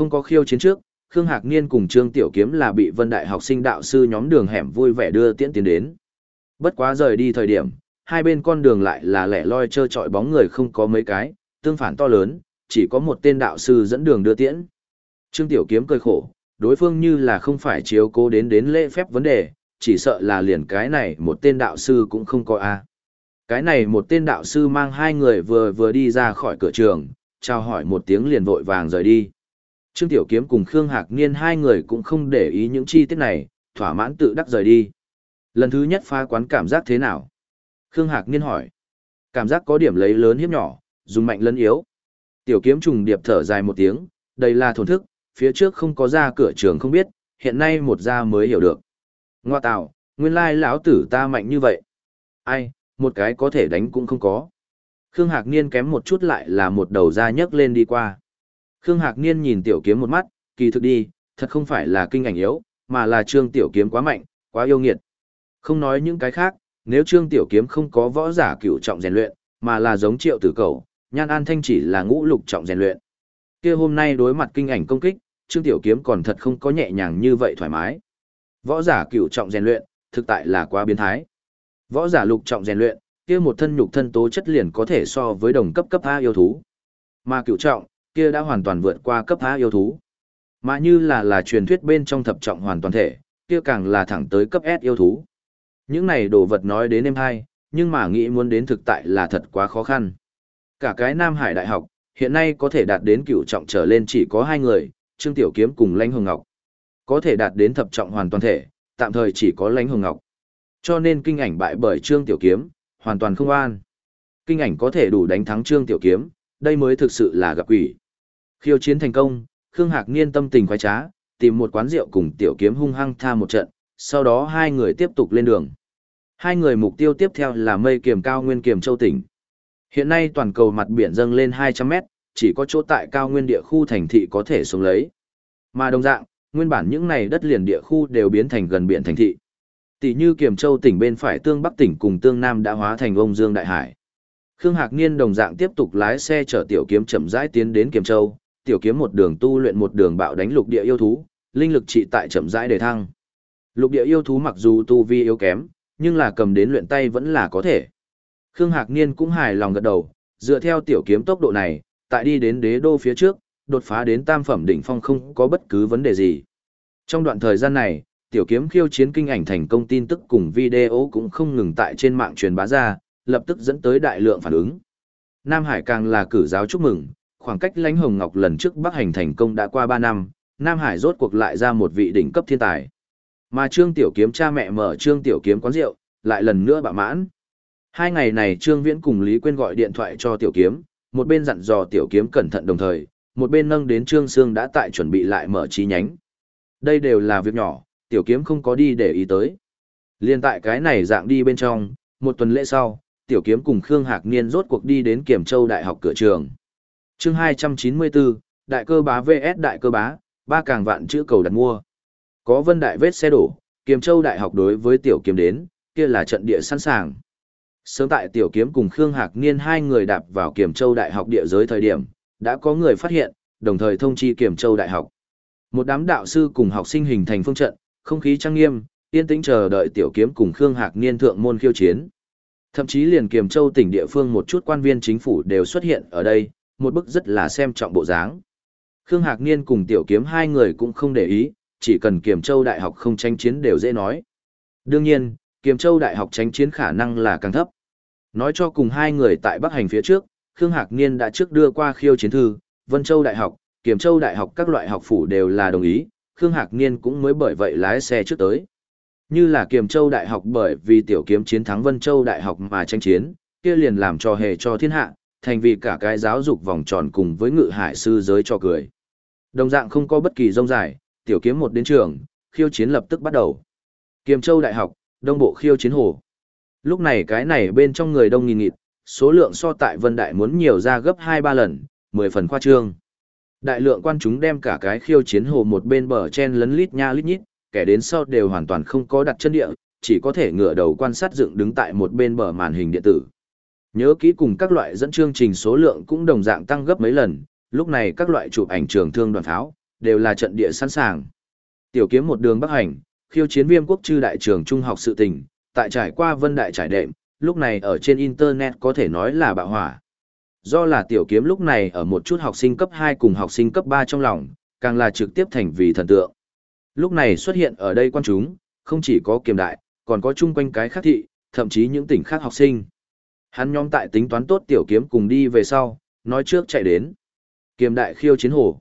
Không có khiêu chiến trước, Khương Hạc Niên cùng Trương Tiểu Kiếm là bị Vân Đại học sinh đạo sư nhóm đường hẻm vui vẻ đưa tiễn tiến đến. Bất quá rời đi thời điểm, hai bên con đường lại là lẻ loi trơ trọi bóng người không có mấy cái, tương phản to lớn, chỉ có một tên đạo sư dẫn đường đưa tiễn. Trương Tiểu Kiếm cười khổ, đối phương như là không phải chiếu cố đến đến lễ phép vấn đề, chỉ sợ là liền cái này một tên đạo sư cũng không có a. Cái này một tên đạo sư mang hai người vừa vừa đi ra khỏi cửa trường, chào hỏi một tiếng liền vội vàng rời đi. Trương Tiểu Kiếm cùng Khương Hạc Niên hai người cũng không để ý những chi tiết này, thỏa mãn tự đắc rời đi. Lần thứ nhất phá quán cảm giác thế nào? Khương Hạc Niên hỏi. Cảm giác có điểm lấy lớn hiếp nhỏ, dùng mạnh lấn yếu. Tiểu Kiếm trùng điệp thở dài một tiếng, đây là thổn thức, phía trước không có ra cửa trường không biết, hiện nay một ra mới hiểu được. Ngoa tạo, nguyên lai lão tử ta mạnh như vậy. Ai, một cái có thể đánh cũng không có. Khương Hạc Niên kém một chút lại là một đầu ra nhấc lên đi qua. Khương Hạc Niên nhìn tiểu kiếm một mắt, kỳ thực đi, thật không phải là kinh ảnh yếu, mà là trương tiểu kiếm quá mạnh, quá yêu nghiệt. Không nói những cái khác, nếu trương tiểu kiếm không có võ giả cửu trọng rèn luyện, mà là giống triệu tử cầu, nhan an thanh chỉ là ngũ lục trọng rèn luyện. kia hôm nay đối mặt kinh ảnh công kích, trương tiểu kiếm còn thật không có nhẹ nhàng như vậy thoải mái. Võ giả cửu trọng rèn luyện, thực tại là quá biến thái. Võ giả lục trọng rèn luyện, kia một thân nhục thân tố chất liền có thể so với đồng cấp cấp A yêu thú. Mà cửu trọng, kia đã hoàn toàn vượt qua cấp A yêu thú. Mà như là là truyền thuyết bên trong thập trọng hoàn toàn thể, kia càng là thẳng tới cấp S yêu thú. Những này đồ vật nói đến em hai, nhưng mà nghĩ muốn đến thực tại là thật quá khó khăn. Cả cái Nam Hải Đại học, hiện nay có thể đạt đến cửu trọng trở lên chỉ có hai người, Trương Tiểu Kiếm cùng Lãnh Hồng Ngọc. Có thể đạt đến thập trọng hoàn toàn thể, tạm thời chỉ có Lãnh Hồng Ngọc. Cho nên kinh ảnh bại bởi Trương Tiểu Kiếm, hoàn toàn không an. Kinh ảnh có thể đủ đánh thắng Trương Tiểu Kiếm, đây mới thực sự là gặp quỷ. Khiêu chiến thành công, Khương Hạc Niên tâm tình khoái trá, tìm một quán rượu cùng Tiểu Kiếm hung hăng tha một trận, sau đó hai người tiếp tục lên đường. Hai người mục tiêu tiếp theo là mây kiềm cao nguyên kiềm châu tỉnh. Hiện nay toàn cầu mặt biển dâng lên 200 mét, chỉ có chỗ tại cao nguyên địa khu thành thị có thể xuống lấy. Mà đồng dạng, nguyên bản những này đất liền địa khu đều biến thành gần biển thành thị. Tỷ như Kiềm Châu tỉnh bên phải Tương Bắc tỉnh cùng Tương Nam đã hóa thành ông Dương Đại Hải. Khương Hạc Niên đồng dạng tiếp tục lái xe chở tiểu kiếm chậm rãi tiến đến Kiềm Châu, tiểu kiếm một đường tu luyện một đường bạo đánh lục địa yêu thú, linh lực trị tại chậm rãi đề thăng. Lục địa yêu thú mặc dù tu vi yếu kém, nhưng là cầm đến luyện tay vẫn là có thể. Khương Hạc Niên cũng hài lòng gật đầu, dựa theo tiểu kiếm tốc độ này, tại đi đến đế đô phía trước, đột phá đến tam phẩm đỉnh phong không có bất cứ vấn đề gì. Trong đoạn thời gian này, tiểu kiếm khiêu chiến kinh ảnh thành công tin tức cùng video cũng không ngừng tại trên mạng truyền bá ra, lập tức dẫn tới đại lượng phản ứng. Nam Hải càng là cử giáo chúc mừng, khoảng cách lãnh hồng ngọc lần trước Bắc hành thành công đã qua 3 năm, Nam Hải rốt cuộc lại ra một vị đỉnh cấp thiên tài. Mà Trương Tiểu Kiếm cha mẹ mở Trương Tiểu Kiếm quán rượu, lại lần nữa bạ mãn. Hai ngày này Trương Viễn cùng Lý Quyên gọi điện thoại cho Tiểu Kiếm, một bên dặn dò Tiểu Kiếm cẩn thận đồng thời, một bên nâng đến Trương Sương đã tại chuẩn bị lại mở chi nhánh. Đây đều là việc nhỏ, Tiểu Kiếm không có đi để ý tới. Liên tại cái này dạng đi bên trong, một tuần lễ sau, Tiểu Kiếm cùng Khương Hạc Niên rốt cuộc đi đến Kiểm Châu Đại học cửa trường. chương 294, Đại cơ bá VS Đại cơ bá, ba càng vạn chữ cầu đặt mua. Có vân đại vết xe đổ, Kiểm Châu Đại học đối với Tiểu Kiếm đến, kia là trận địa sẵn sàng. Sớm tại Tiểu Kiếm cùng Khương Hạc Niên hai người đạp vào Kiểm Châu Đại học địa giới thời điểm, đã có người phát hiện, đồng thời thông chi Kiểm Châu Đại học. Một đám đạo sư cùng học sinh hình thành phương trận, không khí trang nghiêm, yên tĩnh chờ đợi Tiểu Kiếm cùng Khương Hạc Niên thượng môn khiêu chiến. Thậm chí liền Kiềm Châu tỉnh địa phương một chút quan viên chính phủ đều xuất hiện ở đây, một bức rất là xem trọng bộ dáng. Khương Hạc Niên cùng Tiểu Kiếm hai người cũng không để ý, chỉ cần Kiềm Châu Đại học không tranh chiến đều dễ nói. Đương nhiên, Kiềm Châu Đại học tranh chiến khả năng là càng thấp. Nói cho cùng hai người tại Bắc Hành phía trước, Khương Hạc Niên đã trước đưa qua khiêu chiến thư, Vân Châu Đại học, Kiềm Châu Đại học các loại học phủ đều là đồng ý, Khương Hạc Niên cũng mới bởi vậy lái xe trước tới. Như là Kiềm Châu Đại học bởi vì tiểu kiếm chiến thắng Vân Châu Đại học mà tranh chiến, kia liền làm cho hề cho thiên hạ, thành vì cả cái giáo dục vòng tròn cùng với ngự hải sư giới cho cười. Đồng dạng không có bất kỳ rông dài, tiểu kiếm một đến trường, khiêu chiến lập tức bắt đầu. Kiềm Châu Đại học, Đông Bộ khiêu chiến hồ. Lúc này cái này bên trong người đông nghìn nghịt, số lượng so tại Vân Đại muốn nhiều ra gấp 2-3 lần, 10 phần khoa trương. Đại lượng quan chúng đem cả cái khiêu chiến hồ một bên bờ chen lấn lít nha lít nhít, kẻ đến sau đều hoàn toàn không có đặt chân địa, chỉ có thể ngửa đầu quan sát dựng đứng tại một bên bờ màn hình điện tử. Nhớ kỹ cùng các loại dẫn chương trình số lượng cũng đồng dạng tăng gấp mấy lần, lúc này các loại chụp ảnh trường thương đoàn pháo, đều là trận địa sẵn sàng. Tiểu kiếm một đường bắc hành, khiêu chiến viêm quốc chư đại trường trung học sự tình, tại trải qua vân đại trải đệm, lúc này ở trên internet có thể nói là bạo hỏa. Do là tiểu kiếm lúc này ở một chút học sinh cấp 2 cùng học sinh cấp 3 trong lòng, càng là trực tiếp thành vì thần tượng. Lúc này xuất hiện ở đây quan chúng, không chỉ có kiềm đại, còn có chung quanh cái khác thị, thậm chí những tỉnh khác học sinh. Hắn nhóm tại tính toán tốt tiểu kiếm cùng đi về sau, nói trước chạy đến. Kiềm đại khiêu chiến hồ.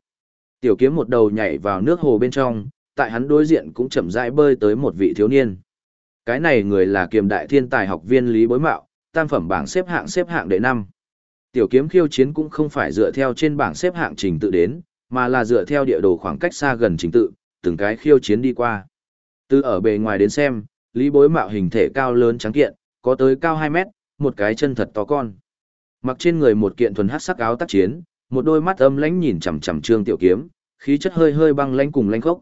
Tiểu kiếm một đầu nhảy vào nước hồ bên trong, tại hắn đối diện cũng chậm rãi bơi tới một vị thiếu niên. Cái này người là kiềm đại thiên tài học viên Lý Bối Mạo, tam phẩm bảng xếp hạng xếp hạng đệ năm. Tiểu kiếm khiêu chiến cũng không phải dựa theo trên bảng xếp hạng trình tự đến, mà là dựa theo địa đồ khoảng cách xa gần trình tự, từng cái khiêu chiến đi qua. Từ ở bề ngoài đến xem, Lý Bối Mạo hình thể cao lớn trắng kiện, có tới cao 2 mét, một cái chân thật to con. Mặc trên người một kiện thuần hắc sắc áo tác chiến, một đôi mắt âm lãnh nhìn chằm chằm Trương Tiểu Kiếm, khí chất hơi hơi băng lãnh cùng lãnh khốc.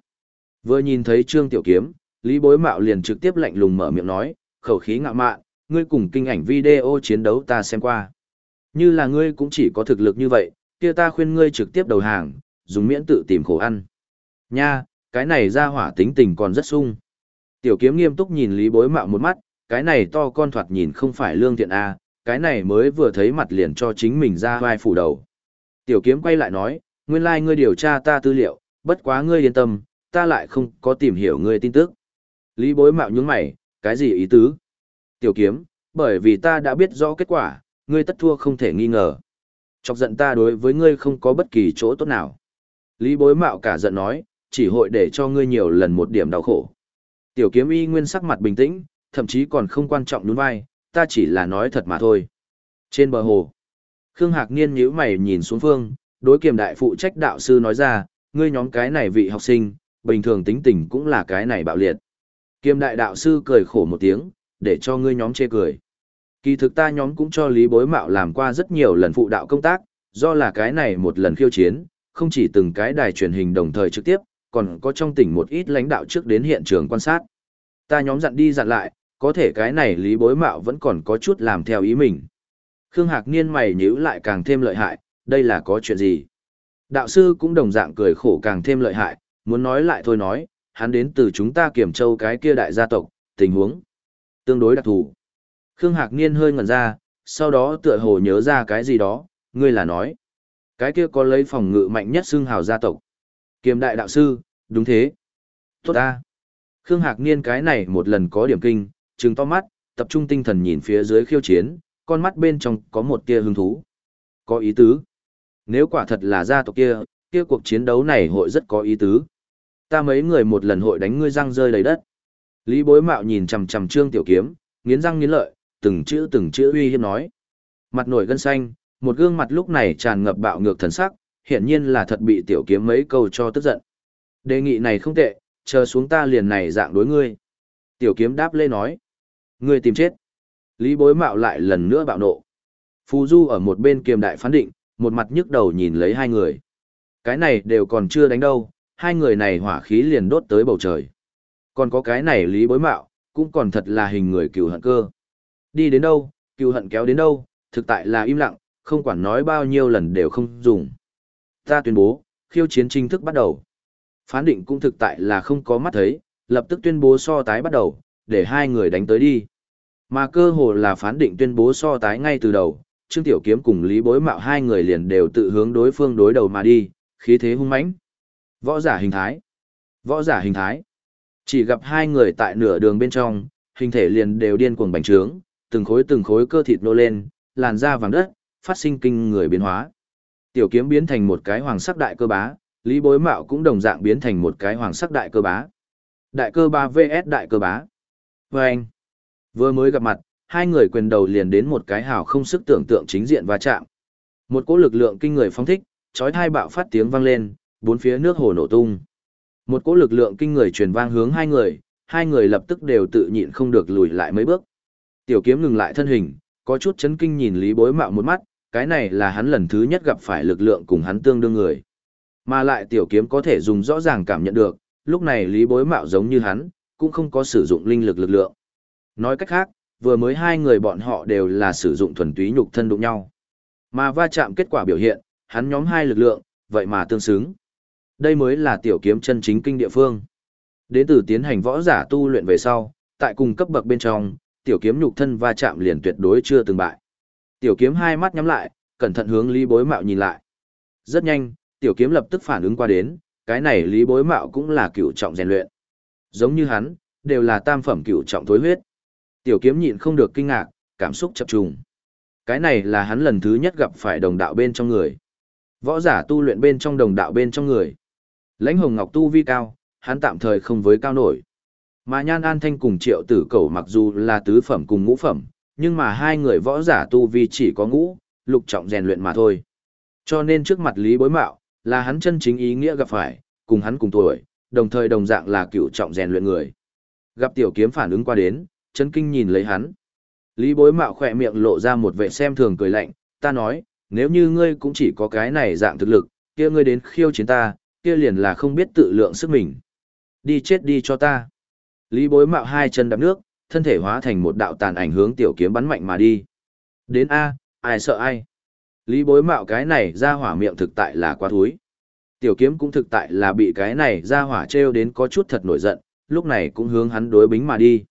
Vừa nhìn thấy Trương Tiểu Kiếm, Lý Bối Mạo liền trực tiếp lạnh lùng mở miệng nói, khẩu khí ngạo mạn, ngươi cùng kinh ảnh video chiến đấu ta xem qua. Như là ngươi cũng chỉ có thực lực như vậy, kia ta khuyên ngươi trực tiếp đầu hàng, dùng miễn tự tìm khổ ăn. Nha, cái này ra hỏa tính tình còn rất sung. Tiểu kiếm nghiêm túc nhìn Lý Bối Mạo một mắt, cái này to con thoạt nhìn không phải lương thiện a, à, cái này mới vừa thấy mặt liền cho chính mình ra vai phủ đầu. Tiểu kiếm quay lại nói, nguyên lai like ngươi điều tra ta tư liệu, bất quá ngươi yên tâm, ta lại không có tìm hiểu ngươi tin tức. Lý Bối Mạo nhướng mày, cái gì ý tứ? Tiểu kiếm, bởi vì ta đã biết rõ kết quả, ngươi tất thua không thể nghi ngờ. Chọc giận ta đối với ngươi không có bất kỳ chỗ tốt nào. Lý Bối Mạo cả giận nói, chỉ hội để cho ngươi nhiều lần một điểm đau khổ. Tiểu kiếm y nguyên sắc mặt bình tĩnh, thậm chí còn không quan trọng nhún vai, ta chỉ là nói thật mà thôi. Trên bờ hồ, Khương Hạc Niên nhíu mày nhìn xuống phương, đối kiềm đại phụ trách đạo sư nói ra, ngươi nhóm cái này vị học sinh, bình thường tính tình cũng là cái này bạo liệt. Kiềm đại đạo sư cười khổ một tiếng, để cho ngươi nhóm chê cười. Kỳ thực ta nhóm cũng cho Lý Bối Mạo làm qua rất nhiều lần phụ đạo công tác, do là cái này một lần khiêu chiến, không chỉ từng cái đài truyền hình đồng thời trực tiếp, còn có trong tỉnh một ít lãnh đạo trước đến hiện trường quan sát. Ta nhóm dặn đi dặn lại, có thể cái này Lý Bối Mạo vẫn còn có chút làm theo ý mình. Khương Hạc Niên mày nhíu lại càng thêm lợi hại, đây là có chuyện gì? Đạo sư cũng đồng dạng cười khổ càng thêm lợi hại, muốn nói lại thôi nói, hắn đến từ chúng ta kiểm châu cái kia đại gia tộc, tình huống tương đối đặc thù. Khương Hạc Niên hơi ngẩn ra, sau đó tựa hồ nhớ ra cái gì đó, ngươi là nói. Cái kia có lấy phòng ngự mạnh nhất xương hào gia tộc. Kiềm đại đạo sư, đúng thế. Tốt ta. Khương Hạc Niên cái này một lần có điểm kinh, trừng to mắt, tập trung tinh thần nhìn phía dưới khiêu chiến, con mắt bên trong có một tia hứng thú. Có ý tứ. Nếu quả thật là gia tộc kia, kia cuộc chiến đấu này hội rất có ý tứ. Ta mấy người một lần hội đánh ngươi răng rơi đầy đất. Lý Bối Mạo nhìn chằm chằm Trương Tiểu Kiếm, nghiến răng nghiến lợi, từng chữ từng chữ uy hiếp nói. Mặt nổi gân xanh, một gương mặt lúc này tràn ngập bạo ngược thần sắc, hiển nhiên là thật bị Tiểu Kiếm mấy câu cho tức giận. Đề nghị này không tệ, chờ xuống ta liền này dạng đối ngươi. Tiểu Kiếm đáp lê nói. Ngươi tìm chết. Lý Bối Mạo lại lần nữa bạo nộ. Phù Du ở một bên kiềm đại phán định, một mặt nhức đầu nhìn lấy hai người. Cái này đều còn chưa đánh đâu, hai người này hỏa khí liền đốt tới bầu trời. Còn có cái này lý bối mạo, cũng còn thật là hình người cừu hận cơ. Đi đến đâu, cừu hận kéo đến đâu, thực tại là im lặng, không quản nói bao nhiêu lần đều không dùng. Ta tuyên bố, khiêu chiến chính thức bắt đầu. Phán định cũng thực tại là không có mắt thấy, lập tức tuyên bố so tái bắt đầu, để hai người đánh tới đi. Mà cơ hồ là phán định tuyên bố so tái ngay từ đầu, Trương Tiểu Kiếm cùng Lý Bối Mạo hai người liền đều tự hướng đối phương đối đầu mà đi, khí thế hung mãnh. Võ giả hình thái. Võ giả hình thái. Chỉ gặp hai người tại nửa đường bên trong, hình thể liền đều điên cuồng bành trướng, từng khối từng khối cơ thịt nô lên, làn da vàng đất, phát sinh kinh người biến hóa. Tiểu kiếm biến thành một cái hoàng sắc đại cơ bá, Lý Bối Mạo cũng đồng dạng biến thành một cái hoàng sắc đại cơ bá. Đại cơ bá VS đại cơ bá. Và anh, vừa mới gặp mặt, hai người quyền đầu liền đến một cái hào không sức tưởng tượng chính diện va chạm. Một cỗ lực lượng kinh người phóng thích, chói hai bạo phát tiếng vang lên, bốn phía nước hồ nổ tung. Một cỗ lực lượng kinh người truyền vang hướng hai người, hai người lập tức đều tự nhịn không được lùi lại mấy bước. Tiểu kiếm ngừng lại thân hình, có chút chấn kinh nhìn Lý Bối Mạo một mắt, cái này là hắn lần thứ nhất gặp phải lực lượng cùng hắn tương đương người. Mà lại tiểu kiếm có thể dùng rõ ràng cảm nhận được, lúc này Lý Bối Mạo giống như hắn, cũng không có sử dụng linh lực lực lượng. Nói cách khác, vừa mới hai người bọn họ đều là sử dụng thuần túy nhục thân đụng nhau. Mà va chạm kết quả biểu hiện, hắn nhóm hai lực lượng, vậy mà tương xứng. Đây mới là tiểu kiếm chân chính kinh địa phương. Đến từ tiến hành võ giả tu luyện về sau, tại cùng cấp bậc bên trong, tiểu kiếm nhục thân va chạm liền tuyệt đối chưa từng bại. Tiểu kiếm hai mắt nhắm lại, cẩn thận hướng Lý Bối Mạo nhìn lại. Rất nhanh, tiểu kiếm lập tức phản ứng qua đến, cái này Lý Bối Mạo cũng là cựu trọng rèn luyện. Giống như hắn, đều là tam phẩm cựu trọng thối huyết. Tiểu kiếm nhịn không được kinh ngạc, cảm xúc chập trùng. Cái này là hắn lần thứ nhất gặp phải đồng đạo bên trong người. Võ giả tu luyện bên trong đồng đạo bên trong người. Lãnh Hồng Ngọc tu vi cao, hắn tạm thời không với cao nổi. Mà Nhan An Thanh cùng Triệu Tử Cẩu mặc dù là tứ phẩm cùng ngũ phẩm, nhưng mà hai người võ giả tu vi chỉ có ngũ, lục trọng rèn luyện mà thôi. Cho nên trước mặt Lý Bối Mạo, là hắn chân chính ý nghĩa gặp phải, cùng hắn cùng tuổi, đồng thời đồng dạng là cựu trọng rèn luyện người. Gặp tiểu kiếm phản ứng qua đến, chấn kinh nhìn lấy hắn. Lý Bối Mạo khỏe miệng lộ ra một vẻ xem thường cười lạnh, ta nói, nếu như ngươi cũng chỉ có cái này dạng thực lực, kia ngươi đến khiêu chiến ta, kia liền là không biết tự lượng sức mình. Đi chết đi cho ta. Lý Bối Mạo hai chân đạp nước, thân thể hóa thành một đạo tàn ảnh hướng tiểu kiếm bắn mạnh mà đi. Đến A, ai sợ ai. Lý bối mạo cái này ra hỏa miệng thực tại là quá thúi. Tiểu kiếm cũng thực tại là bị cái này ra hỏa treo đến có chút thật nổi giận, lúc này cũng hướng hắn đối bính mà đi.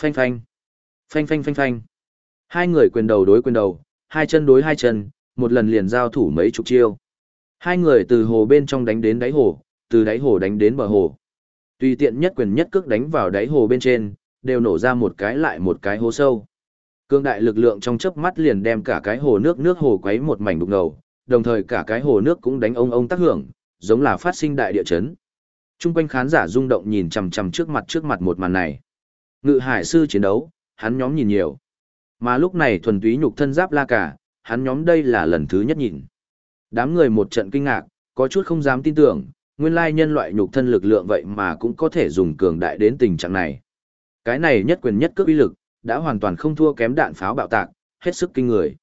Phanh phanh. Phanh phanh phanh phanh. Hai người quyền đầu đối quyền đầu, hai chân đối hai chân, một lần liền giao thủ mấy chục chiêu. Hai người từ hồ bên trong đánh đến đáy hồ, từ đáy hồ đánh đến bờ hồ. Tùy tiện nhất quyền nhất cước đánh vào đáy hồ bên trên, đều nổ ra một cái lại một cái hố sâu. Cương đại lực lượng trong chớp mắt liền đem cả cái hồ nước nước hồ quấy một mảnh đục ngầu, đồng thời cả cái hồ nước cũng đánh ông ông tác hưởng, giống là phát sinh đại địa chấn. Trung quanh khán giả rung động nhìn chằm chằm trước mặt trước mặt một màn này. Ngự hải sư chiến đấu, hắn nhóm nhìn nhiều. Mà lúc này thuần túy nhục thân giáp la cả, hắn nhóm đây là lần thứ nhất nhìn. Đám người một trận kinh ngạc, có chút không dám tin tưởng, nguyên lai nhân loại nhục thân lực lượng vậy mà cũng có thể dùng cường đại đến tình trạng này. Cái này nhất quyền nhất cước uy lực, đã hoàn toàn không thua kém đạn pháo bạo tạc, hết sức kinh người.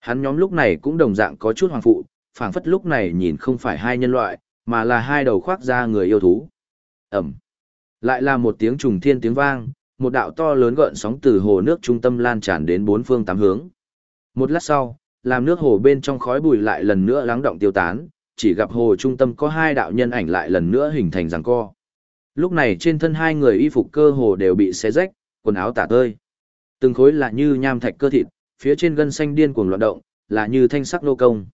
Hắn nhóm lúc này cũng đồng dạng có chút hoàng phụ, phảng phất lúc này nhìn không phải hai nhân loại, mà là hai đầu khoác ra người yêu thú. Ẩm. Lại là một tiếng trùng thiên tiếng vang, một đạo to lớn gợn sóng từ hồ nước trung tâm lan tràn đến bốn phương tám hướng. Một lát sau, làm nước hồ bên trong khói bụi lại lần nữa lắng động tiêu tán, chỉ gặp hồ trung tâm có hai đạo nhân ảnh lại lần nữa hình thành giằng co. Lúc này trên thân hai người y phục cơ hồ đều bị xé rách, quần áo tả tơi. Từng khối là như nham thạch cơ thịt, phía trên gân xanh điên cuồng loạn động, là như thanh sắc nô công.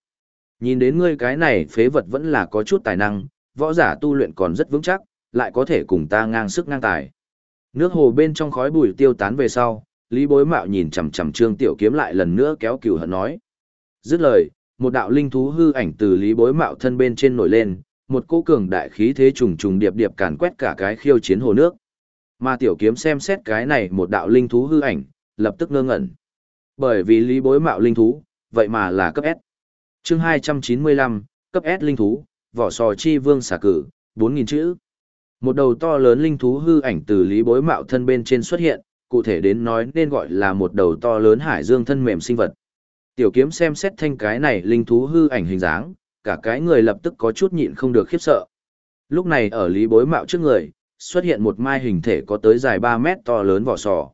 Nhìn đến ngươi cái này phế vật vẫn là có chút tài năng, võ giả tu luyện còn rất vững chắc, lại có thể cùng ta ngang sức ngang tài. Nước hồ bên trong khói bụi tiêu tán về sau, Lý Bối Mạo nhìn chằm chằm Trương Tiểu Kiếm lại lần nữa kéo cừu hận nói. Dứt lời, một đạo linh thú hư ảnh từ Lý Bối Mạo thân bên trên nổi lên, một cỗ cường đại khí thế trùng trùng điệp điệp càn quét cả cái khiêu chiến hồ nước. Mà tiểu kiếm xem xét cái này một đạo linh thú hư ảnh, lập tức ngơ ngẩn. Bởi vì lý bối mạo linh thú, vậy mà là cấp S. chương 295, cấp S linh thú, vỏ sò chi vương xả cử, 4.000 chữ. Một đầu to lớn linh thú hư ảnh từ lý bối mạo thân bên trên xuất hiện, cụ thể đến nói nên gọi là một đầu to lớn hải dương thân mềm sinh vật. Tiểu kiếm xem xét thanh cái này linh thú hư ảnh hình dáng, cả cái người lập tức có chút nhịn không được khiếp sợ. Lúc này ở lý bối mạo trước người, xuất hiện một mai hình thể có tới dài 3 mét to lớn vỏ sò.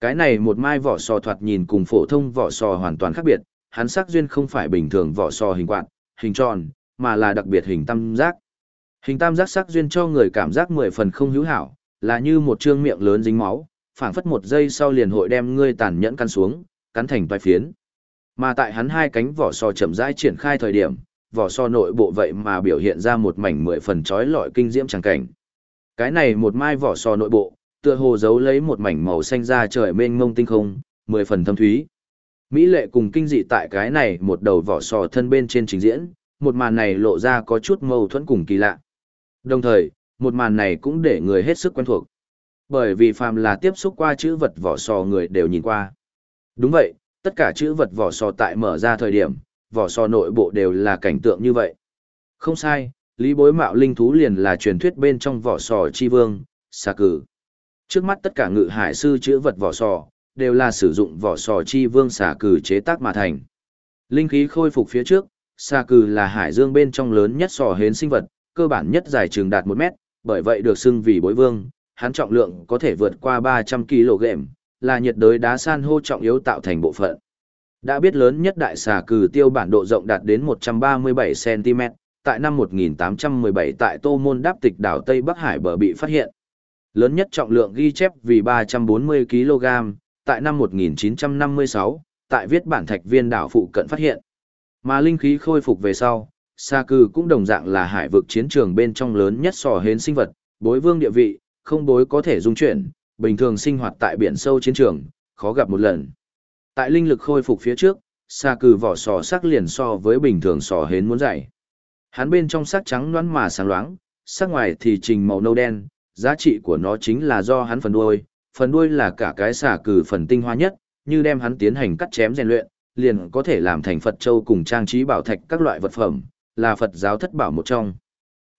Cái này một mai vỏ sò thoạt nhìn cùng phổ thông vỏ sò hoàn toàn khác biệt, hắn sắc duyên không phải bình thường vỏ sò hình quạt, hình tròn, mà là đặc biệt hình tam giác. Hình tam giác sắc duyên cho người cảm giác mười phần không hữu hảo, là như một trương miệng lớn dính máu, phảng phất một giây sau liền hội đem ngươi tàn nhẫn căn xuống, cắn thành toái phiến. Mà tại hắn hai cánh vỏ sò chậm rãi triển khai thời điểm, vỏ sò nội bộ vậy mà biểu hiện ra một mảnh mười phần trói lọi kinh diễm tràng cảnh. Cái này một mai vỏ sò nội bộ, tựa hồ giấu lấy một mảnh màu xanh ra trời mênh mông tinh không, mười phần thâm thúy. Mỹ lệ cùng kinh dị tại cái này một đầu vỏ sò thân bên trên trình diễn, một màn này lộ ra có chút mâu thuẫn cùng kỳ lạ. Đồng thời, một màn này cũng để người hết sức quen thuộc. Bởi vì phàm là tiếp xúc qua chữ vật vỏ sò người đều nhìn qua. Đúng vậy, tất cả chữ vật vỏ sò tại mở ra thời điểm, vỏ sò nội bộ đều là cảnh tượng như vậy. Không sai, Lý Bối Mạo linh thú liền là truyền thuyết bên trong vỏ sò chi vương, xà cử. Trước mắt tất cả ngự hải sư chữ vật vỏ sò, đều là sử dụng vỏ sò chi vương xà cử chế tác mà thành. Linh khí khôi phục phía trước, xà cử là hải dương bên trong lớn nhất sò hến sinh vật, cơ bản nhất dài trường đạt 1 mét, bởi vậy được xưng vì bối vương, hắn trọng lượng có thể vượt qua 300 kg, là nhiệt đới đá san hô trọng yếu tạo thành bộ phận. Đã biết lớn nhất đại xà cừ tiêu bản độ rộng đạt đến 137 cm, tại năm 1817 tại Tô Môn đáp tịch đảo Tây Bắc Hải bờ bị phát hiện. Lớn nhất trọng lượng ghi chép vì 340 kg, tại năm 1956, tại viết bản thạch viên đảo phụ cận phát hiện. Mà linh khí khôi phục về sau, Sa cừ cũng đồng dạng là hải vực chiến trường bên trong lớn nhất sò hến sinh vật, bối vương địa vị, không bối có thể dung chuyển, bình thường sinh hoạt tại biển sâu chiến trường, khó gặp một lần. Tại linh lực khôi phục phía trước, Sa cử vỏ sò sắc liền so với bình thường sò hến muốn dày. Hắn bên trong sắc trắng loãng mà sáng loáng, sắc ngoài thì trình màu nâu đen, giá trị của nó chính là do hắn phần đuôi, phần đuôi là cả cái xà cừ phần tinh hoa nhất, như đem hắn tiến hành cắt chém rèn luyện, liền có thể làm thành Phật châu cùng trang trí bảo thạch các loại vật phẩm, là Phật giáo thất bảo một trong.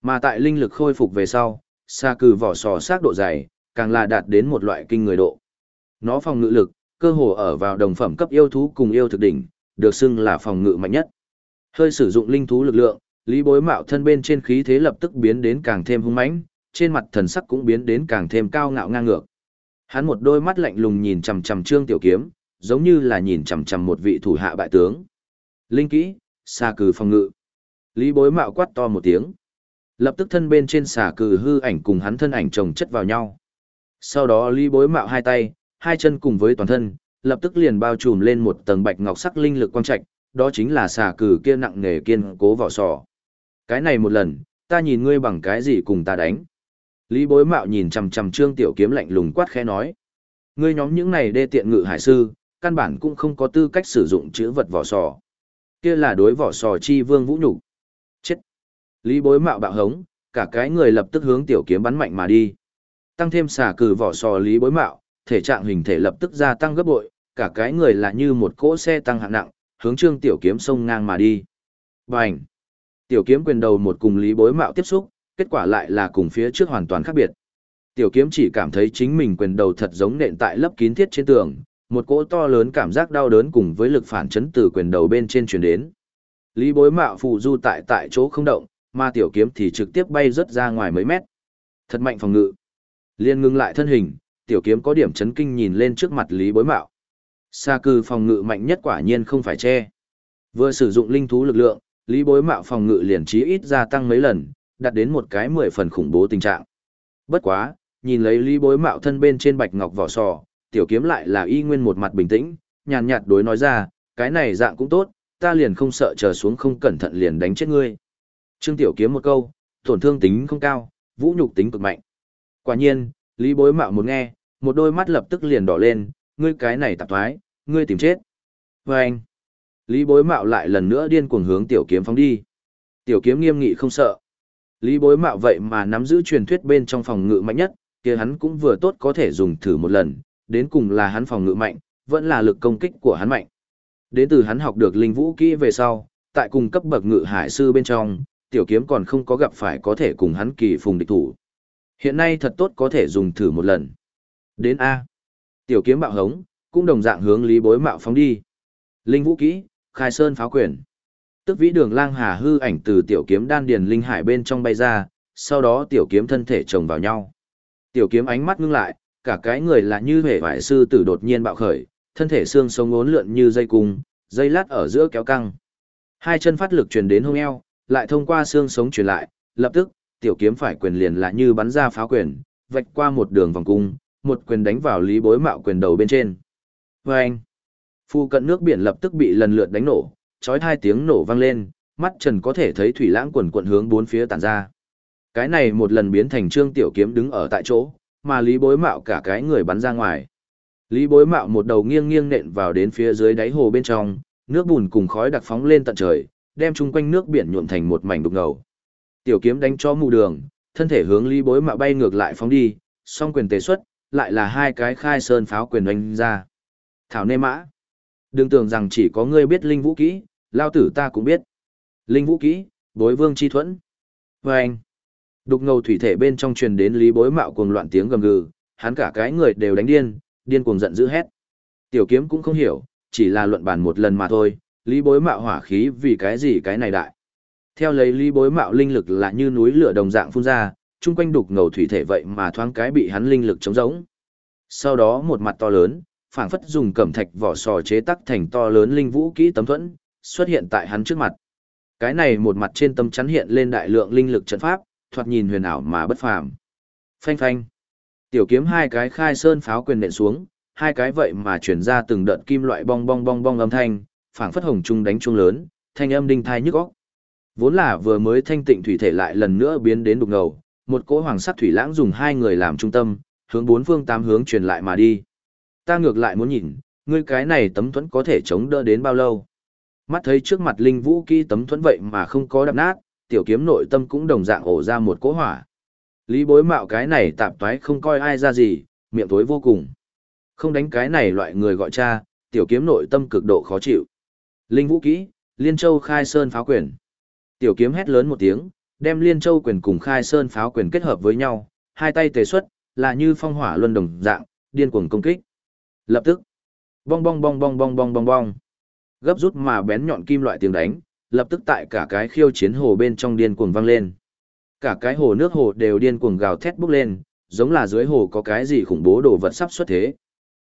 Mà tại linh lực khôi phục về sau, xà cừ vỏ sò sắc độ dày, càng là đạt đến một loại kinh người độ. Nó phòng ngự lực, cơ hồ ở vào đồng phẩm cấp yêu thú cùng yêu thực đỉnh, được xưng là phòng ngự mạnh nhất. Hơi sử dụng linh thú lực lượng, Lý Bối Mạo thân bên trên khí thế lập tức biến đến càng thêm hung mãnh, trên mặt thần sắc cũng biến đến càng thêm cao ngạo ngang ngược. Hắn một đôi mắt lạnh lùng nhìn chằm chằm Trương Tiểu Kiếm, giống như là nhìn chằm chằm một vị thủ hạ bại tướng. Linh kỹ, xà cừ phòng ngự. Lý Bối Mạo quát to một tiếng. Lập tức thân bên trên xà cừ hư ảnh cùng hắn thân ảnh chồng chất vào nhau. Sau đó Lý Bối Mạo hai tay, hai chân cùng với toàn thân, lập tức liền bao trùm lên một tầng bạch ngọc sắc linh lực quang trạch, đó chính là xà cừ kia nặng nghề kiên cố vỏ sò. Cái này một lần, ta nhìn ngươi bằng cái gì cùng ta đánh. Lý bối mạo nhìn chằm chằm trương tiểu kiếm lạnh lùng quát khẽ nói. Ngươi nhóm những này đê tiện ngự hải sư, căn bản cũng không có tư cách sử dụng chữ vật vỏ sò. Kia là đối vỏ sò chi vương vũ nhục. Chết. Lý bối mạo bạo hống, cả cái người lập tức hướng tiểu kiếm bắn mạnh mà đi. Tăng thêm xả cử vỏ sò lý bối mạo, thể trạng hình thể lập tức gia tăng gấp bội, cả cái người là như một cỗ xe tăng hạng nặng, hướng trương tiểu kiếm xông ngang mà đi. Bành! Tiểu kiếm quyền đầu một cùng lý bối mạo tiếp xúc, kết quả lại là cùng phía trước hoàn toàn khác biệt. Tiểu kiếm chỉ cảm thấy chính mình quyền đầu thật giống nện tại lấp kín thiết trên tường, một cỗ to lớn cảm giác đau đớn cùng với lực phản chấn từ quyền đầu bên trên truyền đến. Lý bối mạo phụ du tại tại chỗ không động, mà tiểu kiếm thì trực tiếp bay rất ra ngoài mấy mét. Thật mạnh phòng ngự. Liên ngưng lại thân hình, tiểu kiếm có điểm chấn kinh nhìn lên trước mặt Lý bối mạo. Sa cư phòng ngự mạnh nhất quả nhiên không phải che. Vừa sử dụng linh thú lực lượng, Lý bối mạo phòng ngự liền trí ít gia tăng mấy lần, đạt đến một cái mười phần khủng bố tình trạng. Bất quá, nhìn lấy Lý bối mạo thân bên trên bạch ngọc vỏ sò, tiểu kiếm lại là y nguyên một mặt bình tĩnh, nhàn nhạt đối nói ra, cái này dạng cũng tốt, ta liền không sợ chờ xuống không cẩn thận liền đánh chết ngươi. Trương tiểu kiếm một câu, tổn thương tính không cao, vũ nhục tính cực mạnh. Quả nhiên, Lý bối mạo một nghe, một đôi mắt lập tức liền đỏ lên, ngươi cái này tạp thoái, ngươi tìm chết. Và anh, Lý bối mạo lại lần nữa điên cuồng hướng tiểu kiếm phóng đi. Tiểu kiếm nghiêm nghị không sợ. Lý bối mạo vậy mà nắm giữ truyền thuyết bên trong phòng ngự mạnh nhất, kia hắn cũng vừa tốt có thể dùng thử một lần, đến cùng là hắn phòng ngự mạnh, vẫn là lực công kích của hắn mạnh. Đến từ hắn học được linh vũ kỹ về sau, tại cùng cấp bậc ngự hải sư bên trong, tiểu kiếm còn không có gặp phải có thể cùng hắn kỳ phùng địch thủ. Hiện nay thật tốt có thể dùng thử một lần. Đến A. Tiểu kiếm bạo hống, cũng đồng dạng hướng lý bối mạo phóng đi. Linh vũ kỹ, khai sơn pháo quyền. Tức vĩ đường lang hà hư ảnh từ tiểu kiếm đan điền linh hải bên trong bay ra, sau đó tiểu kiếm thân thể chồng vào nhau. Tiểu kiếm ánh mắt ngưng lại, cả cái người là như hề vải sư tử đột nhiên bạo khởi, thân thể xương sống ốn lượn như dây cung, dây lát ở giữa kéo căng. Hai chân phát lực truyền đến hông eo, lại thông qua xương sống truyền lại, lập tức, tiểu kiếm phải quyền liền là như bắn ra pháo quyền, vạch qua một đường vòng cung, một quyền đánh vào lý bối mạo quyền đầu bên trên. Và anh, phu cận nước biển lập tức bị lần lượt đánh nổ, chói hai tiếng nổ vang lên, mắt trần có thể thấy thủy lãng quần quận hướng bốn phía tản ra. Cái này một lần biến thành trương tiểu kiếm đứng ở tại chỗ, mà lý bối mạo cả cái người bắn ra ngoài. Lý bối mạo một đầu nghiêng nghiêng nện vào đến phía dưới đáy hồ bên trong, nước bùn cùng khói đặc phóng lên tận trời, đem chung quanh nước biển nhuộm thành một mảnh đục ngầu. Tiểu kiếm đánh cho mù đường, thân thể hướng lý bối mạo bay ngược lại phóng đi, song quyền tế xuất, lại là hai cái khai sơn pháo quyền đánh ra. Thảo nê mã. Đừng tưởng rằng chỉ có ngươi biết linh vũ kỹ, lao tử ta cũng biết. Linh vũ kỹ, bối vương chi thuẫn. Và anh. Đục ngầu thủy thể bên trong truyền đến lý bối mạo cuồng loạn tiếng gầm gừ, hắn cả cái người đều đánh điên, điên cuồng giận dữ hét. Tiểu kiếm cũng không hiểu, chỉ là luận bàn một lần mà thôi, lý bối mạo hỏa khí vì cái gì cái này đại. Theo lấy lý bối mạo linh lực là như núi lửa đồng dạng phun ra, chung quanh đục ngầu thủy thể vậy mà thoáng cái bị hắn linh lực chống rỗng. Sau đó một mặt to lớn, phảng phất dùng cẩm thạch vỏ sò chế tắc thành to lớn linh vũ kỹ tấm thuẫn, xuất hiện tại hắn trước mặt. Cái này một mặt trên tâm chắn hiện lên đại lượng linh lực trận pháp, thoạt nhìn huyền ảo mà bất phàm. Phanh phanh. Tiểu kiếm hai cái khai sơn pháo quyền nện xuống, hai cái vậy mà chuyển ra từng đợt kim loại bong bong bong bong âm thanh, phảng phất hồng trung đánh trung lớn, thanh âm đinh thai nhức óc. Vốn là vừa mới thanh tịnh thủy thể lại lần nữa biến đến đục ngầu, một cỗ hoàng sắc thủy lãng dùng hai người làm trung tâm, hướng bốn phương tám hướng truyền lại mà đi. Ta ngược lại muốn nhìn, ngươi cái này tấm thuẫn có thể chống đỡ đến bao lâu. Mắt thấy trước mặt linh vũ kỹ tấm thuẫn vậy mà không có đập nát, tiểu kiếm nội tâm cũng đồng dạng ổ ra một cỗ hỏa. Lý bối mạo cái này tạp toái không coi ai ra gì, miệng tối vô cùng. Không đánh cái này loại người gọi cha, tiểu kiếm nội tâm cực độ khó chịu. Linh vũ kỹ, Liên Châu khai sơn pháo quyền. Tiểu kiếm hét lớn một tiếng, đem Liên Châu quyền cùng khai sơn pháo quyền kết hợp với nhau, hai tay tề xuất, là như phong hỏa luân đồng dạng, điên cuồng công kích. Lập tức, bong bong bong bong bong bong bong bong. Gấp rút mà bén nhọn kim loại tiếng đánh, lập tức tại cả cái khiêu chiến hồ bên trong điên cuồng vang lên. Cả cái hồ nước hồ đều điên cuồng gào thét bốc lên, giống là dưới hồ có cái gì khủng bố đồ vật sắp xuất thế.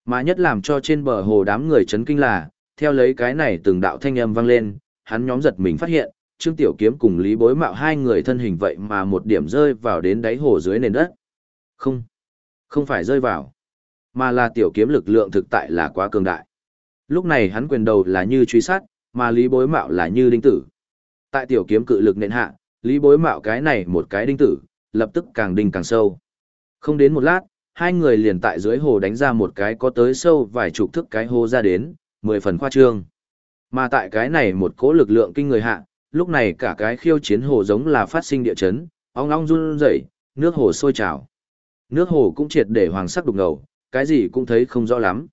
Mà nhất làm cho trên bờ hồ đám người chấn kinh là, theo lấy cái này từng đạo thanh âm vang lên, hắn nhóm giật mình phát hiện, Trương Tiểu Kiếm cùng Lý Bối Mạo hai người thân hình vậy mà một điểm rơi vào đến đáy hồ dưới nền đất. Không, không phải rơi vào, mà là Tiểu Kiếm lực lượng thực tại là quá cường đại. Lúc này hắn quyền đầu là như truy sát, mà Lý Bối Mạo là như đinh tử. Tại Tiểu Kiếm cự lực nền hạ, Lý Bối Mạo cái này một cái đinh tử, lập tức càng đinh càng sâu. Không đến một lát, hai người liền tại dưới hồ đánh ra một cái có tới sâu vài chục thước cái hồ ra đến, mười phần khoa trương. Mà tại cái này một cỗ lực lượng kinh người hạ, lúc này cả cái khiêu chiến hồ giống là phát sinh địa chấn, ong ong run rẩy, nước hồ sôi trào. Nước hồ cũng triệt để hoàng sắc đục ngầu, cái gì cũng thấy không rõ lắm.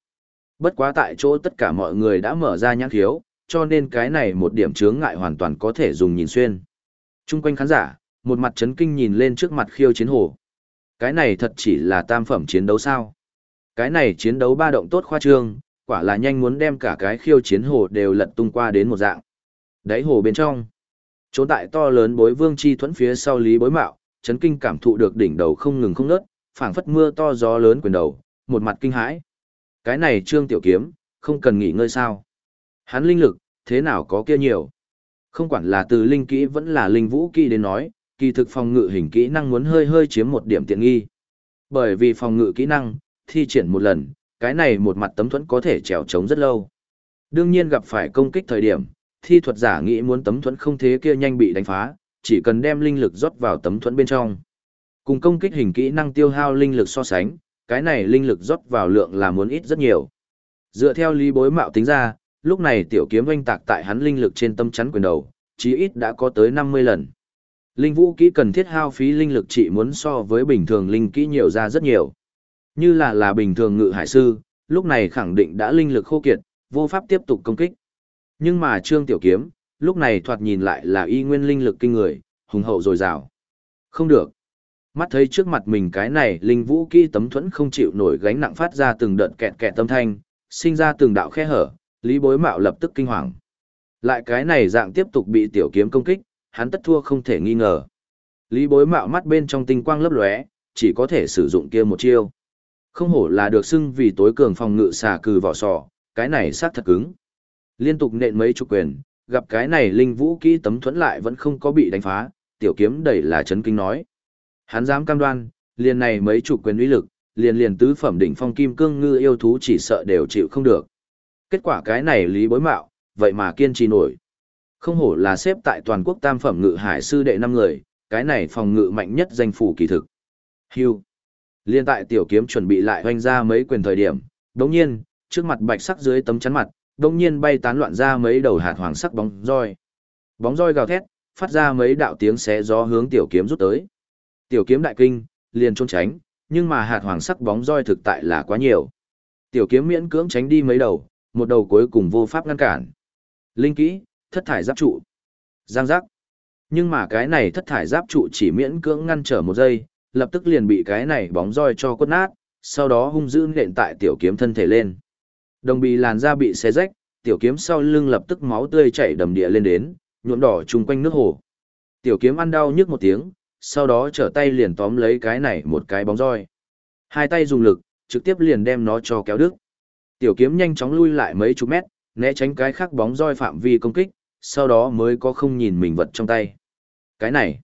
Bất quá tại chỗ tất cả mọi người đã mở ra nhãn khiếu, cho nên cái này một điểm chướng ngại hoàn toàn có thể dùng nhìn xuyên. Trung quanh khán giả, một mặt chấn kinh nhìn lên trước mặt khiêu chiến hồ. Cái này thật chỉ là tam phẩm chiến đấu sao? Cái này chiến đấu ba động tốt khoa trương, quả là nhanh muốn đem cả cái khiêu chiến hồ đều lật tung qua đến một dạng. Đáy hồ bên trong, trốn tại to lớn bối vương chi thuẫn phía sau lý bối mạo, chấn kinh cảm thụ được đỉnh đầu không ngừng không nớt, phảng phất mưa to gió lớn quyền đầu, một mặt kinh hãi. Cái này trương tiểu kiếm, không cần nghỉ ngơi sao? Hắn linh lực, thế nào có kia nhiều? Không quản là từ linh kỹ vẫn là linh vũ kỹ đến nói, kỳ thực phòng ngự hình kỹ năng muốn hơi hơi chiếm một điểm tiện nghi. Bởi vì phòng ngự kỹ năng, thi triển một lần, cái này một mặt tấm thuẫn có thể trèo trống rất lâu. Đương nhiên gặp phải công kích thời điểm, thi thuật giả nghĩ muốn tấm thuẫn không thế kia nhanh bị đánh phá, chỉ cần đem linh lực rót vào tấm thuẫn bên trong. Cùng công kích hình kỹ năng tiêu hao linh lực so sánh, cái này linh lực rót vào lượng là muốn ít rất nhiều. Dựa theo lý bối mạo tính ra, lúc này tiểu kiếm oanh tạc tại hắn linh lực trên tâm chắn quyền đầu, chí ít đã có tới 50 lần. Linh vũ kỹ cần thiết hao phí linh lực chỉ muốn so với bình thường linh kỹ nhiều ra rất nhiều. Như là là bình thường ngự hải sư, lúc này khẳng định đã linh lực khô kiệt, vô pháp tiếp tục công kích. Nhưng mà Trương Tiểu Kiếm, lúc này thoạt nhìn lại là y nguyên linh lực kinh người, hùng hậu dồi dào. Không được. Mắt thấy trước mặt mình cái này linh vũ kỹ tấm thuẫn không chịu nổi gánh nặng phát ra từng đợt kẹt kẹt tâm thanh, sinh ra từng đạo khe hở, Lý Bối Mạo lập tức kinh hoàng. Lại cái này dạng tiếp tục bị tiểu kiếm công kích, hắn tất thua không thể nghi ngờ. Lý Bối Mạo mắt bên trong tinh quang lấp lóe, chỉ có thể sử dụng kia một chiêu. Không hổ là được xưng vì tối cường phòng ngự xà cừ vỏ sò, cái này sát thật cứng. Liên tục nện mấy chục quyền, gặp cái này linh vũ kỹ tấm thuẫn lại vẫn không có bị đánh phá, tiểu kiếm đẩy là chấn kinh nói. Hắn dám cam đoan, liền này mấy chục quyền uy lực, liền liền tứ phẩm đỉnh phong kim cương ngư yêu thú chỉ sợ đều chịu không được. Kết quả cái này lý bối mạo, vậy mà kiên trì nổi. Không hổ là xếp tại toàn quốc tam phẩm ngự hải sư đệ năm người, cái này phòng ngự mạnh nhất danh phủ kỳ thực. Hưu. Liên tại tiểu kiếm chuẩn bị lại hoanh ra mấy quyền thời điểm, đống nhiên, trước mặt bạch sắc dưới tấm chắn mặt, đông nhiên bay tán loạn ra mấy đầu hạt hoàng sắc bóng roi. Bóng roi gào thét, phát ra mấy đạo tiếng xé gió hướng tiểu kiếm rút tới. Tiểu kiếm đại kinh, liền trốn tránh, nhưng mà hạt hoàng sắc bóng roi thực tại là quá nhiều. Tiểu kiếm miễn cưỡng tránh đi mấy đầu, một đầu cuối cùng vô pháp ngăn cản. Linh kỹ, thất thải giáp trụ. Giang giác. Nhưng mà cái này thất thải giáp trụ chỉ miễn cưỡng ngăn trở một giây, lập tức liền bị cái này bóng roi cho quất nát, sau đó hung dữ nện tại tiểu kiếm thân thể lên. Đồng bì làn da bị xé rách, tiểu kiếm sau lưng lập tức máu tươi chảy đầm địa lên đến, nhuộm đỏ chung quanh nước hồ. Tiểu kiếm ăn đau nhức một tiếng, sau đó trở tay liền tóm lấy cái này một cái bóng roi. Hai tay dùng lực, trực tiếp liền đem nó cho kéo đứt. Tiểu kiếm nhanh chóng lui lại mấy chục mét, né tránh cái khác bóng roi phạm vi công kích, sau đó mới có không nhìn mình vật trong tay. Cái này,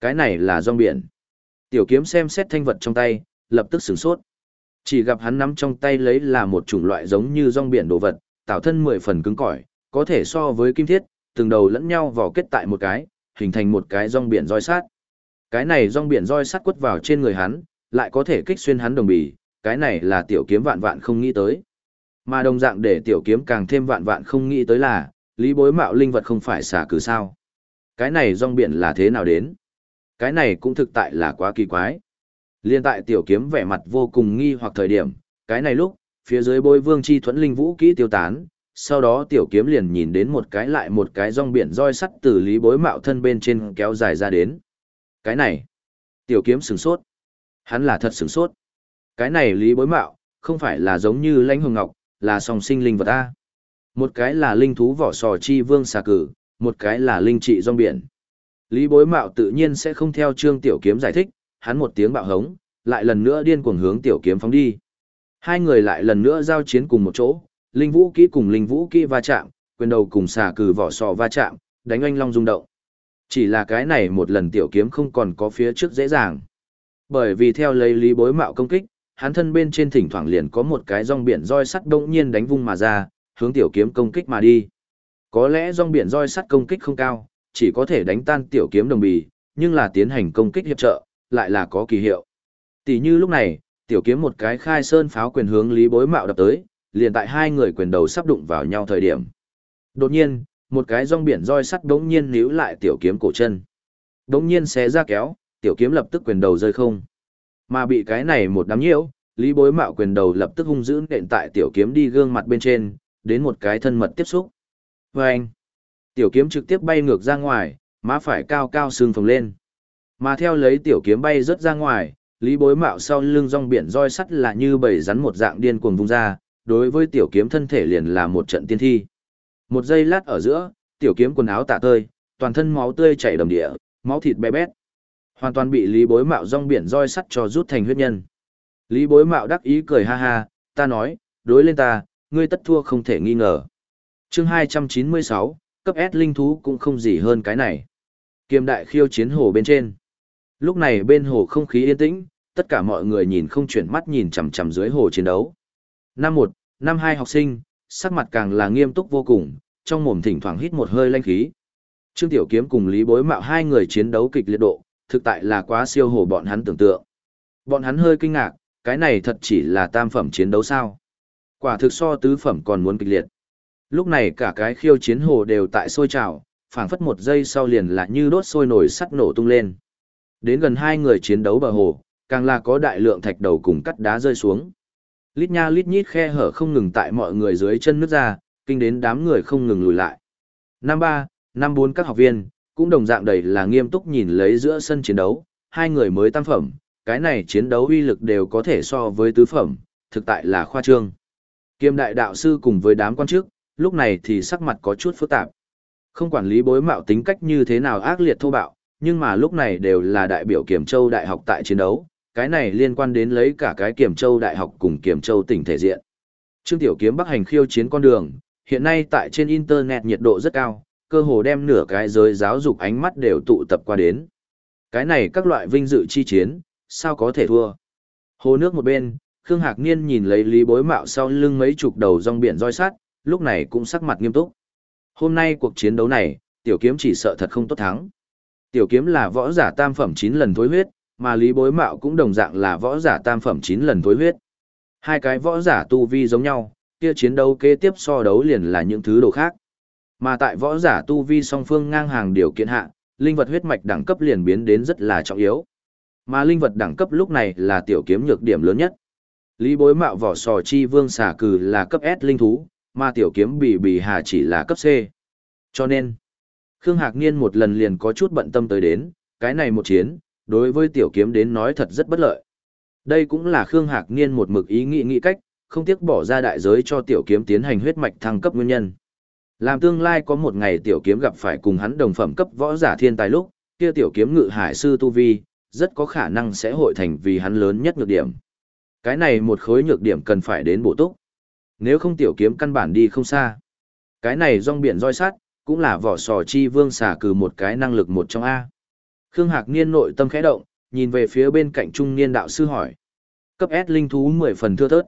cái này là rong biển. Tiểu kiếm xem xét thanh vật trong tay, lập tức sửng sốt. Chỉ gặp hắn nắm trong tay lấy là một chủng loại giống như rong biển đồ vật, tạo thân mười phần cứng cỏi, có thể so với kim thiết, từng đầu lẫn nhau vò kết tại một cái, hình thành một cái rong biển roi sát. Cái này rong biển roi sắt quất vào trên người hắn, lại có thể kích xuyên hắn đồng bì, cái này là tiểu kiếm vạn vạn không nghĩ tới. Mà đồng dạng để tiểu kiếm càng thêm vạn vạn không nghĩ tới là, lý bối mạo linh vật không phải xả cử sao. Cái này rong biển là thế nào đến? Cái này cũng thực tại là quá kỳ quái. Liên tại tiểu kiếm vẻ mặt vô cùng nghi hoặc thời điểm, cái này lúc, phía dưới bối vương chi thuẫn linh vũ kỹ tiêu tán, sau đó tiểu kiếm liền nhìn đến một cái lại một cái rong biển roi sắt từ lý bối mạo thân bên trên kéo dài ra đến. Cái này, tiểu kiếm sửng sốt. Hắn là thật sửng sốt. Cái này lý bối mạo, không phải là giống như lãnh hồng ngọc, là song sinh linh vật A. Một cái là linh thú vỏ sò chi vương xà cử, một cái là linh trị rong biển. Lý bối mạo tự nhiên sẽ không theo trương tiểu kiếm giải thích, hắn một tiếng bạo hống, lại lần nữa điên cuồng hướng tiểu kiếm phóng đi. Hai người lại lần nữa giao chiến cùng một chỗ, linh vũ kỹ cùng linh vũ kỹ va chạm, quyền đầu cùng xà cử vỏ sò va chạm, đánh oanh long rung động. Chỉ là cái này một lần tiểu kiếm không còn có phía trước dễ dàng. Bởi vì theo lấy lý bối mạo công kích, hắn thân bên trên thỉnh thoảng liền có một cái rong biển roi sắt đông nhiên đánh vung mà ra, hướng tiểu kiếm công kích mà đi. Có lẽ rong biển roi sắt công kích không cao, chỉ có thể đánh tan tiểu kiếm đồng bì, nhưng là tiến hành công kích hiệp trợ, lại là có kỳ hiệu. Tỷ như lúc này, tiểu kiếm một cái khai sơn pháo quyền hướng lý bối mạo đập tới, liền tại hai người quyền đầu sắp đụng vào nhau thời điểm. Đột nhiên, một cái rong biển roi sắt đống nhiên níu lại tiểu kiếm cổ chân. Đống nhiên xé ra kéo, tiểu kiếm lập tức quyền đầu rơi không. Mà bị cái này một đám nhiễu, lý bối mạo quyền đầu lập tức hung dữ nện tại tiểu kiếm đi gương mặt bên trên, đến một cái thân mật tiếp xúc. Vâng! tiểu kiếm trực tiếp bay ngược ra ngoài, má phải cao cao sương phồng lên. Mà theo lấy tiểu kiếm bay rớt ra ngoài, lý bối mạo sau lưng rong biển roi sắt là như bầy rắn một dạng điên cuồng vung ra, đối với tiểu kiếm thân thể liền là một trận tiên thi. Một giây lát ở giữa, tiểu kiếm quần áo tả tơi, toàn thân máu tươi chảy đầm địa, máu thịt bé bét. Hoàn toàn bị Lý Bối Mạo rong biển roi sắt cho rút thành huyết nhân. Lý Bối Mạo đắc ý cười ha ha, ta nói, đối lên ta, ngươi tất thua không thể nghi ngờ. chương 296, cấp S linh thú cũng không gì hơn cái này. Kiềm đại khiêu chiến hồ bên trên. Lúc này bên hồ không khí yên tĩnh, tất cả mọi người nhìn không chuyển mắt nhìn chằm chằm dưới hồ chiến đấu. Năm 1, năm 2 học sinh, sắc mặt càng là nghiêm túc vô cùng, trong mồm thỉnh thoảng hít một hơi lanh khí. Trương Tiểu Kiếm cùng Lý Bối Mạo hai người chiến đấu kịch liệt độ, thực tại là quá siêu hồ bọn hắn tưởng tượng. Bọn hắn hơi kinh ngạc, cái này thật chỉ là tam phẩm chiến đấu sao. Quả thực so tứ phẩm còn muốn kịch liệt. Lúc này cả cái khiêu chiến hồ đều tại sôi trào, phảng phất một giây sau liền là như đốt sôi nổi sắt nổ tung lên. Đến gần hai người chiến đấu bờ hồ, càng là có đại lượng thạch đầu cùng cắt đá rơi xuống. Lít nha lít nhít khe hở không ngừng tại mọi người dưới chân nước ra, kinh đến đám người không ngừng lùi lại. Năm ba, năm bốn các học viên, cũng đồng dạng đầy là nghiêm túc nhìn lấy giữa sân chiến đấu, hai người mới tam phẩm, cái này chiến đấu uy lực đều có thể so với tứ phẩm, thực tại là khoa trương. Kiêm đại đạo sư cùng với đám quan chức, lúc này thì sắc mặt có chút phức tạp. Không quản lý bối mạo tính cách như thế nào ác liệt thô bạo, nhưng mà lúc này đều là đại biểu Kiểm Châu Đại học tại chiến đấu, cái này liên quan đến lấy cả cái Kiểm Châu Đại học cùng Kiểm Châu tỉnh thể diện. Trương Tiểu Kiếm Bắc hành khiêu chiến con đường, hiện nay tại trên Internet nhiệt độ rất cao, cơ hồ đem nửa cái giới giáo dục ánh mắt đều tụ tập qua đến. Cái này các loại vinh dự chi chiến, sao có thể thua. Hồ nước một bên, Khương Hạc Niên nhìn lấy Lý Bối Mạo sau lưng mấy chục đầu rong biển roi sát, lúc này cũng sắc mặt nghiêm túc. Hôm nay cuộc chiến đấu này, tiểu kiếm chỉ sợ thật không tốt thắng. Tiểu kiếm là võ giả tam phẩm 9 lần thối huyết, mà Lý Bối Mạo cũng đồng dạng là võ giả tam phẩm 9 lần thối huyết. Hai cái võ giả tu vi giống nhau, kia chiến đấu kế tiếp so đấu liền là những thứ đồ khác. Mà tại võ giả tu vi song phương ngang hàng điều kiện hạ, linh vật huyết mạch đẳng cấp liền biến đến rất là trọng yếu. Mà linh vật đẳng cấp lúc này là tiểu kiếm nhược điểm lớn nhất. Lý bối mạo vỏ sò chi vương xà cừ là cấp S linh thú, mà tiểu kiếm bì bì hà chỉ là cấp C. Cho nên, Khương Hạc Niên một lần liền có chút bận tâm tới đến, cái này một chiến, đối với tiểu kiếm đến nói thật rất bất lợi. Đây cũng là Khương Hạc Niên một mực ý nghĩ nghĩ cách, không tiếc bỏ ra đại giới cho tiểu kiếm tiến hành huyết mạch thăng cấp nguyên nhân. Làm tương lai có một ngày tiểu kiếm gặp phải cùng hắn đồng phẩm cấp võ giả thiên tài lúc, kia tiểu kiếm ngự hải sư tu vi, rất có khả năng sẽ hội thành vì hắn lớn nhất nhược điểm. Cái này một khối nhược điểm cần phải đến bổ túc. Nếu không tiểu kiếm căn bản đi không xa. Cái này rong biển roi sát, cũng là vỏ sò chi vương xà cừ một cái năng lực một trong A. Khương Hạc Niên nội tâm khẽ động, nhìn về phía bên cạnh trung niên đạo sư hỏi. Cấp S linh thú 10 phần thưa thớt.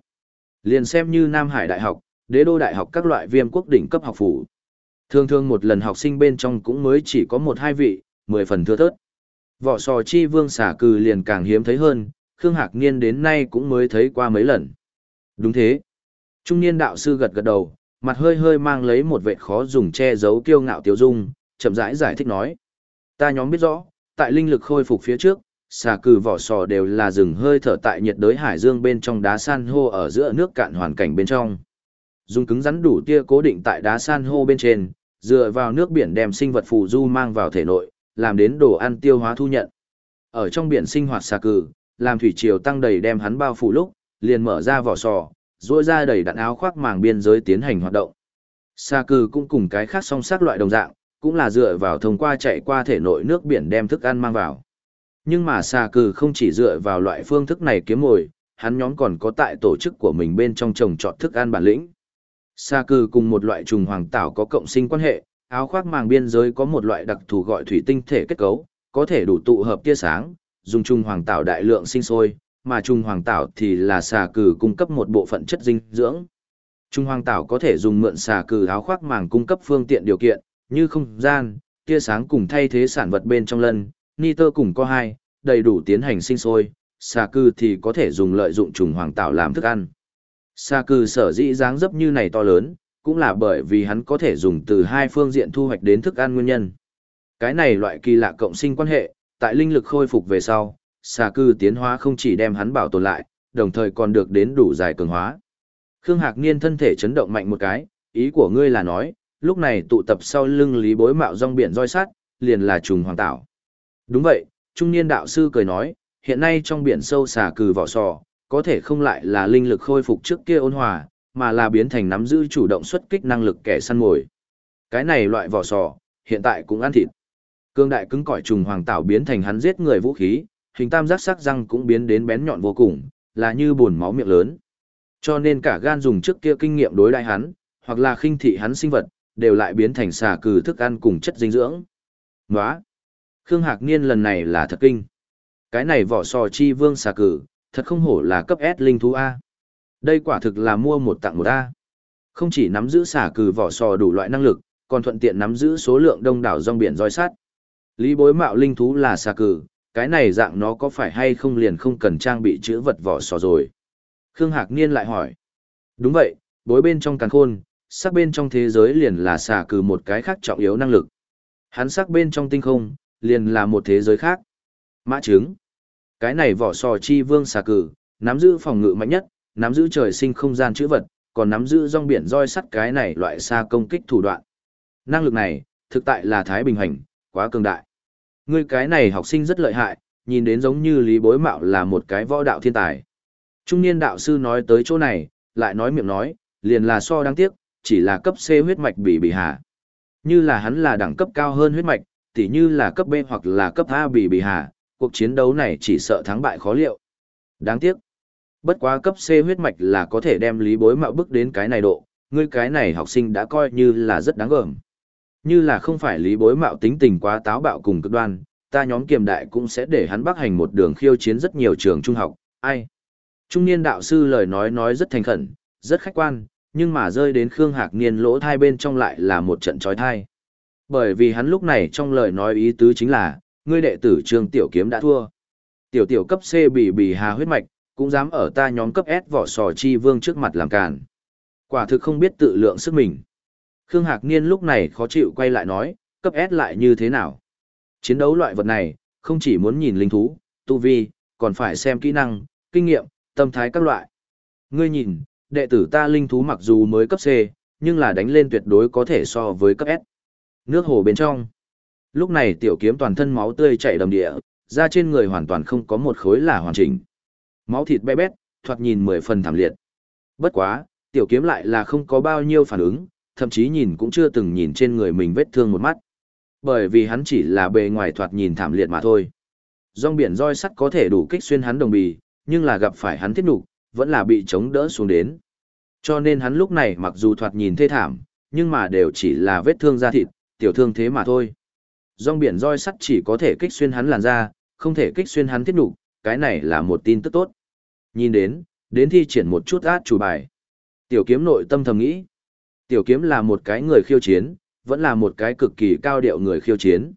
Liền xem như Nam Hải Đại học, đế đô đại học các loại viêm quốc đỉnh cấp học phủ. Thường thường một lần học sinh bên trong cũng mới chỉ có một hai vị, 10 phần thưa thớt. Vỏ sò chi vương xả cừ liền càng hiếm thấy hơn, Khương Hạc Niên đến nay cũng mới thấy qua mấy lần. Đúng thế. Trung niên đạo sư gật gật đầu, mặt hơi hơi mang lấy một vệ khó dùng che giấu kiêu ngạo tiêu dung, chậm rãi giải, giải thích nói. Ta nhóm biết rõ, tại linh lực khôi phục phía trước, xà cừ vỏ sò đều là rừng hơi thở tại nhiệt đới hải dương bên trong đá san hô ở giữa nước cạn hoàn cảnh bên trong. Dùng cứng rắn đủ tia cố định tại đá san hô bên trên, dựa vào nước biển đem sinh vật phù du mang vào thể nội, làm đến đồ ăn tiêu hóa thu nhận. Ở trong biển sinh hoạt xà cừ, làm thủy triều tăng đầy đem hắn bao phủ lúc, liền mở ra vỏ sò, rỗi ra đầy đạn áo khoác màng biên giới tiến hành hoạt động. Sa cừ cũng cùng cái khác song sắc loại đồng dạng, cũng là dựa vào thông qua chạy qua thể nội nước biển đem thức ăn mang vào. Nhưng mà Sa cừ không chỉ dựa vào loại phương thức này kiếm mồi, hắn nhóm còn có tại tổ chức của mình bên trong trồng trọt thức ăn bản lĩnh. Sa cừ cùng một loại trùng hoàng tảo có cộng sinh quan hệ, áo khoác màng biên giới có một loại đặc thù gọi thủy tinh thể kết cấu, có thể đủ tụ hợp tia sáng, dùng trùng hoàng tảo đại lượng sinh sôi, mà trùng hoàng tảo thì là xà cừ cung cấp một bộ phận chất dinh dưỡng. Trung hoàng tảo có thể dùng mượn xà cừ áo khoác màng cung cấp phương tiện điều kiện, như không gian, tia sáng cùng thay thế sản vật bên trong lân, nitơ cùng có hai, đầy đủ tiến hành sinh sôi, xà cừ thì có thể dùng lợi dụng trùng hoàng tảo làm thức ăn. Xà cừ sở dĩ dáng dấp như này to lớn, cũng là bởi vì hắn có thể dùng từ hai phương diện thu hoạch đến thức ăn nguyên nhân. Cái này loại kỳ lạ cộng sinh quan hệ, tại linh lực khôi phục về sau, xà cư tiến hóa không chỉ đem hắn bảo tồn lại, đồng thời còn được đến đủ dài cường hóa. Khương Hạc Niên thân thể chấn động mạnh một cái, ý của ngươi là nói, lúc này tụ tập sau lưng lý bối mạo rong biển roi sắt, liền là trùng hoàng tảo. Đúng vậy, trung niên đạo sư cười nói, hiện nay trong biển sâu xà cừ vỏ sò, có thể không lại là linh lực khôi phục trước kia ôn hòa, mà là biến thành nắm giữ chủ động xuất kích năng lực kẻ săn mồi. Cái này loại vỏ sò, hiện tại cũng ăn thịt. Cương đại cứng cỏi trùng hoàng tảo biến thành hắn giết người vũ khí, hình tam giác sắc răng cũng biến đến bén nhọn vô cùng, là như buồn máu miệng lớn. Cho nên cả gan dùng trước kia kinh nghiệm đối đại hắn, hoặc là khinh thị hắn sinh vật, đều lại biến thành xà cừ thức ăn cùng chất dinh dưỡng. Nóa! Khương Hạc Niên lần này là thật kinh. Cái này vỏ sò chi vương xà cừ, thật không hổ là cấp S linh thú A. Đây quả thực là mua một tặng một A. Không chỉ nắm giữ xà cừ vỏ sò đủ loại năng lực, còn thuận tiện nắm giữ số lượng đông đảo rong biển roi sát. Lý bối mạo linh thú là xà cừ, cái này dạng nó có phải hay không liền không cần trang bị chữ vật vỏ sò rồi. Khương Hạc Niên lại hỏi. Đúng vậy, bối bên trong càng khôn, sắc bên trong thế giới liền là xà cừ một cái khác trọng yếu năng lực. Hắn sắc bên trong tinh không, liền là một thế giới khác. Mã trứng. Cái này vỏ sò chi vương xà cừ, nắm giữ phòng ngự mạnh nhất, nắm giữ trời sinh không gian chữ vật, còn nắm giữ rong biển roi sắt cái này loại xa công kích thủ đoạn. Năng lực này, thực tại là thái bình hành, quá cường đại. Ngươi cái này học sinh rất lợi hại, nhìn đến giống như Lý Bối Mạo là một cái võ đạo thiên tài. Trung niên đạo sư nói tới chỗ này, lại nói miệng nói, liền là so đáng tiếc, chỉ là cấp C huyết mạch bị bị hạ. Như là hắn là đẳng cấp cao hơn huyết mạch, tỉ như là cấp B hoặc là cấp A bị bị hạ, cuộc chiến đấu này chỉ sợ thắng bại khó liệu. Đáng tiếc. Bất quá cấp C huyết mạch là có thể đem Lý Bối Mạo bước đến cái này độ, ngươi cái này học sinh đã coi như là rất đáng gờm. Như là không phải lý bối mạo tính tình quá táo bạo cùng cực đoan, ta nhóm kiềm đại cũng sẽ để hắn bắc hành một đường khiêu chiến rất nhiều trường trung học, ai. Trung niên đạo sư lời nói nói rất thành khẩn, rất khách quan, nhưng mà rơi đến Khương Hạc Niên lỗ thai bên trong lại là một trận trói thai. Bởi vì hắn lúc này trong lời nói ý tứ chính là, ngươi đệ tử Trương Tiểu Kiếm đã thua. Tiểu tiểu cấp C bị bị hà huyết mạch, cũng dám ở ta nhóm cấp S vỏ sò chi vương trước mặt làm càn. Quả thực không biết tự lượng sức mình. Khương Hạc Niên lúc này khó chịu quay lại nói, cấp S lại như thế nào? Chiến đấu loại vật này, không chỉ muốn nhìn linh thú, tu vi, còn phải xem kỹ năng, kinh nghiệm, tâm thái các loại. Ngươi nhìn, đệ tử ta linh thú mặc dù mới cấp C, nhưng là đánh lên tuyệt đối có thể so với cấp S. Nước hồ bên trong. Lúc này tiểu kiếm toàn thân máu tươi chảy đầm địa, da trên người hoàn toàn không có một khối là hoàn chỉnh. Máu thịt bé bét, thoạt nhìn mười phần thảm liệt. Bất quá, tiểu kiếm lại là không có bao nhiêu phản ứng, thậm chí nhìn cũng chưa từng nhìn trên người mình vết thương một mắt. Bởi vì hắn chỉ là bề ngoài thoạt nhìn thảm liệt mà thôi. Rong biển roi sắt có thể đủ kích xuyên hắn đồng bì, nhưng là gặp phải hắn thiết nục, vẫn là bị chống đỡ xuống đến. Cho nên hắn lúc này mặc dù thoạt nhìn thê thảm, nhưng mà đều chỉ là vết thương da thịt, tiểu thương thế mà thôi. Rong biển roi sắt chỉ có thể kích xuyên hắn làn da, không thể kích xuyên hắn thiết đủ, cái này là một tin tức tốt. Nhìn đến, đến thi triển một chút át chủ bài. Tiểu kiếm nội tâm thầm nghĩ. Tiểu kiếm là một cái người khiêu chiến, vẫn là một cái cực kỳ cao điệu người khiêu chiến.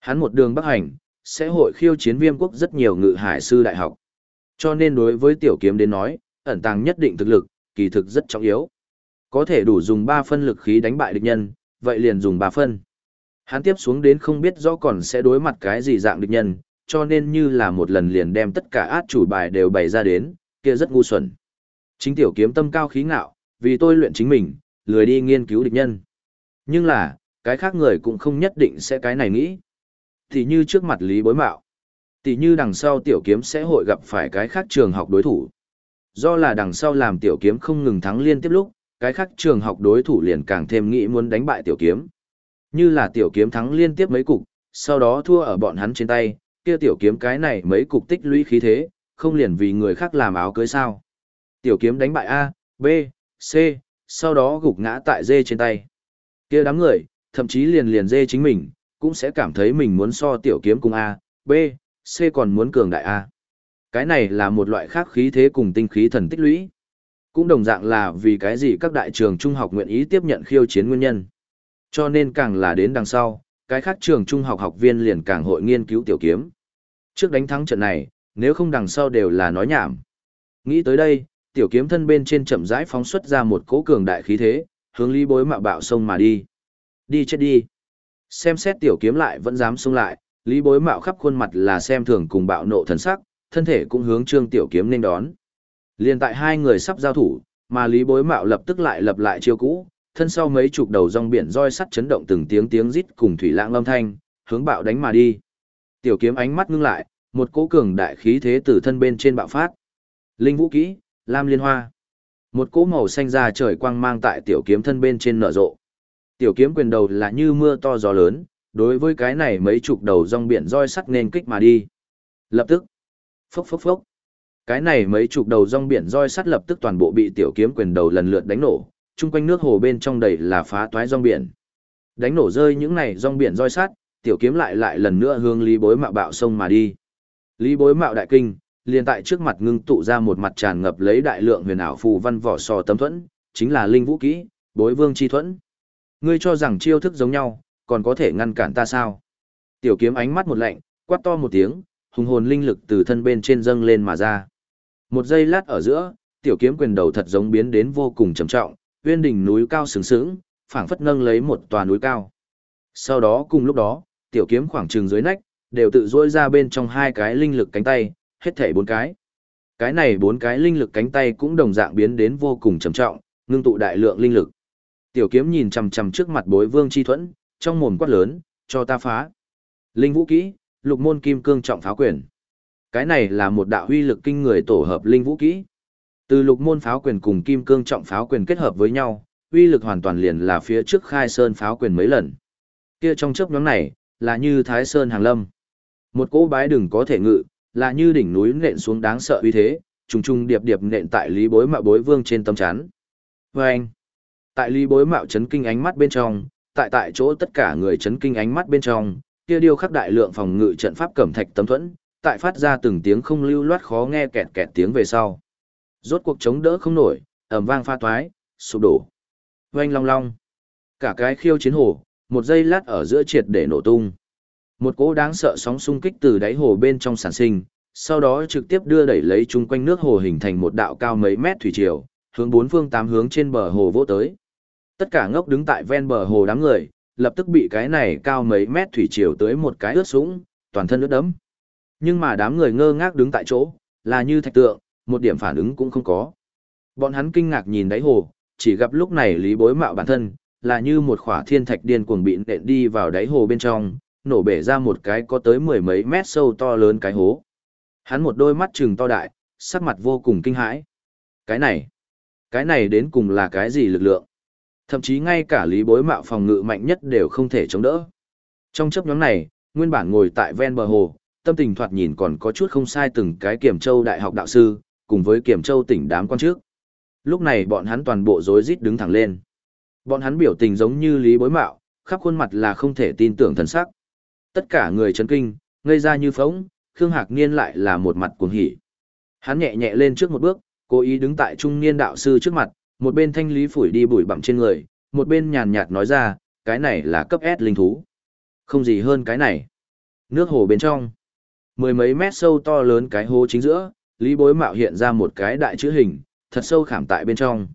Hắn một đường bắc hành, sẽ hội khiêu chiến viêm quốc rất nhiều ngự hải sư đại học. Cho nên đối với tiểu kiếm đến nói, ẩn tàng nhất định thực lực, kỳ thực rất trọng yếu. Có thể đủ dùng 3 phân lực khí đánh bại địch nhân, vậy liền dùng 3 phân. Hắn tiếp xuống đến không biết rõ còn sẽ đối mặt cái gì dạng địch nhân, cho nên như là một lần liền đem tất cả át chủ bài đều bày ra đến, kia rất ngu xuẩn. Chính tiểu kiếm tâm cao khí ngạo, vì tôi luyện chính mình, lười đi nghiên cứu địch nhân. Nhưng là, cái khác người cũng không nhất định sẽ cái này nghĩ. Thì như trước mặt Lý Bối Mạo. thì như đằng sau tiểu kiếm sẽ hội gặp phải cái khác trường học đối thủ. Do là đằng sau làm tiểu kiếm không ngừng thắng liên tiếp lúc, cái khác trường học đối thủ liền càng thêm nghĩ muốn đánh bại tiểu kiếm. Như là tiểu kiếm thắng liên tiếp mấy cục, sau đó thua ở bọn hắn trên tay, kia tiểu kiếm cái này mấy cục tích lũy khí thế, không liền vì người khác làm áo cưới sao. Tiểu kiếm đánh bại A, B, C, sau đó gục ngã tại dê trên tay. Kia đám người, thậm chí liền liền dê chính mình, cũng sẽ cảm thấy mình muốn so tiểu kiếm cùng A, B, C còn muốn cường đại A. Cái này là một loại khác khí thế cùng tinh khí thần tích lũy. Cũng đồng dạng là vì cái gì các đại trường trung học nguyện ý tiếp nhận khiêu chiến nguyên nhân. Cho nên càng là đến đằng sau, cái khác trường trung học học viên liền càng hội nghiên cứu tiểu kiếm. Trước đánh thắng trận này, nếu không đằng sau đều là nói nhảm. Nghĩ tới đây, tiểu kiếm thân bên trên chậm rãi phóng xuất ra một cỗ cường đại khí thế, hướng Lý Bối Mạo bạo sông mà đi. Đi chết đi. Xem xét tiểu kiếm lại vẫn dám xông lại, Lý Bối Mạo khắp khuôn mặt là xem thường cùng bạo nộ thần sắc, thân thể cũng hướng Trương Tiểu Kiếm nên đón. Liên tại hai người sắp giao thủ, mà Lý Bối Mạo lập tức lại lập lại chiêu cũ, thân sau mấy chục đầu rong biển roi sắt chấn động từng tiếng tiếng rít cùng thủy lãng âm thanh, hướng bạo đánh mà đi. Tiểu kiếm ánh mắt ngưng lại, một cỗ cường đại khí thế từ thân bên trên bạo phát. Linh vũ kỹ, Lam Liên Hoa. Một cỗ màu xanh ra trời quang mang tại tiểu kiếm thân bên trên nở rộ. Tiểu kiếm quyền đầu là như mưa to gió lớn, đối với cái này mấy chục đầu rong biển roi sắt nên kích mà đi. Lập tức, phốc phốc phốc. Cái này mấy chục đầu rong biển roi sắt lập tức toàn bộ bị tiểu kiếm quyền đầu lần lượt đánh nổ, chung quanh nước hồ bên trong đầy là phá toái rong biển. Đánh nổ rơi những này rong biển roi sắt, tiểu kiếm lại lại lần nữa hướng Lý Bối Mạo bạo sông mà đi. Lý Bối Mạo đại kinh, liền tại trước mặt ngưng tụ ra một mặt tràn ngập lấy đại lượng huyền ảo phù văn vỏ sò tấm thuẫn, chính là linh vũ kỹ, Bối Vương chi thuẫn. Ngươi cho rằng chiêu thức giống nhau, còn có thể ngăn cản ta sao? Tiểu kiếm ánh mắt một lạnh, quát to một tiếng, hùng hồn linh lực từ thân bên trên dâng lên mà ra. Một giây lát ở giữa, tiểu kiếm quyền đầu thật giống biến đến vô cùng trầm trọng, uyên đỉnh núi cao sừng sững, phảng phất nâng lấy một tòa núi cao. Sau đó cùng lúc đó, tiểu kiếm khoảng trừng dưới nách, đều tự rôi ra bên trong hai cái linh lực cánh tay, hết thảy bốn cái. Cái này bốn cái linh lực cánh tay cũng đồng dạng biến đến vô cùng trầm trọng, ngưng tụ đại lượng linh lực. Tiểu kiếm nhìn chằm chằm trước mặt bối vương chi thuẫn, trong mồm quát lớn, cho ta phá. Linh vũ kỹ, lục môn kim cương trọng pháo quyền. Cái này là một đạo huy lực kinh người tổ hợp linh vũ kỹ. Từ lục môn pháo quyền cùng kim cương trọng pháo quyền kết hợp với nhau, uy lực hoàn toàn liền là phía trước khai sơn pháo quyền mấy lần. Kia trong chớp nhóm này, là như thái sơn hàng lâm. Một cỗ bái đừng có thể ngự, là như đỉnh núi nện xuống đáng sợ uy thế, trùng trùng điệp điệp nện tại lý bối mạo bối vương trên tâm chán. Và vâng! anh, tại lý bối mạo chấn kinh ánh mắt bên trong, tại tại chỗ tất cả người chấn kinh ánh mắt bên trong, kia điêu khắc đại lượng phòng ngự trận pháp cẩm thạch tấm thuẫn, tại phát ra từng tiếng không lưu loát khó nghe kẹt kẹt tiếng về sau. Rốt cuộc chống đỡ không nổi, ầm vang pha toái, sụp đổ. Oanh long long. Cả cái khiêu chiến hồ, một giây lát ở giữa triệt để nổ tung. Một cỗ đáng sợ sóng xung kích từ đáy hồ bên trong sản sinh, sau đó trực tiếp đưa đẩy lấy chung quanh nước hồ hình thành một đạo cao mấy mét thủy triều, hướng bốn phương tám hướng trên bờ hồ vỗ tới. Tất cả ngốc đứng tại ven bờ hồ đám người, lập tức bị cái này cao mấy mét thủy triều tới một cái ướt sũng, toàn thân ướt đẫm. Nhưng mà đám người ngơ ngác đứng tại chỗ, là như thạch tượng, một điểm phản ứng cũng không có. Bọn hắn kinh ngạc nhìn đáy hồ, chỉ gặp lúc này Lý Bối Mạo bản thân, là như một khỏa thiên thạch điên cuồng bị nện đi vào đáy hồ bên trong, nổ bể ra một cái có tới mười mấy mét sâu to lớn cái hố. Hắn một đôi mắt trừng to đại, sắc mặt vô cùng kinh hãi. Cái này, cái này đến cùng là cái gì lực lượng? Thậm chí ngay cả lý bối mạo phòng ngự mạnh nhất đều không thể chống đỡ. Trong chấp nhóm này, nguyên bản ngồi tại ven bờ hồ, tâm tình thoạt nhìn còn có chút không sai từng cái kiểm châu đại học đạo sư, cùng với kiểm châu tỉnh đám quan trước. Lúc này bọn hắn toàn bộ rối rít đứng thẳng lên. Bọn hắn biểu tình giống như lý bối mạo, khắp khuôn mặt là không thể tin tưởng thần sắc. Tất cả người chấn kinh, ngây ra như phóng, Khương Hạc Niên lại là một mặt cuồng hỉ. Hắn nhẹ nhẹ lên trước một bước, cố ý đứng tại trung niên đạo sư trước mặt, một bên thanh lý phủi đi bụi bặm trên người, một bên nhàn nhạt nói ra, cái này là cấp S linh thú. Không gì hơn cái này. Nước hồ bên trong. Mười mấy mét sâu to lớn cái hố chính giữa, Lý Bối Mạo hiện ra một cái đại chữ hình, thật sâu khảm tại bên trong.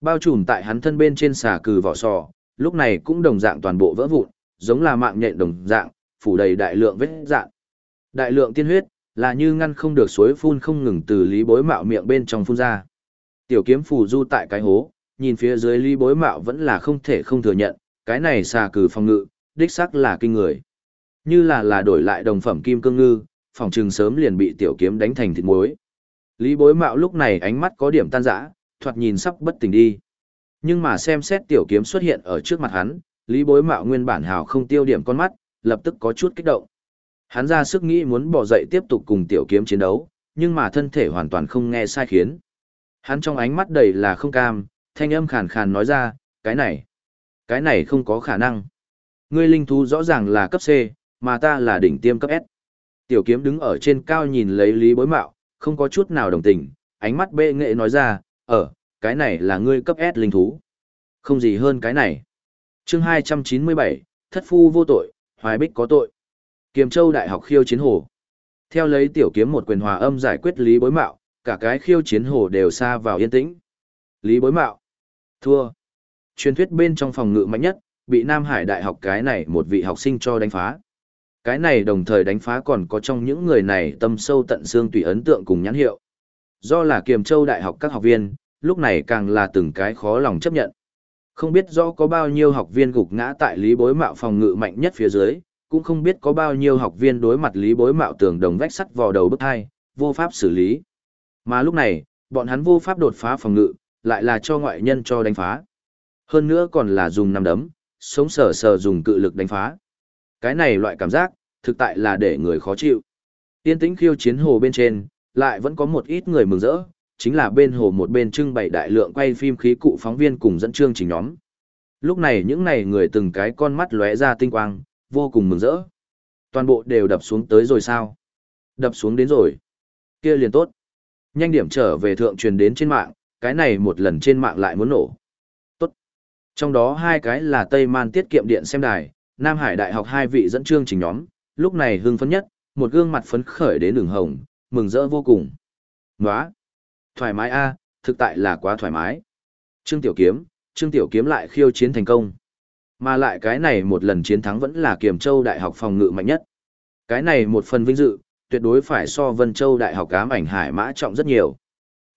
Bao trùm tại hắn thân bên trên xà cừ vỏ sò, lúc này cũng đồng dạng toàn bộ vỡ vụn, giống là mạng nhện đồng dạng, phủ đầy đại lượng vết dạn. Đại lượng tiên huyết, là như ngăn không được suối phun không ngừng từ Lý Bối Mạo miệng bên trong phun ra. Tiểu kiếm phù du tại cái hố, nhìn phía dưới Lý Bối Mạo vẫn là không thể không thừa nhận, cái này xà cử phòng ngự, đích xác là kinh người. Như là là đổi lại đồng phẩm kim cương ngư, phòng trừng sớm liền bị tiểu kiếm đánh thành thịt muối. Lý Bối Mạo lúc này ánh mắt có điểm tan rã, thoạt nhìn sắp bất tỉnh đi. Nhưng mà xem xét tiểu kiếm xuất hiện ở trước mặt hắn, Lý Bối Mạo nguyên bản hào không tiêu điểm con mắt, lập tức có chút kích động. Hắn ra sức nghĩ muốn bỏ dậy tiếp tục cùng tiểu kiếm chiến đấu, nhưng mà thân thể hoàn toàn không nghe sai khiến. Hắn trong ánh mắt đầy là không cam, thanh âm khàn khàn nói ra, cái này, cái này không có khả năng. Ngươi linh thú rõ ràng là cấp C, mà ta là đỉnh tiêm cấp S. Tiểu kiếm đứng ở trên cao nhìn lấy Lý Bối Mạo, không có chút nào đồng tình, ánh mắt bệ nghệ nói ra, ở, cái này là ngươi cấp S linh thú. Không gì hơn cái này. chương 297, thất phu vô tội, hoài bích có tội. Kiềm Châu Đại học khiêu chiến hồ. Theo lấy tiểu kiếm một quyền hòa âm giải quyết Lý Bối Mạo, cả cái khiêu chiến hồ đều xa vào yên tĩnh. Lý Bối Mạo. Thua. Truyền thuyết bên trong phòng ngự mạnh nhất, bị Nam Hải Đại học cái này một vị học sinh cho đánh phá. Cái này đồng thời đánh phá còn có trong những người này tâm sâu tận xương tùy ấn tượng cùng nhãn hiệu. Do là Kiềm Châu Đại học các học viên, lúc này càng là từng cái khó lòng chấp nhận. Không biết rõ có bao nhiêu học viên gục ngã tại Lý Bối Mạo phòng ngự mạnh nhất phía dưới, cũng không biết có bao nhiêu học viên đối mặt Lý Bối Mạo tường đồng vách sắt vào đầu bức hai, vô pháp xử lý. Mà lúc này, bọn hắn vô pháp đột phá phòng ngự, lại là cho ngoại nhân cho đánh phá. Hơn nữa còn là dùng nằm đấm, sống sờ sờ dùng cự lực đánh phá. Cái này loại cảm giác, thực tại là để người khó chịu. Tiên tĩnh khiêu chiến hồ bên trên, lại vẫn có một ít người mừng rỡ, chính là bên hồ một bên trưng bày đại lượng quay phim khí cụ phóng viên cùng dẫn chương trình nhóm. Lúc này những này người từng cái con mắt lóe ra tinh quang, vô cùng mừng rỡ. Toàn bộ đều đập xuống tới rồi sao? Đập xuống đến rồi. Kia liền tốt. Nhanh điểm trở về thượng truyền đến trên mạng, cái này một lần trên mạng lại muốn nổ. Tốt. Trong đó hai cái là Tây Man tiết kiệm điện xem đài, Nam Hải Đại học hai vị dẫn chương trình nhóm, lúc này hưng phấn nhất, một gương mặt phấn khởi đến đường hồng, mừng rỡ vô cùng. Nóa! Thoải mái a, thực tại là quá thoải mái. Trương Tiểu Kiếm, Trương Tiểu Kiếm lại khiêu chiến thành công. Mà lại cái này một lần chiến thắng vẫn là Kiềm Châu Đại học phòng ngự mạnh nhất. Cái này một phần vinh dự, tuyệt đối phải so Vân Châu Đại học ám ảnh hải mã trọng rất nhiều.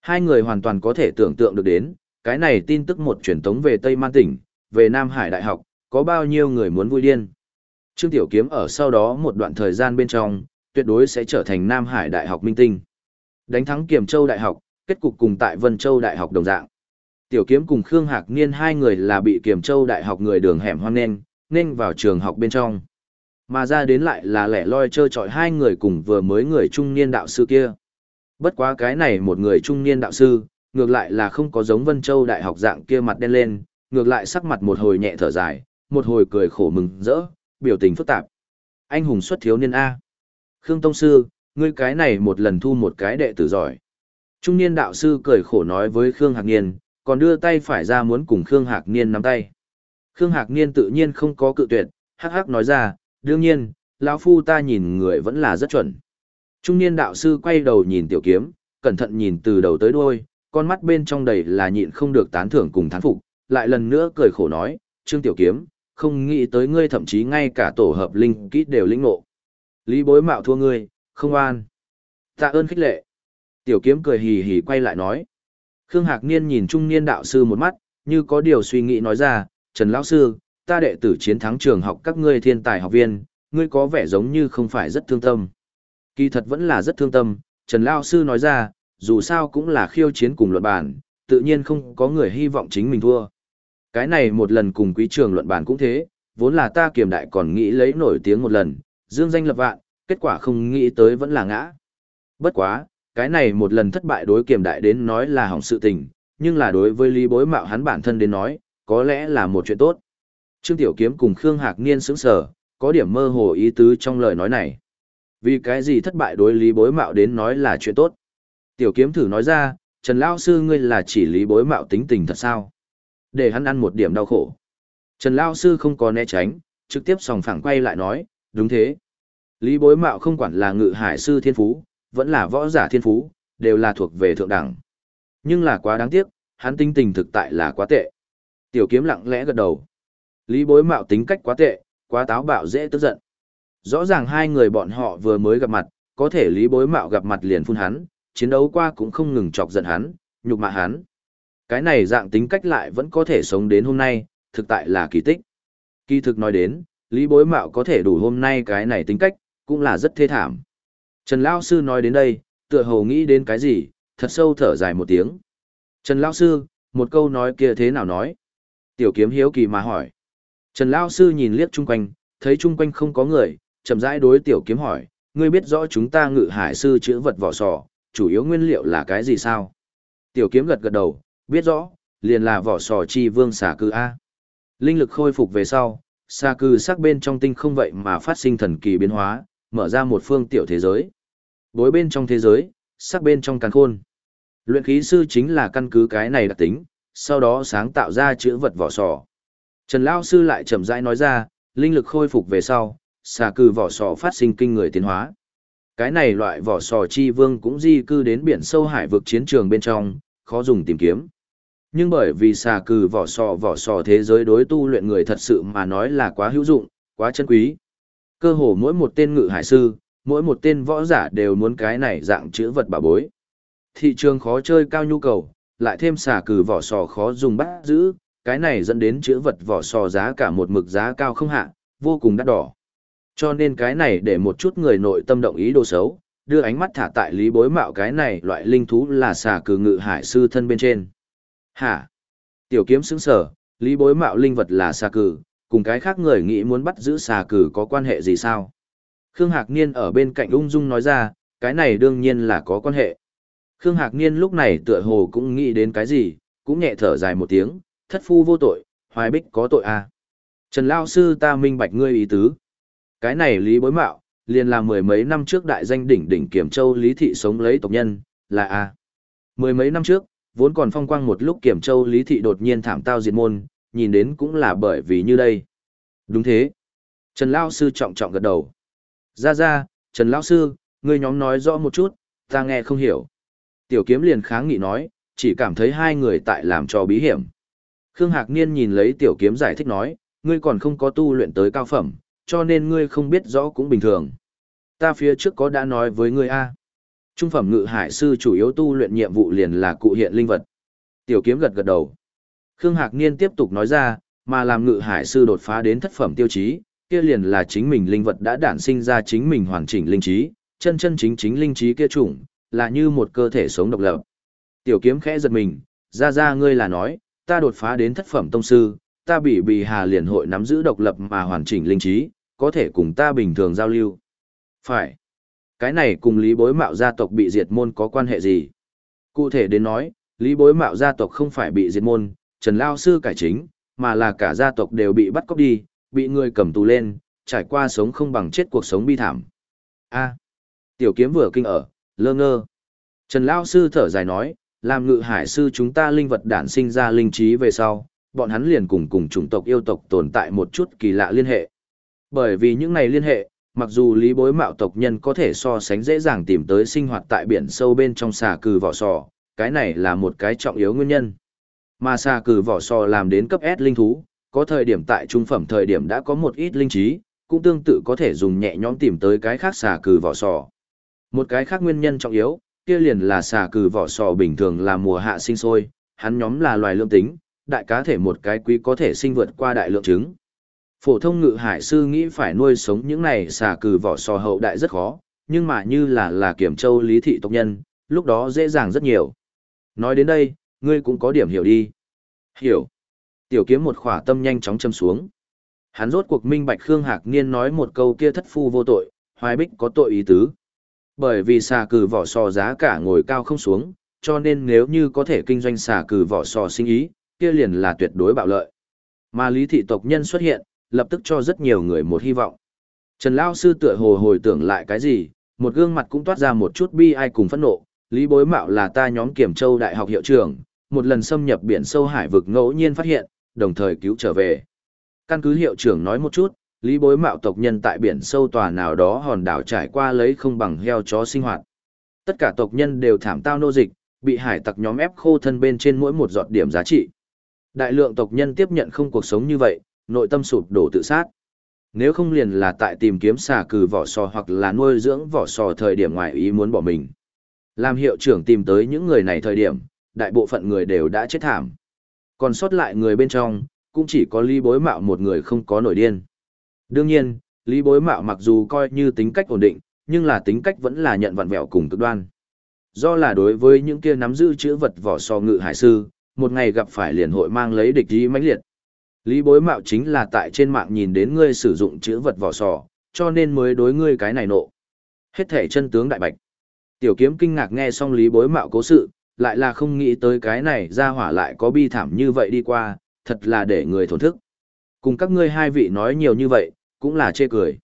Hai người hoàn toàn có thể tưởng tượng được đến, cái này tin tức một truyền tống về Tây Man tỉnh, về Nam Hải Đại học, có bao nhiêu người muốn vui điên. Trương Tiểu Kiếm ở sau đó một đoạn thời gian bên trong, tuyệt đối sẽ trở thành Nam Hải Đại học minh tinh. Đánh thắng Kiềm Châu Đại học, kết cục cùng tại Vân Châu Đại học đồng dạng. Tiểu Kiếm cùng Khương Hạc Niên hai người là bị Kiểm Châu Đại học người đường hẻm hoang nên, nên vào trường học bên trong. Mà ra đến lại là lẻ loi chơi chọi hai người cùng vừa mới người trung niên đạo sư kia. Bất quá cái này một người trung niên đạo sư, ngược lại là không có giống Vân Châu Đại học dạng kia mặt đen lên, ngược lại sắc mặt một hồi nhẹ thở dài, một hồi cười khổ mừng rỡ, biểu tình phức tạp. Anh hùng xuất thiếu niên A. Khương Tông Sư, ngươi cái này một lần thu một cái đệ tử giỏi. Trung niên đạo sư cười khổ nói với Khương Hạc Niên, còn đưa tay phải ra muốn cùng Khương Hạc Niên nắm tay. Khương Hạc Niên tự nhiên không có cự tuyệt, hắc hắc nói ra, đương nhiên, lão phu ta nhìn người vẫn là rất chuẩn. Trung niên đạo sư quay đầu nhìn tiểu kiếm, cẩn thận nhìn từ đầu tới đuôi, con mắt bên trong đầy là nhịn không được tán thưởng cùng thán phục, lại lần nữa cười khổ nói, Trương tiểu kiếm, không nghĩ tới ngươi thậm chí ngay cả tổ hợp linh kỹ đều lĩnh ngộ. Lý bối mạo thua ngươi, không an. Tạ ơn khích lệ. Tiểu kiếm cười hì hì quay lại nói. Khương Hạc Niên nhìn trung niên đạo sư một mắt, như có điều suy nghĩ nói ra, Trần Lão Sư, ta đệ tử chiến thắng trường học các ngươi thiên tài học viên, ngươi có vẻ giống như không phải rất thương tâm. Kỳ thật vẫn là rất thương tâm, Trần Lão Sư nói ra, dù sao cũng là khiêu chiến cùng luận bản, tự nhiên không có người hy vọng chính mình thua. Cái này một lần cùng quý trường luận bản cũng thế, vốn là ta kiềm đại còn nghĩ lấy nổi tiếng một lần, dương danh lập vạn, kết quả không nghĩ tới vẫn là ngã. Bất quá, cái này một lần thất bại đối kiềm đại đến nói là hỏng sự tình, nhưng là đối với lý bối mạo hắn bản thân đến nói, có lẽ là một chuyện tốt. Trương Tiểu Kiếm cùng Khương Hạc Niên sững sờ, có điểm mơ hồ ý tứ trong lời nói này. Vì cái gì thất bại đối lý bối mạo đến nói là chuyện tốt. Tiểu Kiếm thử nói ra, Trần Lao Sư ngươi là chỉ lý bối mạo tính tình thật sao? Để hắn ăn một điểm đau khổ. Trần Lao Sư không có né tránh, trực tiếp sòng phẳng quay lại nói, đúng thế. Lý bối mạo không quản là ngự hải sư thiên phú, vẫn là võ giả thiên phú, đều là thuộc về thượng đẳng. Nhưng là quá đáng tiếc, hắn tinh tình thực tại là quá tệ. Tiểu kiếm lặng lẽ gật đầu. Lý bối mạo tính cách quá tệ, quá táo bạo dễ tức giận. Rõ ràng hai người bọn họ vừa mới gặp mặt, có thể lý bối mạo gặp mặt liền phun hắn, chiến đấu qua cũng không ngừng chọc giận hắn, nhục mạ hắn. Cái này dạng tính cách lại vẫn có thể sống đến hôm nay, thực tại là kỳ tích. Kỳ thực nói đến, lý bối mạo có thể đủ hôm nay cái này tính cách, cũng là rất thê thảm. Trần Lao Sư nói đến đây, tựa hồ nghĩ đến cái gì, thật sâu thở dài một tiếng. Trần Lao Sư, một câu nói kia thế nào nói? Tiểu kiếm hiếu kỳ mà hỏi. Trần Lao Sư nhìn liếc chung quanh, thấy chung quanh không có người, chậm rãi đối tiểu kiếm hỏi, ngươi biết rõ chúng ta ngự hải sư chữ vật vỏ sò, chủ yếu nguyên liệu là cái gì sao? Tiểu kiếm gật gật đầu, biết rõ, liền là vỏ sò chi vương xà cư A. Linh lực khôi phục về sau, xà cư sắc bên trong tinh không vậy mà phát sinh thần kỳ biến hóa, mở ra một phương tiểu thế giới. Bối bên trong thế giới, sắc bên trong càng khôn. Luyện khí sư chính là căn cứ cái này đặc tính, sau đó sáng tạo ra chữ vật vỏ sò. Trần Lao Sư lại chậm rãi nói ra, linh lực khôi phục về sau, xà cư vỏ sò phát sinh kinh người tiến hóa. Cái này loại vỏ sò chi vương cũng di cư đến biển sâu hải vực chiến trường bên trong, khó dùng tìm kiếm. Nhưng bởi vì xà cừ vỏ sò vỏ sò thế giới đối tu luyện người thật sự mà nói là quá hữu dụng, quá chân quý. Cơ hồ mỗi một tên ngự hải sư, mỗi một tên võ giả đều muốn cái này dạng chữ vật bảo bối. Thị trường khó chơi cao nhu cầu, lại thêm xà cử vỏ sò khó dùng bắt giữ, cái này dẫn đến chữ vật vỏ sò giá cả một mực giá cao không hạ, vô cùng đắt đỏ. Cho nên cái này để một chút người nội tâm động ý đồ xấu, đưa ánh mắt thả tại lý bối mạo cái này loại linh thú là xà cử ngự hải sư thân bên trên. Hả? Tiểu kiếm xứng sở, lý bối mạo linh vật là xà cử, cùng cái khác người nghĩ muốn bắt giữ xà cử có quan hệ gì sao? Khương Hạc Niên ở bên cạnh ung dung nói ra, cái này đương nhiên là có quan hệ. Khương Hạc Niên lúc này tựa hồ cũng nghĩ đến cái gì, cũng nhẹ thở dài một tiếng, thất phu vô tội, hoài bích có tội à. Trần Lao Sư ta minh bạch ngươi ý tứ. Cái này lý bối mạo, liền là mười mấy năm trước đại danh đỉnh đỉnh Kiểm Châu Lý Thị sống lấy tộc nhân, là A. Mười mấy năm trước, vốn còn phong quang một lúc Kiểm Châu Lý Thị đột nhiên thảm tao diệt môn, nhìn đến cũng là bởi vì như đây. Đúng thế. Trần Lao Sư trọng trọng gật đầu. Ra ra, Trần lão Sư, ngươi nhóm nói rõ một chút, ta nghe không hiểu. Tiểu kiếm liền kháng nghị nói, chỉ cảm thấy hai người tại làm cho bí hiểm. Khương Hạc Niên nhìn lấy tiểu kiếm giải thích nói, ngươi còn không có tu luyện tới cao phẩm, cho nên ngươi không biết rõ cũng bình thường. Ta phía trước có đã nói với ngươi a. Trung phẩm ngự hải sư chủ yếu tu luyện nhiệm vụ liền là cụ hiện linh vật. Tiểu kiếm gật gật đầu. Khương Hạc Niên tiếp tục nói ra, mà làm ngự hải sư đột phá đến thất phẩm tiêu chí, kia liền là chính mình linh vật đã đản sinh ra chính mình hoàn chỉnh linh trí, chân chân chính chính linh trí kia chủng, là như một cơ thể sống độc lập. Tiểu kiếm khẽ giật mình, ra ra ngươi là nói, ta đột phá đến thất phẩm tông sư, ta bị bì hà liền hội nắm giữ độc lập mà hoàn chỉnh linh trí, có thể cùng ta bình thường giao lưu. Phải. Cái này cùng lý bối mạo gia tộc bị diệt môn có quan hệ gì? Cụ thể đến nói, lý bối mạo gia tộc không phải bị diệt môn, Trần Lao Sư cải chính, mà là cả gia tộc đều bị bắt cóc đi, bị người cầm tù lên, trải qua sống không bằng chết cuộc sống bi thảm. A. tiểu kiếm vừa kinh ở, lơ ngơ. Trần Lao Sư thở dài nói, làm ngự hải sư chúng ta linh vật đản sinh ra linh trí về sau, bọn hắn liền cùng cùng chủng tộc yêu tộc tồn tại một chút kỳ lạ liên hệ. Bởi vì những này liên hệ, mặc dù lý bối mạo tộc nhân có thể so sánh dễ dàng tìm tới sinh hoạt tại biển sâu bên trong xà cừ vỏ sò, cái này là một cái trọng yếu nguyên nhân. Mà xà cừ vỏ sò làm đến cấp S linh thú, có thời điểm tại trung phẩm thời điểm đã có một ít linh trí, cũng tương tự có thể dùng nhẹ nhõm tìm tới cái khác xà cừ vỏ sò. Một cái khác nguyên nhân trọng yếu, kia liền là xà cừ vỏ sò bình thường là mùa hạ sinh sôi, hắn nhóm là loài lương tính, đại cá thể một cái quý có thể sinh vượt qua đại lượng trứng. Phổ thông ngự hải sư nghĩ phải nuôi sống những này xà cừ vỏ sò hậu đại rất khó, nhưng mà như là là kiểm châu lý thị tộc nhân, lúc đó dễ dàng rất nhiều. Nói đến đây, ngươi cũng có điểm hiểu đi. Hiểu. Tiểu kiếm một khỏa tâm nhanh chóng châm xuống. Hắn rốt cuộc minh bạch Khương Hạc Niên nói một câu kia thất phu vô tội, hoài bích có tội ý tứ. Bởi vì xà cừ vỏ sò giá cả ngồi cao không xuống, cho nên nếu như có thể kinh doanh xà cừ vỏ sò sinh ý, kia liền là tuyệt đối bạo lợi. Mà lý thị tộc nhân xuất hiện, lập tức cho rất nhiều người một hy vọng. Trần Lao Sư tựa hồ hồi tưởng lại cái gì, một gương mặt cũng toát ra một chút bi ai cùng phẫn nộ. Lý Bối Mạo là ta nhóm Kiểm Châu Đại học hiệu trưởng, một lần xâm nhập biển sâu hải vực ngẫu nhiên phát hiện, đồng thời cứu trở về. Căn cứ hiệu trưởng nói một chút, Lý Bối Mạo tộc nhân tại biển sâu tòa nào đó hòn đảo trải qua lấy không bằng heo chó sinh hoạt. Tất cả tộc nhân đều thảm tao nô dịch, bị hải tặc nhóm ép khô thân bên trên mỗi một giọt điểm giá trị. Đại lượng tộc nhân tiếp nhận không cuộc sống như vậy, nội tâm sụp đổ tự sát. Nếu không liền là tại tìm kiếm xà cừ vỏ sò hoặc là nuôi dưỡng vỏ sò thời điểm ngoài ý muốn bỏ mình. Làm hiệu trưởng tìm tới những người này thời điểm, đại bộ phận người đều đã chết thảm. Còn sót lại người bên trong, cũng chỉ có Lý Bối Mạo một người không có nổi điên. Đương nhiên, Lý Bối Mạo mặc dù coi như tính cách ổn định, nhưng là tính cách vẫn là nhận vặn vẹo cùng cực đoan. Do là đối với những kia nắm giữ chữ vật vỏ sò ngự hải sư, một ngày gặp phải liền hội mang lấy địch ý mãnh liệt. Lý bối mạo chính là tại trên mạng nhìn đến ngươi sử dụng chữ vật vỏ sò, cho nên mới đối ngươi cái này nộ. Hết thể chân tướng đại bạch. Tiểu kiếm kinh ngạc nghe xong lý bối mạo cố sự, lại là không nghĩ tới cái này ra hỏa lại có bi thảm như vậy đi qua, thật là để người thổn thức. Cùng các ngươi hai vị nói nhiều như vậy, cũng là chê cười.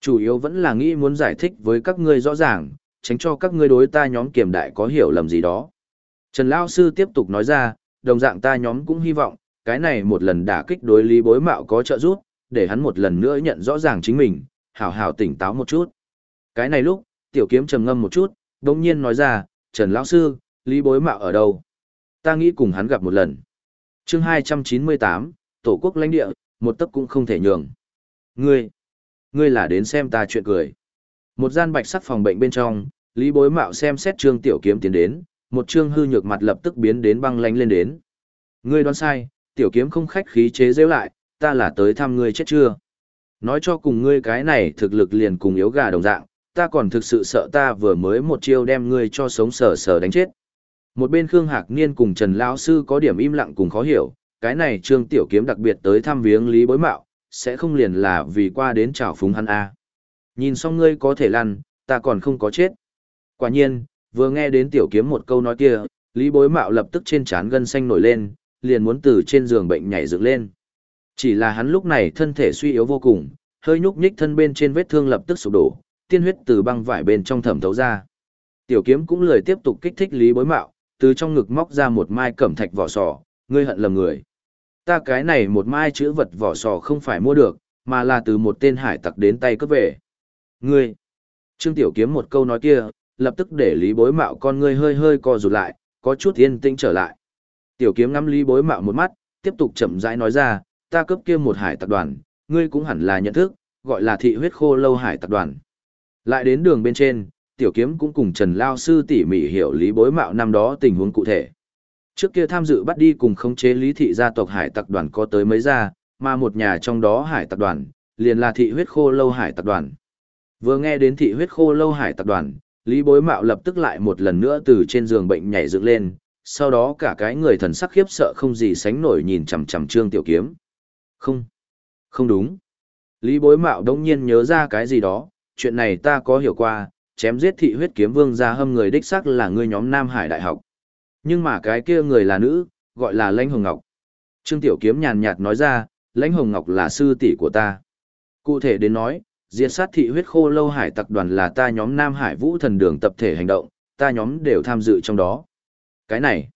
Chủ yếu vẫn là nghĩ muốn giải thích với các ngươi rõ ràng, tránh cho các ngươi đối ta nhóm kiểm đại có hiểu lầm gì đó. Trần Lao Sư tiếp tục nói ra, đồng dạng ta nhóm cũng hy vọng, cái này một lần đả kích đối lý bối mạo có trợ giúp, để hắn một lần nữa nhận rõ ràng chính mình, hảo hảo tỉnh táo một chút. Cái này lúc, tiểu kiếm trầm ngâm một chút, đồng nhiên nói ra, Trần Lão Sư, lý bối mạo ở đâu? Ta nghĩ cùng hắn gặp một lần. chương 298, Tổ quốc lãnh địa, một tấc cũng không thể nhường. Ngươi, ngươi là đến xem ta chuyện cười. Một gian bạch sắc phòng bệnh bên trong, Lý Bối Mạo xem xét Trương Tiểu Kiếm tiến đến, một trương hư nhược mặt lập tức biến đến băng lánh lên đến. Ngươi đoán sai, Tiểu Kiếm không khách khí chế giễu lại, ta là tới thăm ngươi chết chưa? Nói cho cùng ngươi cái này thực lực liền cùng yếu gà đồng dạng, ta còn thực sự sợ ta vừa mới một chiêu đem ngươi cho sống sờ sờ đánh chết. Một bên Khương Hạc Niên cùng Trần Lão Sư có điểm im lặng cùng khó hiểu, cái này Trương Tiểu Kiếm đặc biệt tới thăm viếng Lý Bối Mạo, sẽ không liền là vì qua đến chào phúng hắn a. À. Nhìn xong ngươi có thể lăn, ta còn không có chết. Quả nhiên, vừa nghe đến tiểu kiếm một câu nói kia, Lý Bối Mạo lập tức trên trán gân xanh nổi lên, liền muốn từ trên giường bệnh nhảy dựng lên. Chỉ là hắn lúc này thân thể suy yếu vô cùng, hơi nhúc nhích thân bên trên vết thương lập tức sụp đổ, tiên huyết từ băng vải bên trong thẩm thấu ra. Tiểu kiếm cũng lười tiếp tục kích thích Lý Bối Mạo, từ trong ngực móc ra một mai cẩm thạch vỏ sò, ngươi hận lầm người. Ta cái này một mai chữ vật vỏ sò không phải mua được, mà là từ một tên hải tặc đến tay cướp về. Ngươi! Trương Tiểu Kiếm một câu nói kia, lập tức để Lý Bối Mạo con ngươi hơi hơi co rụt lại, có chút yên tĩnh trở lại. Tiểu Kiếm ngắm Lý Bối Mạo một mắt, tiếp tục chậm rãi nói ra, ta cướp kia một hải tặc đoàn, ngươi cũng hẳn là nhận thức, gọi là thị huyết khô lâu hải tặc đoàn. Lại đến đường bên trên, Tiểu Kiếm cũng cùng Trần Lao Sư tỉ mỉ hiểu Lý Bối Mạo năm đó tình huống cụ thể. Trước kia tham dự bắt đi cùng khống chế Lý thị gia tộc hải tặc đoàn có tới mấy gia, mà một nhà trong đó hải tặc đoàn, liền là thị huyết khô lâu hải tặc đoàn. Vừa nghe đến thị huyết khô lâu hải tặc đoàn, Lý Bối Mạo lập tức lại một lần nữa từ trên giường bệnh nhảy dựng lên, sau đó cả cái người thần sắc khiếp sợ không gì sánh nổi nhìn chằm chằm Trương Tiểu Kiếm. Không, không đúng. Lý Bối Mạo đống nhiên nhớ ra cái gì đó, chuyện này ta có hiểu qua, chém giết thị huyết kiếm vương ra hâm người đích xác là người nhóm Nam Hải Đại học. Nhưng mà cái kia người là nữ, gọi là Lãnh Hồng Ngọc. Trương Tiểu Kiếm nhàn nhạt nói ra, Lãnh Hồng Ngọc là sư tỷ của ta. Cụ thể đến nói, diệt sát thị huyết khô lâu hải tặc đoàn là ta nhóm Nam Hải Vũ thần đường tập thể hành động, ta nhóm đều tham dự trong đó. Cái này,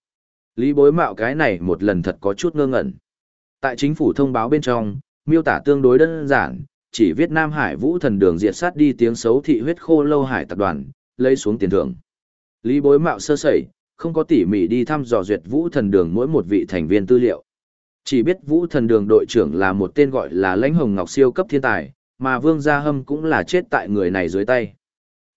Lý Bối Mạo cái này một lần thật có chút ngơ ngẩn. Tại chính phủ thông báo bên trong, miêu tả tương đối đơn giản, chỉ viết Nam Hải Vũ thần đường diệt sát đi tiếng xấu thị huyết khô lâu hải tập đoàn, lấy xuống tiền thưởng. Lý Bối Mạo sơ sẩy, không có tỉ mỉ đi thăm dò duyệt Vũ thần đường mỗi một vị thành viên tư liệu. Chỉ biết Vũ thần đường đội trưởng là một tên gọi là Lãnh Hồng Ngọc siêu cấp thiên tài, mà Vương Gia Hâm cũng là chết tại người này dưới tay.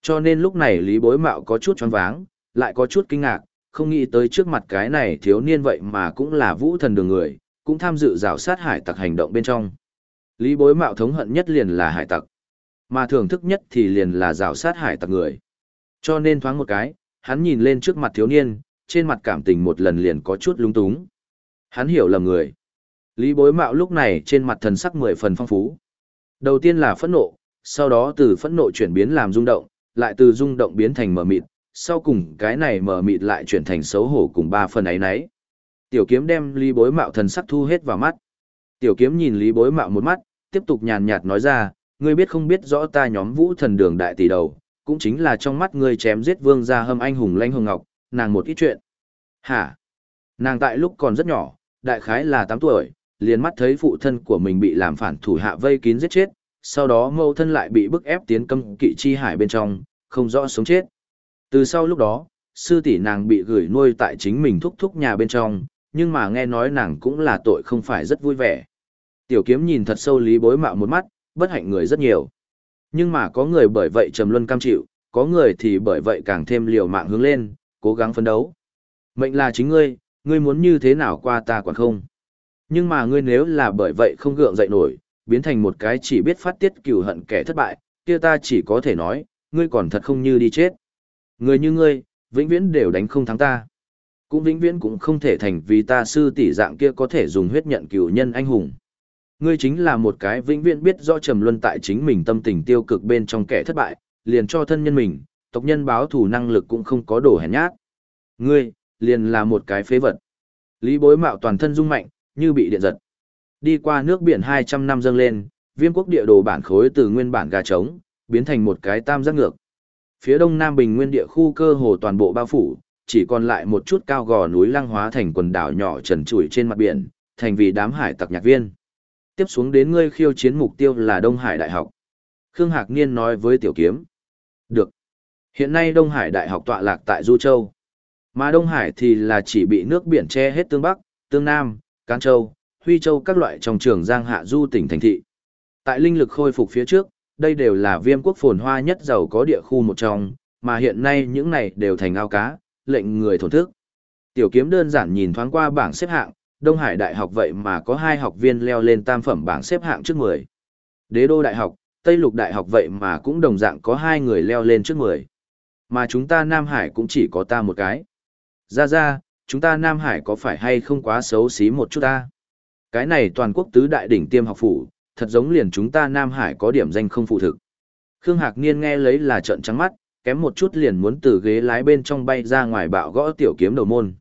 Cho nên lúc này Lý Bối Mạo có chút choáng váng, lại có chút kinh ngạc, không nghĩ tới trước mặt cái này thiếu niên vậy mà cũng là vũ thần đường người, cũng tham dự rào sát hải tặc hành động bên trong. Lý Bối Mạo thống hận nhất liền là hải tặc, mà thưởng thức nhất thì liền là rào sát hải tặc người. Cho nên thoáng một cái, hắn nhìn lên trước mặt thiếu niên, trên mặt cảm tình một lần liền có chút lung túng. Hắn hiểu lầm người. Lý Bối Mạo lúc này trên mặt thần sắc mười phần phong phú. Đầu tiên là phẫn nộ, sau đó từ phẫn nộ chuyển biến làm rung động, lại từ rung động biến thành mờ mịt, sau cùng cái này mờ mịt lại chuyển thành xấu hổ cùng ba phần ấy nấy. Tiểu kiếm đem Lý bối mạo thần sắc thu hết vào mắt. Tiểu kiếm nhìn Lý Bối Mạo một mắt, tiếp tục nhàn nhạt nói ra, ngươi biết không biết rõ ta nhóm vũ thần đường đại tỷ đầu, cũng chính là trong mắt ngươi chém giết vương gia hâm anh hùng lanh hồng ngọc, nàng một ít chuyện. Hả? Nàng tại lúc còn rất nhỏ, đại khái là 8 tuổi, liền mắt thấy phụ thân của mình bị làm phản thủ hạ vây kín giết chết, sau đó mâu thân lại bị bức ép tiến cấm kỵ chi hải bên trong, không rõ sống chết. Từ sau lúc đó, sư tỷ nàng bị gửi nuôi tại chính mình thúc thúc nhà bên trong, nhưng mà nghe nói nàng cũng là tội không phải rất vui vẻ. Tiểu kiếm nhìn thật sâu lý bối mạo một mắt, bất hạnh người rất nhiều. Nhưng mà có người bởi vậy trầm luân cam chịu, có người thì bởi vậy càng thêm liều mạng hướng lên, cố gắng phấn đấu. Mệnh là chính ngươi, ngươi muốn như thế nào qua ta quản không. Nhưng mà ngươi nếu là bởi vậy không gượng dậy nổi, biến thành một cái chỉ biết phát tiết cừu hận kẻ thất bại, kia ta chỉ có thể nói, ngươi còn thật không như đi chết. Người như ngươi, vĩnh viễn đều đánh không thắng ta. Cũng vĩnh viễn cũng không thể thành vì ta sư tỷ dạng kia có thể dùng huyết nhận cừu nhân anh hùng. Ngươi chính là một cái vĩnh viễn biết rõ trầm luân tại chính mình tâm tình tiêu cực bên trong kẻ thất bại, liền cho thân nhân mình, tộc nhân báo thù năng lực cũng không có đổ hèn nhát. Ngươi, liền là một cái phế vật. Lý bối mạo toàn thân rung mạnh, như bị điện giật. Đi qua nước biển 200 năm dâng lên, viêm quốc địa đồ bản khối từ nguyên bản gà trống, biến thành một cái tam giác ngược. Phía đông nam bình nguyên địa khu cơ hồ toàn bộ bao phủ, chỉ còn lại một chút cao gò núi lăng hóa thành quần đảo nhỏ trần trụi trên mặt biển, thành vì đám hải tặc nhạc viên. Tiếp xuống đến ngươi khiêu chiến mục tiêu là Đông Hải Đại học. Khương Hạc Niên nói với Tiểu Kiếm. Được. Hiện nay Đông Hải Đại học tọa lạc tại Du Châu. Mà Đông Hải thì là chỉ bị nước biển che hết tương Bắc, tương Nam, Cán Châu, Huy Châu các loại trong trường Giang Hạ Du tỉnh thành thị. Tại linh lực khôi phục phía trước, đây đều là viêm quốc phồn hoa nhất giàu có địa khu một trong, mà hiện nay những này đều thành ao cá, lệnh người thổn thức. Tiểu kiếm đơn giản nhìn thoáng qua bảng xếp hạng, Đông Hải Đại học vậy mà có hai học viên leo lên tam phẩm bảng xếp hạng trước 10. Đế đô Đại học, Tây Lục Đại học vậy mà cũng đồng dạng có hai người leo lên trước 10. Mà chúng ta Nam Hải cũng chỉ có ta một cái. Ra ra, chúng ta Nam Hải có phải hay không quá xấu xí một chút ta? Cái này toàn quốc tứ đại đỉnh tiêm học phủ, thật giống liền chúng ta Nam Hải có điểm danh không phụ thực. Khương Hạc Niên nghe lấy là trợn trắng mắt, kém một chút liền muốn từ ghế lái bên trong bay ra ngoài bạo gõ tiểu kiếm đầu môn.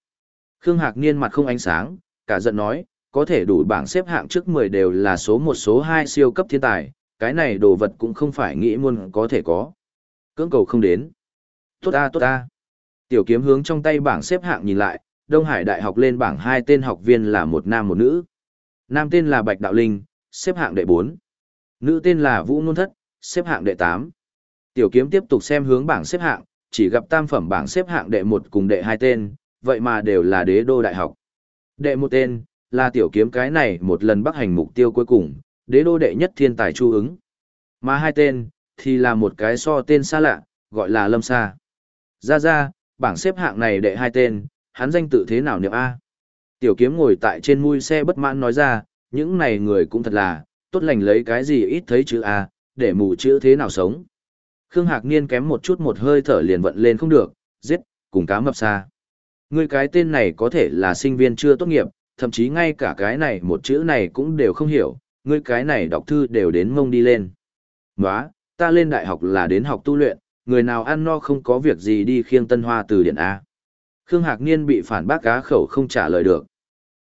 Khương Hạc Niên mặt không ánh sáng, cả giận nói, có thể đủ bảng xếp hạng trước 10 đều là số 1 số 2 siêu cấp thiên tài, cái này đồ vật cũng không phải nghĩ muôn có thể có. Cưỡng cầu không đến. Tốt ta tốt ta. Tiểu kiếm hướng trong tay bảng xếp hạng nhìn lại, Đông Hải Đại học lên bảng hai tên học viên là một nam một nữ. Nam tên là Bạch Đạo Linh, xếp hạng đệ 4. Nữ tên là Vũ Nôn Thất, xếp hạng đệ 8. Tiểu kiếm tiếp tục xem hướng bảng xếp hạng, chỉ gặp tam phẩm bảng xếp hạng đệ 1 cùng đệ 2 tên, vậy mà đều là đế đô đại học. Đệ một tên, là tiểu kiếm cái này một lần bắc hành mục tiêu cuối cùng, đế đô đệ nhất thiên tài chu ứng. Mà hai tên, thì là một cái so tên xa lạ, gọi là lâm sa. Ra ra, bảng xếp hạng này đệ hai tên, hắn danh tự thế nào niệm A. Tiểu kiếm ngồi tại trên mui xe bất mãn nói ra, những này người cũng thật là, tốt lành lấy cái gì ít thấy chữ A, để mù chữ thế nào sống. Khương Hạc Niên kém một chút một hơi thở liền vận lên không được, giết, cùng cá mập xa. Ngươi cái tên này có thể là sinh viên chưa tốt nghiệp, thậm chí ngay cả cái này một chữ này cũng đều không hiểu, ngươi cái này đọc thư đều đến mông đi lên. Nóa, ta lên đại học là đến học tu luyện, người nào ăn no không có việc gì đi khiêng tân hoa từ điện A. Khương Hạc Niên bị phản bác cá khẩu không trả lời được.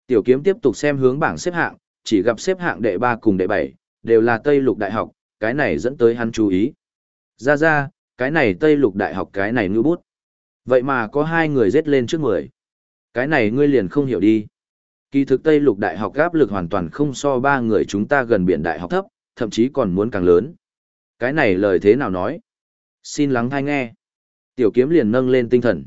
Tiểu kiếm tiếp tục xem hướng bảng xếp hạng, chỉ gặp xếp hạng đệ 3 cùng đệ 7, đều là Tây Lục Đại học, cái này dẫn tới hắn chú ý. Ra ra, cái này Tây Lục Đại học cái này ngư bút. Vậy mà có hai người giết lên trước mười. Cái này ngươi liền không hiểu đi. Kỳ thực Tây Lục Đại học áp lực hoàn toàn không so ba người chúng ta gần biển đại học thấp, thậm chí còn muốn càng lớn. Cái này lời thế nào nói? Xin lắng thai nghe. Tiểu kiếm liền nâng lên tinh thần.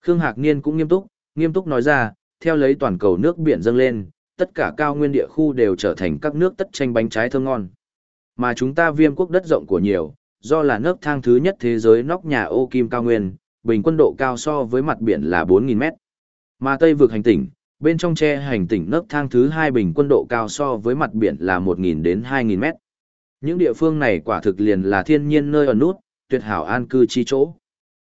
Khương Hạc Niên cũng nghiêm túc, nghiêm túc nói ra, theo lấy toàn cầu nước biển dâng lên, tất cả cao nguyên địa khu đều trở thành các nước tất tranh bánh trái thơm ngon. Mà chúng ta viêm quốc đất rộng của nhiều, do là nước thang thứ nhất thế giới nóc nhà ô kim cao nguyên, bình quân độ cao so với mặt biển là 4.000 mét. Mà Tây vực hành tỉnh, bên trong tre hành tỉnh nấc thang thứ hai bình quân độ cao so với mặt biển là 1.000 đến 2.000 mét. Những địa phương này quả thực liền là thiên nhiên nơi ở nút, tuyệt hảo an cư chi chỗ.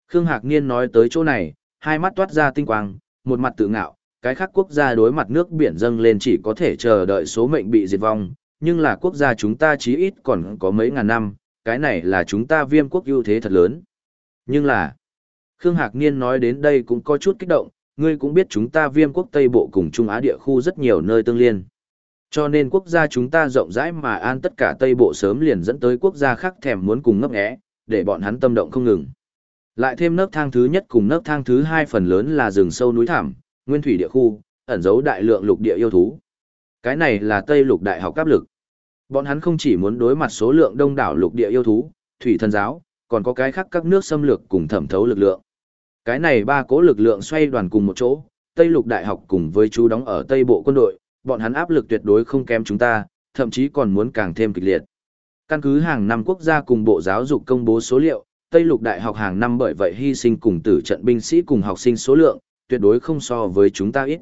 Khương Hạc Niên nói tới chỗ này, hai mắt toát ra tinh quang, một mặt tự ngạo, cái khác quốc gia đối mặt nước biển dâng lên chỉ có thể chờ đợi số mệnh bị diệt vong, nhưng là quốc gia chúng ta chí ít còn có mấy ngàn năm, cái này là chúng ta viêm quốc ưu thế thật lớn. Nhưng là, Khương Hạc Niên nói đến đây cũng có chút kích động, ngươi cũng biết chúng ta viêm quốc Tây Bộ cùng Trung Á địa khu rất nhiều nơi tương liên. Cho nên quốc gia chúng ta rộng rãi mà an tất cả Tây Bộ sớm liền dẫn tới quốc gia khác thèm muốn cùng ngấp nghé, để bọn hắn tâm động không ngừng. Lại thêm nấc thang thứ nhất cùng nấc thang thứ hai phần lớn là rừng sâu núi thảm, nguyên thủy địa khu, ẩn giấu đại lượng lục địa yêu thú. Cái này là Tây lục đại học áp lực. Bọn hắn không chỉ muốn đối mặt số lượng đông đảo lục địa yêu thú, thủy thần giáo, còn có cái khác các nước xâm lược cùng thẩm thấu lực lượng. Cái này ba cố lực lượng xoay đoàn cùng một chỗ, Tây lục đại học cùng với chú đóng ở Tây bộ quân đội, bọn hắn áp lực tuyệt đối không kém chúng ta, thậm chí còn muốn càng thêm kịch liệt. Căn cứ hàng năm quốc gia cùng Bộ Giáo dục công bố số liệu, Tây Lục Đại học hàng năm bởi vậy hy sinh cùng tử trận binh sĩ cùng học sinh số lượng, tuyệt đối không so với chúng ta ít.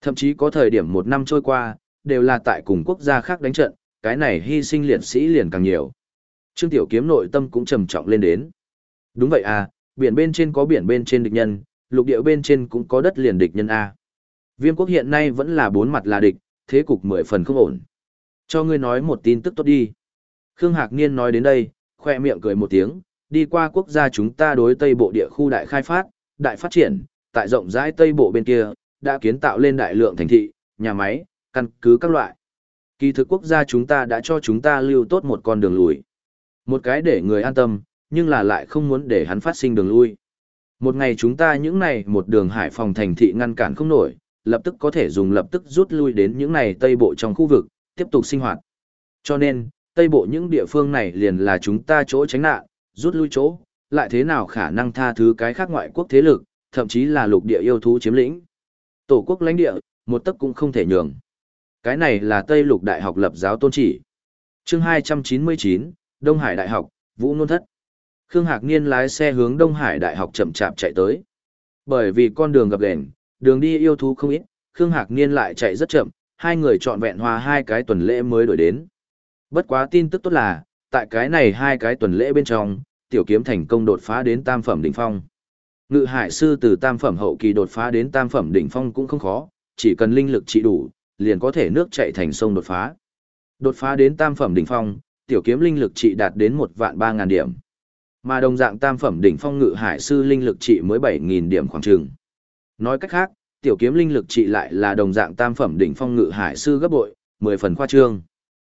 Thậm chí có thời điểm một năm trôi qua, đều là tại cùng quốc gia khác đánh trận, cái này hy sinh liệt sĩ liền càng nhiều. Trương Tiểu Kiếm nội tâm cũng trầm trọng lên đến. Đúng vậy à, biển bên trên có biển bên trên địch nhân, lục địa bên trên cũng có đất liền địch nhân a. Viêm quốc hiện nay vẫn là bốn mặt là địch, thế cục mười phần không ổn. Cho ngươi nói một tin tức tốt đi. Khương Hạc Niên nói đến đây, khoe miệng cười một tiếng, đi qua quốc gia chúng ta đối Tây Bộ địa khu đại khai phát, đại phát triển, tại rộng rãi Tây Bộ bên kia, đã kiến tạo lên đại lượng thành thị, nhà máy, căn cứ các loại. Kỳ thực quốc gia chúng ta đã cho chúng ta lưu tốt một con đường lùi. Một cái để người an tâm, nhưng là lại không muốn để hắn phát sinh đường lui. Một ngày chúng ta những này một đường hải phòng thành thị ngăn cản không nổi, lập tức có thể dùng lập tức rút lui đến những này tây bộ trong khu vực, tiếp tục sinh hoạt. Cho nên, tây bộ những địa phương này liền là chúng ta chỗ tránh nạn, rút lui chỗ, lại thế nào khả năng tha thứ cái khác ngoại quốc thế lực, thậm chí là lục địa yêu thú chiếm lĩnh. Tổ quốc lãnh địa, một tấc cũng không thể nhường. Cái này là Tây Lục Đại học lập giáo tôn chỉ. Chương 299, Đông Hải Đại học, Vũ Nôn Thất. Khương Hạc Niên lái xe hướng Đông Hải Đại học chậm chạp chạy tới. Bởi vì con đường gập ghềnh, đường đi yêu thú không ít, Khương Hạc Niên lại chạy rất chậm, hai người chọn vẹn hòa hai cái tuần lễ mới đổi đến. Bất quá tin tức tốt là, tại cái này hai cái tuần lễ bên trong, tiểu kiếm thành công đột phá đến tam phẩm đỉnh phong. Ngự hải sư từ tam phẩm hậu kỳ đột phá đến tam phẩm đỉnh phong cũng không khó, chỉ cần linh lực trị đủ, liền có thể nước chạy thành sông đột phá. Đột phá đến tam phẩm đỉnh phong, tiểu kiếm linh lực trị đạt đến một vạn ba ngàn điểm. Mà đồng dạng tam phẩm đỉnh phong ngự hải sư linh lực trị mới bảy nghìn điểm khoảng trường. Nói cách khác, tiểu kiếm linh lực trị lại là đồng dạng tam phẩm đỉnh phong ngự hải sư gấp bội, mười phần khoa trương.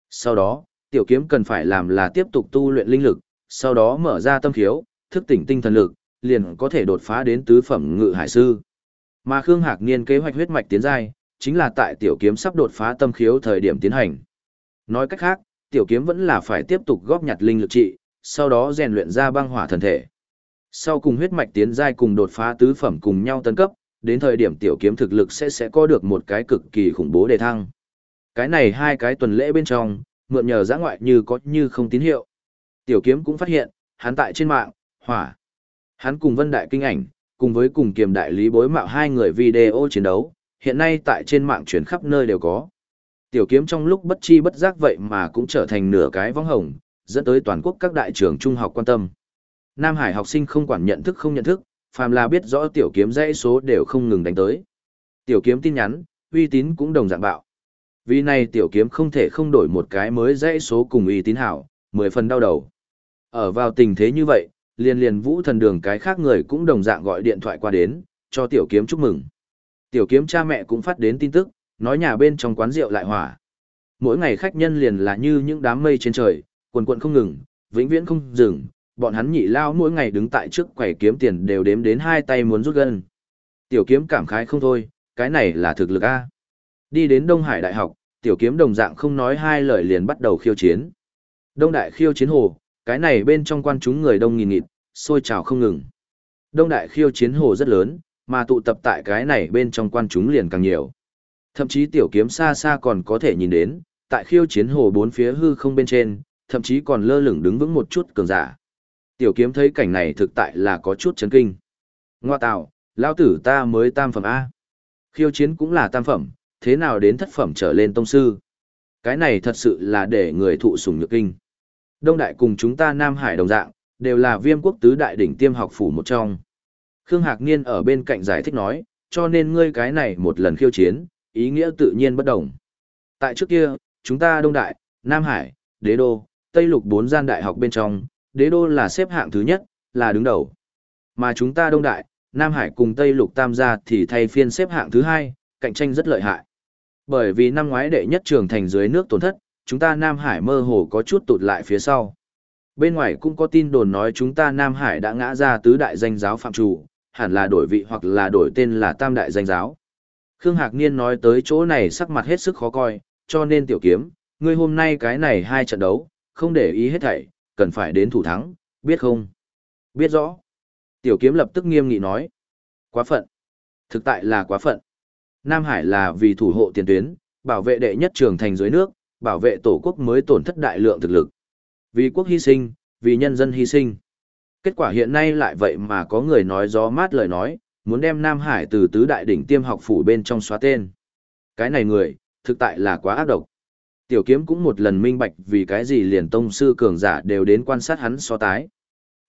Sau đó, tiểu kiếm cần phải làm là tiếp tục tu luyện linh lực, sau đó mở ra tâm khiếu, thức tỉnh tinh thần lực, liền có thể đột phá đến tứ phẩm ngự hải sư. Mà Khương Hạc Niên kế hoạch huyết mạch tiến giai, chính là tại tiểu kiếm sắp đột phá tâm khiếu thời điểm tiến hành. Nói cách khác, tiểu kiếm vẫn là phải tiếp tục góp nhặt linh lực trị, sau đó rèn luyện ra băng hỏa thần thể. Sau cùng huyết mạch tiến giai cùng đột phá tứ phẩm cùng nhau tấn cấp, đến thời điểm tiểu kiếm thực lực sẽ sẽ có được một cái cực kỳ khủng bố đề thăng. Cái này hai cái tuần lễ bên trong, mượn nhờ giã ngoại như có như không tín hiệu. Tiểu kiếm cũng phát hiện, hắn tại trên mạng, hỏa. Hắn cùng Vân Đại Kinh Ảnh, cùng với cùng kiềm đại lý bối mạo hai người video chiến đấu, hiện nay tại trên mạng truyền khắp nơi đều có. Tiểu kiếm trong lúc bất chi bất giác vậy mà cũng trở thành nửa cái vong hồng, dẫn tới toàn quốc các đại trường trung học quan tâm. Nam Hải học sinh không quản nhận thức không nhận thức, phàm là biết rõ tiểu kiếm dãy số đều không ngừng đánh tới. Tiểu kiếm tin nhắn, uy tín cũng đồng dạng bạo. Vì này tiểu kiếm không thể không đổi một cái mới dãy số cùng uy tín hảo, mười phần đau đầu. Ở vào tình thế như vậy, liền liền vũ thần đường cái khác người cũng đồng dạng gọi điện thoại qua đến, cho tiểu kiếm chúc mừng. Tiểu kiếm cha mẹ cũng phát đến tin tức, nói nhà bên trong quán rượu lại hỏa. Mỗi ngày khách nhân liền là như những đám mây trên trời, quần quần không ngừng, vĩnh viễn không dừng, bọn hắn nhị lao mỗi ngày đứng tại trước quầy kiếm tiền đều đếm đến hai tay muốn rút gân. Tiểu kiếm cảm khái không thôi, cái này là thực lực A. Đi đến Đông Hải Đại học, tiểu kiếm đồng dạng không nói hai lời liền bắt đầu khiêu chiến. Đông Đại khiêu chiến hồ, cái này bên trong quan chúng người đông nghìn nghịt, sôi trào không ngừng. Đông Đại khiêu chiến hồ rất lớn, mà tụ tập tại cái này bên trong quan chúng liền càng nhiều. Thậm chí tiểu kiếm xa xa còn có thể nhìn đến, tại khiêu chiến hồ bốn phía hư không bên trên, thậm chí còn lơ lửng đứng vững một chút cường giả. Tiểu kiếm thấy cảnh này thực tại là có chút chấn kinh. Ngoa tạo, lão tử ta mới tam phẩm A. Khiêu chiến cũng là tam phẩm, thế nào đến thất phẩm trở lên tông sư. Cái này thật sự là để người thụ sủng nhược kinh. Đông đại cùng chúng ta Nam Hải đồng dạng, đều là viêm quốc tứ đại đỉnh tiêm học phủ một trong. Khương Hạc Niên ở bên cạnh giải thích nói, cho nên ngươi cái này một lần khiêu chiến, ý nghĩa tự nhiên bất đồng. Tại trước kia, chúng ta Đông Đại, Nam Hải, Đế Đô, Tây Lục bốn gian đại học bên trong, Đế Đô là xếp hạng thứ nhất, là đứng đầu. Mà chúng ta Đông Đại, Nam Hải cùng Tây Lục Tam gia thì thay phiên xếp hạng thứ hai, cạnh tranh rất lợi hại. Bởi vì năm ngoái đệ nhất trường thành dưới nước tổn thất, chúng ta Nam Hải mơ hồ có chút tụt lại phía sau. Bên ngoài cũng có tin đồn nói chúng ta Nam Hải đã ngã ra tứ đại danh giáo phạm chủ, hẳn là đổi vị hoặc là đổi tên là tam đại danh giáo. Khương Hạc Niên nói tới chỗ này sắc mặt hết sức khó coi, cho nên tiểu kiếm, ngươi hôm nay cái này hai trận đấu, không để ý hết thảy, cần phải đến thủ thắng, biết không? Biết rõ. Tiểu kiếm lập tức nghiêm nghị nói. Quá phận. Thực tại là quá phận. Nam Hải là vì thủ hộ tiền tuyến, bảo vệ đệ nhất trường thành dưới nước, bảo vệ tổ quốc mới tổn thất đại lượng thực lực. Vì quốc hy sinh, vì nhân dân hy sinh. Kết quả hiện nay lại vậy mà có người nói gió mát lời nói, muốn đem Nam Hải từ tứ đại đỉnh tiêm học phủ bên trong xóa tên. Cái này người, thực tại là quá ác độc. Tiểu kiếm cũng một lần minh bạch vì cái gì liền tông sư cường giả đều đến quan sát hắn so tái.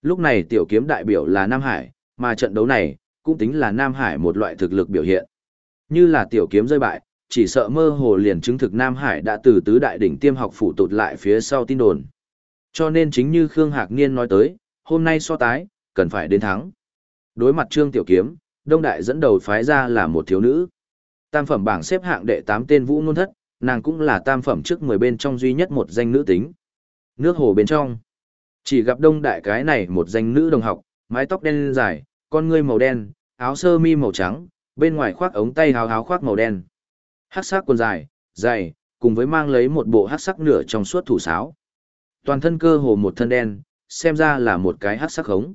Lúc này tiểu kiếm đại biểu là Nam Hải, mà trận đấu này, cũng tính là Nam Hải một loại thực lực biểu hiện. Như là tiểu kiếm rơi bại, chỉ sợ mơ hồ liền chứng thực Nam Hải đã từ tứ đại đỉnh tiêm học phủ tụt lại phía sau tin đồn. Cho nên chính như Khương Hạc Niên nói tới, hôm nay so tái, cần phải đến thắng. Đối mặt Trương Tiểu Kiếm, Đông Đại dẫn đầu phái ra là một thiếu nữ. Tam phẩm bảng xếp hạng đệ 8 tên Vũ Nôn Thất, nàng cũng là tam phẩm trước 10 bên trong duy nhất một danh nữ tính. Nước hồ bên trong. Chỉ gặp Đông Đại cái này một danh nữ đồng học, mái tóc đen dài, con ngươi màu đen, áo sơ mi màu trắng, bên ngoài khoác ống tay háo háo khoác màu đen. Hắc sắc quần dài, dày, cùng với mang lấy một bộ hắc sắc nửa trong suốt thủ sáo. Toàn thân cơ hồ một thân đen, xem ra là một cái hắc sắc hống.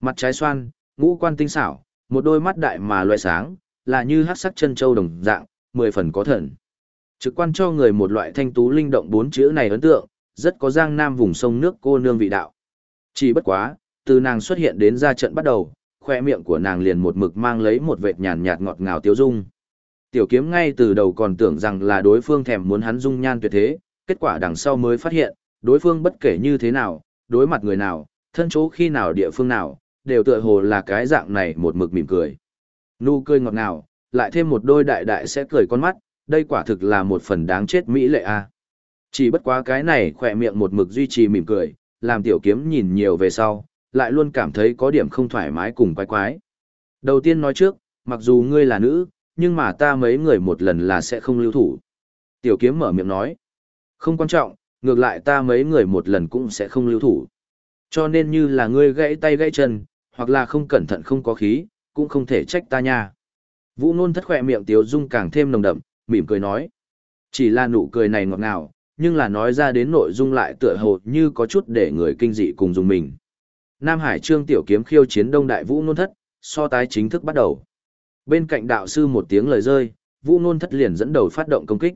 Mặt trái xoan, ngũ quan tinh xảo, một đôi mắt đại mà loại sáng, là như hắc sắc chân châu đồng dạng, mười phần có thần. Trực quan cho người một loại thanh tú linh động bốn chữ này ấn tượng, rất có giang nam vùng sông nước cô nương vị đạo. Chỉ bất quá, từ nàng xuất hiện đến ra trận bắt đầu, khoe miệng của nàng liền một mực mang lấy một vệt nhàn nhạt ngọt ngào tiêu dung. Tiểu kiếm ngay từ đầu còn tưởng rằng là đối phương thèm muốn hắn dung nhan tuyệt thế, kết quả đằng sau mới phát hiện, đối phương bất kể như thế nào, đối mặt người nào, thân chỗ khi nào địa phương nào, đều tựa hồ là cái dạng này một mực mỉm cười. Nụ cười ngọt ngào, lại thêm một đôi đại đại sẽ cười con mắt, đây quả thực là một phần đáng chết mỹ lệ a. Chỉ bất quá cái này khỏe miệng một mực duy trì mỉm cười, làm tiểu kiếm nhìn nhiều về sau, lại luôn cảm thấy có điểm không thoải mái cùng quái quái. Đầu tiên nói trước, mặc dù ngươi là nữ, nhưng mà ta mấy người một lần là sẽ không lưu thủ. Tiểu kiếm mở miệng nói, không quan trọng, ngược lại ta mấy người một lần cũng sẽ không lưu thủ. Cho nên như là ngươi gãy tay gãy chân, hoặc là không cẩn thận không có khí, cũng không thể trách ta nha. Vũ nôn thất khỏe miệng tiếu dung càng thêm nồng đậm, mỉm cười nói. Chỉ là nụ cười này ngọt ngào, nhưng là nói ra đến nội dung lại tựa hồ như có chút để người kinh dị cùng dùng mình. Nam Hải Trương Tiểu Kiếm khiêu chiến Đông Đại Vũ Nôn Thất, so tái chính thức bắt đầu. Bên cạnh đạo sư một tiếng lời rơi, Vũ Nôn Thất liền dẫn đầu phát động công kích.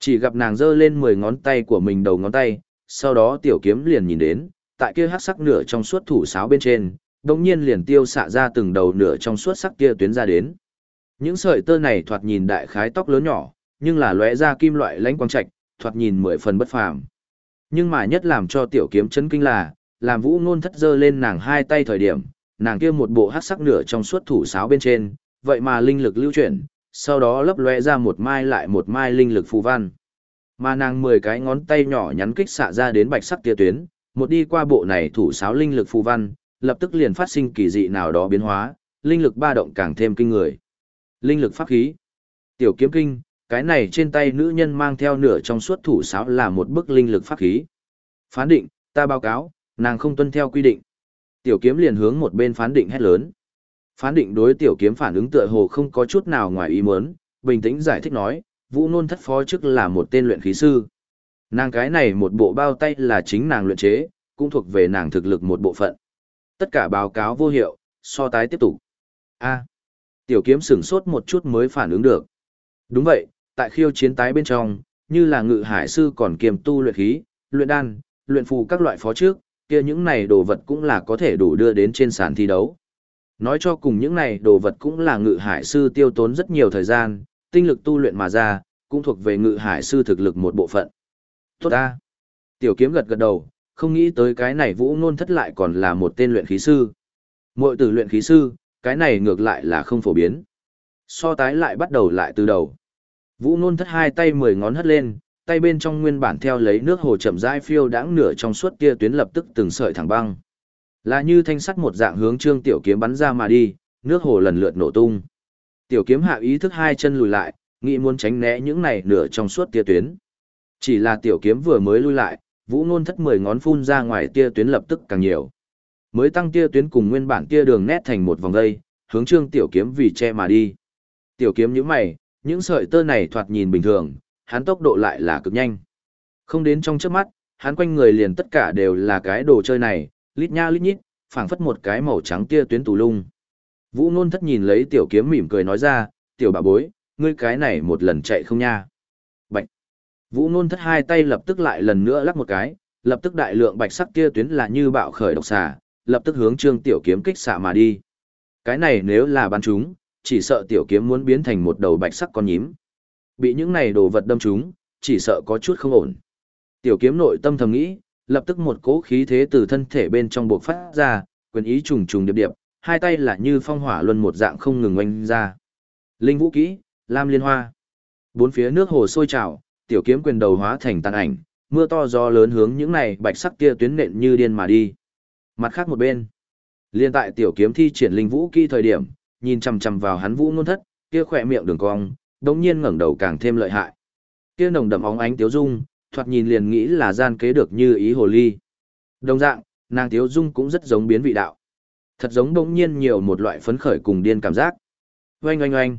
Chỉ gặp nàng giơ lên 10 ngón tay của mình đầu ngón tay, sau đó Tiểu Kiếm liền nhìn đến, tại kia hắc sắc nửa trong suốt thủ sáo bên trên, đồng nhiên liền tiêu xạ ra từng đầu nửa trong suốt sắc kia tuyến ra đến. Những sợi tơ này thoạt nhìn đại khái tóc lớn nhỏ, nhưng là lóe ra kim loại lánh quang trạch, thoạt nhìn mười phần bất phàm. Nhưng mà nhất làm cho tiểu kiếm chấn kinh là, làm vũ ngôn thất dơ lên nàng hai tay thời điểm, nàng kia một bộ hắc sắc nửa trong suốt thủ sáo bên trên, vậy mà linh lực lưu chuyển, sau đó lấp lóe ra một mai lại một mai linh lực phù văn. Mà nàng mười cái ngón tay nhỏ nhắn kích xạ ra đến bạch sắc tia tuyến, một đi qua bộ này thủ sáo linh lực phù văn, lập tức liền phát sinh kỳ dị nào đó biến hóa, linh lực ba động càng thêm kinh người. Linh lực pháp khí. Tiểu kiếm kinh, cái này trên tay nữ nhân mang theo nửa trong suốt thủ sáo là một bức linh lực pháp khí. Phán định, ta báo cáo, nàng không tuân theo quy định. Tiểu kiếm liền hướng một bên phán định hét lớn. Phán định đối tiểu kiếm phản ứng tựa hồ không có chút nào ngoài ý muốn, bình tĩnh giải thích nói, vũ nôn thất phó chức là một tên luyện khí sư. Nàng cái này một bộ bao tay là chính nàng luyện chế, cũng thuộc về nàng thực lực một bộ phận. Tất cả báo cáo vô hiệu, so tái tiếp tục. A tiểu kiếm sửng sốt một chút mới phản ứng được. Đúng vậy, tại khiêu chiến tái bên trong, như là ngự hải sư còn kiềm tu luyện khí, luyện đan, luyện phù các loại phó trước, kia những này đồ vật cũng là có thể đủ đưa đến trên sàn thi đấu. Nói cho cùng những này đồ vật cũng là ngự hải sư tiêu tốn rất nhiều thời gian, tinh lực tu luyện mà ra, cũng thuộc về ngự hải sư thực lực một bộ phận. Tốt ta! Tiểu kiếm gật gật đầu, không nghĩ tới cái này vũ ngôn thất lại còn là một tên luyện khí sư. Mội tử luyện khí sư, cái này ngược lại là không phổ biến. So tái lại bắt đầu lại từ đầu. Vũ nôn thất hai tay mười ngón hất lên, tay bên trong nguyên bản theo lấy nước hồ chậm rãi phiêu đãng nửa trong suốt kia tuyến lập tức từng sợi thẳng băng. Là như thanh sắt một dạng hướng Trương Tiểu Kiếm bắn ra mà đi, nước hồ lần lượt nổ tung. Tiểu Kiếm hạ ý thức hai chân lùi lại, nghĩ muốn tránh né những này nửa trong suốt tia tuyến. Chỉ là tiểu kiếm vừa mới lui lại, vũ nôn thất mười ngón phun ra ngoài tia tuyến lập tức càng nhiều. Mới tăng tia tuyến cùng nguyên bản tia đường nét thành một vòng dây, hướng trương tiểu kiếm vì che mà đi. Tiểu kiếm nhíu mày, những sợi tơ này thoạt nhìn bình thường, hắn tốc độ lại là cực nhanh. Không đến trong chớp mắt, hắn quanh người liền tất cả đều là cái đồ chơi này, lít nha lít nhít, phảng phất một cái màu trắng tia tuyến tù lung. Vũ Nôn thất nhìn lấy tiểu kiếm mỉm cười nói ra, tiểu bà bối, ngươi cái này một lần chạy không nha. Bạch. Vũ Nôn thất hai tay lập tức lại lần nữa lắc một cái, lập tức đại lượng bạch sắc tia tuyến là như bạo khởi độc xà, lập tức hướng trương tiểu kiếm kích xạ mà đi. Cái này nếu là bắn chúng, chỉ sợ tiểu kiếm muốn biến thành một đầu bạch sắc con nhím. Bị những này đồ vật đâm chúng, chỉ sợ có chút không ổn. Tiểu kiếm nội tâm thầm nghĩ, lập tức một cỗ khí thế từ thân thể bên trong bộc phát ra, quyền ý trùng trùng điệp điệp, hai tay là như phong hỏa luân một dạng không ngừng oanh ra. Linh vũ kỹ, Lam Liên Hoa. Bốn phía nước hồ sôi trào, tiểu kiếm quyền đầu hóa thành tàn ảnh, mưa to gió lớn hướng những này bạch sắc kia tuyến nện như điên mà đi. Mặt khác một bên, liên tại tiểu kiếm thi triển linh vũ kỹ thời điểm, nhìn chằm chằm vào hắn vũ nôn thất, kia khỏe miệng đường cong, đống nhiên ngẩng đầu càng thêm lợi hại. Kia nồng đậm óng ánh tiếu dung, thoạt nhìn liền nghĩ là gian kế được như ý hồ ly. Đồng dạng, nàng tiếu dung cũng rất giống biến vị đạo. Thật giống đống nhiên nhiều một loại phấn khởi cùng điên cảm giác. Oanh oanh oanh.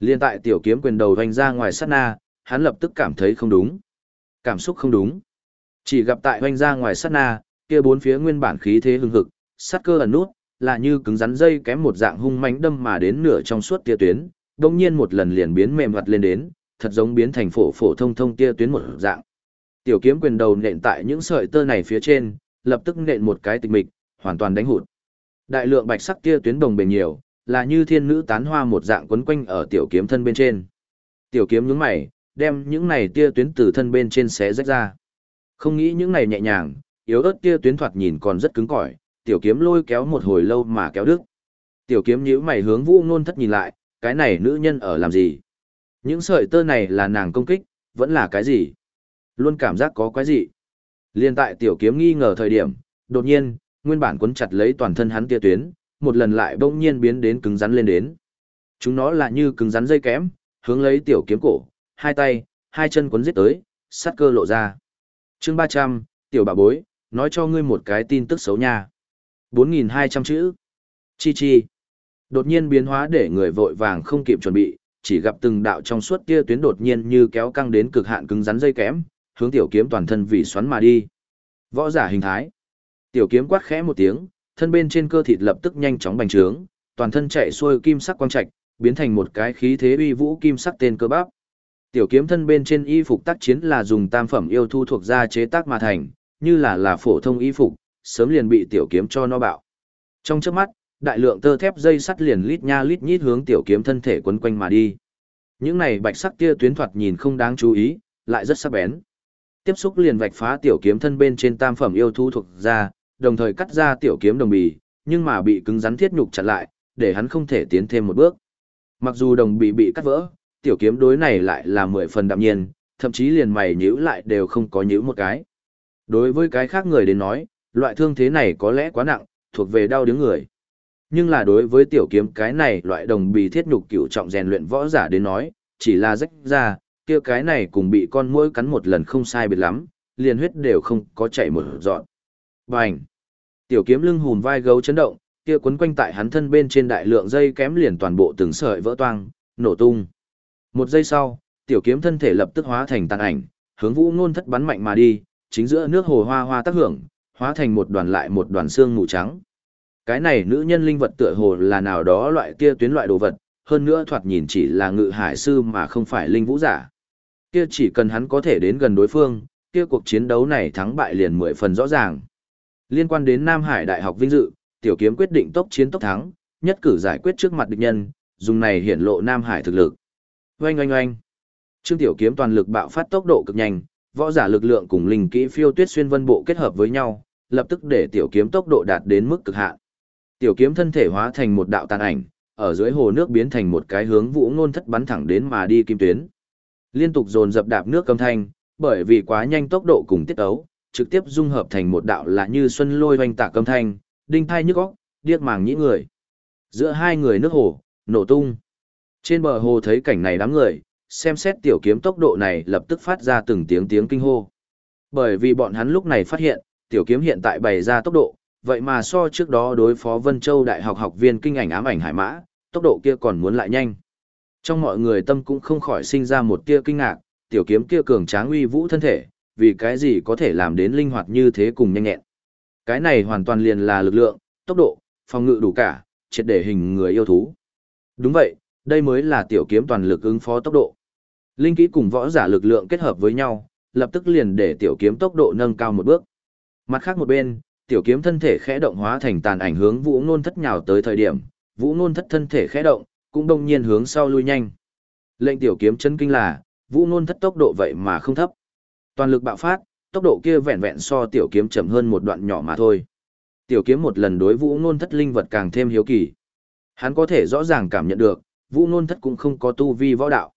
Liên tại tiểu kiếm quyền đầu hoành ra ngoài sát na, hắn lập tức cảm thấy không đúng. Cảm xúc không đúng. Chỉ gặp tại hoành ra ngoài sát na, kia bốn phía nguyên bản khí thế hưng hực, sát cơ ẩn nút, là như cứng rắn dây kém một dạng hung mãnh đâm mà đến nửa trong suốt tia tuyến, đồng nhiên một lần liền biến mềm mặt lên đến, thật giống biến thành phổ phổ thông thông tia tuyến một dạng. Tiểu kiếm quyền đầu nện tại những sợi tơ này phía trên, lập tức nện một cái tịch mịch, hoàn toàn đánh hụt. Đại lượng bạch sắc tia tuyến đồng bền nhiều, là như thiên nữ tán hoa một dạng quấn quanh ở tiểu kiếm thân bên trên. Tiểu kiếm nhướng mày, đem những này tia tuyến từ thân bên trên xé rách ra. Không nghĩ những này nhẹ nhàng, yếu ớt kia tuyến thoạt nhìn còn rất cứng cỏi, tiểu kiếm lôi kéo một hồi lâu mà kéo đứt. Tiểu kiếm nhíu mày hướng Vũ Nôn Thất nhìn lại, cái này nữ nhân ở làm gì? Những sợi tơ này là nàng công kích, vẫn là cái gì? Luôn cảm giác có quái gì? Liên tại tiểu kiếm nghi ngờ thời điểm, đột nhiên, nguyên bản cuốn chặt lấy toàn thân hắn tia tuyến, một lần lại bỗng nhiên biến đến cứng rắn lên đến. Chúng nó là như cứng rắn dây kém, hướng lấy tiểu kiếm cổ, hai tay, hai chân cuốn giết tới, sát cơ lộ ra. Chương 300, tiểu bà bối, nói cho ngươi một cái tin tức xấu nha. 4.200 chữ. Chi chi. Đột nhiên biến hóa để người vội vàng không kịp chuẩn bị, chỉ gặp từng đạo trong suốt kia tuyến đột nhiên như kéo căng đến cực hạn cứng rắn dây kém, hướng tiểu kiếm toàn thân vì xoắn mà đi. Võ giả hình thái. Tiểu kiếm quát khẽ một tiếng, thân bên trên cơ thịt lập tức nhanh chóng bành trướng, toàn thân chạy xuôi kim sắc quang trạch, biến thành một cái khí thế uy vũ kim sắc tên cơ bắp. Tiểu kiếm thân bên trên y phục tác chiến là dùng tam phẩm yêu thu thuộc gia chế tác mà thành, như là là phổ thông y phục, sớm liền bị tiểu kiếm cho nó bạo. Trong chớp mắt, đại lượng tơ thép dây sắt liền lít nha lít nhít hướng tiểu kiếm thân thể quấn quanh mà đi. Những này bạch sắc tia tuyến thoạt nhìn không đáng chú ý, lại rất sắc bén. Tiếp xúc liền vạch phá tiểu kiếm thân bên trên tam phẩm yêu thú thuộc ra, đồng thời cắt ra tiểu kiếm đồng bì, nhưng mà bị cứng rắn thiết nhục chặn lại, để hắn không thể tiến thêm một bước. Mặc dù đồng bì bị cắt vỡ, tiểu kiếm đối này lại là mười phần đạm nhiên, thậm chí liền mày nhíu lại đều không có nhíu một cái. Đối với cái khác người đến nói, loại thương thế này có lẽ quá nặng, thuộc về đau đứng người. Nhưng là đối với tiểu kiếm cái này loại đồng bì thiết nhục cửu trọng rèn luyện võ giả đến nói, chỉ là rách ra, kia cái này cùng bị con muỗi cắn một lần không sai biệt lắm, liền huyết đều không có chảy một dọn. Bành! Tiểu kiếm lưng hùn vai gấu chấn động, kia quấn quanh tại hắn thân bên trên đại lượng dây kém liền toàn bộ từng sợi vỡ toang, nổ tung. Một giây sau, tiểu kiếm thân thể lập tức hóa thành tàn ảnh, hướng vũ ngôn thất bắn mạnh mà đi, chính giữa nước hồ hoa hoa tác hưởng, hóa thành một đoàn lại một đoàn xương mù trắng. Cái này nữ nhân linh vật tựa hồ là nào đó loại kia tuyến loại đồ vật, hơn nữa thoạt nhìn chỉ là ngự hải sư mà không phải linh vũ giả. Kia chỉ cần hắn có thể đến gần đối phương, kia cuộc chiến đấu này thắng bại liền mười phần rõ ràng. Liên quan đến Nam Hải Đại học vinh dự, tiểu kiếm quyết định tốc chiến tốc thắng, nhất cử giải quyết trước mặt địch nhân, dùng này hiển lộ Nam Hải thực lực. Oanh oanh oanh. Trương tiểu kiếm toàn lực bạo phát tốc độ cực nhanh, võ giả lực lượng cùng linh kỹ phiêu tuyết xuyên vân bộ kết hợp với nhau, lập tức để tiểu kiếm tốc độ đạt đến mức cực hạn. Tiểu kiếm thân thể hóa thành một đạo tàn ảnh, ở dưới hồ nước biến thành một cái hướng vũ ngôn thất bắn thẳng đến mà đi kim tuyến. Liên tục dồn dập đạp nước cầm thanh, bởi vì quá nhanh tốc độ cùng tiết ấu, trực tiếp dung hợp thành một đạo là như xuân lôi hoành tạc cầm thanh, đinh thai nhức óc, điếc màng nhĩ người. Giữa hai người nước hồ, nổ tung. Trên bờ hồ thấy cảnh này đám người, xem xét tiểu kiếm tốc độ này lập tức phát ra từng tiếng tiếng kinh hô. Bởi vì bọn hắn lúc này phát hiện, tiểu kiếm hiện tại bày ra tốc độ, vậy mà so trước đó đối phó Vân Châu Đại học học viên kinh ảnh ám ảnh hải mã, tốc độ kia còn muốn lại nhanh. Trong mọi người tâm cũng không khỏi sinh ra một tia kinh ngạc, tiểu kiếm kia cường tráng uy vũ thân thể, vì cái gì có thể làm đến linh hoạt như thế cùng nhanh nhẹn. Cái này hoàn toàn liền là lực lượng, tốc độ, phòng ngự đủ cả, triệt để hình người yêu thú. Đúng vậy, đây mới là tiểu kiếm toàn lực ứng phó tốc độ. Linh kỹ cùng võ giả lực lượng kết hợp với nhau, lập tức liền để tiểu kiếm tốc độ nâng cao một bước. Mặt khác một bên, tiểu kiếm thân thể khẽ động hóa thành tàn ảnh hướng Vũ Nôn thất nhào tới thời điểm, Vũ Nôn thất thân thể khẽ động, cũng đông nhiên hướng sau lui nhanh. Lệnh tiểu kiếm chân kinh là, Vũ Nôn thất tốc độ vậy mà không thấp. Toàn lực bạo phát, tốc độ kia vẹn vẹn so tiểu kiếm chậm hơn một đoạn nhỏ mà thôi. Tiểu kiếm một lần đối Vũ Nôn thất linh vật càng thêm hiếu kỳ. Hắn có thể rõ ràng cảm nhận được, Vũ Nôn thất cũng không có tu vi võ đạo.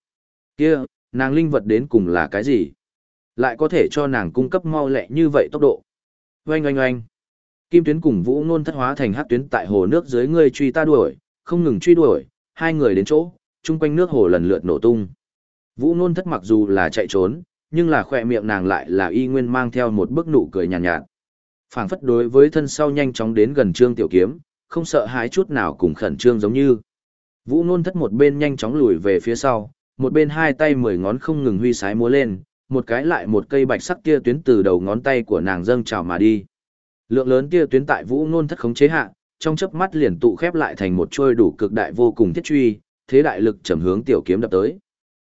Kia, nàng linh vật đến cùng là cái gì? Lại có thể cho nàng cung cấp mau lẹ như vậy tốc độ. Oanh oanh oanh. Kim tuyến cùng Vũ Nôn thất hóa thành hắc tuyến tại hồ nước dưới ngươi truy ta đuổi, không ngừng truy đuổi, hai người đến chỗ, chung quanh nước hồ lần lượt nổ tung. Vũ Nôn thất mặc dù là chạy trốn, nhưng là khỏe miệng nàng lại là y nguyên mang theo một bức nụ cười nhàn nhạt, nhạt. Phảng phất đối với thân sau nhanh chóng đến gần Trương Tiểu Kiếm, không sợ hãi chút nào cùng khẩn trương giống như. Vũ Nôn thất một bên nhanh chóng lùi về phía sau, một bên hai tay mười ngón không ngừng huy sái múa lên, một cái lại một cây bạch sắc tia tuyến từ đầu ngón tay của nàng dâng trào mà đi. Lượng lớn tia tuyến tại Vũ Nôn thất khống chế hạ, trong chớp mắt liền tụ khép lại thành một trôi đủ cực đại vô cùng thiết truy, thế đại lực trầm hướng tiểu kiếm đập tới.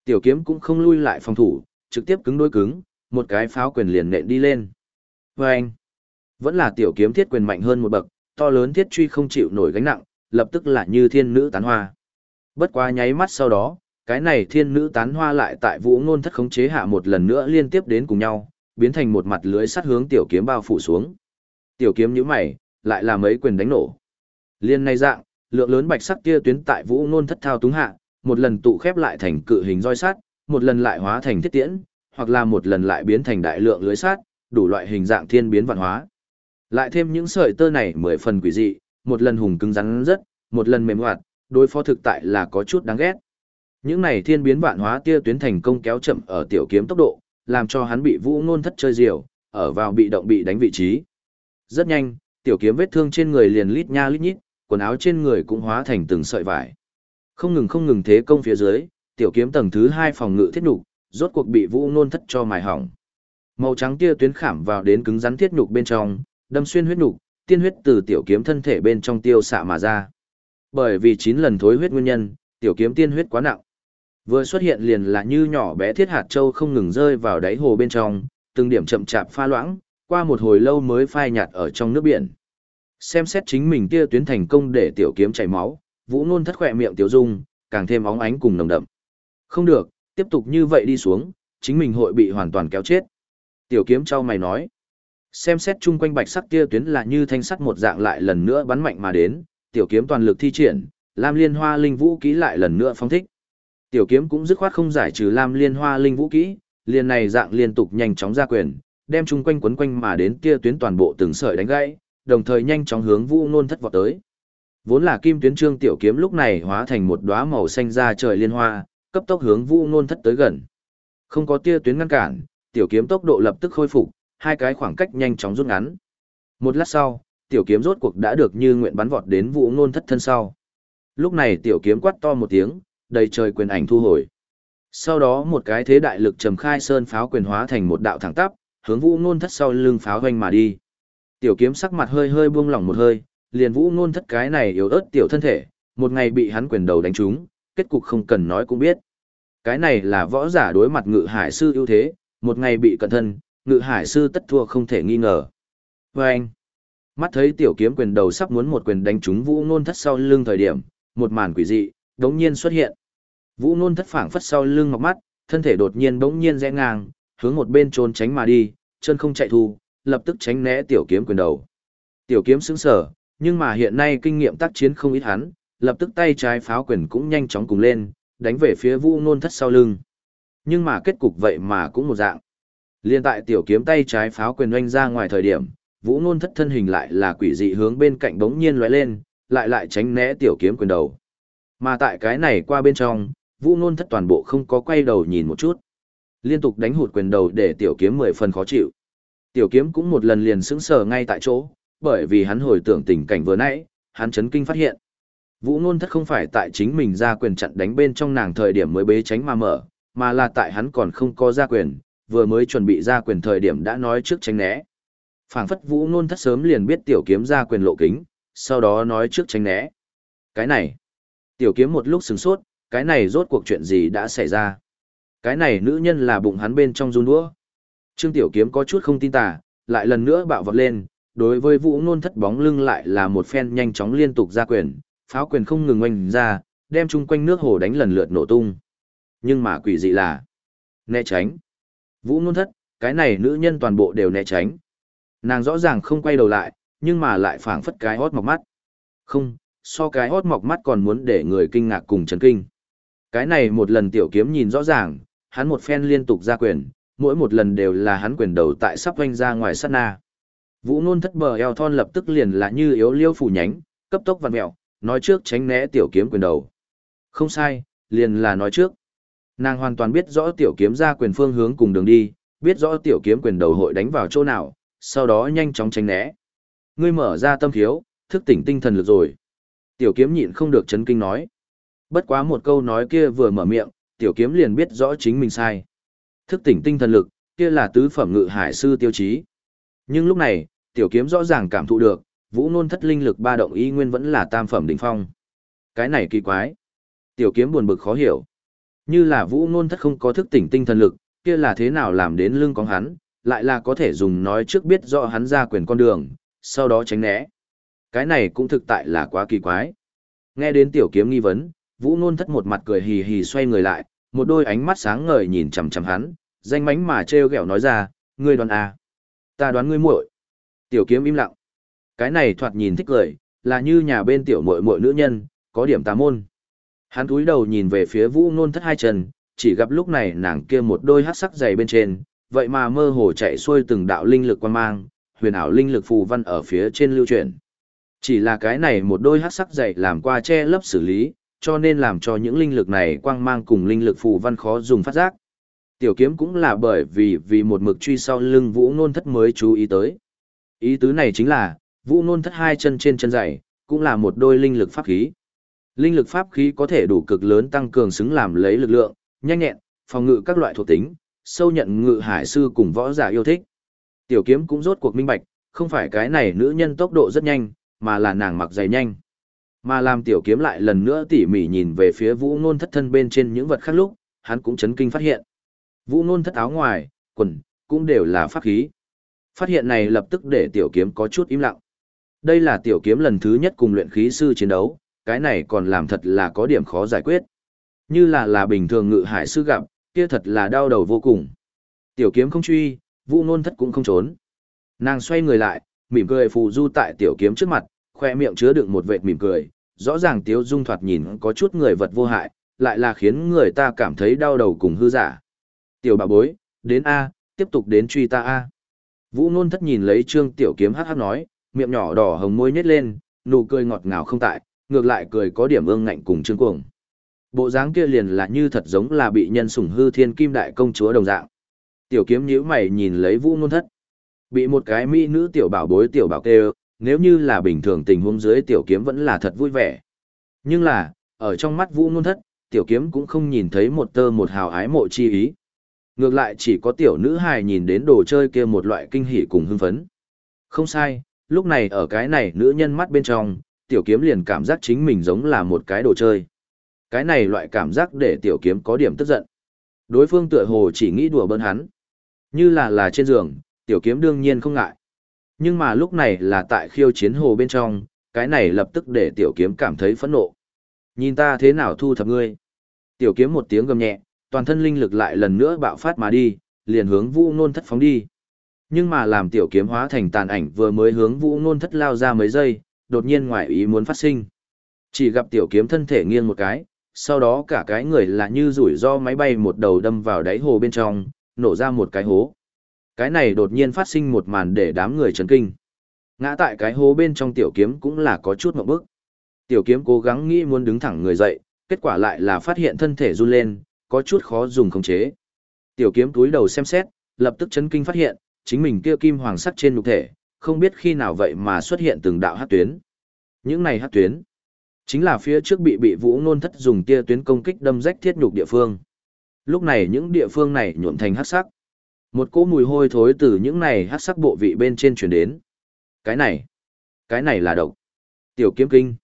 Tiểu kiếm cũng không lui lại phòng thủ, trực tiếp cứng đối cứng, một cái pháo quyền liền nện đi lên. Và anh, vẫn là tiểu kiếm thiết quyền mạnh hơn một bậc, to lớn thiết truy không chịu nổi gánh nặng, lập tức là như thiên nữ tán hoa. Bất quá nháy mắt sau đó, cái này thiên nữ tán hoa lại tại vũ ngôn thất khống chế hạ một lần nữa liên tiếp đến cùng nhau, biến thành một mặt lưới sắt hướng tiểu kiếm bao phủ xuống. Tiểu kiếm nhíu mày, lại là mấy quyền đánh nổ. Liên này dạng, lượng lớn bạch sắc kia tuyến tại vũ ngôn thất thao túng hạ, một lần tụ khép lại thành cự hình roi sắt, một lần lại hóa thành thiết tiễn, hoặc là một lần lại biến thành đại lượng lưới sắt, đủ loại hình dạng thiên biến vạn hóa. Lại thêm những sợi tơ này mười phần quỷ dị, một lần hùng cứng rắn rất, một lần mềm hoạt, đối phó thực tại là có chút đáng ghét. Những này thiên biến vạn hóa tia tuyến thành công kéo chậm ở tiểu kiếm tốc độ, làm cho hắn bị vũ ngôn thất chơi diều, ở vào bị động bị đánh vị trí. Rất nhanh, tiểu kiếm vết thương trên người liền lít nha lít nhít, quần áo trên người cũng hóa thành từng sợi vải. Không ngừng không ngừng thế công phía dưới, tiểu kiếm tầng thứ hai phòng ngự thiết nhục, rốt cuộc bị vũ ngôn thất cho mài hỏng. Màu trắng tia tuyến khảm vào đến cứng rắn thiết nhục bên trong, đâm xuyên huyết nhục, tiên huyết từ tiểu kiếm thân thể bên trong tiêu xạ mà ra. Bởi vì 9 lần thối huyết nguyên nhân, tiểu kiếm tiên huyết quá nặng. Vừa xuất hiện liền là như nhỏ bé thiết hạt châu không ngừng rơi vào đáy hồ bên trong, từng điểm chậm chạp pha loãng, qua một hồi lâu mới phai nhạt ở trong nước biển. Xem xét chính mình kia tuyến thành công để tiểu kiếm chảy máu, Vũ Nôn thất khỏe miệng tiểu dung, càng thêm óng ánh cùng nồng đậm. Không được, tiếp tục như vậy đi xuống, chính mình hội bị hoàn toàn kéo chết. Tiểu kiếm trao mày nói. Xem xét chung quanh bạch sắc kia tuyến là như thanh sắt một dạng lại lần nữa bắn mạnh mà đến, tiểu kiếm toàn lực thi triển, Lam Liên Hoa Linh Vũ kỹ lại lần nữa phóng thích. Tiểu kiếm cũng dứt khoát không giải trừ Lam Liên Hoa Linh Vũ kỹ, liền này dạng liên tục nhanh chóng ra quyền, đem chung quanh quấn quanh mà đến kia tuyến toàn bộ từng sợi đánh gãy, đồng thời nhanh chóng hướng Vũ Nôn thất vọt tới. Vốn là kim tuyến trương tiểu kiếm lúc này hóa thành một đóa màu xanh ra trời liên hoa, cấp tốc hướng Vũ Nôn thất tới gần. Không có tia tuyến ngăn cản, tiểu kiếm tốc độ lập tức khôi phục, hai cái khoảng cách nhanh chóng rút ngắn. Một lát sau, tiểu kiếm rốt cuộc đã được như nguyện bắn vọt đến Vũ Nôn thất thân sau. Lúc này tiểu kiếm quát to một tiếng, đầy trời quyền ảnh thu hồi. Sau đó một cái thế đại lực trầm khai sơn pháo quyền hóa thành một đạo thẳng tắp, hướng Vũ Nôn thất sau lưng pháo hoành mà đi. Tiểu kiếm sắc mặt hơi hơi buông lỏng một hơi, liền Vũ Nôn thất cái này yếu ớt tiểu thân thể, một ngày bị hắn quyền đầu đánh trúng, kết cục không cần nói cũng biết. Cái này là võ giả đối mặt ngự hải sư ưu thế, một ngày bị cận thân, ngự hải sư tất thua không thể nghi ngờ. Vâng! anh, mắt thấy tiểu kiếm quyền đầu sắp muốn một quyền đánh trúng vũ nôn thất sau lưng thời điểm, một màn quỷ dị, đống nhiên xuất hiện. Vũ nôn thất phảng phất sau lưng ngọc mắt, thân thể đột nhiên đống nhiên rẽ ngang, hướng một bên trốn tránh mà đi, chân không chạy thu, lập tức tránh né tiểu kiếm quyền đầu. Tiểu kiếm sững sờ, nhưng mà hiện nay kinh nghiệm tác chiến không ít hắn, lập tức tay trái pháo quyền cũng nhanh chóng cùng lên, đánh về phía Vũ Nôn thất sau lưng. Nhưng mà kết cục vậy mà cũng một dạng. Liên tại tiểu kiếm tay trái pháo quyền oanh ra ngoài thời điểm, Vũ ngôn thất thân hình lại là quỷ dị hướng bên cạnh bỗng nhiên lóe lên, lại lại tránh né tiểu kiếm quyền đầu. Mà tại cái này qua bên trong, Vũ ngôn thất toàn bộ không có quay đầu nhìn một chút. Liên tục đánh hụt quyền đầu để tiểu kiếm mười phần khó chịu. Tiểu kiếm cũng một lần liền sững sờ ngay tại chỗ, bởi vì hắn hồi tưởng tình cảnh vừa nãy, hắn chấn kinh phát hiện. Vũ ngôn thất không phải tại chính mình ra quyền chặn đánh bên trong nàng thời điểm mới bế tránh mà mở, mà là tại hắn còn không có ra quyền, vừa mới chuẩn bị ra quyền thời điểm đã nói trước tránh né. Phảng phất Vũ Nôn thất sớm liền biết tiểu kiếm ra quyền lộ kính, sau đó nói trước tránh né. Cái này, tiểu kiếm một lúc sửng sốt, cái này rốt cuộc chuyện gì đã xảy ra. Cái này nữ nhân là bụng hắn bên trong run đũa. Trương tiểu kiếm có chút không tin tà, lại lần nữa bạo vọt lên, đối với Vũ Nôn thất bóng lưng lại là một phen nhanh chóng liên tục ra quyền, pháo quyền không ngừng oanh ra, đem chung quanh nước hồ đánh lần lượt nổ tung. Nhưng mà quỷ dị là, né tránh. Vũ Nôn thất, cái này nữ nhân toàn bộ đều né tránh. Nàng rõ ràng không quay đầu lại, nhưng mà lại phảng phất cái hót mọc mắt. Không, so cái hót mọc mắt còn muốn để người kinh ngạc cùng chấn kinh. Cái này một lần tiểu kiếm nhìn rõ ràng, hắn một phen liên tục ra quyền, mỗi một lần đều là hắn quyền đầu tại sắp vanh ra ngoài sát na. Vũ nôn thất bờ eo thon lập tức liền là như yếu liêu phủ nhánh, cấp tốc vặn mẹo, nói trước tránh né tiểu kiếm quyền đầu. Không sai, liền là nói trước. Nàng hoàn toàn biết rõ tiểu kiếm ra quyền phương hướng cùng đường đi, biết rõ tiểu kiếm quyền đầu hội đánh vào chỗ nào, sau đó nhanh chóng tránh né. Ngươi mở ra tâm thiếu, thức tỉnh tinh thần lực rồi. Tiểu kiếm nhịn không được chấn kinh nói. Bất quá một câu nói kia vừa mở miệng, tiểu kiếm liền biết rõ chính mình sai. Thức tỉnh tinh thần lực, kia là tứ phẩm ngự hải sư tiêu chí. Nhưng lúc này, tiểu kiếm rõ ràng cảm thụ được, vũ nôn thất linh lực ba động y nguyên vẫn là tam phẩm đỉnh phong. Cái này kỳ quái. Tiểu kiếm buồn bực khó hiểu. Như là vũ nôn thất không có thức tỉnh tinh thần lực, kia là thế nào làm đến lưng con hắn, lại là có thể dùng nói trước biết rõ hắn ra quyền con đường, sau đó tránh né. Cái này cũng thực tại là quá kỳ quái. Nghe đến tiểu kiếm nghi vấn, vũ nôn thất một mặt cười hì hì xoay người lại, một đôi ánh mắt sáng ngời nhìn chằm chằm hắn, danh mánh mà trêu ghẹo nói ra, ngươi đoán à. Ta đoán ngươi muội. Tiểu kiếm im lặng. Cái này thoạt nhìn thích cười, là như nhà bên tiểu muội muội nữ nhân, có điểm tà môn. Hắn cúi đầu nhìn về phía Vũ Nôn thất hai chân, chỉ gặp lúc này nàng kia một đôi hắc sắc dày bên trên, vậy mà mơ hồ chạy xuôi từng đạo linh lực quan mang, huyền ảo linh lực phù văn ở phía trên lưu truyền. Chỉ là cái này một đôi hắc sắc dày làm qua che lấp xử lý, cho nên làm cho những linh lực này quang mang cùng linh lực phù văn khó dùng phát giác. Tiểu kiếm cũng là bởi vì vì một mực truy sau lưng Vũ Nôn thất mới chú ý tới. Ý tứ này chính là, Vũ Nôn thất hai chân trên chân dày, cũng là một đôi linh lực pháp khí. Linh lực pháp khí có thể đủ cực lớn tăng cường xứng làm lấy lực lượng, nhanh nhẹn, phòng ngự các loại thuộc tính, sâu nhận ngự hải sư cùng võ giả yêu thích. Tiểu kiếm cũng rốt cuộc minh bạch, không phải cái này nữ nhân tốc độ rất nhanh, mà là nàng mặc giày nhanh. Mà làm tiểu kiếm lại lần nữa tỉ mỉ nhìn về phía vũ ngôn thất thân bên trên những vật khác lúc, hắn cũng chấn kinh phát hiện. Vũ ngôn thất áo ngoài, quần, cũng đều là pháp khí. Phát hiện này lập tức để tiểu kiếm có chút im lặng. Đây là tiểu kiếm lần thứ nhất cùng luyện khí sư chiến đấu, cái này còn làm thật là có điểm khó giải quyết. Như là là bình thường ngự hải sư gặp, kia thật là đau đầu vô cùng. Tiểu kiếm không truy, vũ nôn thất cũng không trốn. Nàng xoay người lại, mỉm cười phù du tại tiểu kiếm trước mặt, khoe miệng chứa đựng một vệt mỉm cười, rõ ràng tiếu dung thoạt nhìn có chút người vật vô hại, lại là khiến người ta cảm thấy đau đầu cùng hư giả. Tiểu bà bối, đến A, tiếp tục đến truy ta A. Vũ nôn thất nhìn lấy trương tiểu kiếm hát hát nói, miệng nhỏ đỏ hồng môi nhếch lên, nụ cười ngọt ngào không tại, ngược lại cười có điểm ương ngạnh cùng trương cuồng. Bộ dáng kia liền là như thật giống là bị nhân sủng hư thiên kim đại công chúa đồng dạng. Tiểu kiếm nhíu mày nhìn lấy vũ nôn thất. Bị một cái mỹ nữ tiểu bảo bối tiểu bảo kêu, nếu như là bình thường tình huống dưới tiểu kiếm vẫn là thật vui vẻ. Nhưng là, ở trong mắt vũ nôn thất, tiểu kiếm cũng không nhìn thấy một tơ một hào ái mộ chi ý. Ngược lại chỉ có tiểu nữ hài nhìn đến đồ chơi kia một loại kinh hỉ cùng hưng phấn. Không sai, lúc này ở cái này nữ nhân mắt bên trong, tiểu kiếm liền cảm giác chính mình giống là một cái đồ chơi. Cái này loại cảm giác để tiểu kiếm có điểm tức giận. Đối phương tựa hồ chỉ nghĩ đùa bỡn hắn. Như là là trên giường, tiểu kiếm đương nhiên không ngại. Nhưng mà lúc này là tại khiêu chiến hồ bên trong, cái này lập tức để tiểu kiếm cảm thấy phẫn nộ. Nhìn ta thế nào thu thập ngươi. Tiểu kiếm một tiếng gầm nhẹ, toàn thân linh lực lại lần nữa bạo phát mà đi, liền hướng vũ nôn thất phóng đi. Nhưng mà làm tiểu kiếm hóa thành tàn ảnh vừa mới hướng vũ nôn thất lao ra mấy giây, đột nhiên ngoại ý muốn phát sinh. Chỉ gặp tiểu kiếm thân thể nghiêng một cái, sau đó cả cái người là như rủi ro máy bay một đầu đâm vào đáy hồ bên trong, nổ ra một cái hố. Cái này đột nhiên phát sinh một màn để đám người chấn kinh. Ngã tại cái hố bên trong tiểu kiếm cũng là có chút một bước. Tiểu kiếm cố gắng nghĩ muốn đứng thẳng người dậy, kết quả lại là phát hiện thân thể run lên, có chút khó dùng khống chế. Tiểu kiếm túi đầu xem xét, lập tức chấn kinh phát hiện, chính mình kia kim hoàng sắc trên nhục thể, không biết khi nào vậy mà xuất hiện từng đạo hắc tuyến. Những này hắc tuyến, chính là phía trước bị bị Vũ Nôn Thất dùng tia tuyến công kích đâm rách thiết nhục địa phương. Lúc này những địa phương này nhuộm thành hắc sắc. Một cỗ mùi hôi thối từ những này hắc sắc bộ vị bên trên truyền đến. Cái này, cái này là độc. Tiểu kiếm kinh.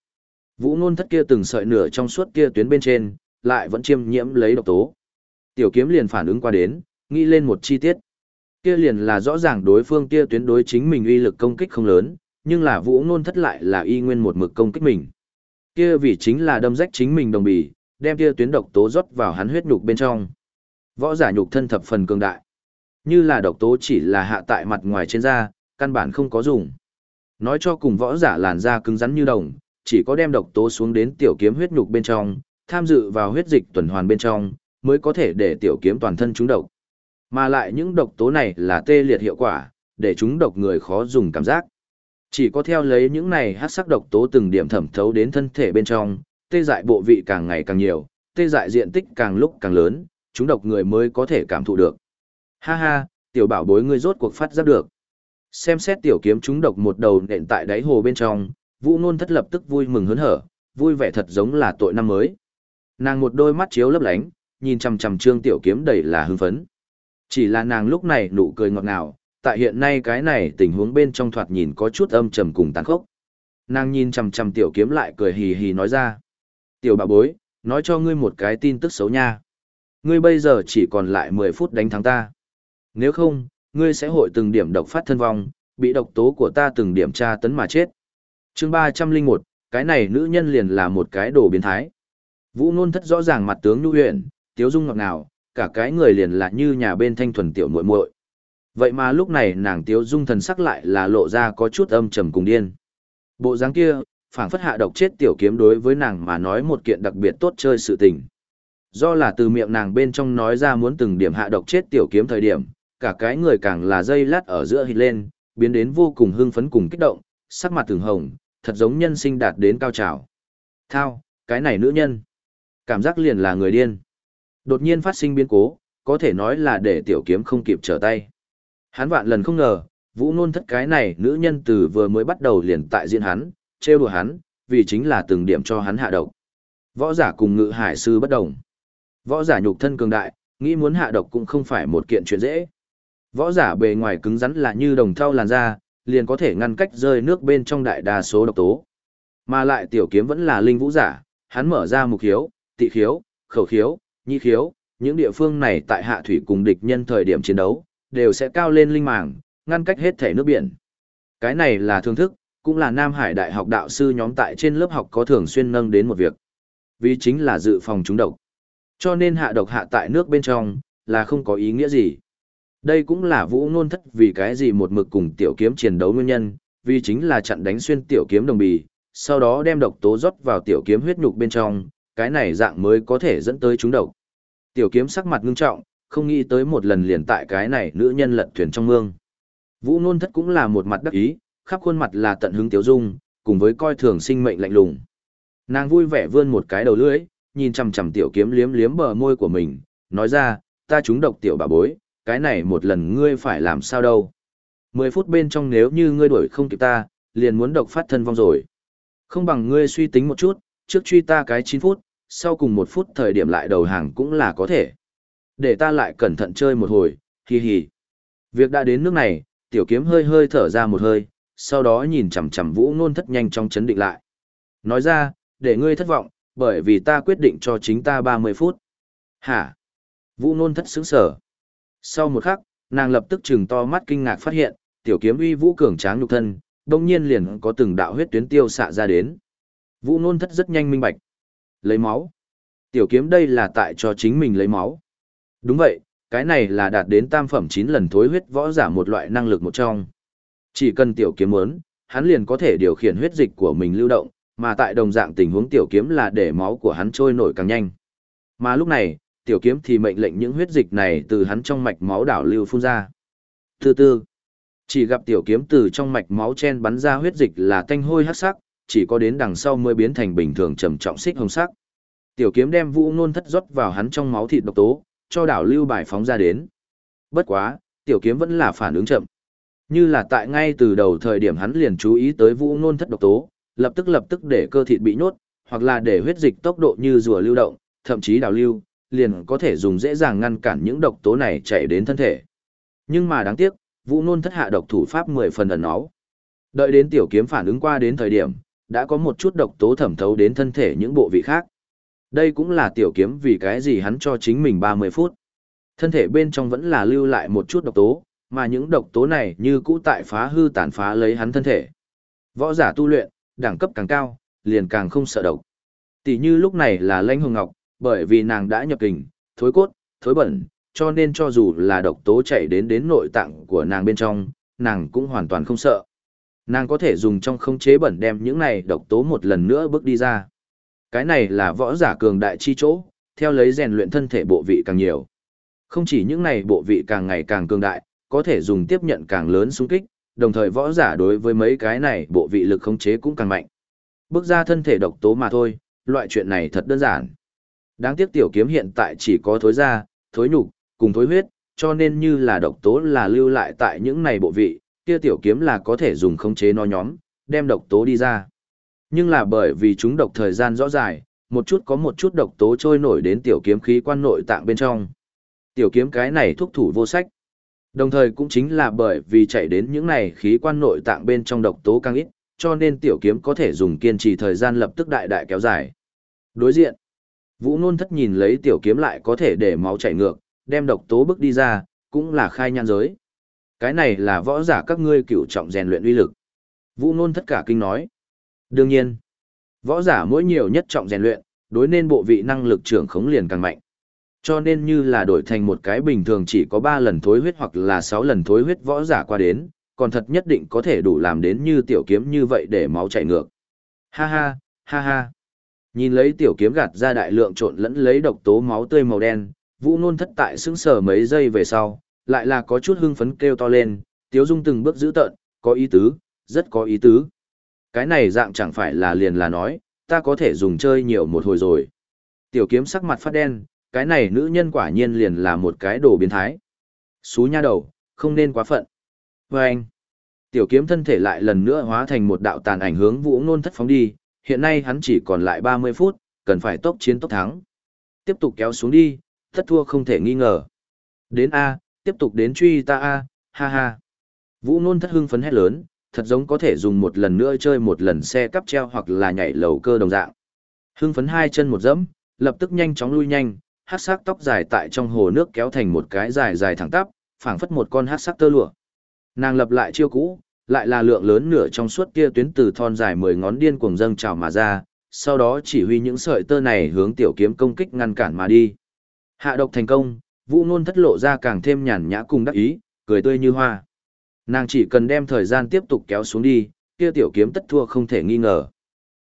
Vũ Nôn Thất kia từng sợi nửa trong suốt kia tuyến bên trên, lại vẫn chiêm nhiễm lấy độc tố. Tiểu kiếm liền phản ứng qua đến, nghĩ lên một chi tiết. Kia liền là rõ ràng đối phương kia tuyến đối chính mình uy lực công kích không lớn, nhưng là Vũ Nôn Thất lại là y nguyên một mực công kích mình. Kia vì chính là đâm rách chính mình đồng bì, đem kia tuyến độc tố rót vào hắn huyết nhục bên trong. Võ giả nhục thân thập phần cường đại. Như là độc tố chỉ là hạ tại mặt ngoài trên da, căn bản không có dùng. Nói cho cùng võ giả làn da cứng rắn như đồng, chỉ có đem độc tố xuống đến tiểu kiếm huyết nhục bên trong, tham dự vào huyết dịch tuần hoàn bên trong, mới có thể để tiểu kiếm toàn thân trúng độc. Mà lại những độc tố này là tê liệt hiệu quả, để chúng độc người khó dùng cảm giác. Chỉ có theo lấy những này hát sắc độc tố từng điểm thẩm thấu đến thân thể bên trong, tê dại bộ vị càng ngày càng nhiều, tê dại diện tích càng lúc càng lớn, chúng độc người mới có thể cảm thụ được. Ha ha, tiểu bảo bối ngươi rốt cuộc phát giác được. Xem xét tiểu kiếm chúng độc một đầu nện tại đáy hồ bên trong, Vũ Nôn thất lập tức vui mừng hớn hở, vui vẻ thật giống là tội năm mới. Nàng một đôi mắt chiếu lấp lánh, nhìn chằm chằm Trương Tiểu Kiếm đầy là hưng phấn. Chỉ là nàng lúc này nụ cười ngọt ngào, tại hiện nay cái này tình huống bên trong thoạt nhìn có chút âm trầm cùng tàn khốc. Nàng nhìn chằm chằm Tiểu Kiếm lại cười hì hì nói ra: "Tiểu bà bối, nói cho ngươi một cái tin tức xấu nha. Ngươi bây giờ chỉ còn lại 10 phút đánh thắng ta. Nếu không, ngươi sẽ hội từng điểm độc phát thân vong, bị độc tố của ta từng điểm tra tấn mà chết." Chương 301, cái này nữ nhân liền là một cái đồ biến thái. Vũ Nôn thất rõ ràng mặt tướng nhu huyện, tiếu dung ngọt ngào, cả cái người liền là như nhà bên thanh thuần tiểu muội muội. Vậy mà lúc này nàng tiếu dung thần sắc lại là lộ ra có chút âm trầm cùng điên. Bộ dáng kia, phảng phất hạ độc chết tiểu kiếm đối với nàng mà nói một kiện đặc biệt tốt chơi sự tình. Do là từ miệng nàng bên trong nói ra muốn từng điểm hạ độc chết tiểu kiếm thời điểm, cả cái người càng là dây lát ở giữa hít lên, biến đến vô cùng hưng phấn cùng kích động, sắc mặt từng hồng, thật giống nhân sinh đạt đến cao trào. Thao, cái này nữ nhân. Cảm giác liền là người điên. Đột nhiên phát sinh biến cố, có thể nói là để tiểu kiếm không kịp trở tay. Hắn vạn lần không ngờ, vũ nôn thất cái này nữ nhân từ vừa mới bắt đầu liền tại diện hắn, trêu đùa hắn, vì chính là từng điểm cho hắn hạ độc. Võ giả cùng ngự hải sư bất đồng. Võ giả nhục thân cường đại, nghĩ muốn hạ độc cũng không phải một kiện chuyện dễ. Võ giả bề ngoài cứng rắn là như đồng thau làn da, liền có thể ngăn cách rơi nước bên trong đại đa số độc tố. Mà lại tiểu kiếm vẫn là linh vũ giả, hắn mở ra mục khiếu, tị khiếu, khẩu khiếu, nhị khiếu, những địa phương này tại hạ thủy cùng địch nhân thời điểm chiến đấu, đều sẽ cao lên linh màng, ngăn cách hết thể nước biển. Cái này là thương thức, cũng là Nam Hải Đại học đạo sư nhóm tại trên lớp học có thường xuyên nâng đến một việc. Vì chính là dự phòng chúng độc. Cho nên hạ độc hạ tại nước bên trong, là không có ý nghĩa gì. Đây cũng là vũ nôn thất vì cái gì một mực cùng tiểu kiếm chiến đấu nguyên nhân, vì chính là chặn đánh xuyên tiểu kiếm đồng bì, sau đó đem độc tố rót vào tiểu kiếm huyết nhục bên trong, cái này dạng mới có thể dẫn tới chúng độc. Tiểu kiếm sắc mặt ngưng trọng, không nghĩ tới một lần liền tại cái này nữ nhân lật thuyền trong mương. Vũ nôn thất cũng là một mặt đắc ý, khắp khuôn mặt là tận hứng tiếu dung, cùng với coi thường sinh mệnh lạnh lùng. Nàng vui vẻ vươn một cái đầu lưỡi, nhìn chằm chằm tiểu kiếm liếm liếm bờ môi của mình, nói ra, ta trúng độc tiểu bà bối, cái này một lần ngươi phải làm sao đâu. Mười phút bên trong nếu như ngươi đuổi không kịp ta, liền muốn độc phát thân vong rồi. Không bằng ngươi suy tính một chút, trước truy ta cái 9 phút, sau cùng một phút thời điểm lại đầu hàng cũng là có thể. Để ta lại cẩn thận chơi một hồi, hì hì. Việc đã đến nước này, tiểu kiếm hơi hơi thở ra một hơi, sau đó nhìn chằm chằm vũ nôn thất nhanh trong chấn định lại. Nói ra, để ngươi thất vọng, bởi vì ta quyết định cho chính ta 30 phút. Hả? Vũ nôn thất sững sở. Sau một khắc, nàng lập tức trừng to mắt kinh ngạc phát hiện, tiểu kiếm uy vũ cường tráng nhục thân, đồng nhiên liền có từng đạo huyết tuyến tiêu xạ ra đến. Vũ nôn thất rất nhanh minh bạch. Lấy máu. Tiểu kiếm đây là tại cho chính mình lấy máu. Đúng vậy, cái này là đạt đến tam phẩm 9 lần thối huyết võ giả một loại năng lực một trong. Chỉ cần tiểu kiếm muốn, hắn liền có thể điều khiển huyết dịch của mình lưu động, mà tại đồng dạng tình huống tiểu kiếm là để máu của hắn trôi nổi càng nhanh. Mà lúc này, tiểu kiếm thì mệnh lệnh những huyết dịch này từ hắn trong mạch máu đảo lưu phun ra. Từ từ, chỉ gặp tiểu kiếm từ trong mạch máu chen bắn ra huyết dịch là tanh hôi hắc sắc, chỉ có đến đằng sau mới biến thành bình thường trầm trọng xích hồng sắc. Tiểu kiếm đem vũ nôn thất rót vào hắn trong máu thịt độc tố, cho đảo lưu bài phóng ra đến. Bất quá, tiểu kiếm vẫn là phản ứng chậm. Như là tại ngay từ đầu thời điểm hắn liền chú ý tới vũ ngôn thất độc tố, lập tức lập tức để cơ thịt bị nhốt, hoặc là để huyết dịch tốc độ như rùa lưu động, thậm chí đảo lưu, liền có thể dùng dễ dàng ngăn cản những độc tố này chảy đến thân thể. Nhưng mà đáng tiếc, vũ ngôn thất hạ độc thủ pháp 10 phần ẩn náu. Đợi đến tiểu kiếm phản ứng qua đến thời điểm, đã có một chút độc tố thẩm thấu đến thân thể những bộ vị khác. Đây cũng là tiểu kiếm vì cái gì hắn cho chính mình 30 phút. Thân thể bên trong vẫn là lưu lại một chút độc tố, mà những độc tố này như cũ tại phá hư tàn phá lấy hắn thân thể. Võ giả tu luyện, đẳng cấp càng cao, liền càng không sợ độc. Tỷ như lúc này là Lãnh Hồng Ngọc, bởi vì nàng đã nhập kình, thối cốt, thối bẩn, cho nên cho dù là độc tố chạy đến đến nội tạng của nàng bên trong, nàng cũng hoàn toàn không sợ. Nàng có thể dùng trong không chế bẩn đem những này độc tố một lần nữa bước đi ra. Cái này là võ giả cường đại chi chỗ, theo lấy rèn luyện thân thể bộ vị càng nhiều. Không chỉ những này bộ vị càng ngày càng cường đại, có thể dùng tiếp nhận càng lớn xung kích, đồng thời võ giả đối với mấy cái này bộ vị lực khống chế cũng càng mạnh. Bước ra thân thể độc tố mà thôi, loại chuyện này thật đơn giản. Đáng tiếc tiểu kiếm hiện tại chỉ có thối da, thối nhục, cùng thối huyết, cho nên như là độc tố là lưu lại tại những này bộ vị, kia tiểu kiếm là có thể dùng khống chế nó nhóm, đem độc tố đi ra. Nhưng là bởi vì chúng độc thời gian rõ dài, một chút có một chút độc tố trôi nổi đến tiểu kiếm khí quan nội tạng bên trong. Tiểu kiếm cái này thúc thủ vô sách. Đồng thời cũng chính là bởi vì chạy đến những này khí quan nội tạng bên trong độc tố càng ít, cho nên tiểu kiếm có thể dùng kiên trì thời gian lập tức đại đại kéo dài. Đối diện, Vũ Nôn thất nhìn lấy tiểu kiếm lại có thể để máu chảy ngược, đem độc tố bước đi ra, cũng là khai nhan giới. Cái này là võ giả các ngươi cựu trọng rèn luyện uy lực. Vũ Nôn thất cả kinh nói. Đương nhiên, võ giả mỗi nhiều nhất trọng rèn luyện, đối nên bộ vị năng lực trưởng khống liền càng mạnh. Cho nên như là đổi thành một cái bình thường chỉ có 3 lần thối huyết hoặc là 6 lần thối huyết võ giả qua đến, còn thật nhất định có thể đủ làm đến như tiểu kiếm như vậy để máu chảy ngược. Ha ha, ha ha. Nhìn lấy tiểu kiếm gạt ra đại lượng trộn lẫn lấy độc tố máu tươi màu đen, Vũ Nôn thất tại sững sờ mấy giây về sau, lại là có chút hưng phấn kêu to lên, Tiếu Dung từng bước giữ tợn, có ý tứ, rất có ý tứ. Cái này dạng chẳng phải là liền là nói, ta có thể dùng chơi nhiều một hồi rồi. Tiểu kiếm sắc mặt phát đen, cái này nữ nhân quả nhiên liền là một cái đồ biến thái. Xú nha đầu, không nên quá phận. Và anh, tiểu kiếm thân thể lại lần nữa hóa thành một đạo tàn ảnh hướng vũ ngôn thất phóng đi, hiện nay hắn chỉ còn lại 30 phút, cần phải tốc chiến tốc thắng. Tiếp tục kéo xuống đi, thất thua không thể nghi ngờ. Đến A, tiếp tục đến truy ta A, ha ha. Vũ ngôn thất hưng phấn hét lớn, thật giống có thể dùng một lần nữa chơi một lần xe cắp treo hoặc là nhảy lầu cơ đồng dạng. Hưng phấn hai chân một dẫm, lập tức nhanh chóng lui nhanh, hát sắc tóc dài tại trong hồ nước kéo thành một cái dài dài thẳng tắp, phảng phất một con hát sắc tơ lụa. Nàng lập lại chiêu cũ, lại là lượng lớn nửa trong suốt kia tuyến từ thon dài mười ngón điên cuồng dâng trào mà ra, sau đó chỉ huy những sợi tơ này hướng tiểu kiếm công kích ngăn cản mà đi. Hạ độc thành công, Vũ Nôn thất lộ ra càng thêm nhàn nhã cùng đắc ý, cười tươi như hoa. Nàng chỉ cần đem thời gian tiếp tục kéo xuống đi, kia tiểu kiếm tất thua không thể nghi ngờ.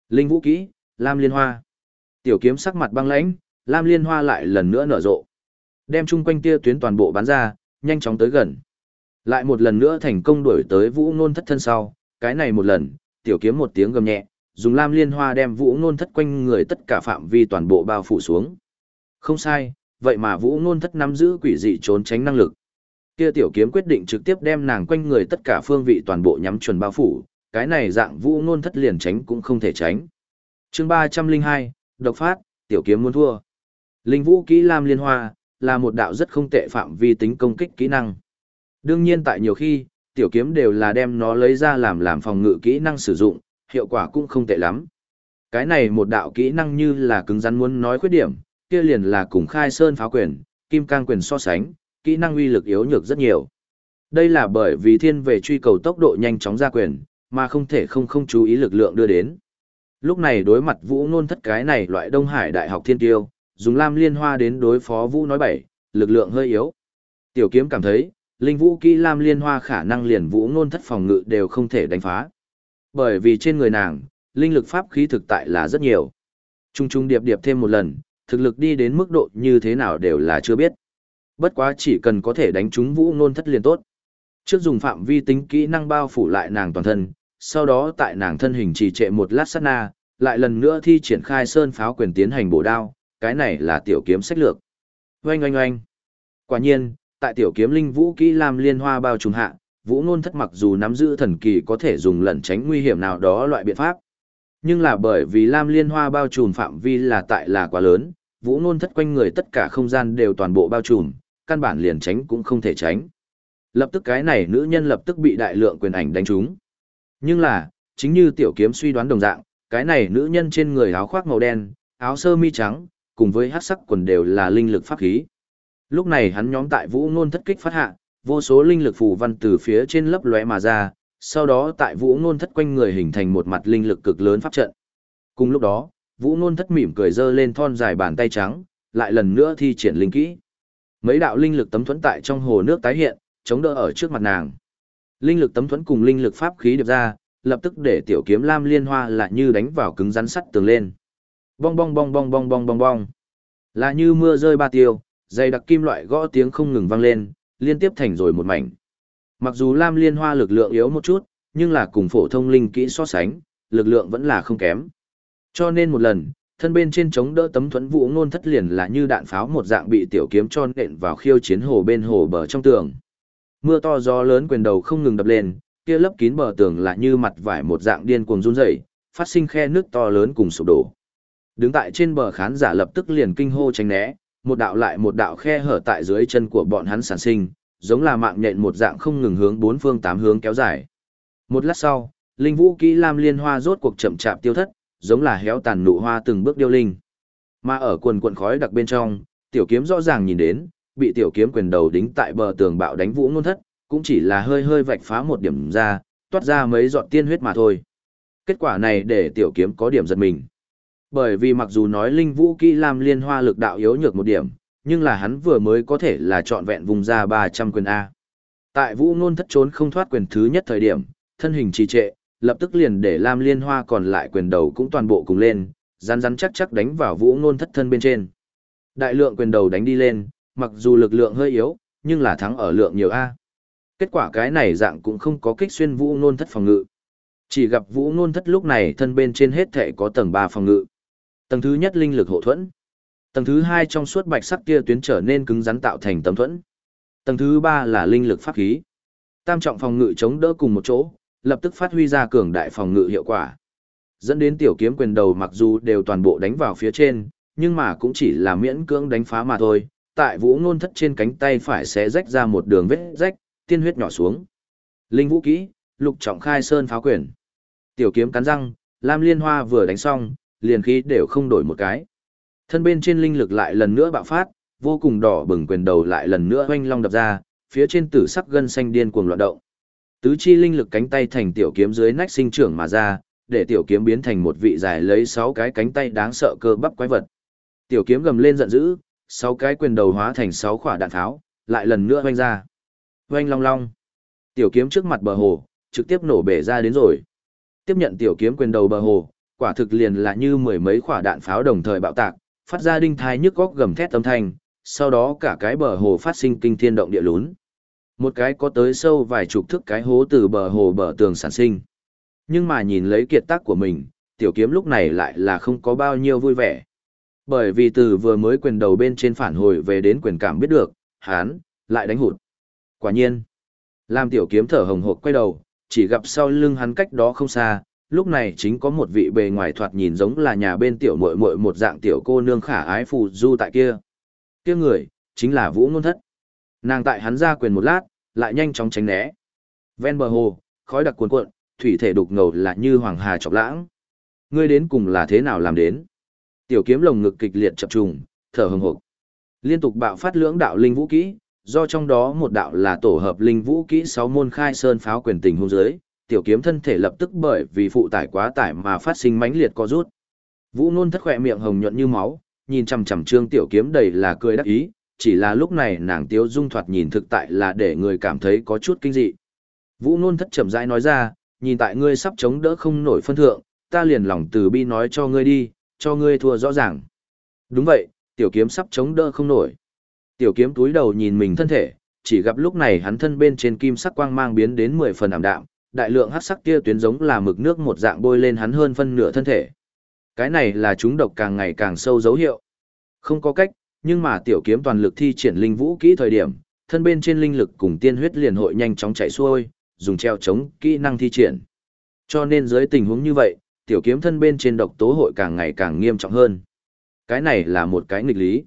Linh vũ kỹ, Lam Liên Hoa. Tiểu kiếm sắc mặt băng lãnh, Lam Liên Hoa lại lần nữa nở rộ. Đem chung quanh tia tuyến toàn bộ bắn ra, nhanh chóng tới gần. Lại một lần nữa thành công đuổi tới Vũ Nôn thất thân sau, cái này một lần, tiểu kiếm một tiếng gầm nhẹ, dùng Lam Liên Hoa đem Vũ Nôn thất quanh người tất cả phạm vi toàn bộ bao phủ xuống. Không sai, vậy mà Vũ Nôn thất nắm giữ quỷ dị trốn tránh năng lực. Kia tiểu kiếm quyết định trực tiếp đem nàng quanh người tất cả phương vị toàn bộ nhắm chuẩn bao phủ, cái này dạng Vũ Nôn thất liền tránh cũng không thể tránh. Chương ba trăm linh hai độc phát, tiểu kiếm muốn thua. Linh vũ kỹ Lam Liên Hoa, là một đạo rất không tệ phạm vi tính công kích kỹ năng. Đương nhiên tại nhiều khi, tiểu kiếm đều là đem nó lấy ra làm làm phòng ngự kỹ năng sử dụng, hiệu quả cũng không tệ lắm. Cái này một đạo kỹ năng như là cứng rắn muốn nói khuyết điểm, kia liền là cùng khai sơn phá quyền, kim cang quyền so sánh, kỹ năng uy lực yếu nhược rất nhiều. Đây là bởi vì thiên về truy cầu tốc độ nhanh chóng ra quyền, mà không thể không không chú ý lực lượng đưa đến. Lúc này đối mặt vũ nôn thất cái này loại Đông Hải Đại học thiên tiêu, dùng lam liên hoa đến đối phó vũ nói bảy, lực lượng hơi yếu. Tiểu kiếm cảm thấy, linh vũ kỹ lam liên hoa khả năng liền vũ nôn thất phòng ngự đều không thể đánh phá. Bởi vì trên người nàng, linh lực pháp khí thực tại là rất nhiều. Trung trung điệp điệp thêm một lần, thực lực đi đến mức độ như thế nào đều là chưa biết. Bất quá chỉ cần có thể đánh trúng vũ nôn thất liền tốt. Trước dùng phạm vi tính kỹ năng bao phủ lại nàng toàn thân, sau đó tại nàng thân hình trì trệ một lát sát na, lại lần nữa thi triển khai sơn pháo quyền tiến hành bổ đao, cái này là tiểu kiếm sách lược. Oanh oanh oanh. Quả nhiên, tại tiểu kiếm linh vũ kỹ lam liên hoa bao trùm hạ, vũ nôn thất mặc dù nắm giữ thần kỳ có thể dùng lẩn tránh nguy hiểm nào đó loại biện pháp. Nhưng là bởi vì lam liên hoa bao trùm phạm vi là tại là quá lớn, vũ nôn thất quanh người tất cả không gian đều toàn bộ bao trùm, căn bản liền tránh cũng không thể tránh. Lập tức cái này nữ nhân lập tức bị đại lượng quyền ảnh đánh trúng. Nhưng là, chính như tiểu kiếm suy đoán đồng dạng, cái này nữ nhân trên người áo khoác màu đen, áo sơ mi trắng, cùng với hắc sắc quần đều là linh lực pháp khí. Lúc này hắn nhóm tại vũ ngôn thất kích phát hạ, vô số linh lực phù văn từ phía trên lấp lóe mà ra, sau đó tại vũ ngôn thất quanh người hình thành một mặt linh lực cực lớn pháp trận. Cùng lúc đó, vũ ngôn thất mỉm cười dơ lên thon dài bàn tay trắng, lại lần nữa thi triển linh kỹ. Mấy đạo linh lực tấm thuẫn tại trong hồ nước tái hiện, chống đỡ ở trước mặt nàng. Linh lực tấm thuẫn cùng linh lực pháp khí điệp ra, lập tức để tiểu kiếm lam liên hoa lại như đánh vào cứng rắn sắt tường lên. Bong bong bong bong bong bong bong bong. Là như mưa rơi ba tiêu, dày đặc kim loại gõ tiếng không ngừng vang lên, liên tiếp thành rồi một mảnh. Mặc dù lam liên hoa lực lượng yếu một chút, nhưng là cùng phổ thông linh kỹ so sánh, lực lượng vẫn là không kém. Cho nên một lần, thân bên trên chống đỡ tấm thuẫn vũ ngôn thất liền là như đạn pháo một dạng bị tiểu kiếm tròn nện vào khiêu chiến hồ bên hồ bờ trong tường. Mưa to gió lớn quyền đầu không ngừng đập lên, kia lấp kín bờ tường là như mặt vải một dạng điên cuồng run rẩy, phát sinh khe nước to lớn cùng sụp đổ. Đứng tại trên bờ khán giả lập tức liền kinh hô tránh né, một đạo lại một đạo khe hở tại dưới chân của bọn hắn sản sinh, giống là mạng nhện một dạng không ngừng hướng bốn phương tám hướng kéo dài. Một lát sau, linh vũ kỹ lam liên hoa rốt cuộc chậm chạp tiêu thất, giống là héo tàn nụ hoa từng bước điêu linh. Mà ở quần quần khói đặc bên trong, tiểu kiếm rõ ràng nhìn đến, bị tiểu kiếm quyền đầu đính tại bờ tường bạo đánh vũ ngôn thất, cũng chỉ là hơi hơi vạch phá một điểm ra, toát ra mấy giọt tiên huyết mà thôi. Kết quả này để tiểu kiếm có điểm giật mình. Bởi vì mặc dù nói linh vũ kỹ lam liên hoa lực đạo yếu nhược một điểm, nhưng là hắn vừa mới có thể là trọn vẹn vùng ra 300 quyền A. Tại vũ ngôn thất trốn không thoát quyền thứ nhất thời điểm, thân hình trì trệ, lập tức liền để lam liên hoa còn lại quyền đầu cũng toàn bộ cùng lên, rắn rắn chắc chắc đánh vào vũ ngôn thất thân bên trên. Đại lượng quyền đầu đánh đi lên, mặc dù lực lượng hơi yếu, nhưng là thắng ở lượng nhiều A. Kết quả cái này dạng cũng không có kích xuyên vũ ngôn thất phòng ngự. Chỉ gặp vũ ngôn thất lúc này thân bên trên hết thể có tầng 3 phòng ngự. Tầng thứ nhất linh lực hộ thuẫn. Tầng thứ hai trong suốt bạch sắc kia tuyến trở nên cứng rắn tạo thành tấm thuẫn. Tầng thứ ba là linh lực pháp khí. Tam trọng phòng ngự chống đỡ cùng một chỗ, lập tức phát huy ra cường đại phòng ngự hiệu quả. Dẫn đến tiểu kiếm quyền đầu mặc dù đều toàn bộ đánh vào phía trên, nhưng mà cũng chỉ là miễn cưỡng đánh phá mà thôi. Tại vũ ngôn thất trên cánh tay phải sẽ rách ra một đường vết rách, tiên huyết nhỏ xuống. Linh vũ kỹ, lục trọng khai sơn pháo quyền. Tiểu kiếm cắn răng, Lam Liên Hoa vừa đánh xong, liền khí đều không đổi một cái. Thân bên trên linh lực lại lần nữa bạo phát, vô cùng đỏ bừng quyền đầu lại lần nữa hoanh long đập ra, phía trên tử sắc gân xanh điên cuồng loạn động. Tứ chi linh lực cánh tay thành tiểu kiếm dưới nách sinh trưởng mà ra, để tiểu kiếm biến thành một vị dài lấy 6 cái cánh tay đáng sợ cơ bắp quái vật. Tiểu kiếm gầm lên giận dữ, 6 cái quyền đầu hóa thành 6 quả đạn tháo, lại lần nữa vung ra. Vung long long. Tiểu kiếm trước mặt bờ hồ, trực tiếp nổ bể ra đến rồi. Tiếp nhận tiểu kiếm quyền đầu bờ hồ, quả thực liền là như mười mấy quả đạn pháo đồng thời bạo tạc, phát ra đinh thai nhức góc gầm thét âm thanh, sau đó cả cái bờ hồ phát sinh kinh thiên động địa lún. Một cái có tới sâu vài chục thước cái hố từ bờ hồ bờ tường sản sinh. Nhưng mà nhìn lấy kiệt tác của mình, tiểu kiếm lúc này lại là không có bao nhiêu vui vẻ. Bởi vì từ vừa mới quyền đầu bên trên phản hồi về đến quyền cảm biết được, hán, lại đánh hụt. Quả nhiên, làm tiểu kiếm thở hồng hộc quay đầu, chỉ gặp sau lưng hắn cách đó không xa, lúc này chính có một vị bề ngoài thoạt nhìn giống là nhà bên tiểu muội muội một dạng tiểu cô nương khả ái phù du tại kia. Kia người, chính là Vũ Ngôn Thất. Nàng tại hắn ra quyền một lát, lại nhanh chóng tránh né. Ven bờ hồ, khói đặc cuồn cuộn, thủy thể đục ngầu là như hoàng hà chọc lãng. Ngươi đến cùng là thế nào làm đến? Tiểu kiếm lồng ngực kịch liệt chập trùng, thở hừng hực. Liên tục bạo phát lưỡng đạo linh vũ kỹ, do trong đó một đạo là tổ hợp linh vũ kỹ sáu môn khai sơn pháo quyền tình hung giới, tiểu kiếm thân thể lập tức bởi vì phụ tải quá tải mà phát sinh mãnh liệt co rút. Vũ Nôn thất khỏe miệng hồng nhuận như máu, nhìn chằm chằm Trương Tiểu Kiếm đầy là cười đắc ý, chỉ là lúc này nàng Tiếu Dung thoạt nhìn thực tại là để người cảm thấy có chút kinh dị. Vũ Nôn thất chậm rãi nói ra, nhìn tại ngươi sắp chống đỡ không nổi phân thượng, ta liền lòng từ bi nói cho ngươi đi, cho ngươi thua rõ ràng. Đúng vậy, Tiểu Kiếm sắp chống đỡ không nổi. Tiểu Kiếm túi đầu nhìn mình thân thể, chỉ gặp lúc này hắn thân bên trên kim sắc quang mang biến đến 10 phần ảm đạm, đại lượng hắc sắc kia tuyến giống là mực nước một dạng bôi lên hắn hơn phân nửa thân thể. Cái này là chúng độc càng ngày càng sâu dấu hiệu. Không có cách, nhưng mà tiểu kiếm toàn lực thi triển linh vũ kỹ thời điểm, thân bên trên linh lực cùng tiên huyết liền hội nhanh chóng chạy xuôi, dùng treo chống kỹ năng thi triển. Cho nên dưới tình huống như vậy, tiểu kiếm thân bên trên độc tố hội càng ngày càng nghiêm trọng hơn. Cái này là một cái nghịch lý.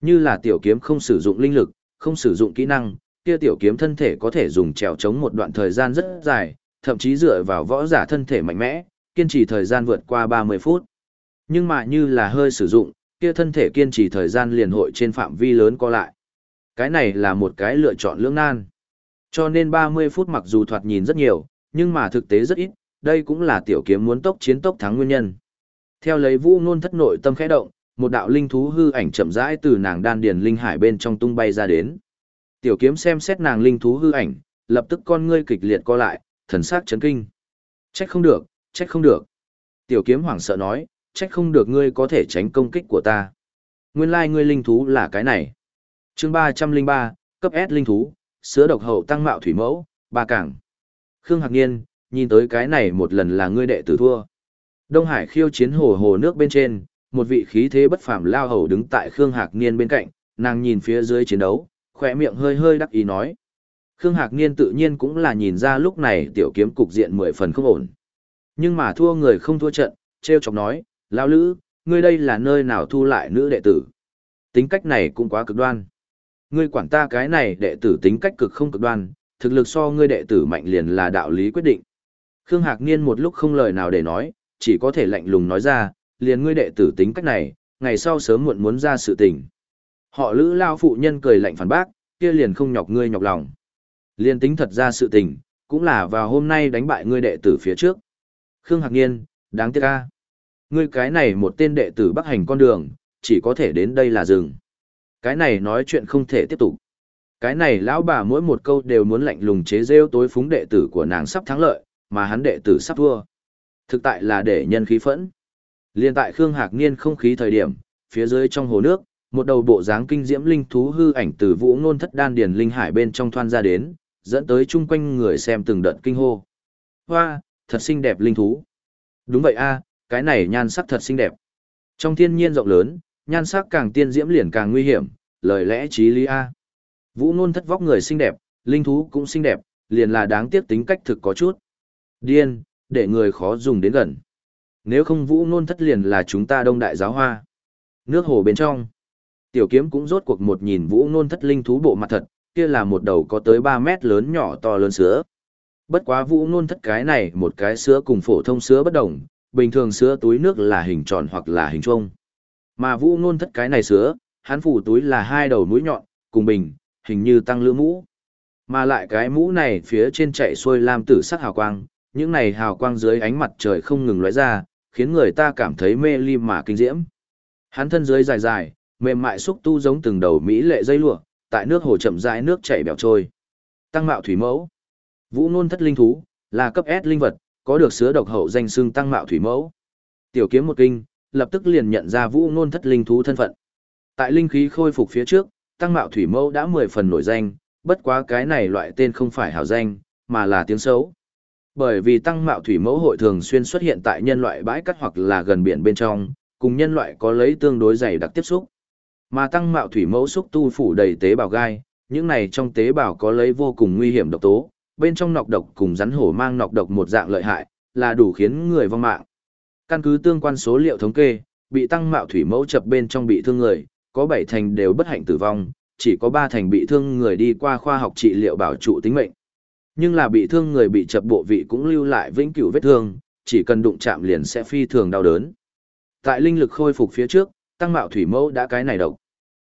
Như là tiểu kiếm không sử dụng linh lực, không sử dụng kỹ năng, kia tiểu kiếm thân thể có thể dùng trèo chống một đoạn thời gian rất dài, thậm chí dựa vào võ giả thân thể mạnh mẽ, kiên trì thời gian vượt qua 30 phút. Nhưng mà như là hơi sử dụng, kia thân thể kiên trì thời gian liền hội trên phạm vi lớn co lại. Cái này là một cái lựa chọn lưỡng nan. Cho nên 30 phút mặc dù thoạt nhìn rất nhiều, nhưng mà thực tế rất ít, đây cũng là tiểu kiếm muốn tốc chiến tốc thắng nguyên nhân. Theo lấy vũ ngôn thất nội tâm khẽ động, một đạo linh thú hư ảnh chậm rãi từ nàng đan điền linh hải bên trong tung bay ra đến. Tiểu kiếm xem xét nàng linh thú hư ảnh, lập tức con ngươi kịch liệt co lại, thần sắc chấn kinh. Trách không được, trách không được. Tiểu kiếm hoảng sợ nói, trách không được ngươi có thể tránh công kích của ta. Nguyên lai ngươi linh thú là cái này. chương 303, cấp S linh thú, sữa độc hậu tăng mạo thủy mẫu, ba cảng. Khương Hạc Niên, nhìn tới cái này một lần là ngươi đệ tử thua. Đông Hải khiêu chiến hồ hồ nước bên trên, một vị khí thế bất phàm lao hầu đứng tại Khương Hạc Niên bên cạnh, nàng nhìn phía dưới chiến đấu, khỏe miệng hơi hơi đắc ý nói. Khương Hạc Niên tự nhiên cũng là nhìn ra lúc này tiểu kiếm cục diện mười phần không ổn. Nhưng mà thua người không thua trận, treo chọc nói, lao lữ, ngươi đây là nơi nào thu lại nữ đệ tử. Tính cách này cũng quá cực đoan. Ngươi quản ta cái này đệ tử tính cách cực không cực đoan, thực lực so ngươi đệ tử mạnh liền là đạo lý quyết định. Khương Hạc Niên một lúc không lời nào để nói, chỉ có thể lạnh lùng nói ra, liền ngươi đệ tử tính cách này, ngày sau sớm muộn muốn ra sự tình. Họ lữ lao phụ nhân cười lạnh phản bác, kia liền không nhọc ngươi nhọc lòng. Liền tính thật ra sự tình, cũng là vào hôm nay đánh bại ngươi đệ tử phía trước. Khương Hạc Niên, đáng tiếc ca. Ngươi cái này một tên đệ tử bắc hành con đường, chỉ có thể đến đây là dừng. Cái này nói chuyện không thể tiếp tục. Cái này lão bà mỗi một câu đều muốn lạnh lùng chế rêu tối phúng đệ tử của nàng sắp thắng lợi, mà hắn đệ tử sắp thua. Thực tại là để nhân khí phẫn. Liên tại Khương Hạc Niên không khí thời điểm, phía dưới trong hồ nước, một đầu bộ dáng kinh diễm linh thú hư ảnh từ vũ ngôn thất đan điền linh hải bên trong thoan ra đến, dẫn tới chung quanh người xem từng đợt kinh hô. Hoa, thật xinh đẹp linh thú. Đúng vậy a, cái này nhan sắc thật xinh đẹp. Trong thiên nhiên rộng lớn, nhan sắc càng tiên diễm liền càng nguy hiểm, lời lẽ trí lý a. Vũ nôn thất vóc người xinh đẹp, linh thú cũng xinh đẹp, liền là đáng tiếc tính cách thực có chút. Điên, để người khó dùng đến gần. Nếu không vũ nôn thất liền là chúng ta đông đại giáo hoa. Nước hồ bên trong. Tiểu kiếm cũng rốt cuộc một nhìn vũ nôn thất linh thú bộ mặt thật, kia là một đầu có tới 3 mét lớn nhỏ to lớn sữa. Bất quá vũ nôn thất cái này một cái sữa cùng phổ thông sữa bất đồng, bình thường sữa túi nước là hình tròn hoặc là hình chuông. Mà vũ ngôn thất cái này sữa, hắn phủ túi là hai đầu mũi nhọn, cùng bình, hình như tăng lưỡi mũ. Mà lại cái mũ này phía trên chạy xuôi lam tử sắc hào quang, những này hào quang dưới ánh mặt trời không ngừng lóe ra, khiến người ta cảm thấy mê ly mà kinh diễm. Hắn thân dưới dài dài, mềm mại xúc tu giống từng đầu mỹ lệ dây lụa, tại nước hồ chậm rãi nước chảy bèo trôi. Tăng mạo thủy mẫu. Vũ nôn thất linh thú, là cấp S linh vật, có được sứa độc hậu danh xưng tăng mạo thủy mẫu. Tiểu kiếm một kinh, lập tức liền nhận ra vũ nôn thất linh thú thân phận. Tại linh khí khôi phục phía trước, tăng mạo thủy mẫu đã mười phần nổi danh, bất quá cái này loại tên không phải hảo danh, mà là tiếng xấu. Bởi vì tăng mạo thủy mẫu hội thường xuyên xuất hiện tại nhân loại bãi cát hoặc là gần biển bên trong, cùng nhân loại có lấy tương đối dày đặc tiếp xúc. Mà tăng mạo thủy mẫu xúc tu phủ đầy tế bào gai, những này trong tế bào có lấy vô cùng nguy hiểm độc tố, bên trong nọc độc cùng rắn hổ mang nọc độc một dạng lợi hại, là đủ khiến người vong mạng. Căn cứ tương quan số liệu thống kê, bị tăng mạo thủy mẫu chập bên trong bị thương người, có 7 thành đều bất hạnh tử vong, chỉ có 3 thành bị thương người đi qua khoa học trị liệu bảo trụ tính mệnh. Nhưng là bị thương người bị chập bộ vị cũng lưu lại vĩnh cửu vết thương, chỉ cần đụng chạm liền sẽ phi thường đau đớn. Tại linh lực khôi phục phía trước, tăng mạo thủy mẫu đã cái này độc.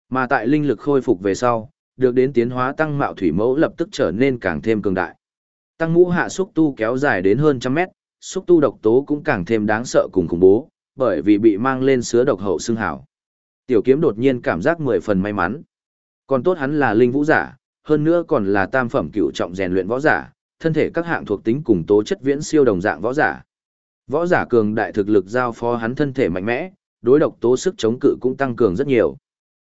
Mà tại linh lực khôi phục về sau, được đến tiến hóa tăng mạo thủy mẫu lập tức trở nên càng thêm cường đại. Tăng ngũ hạ xúc tu kéo dài đến hơn trăm mét, xúc tu độc tố cũng càng thêm đáng sợ cùng khủng bố, bởi vì bị mang lên sứa độc hậu xương hảo. Tiểu kiếm đột nhiên cảm giác mười phần may mắn. Còn tốt hắn là linh vũ giả, hơn nữa còn là tam phẩm cựu trọng rèn luyện võ giả, thân thể các hạng thuộc tính cùng tố chất viễn siêu đồng dạng võ giả. Võ giả cường đại thực lực giao phó hắn thân thể mạnh mẽ, đối độc tố sức chống cự cũng tăng cường rất nhiều.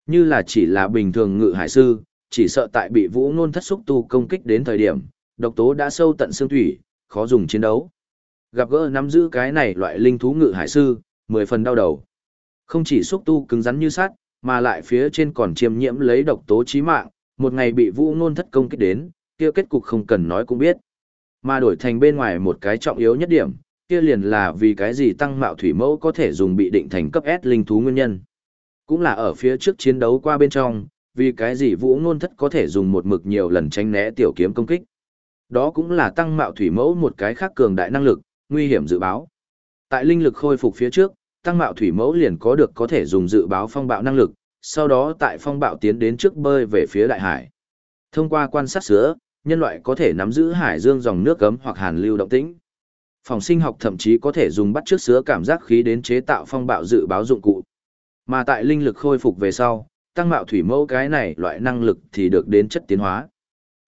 Như là chỉ là bình thường ngự hải sư, chỉ sợ tại bị vũ ngôn thất xúc tu công kích đến thời điểm, độc tố đã sâu tận xương thủy, khó dùng chiến đấu. Gặp gỡ nắm giữ cái này loại linh thú ngự hải sư, mười phần đau đầu. Không chỉ xúc tu cứng rắn như sắt, mà lại phía trên còn chiêm nhiễm lấy độc tố chí mạng, một ngày bị Vũ Nôn thất công kích đến, kia kết cục không cần nói cũng biết. Mà đổi thành bên ngoài một cái trọng yếu nhất điểm, kia liền là vì cái gì tăng mạo thủy mẫu có thể dùng bị định thành cấp S linh thú nguyên nhân. Cũng là ở phía trước chiến đấu qua bên trong, vì cái gì vũ ngôn thất có thể dùng một mực nhiều lần tránh né tiểu kiếm công kích. Đó cũng là tăng mạo thủy mẫu một cái khác cường đại năng lực, nguy hiểm dự báo. Tại linh lực khôi phục phía trước, tăng mạo thủy mẫu liền có được có thể dùng dự báo phong bạo năng lực, sau đó tại phong bạo tiến đến trước bơi về phía đại hải. Thông qua quan sát sữa, nhân loại có thể nắm giữ hải dương dòng nước cấm hoặc hàn lưu động tĩnh. Phòng sinh học thậm chí có thể dùng bắt trước sữa cảm giác khí đến chế tạo phong bạo dự báo dụng cụ. Mà tại linh lực khôi phục về sau, tăng mạo thủy mẫu cái này loại năng lực thì được đến chất tiến hóa.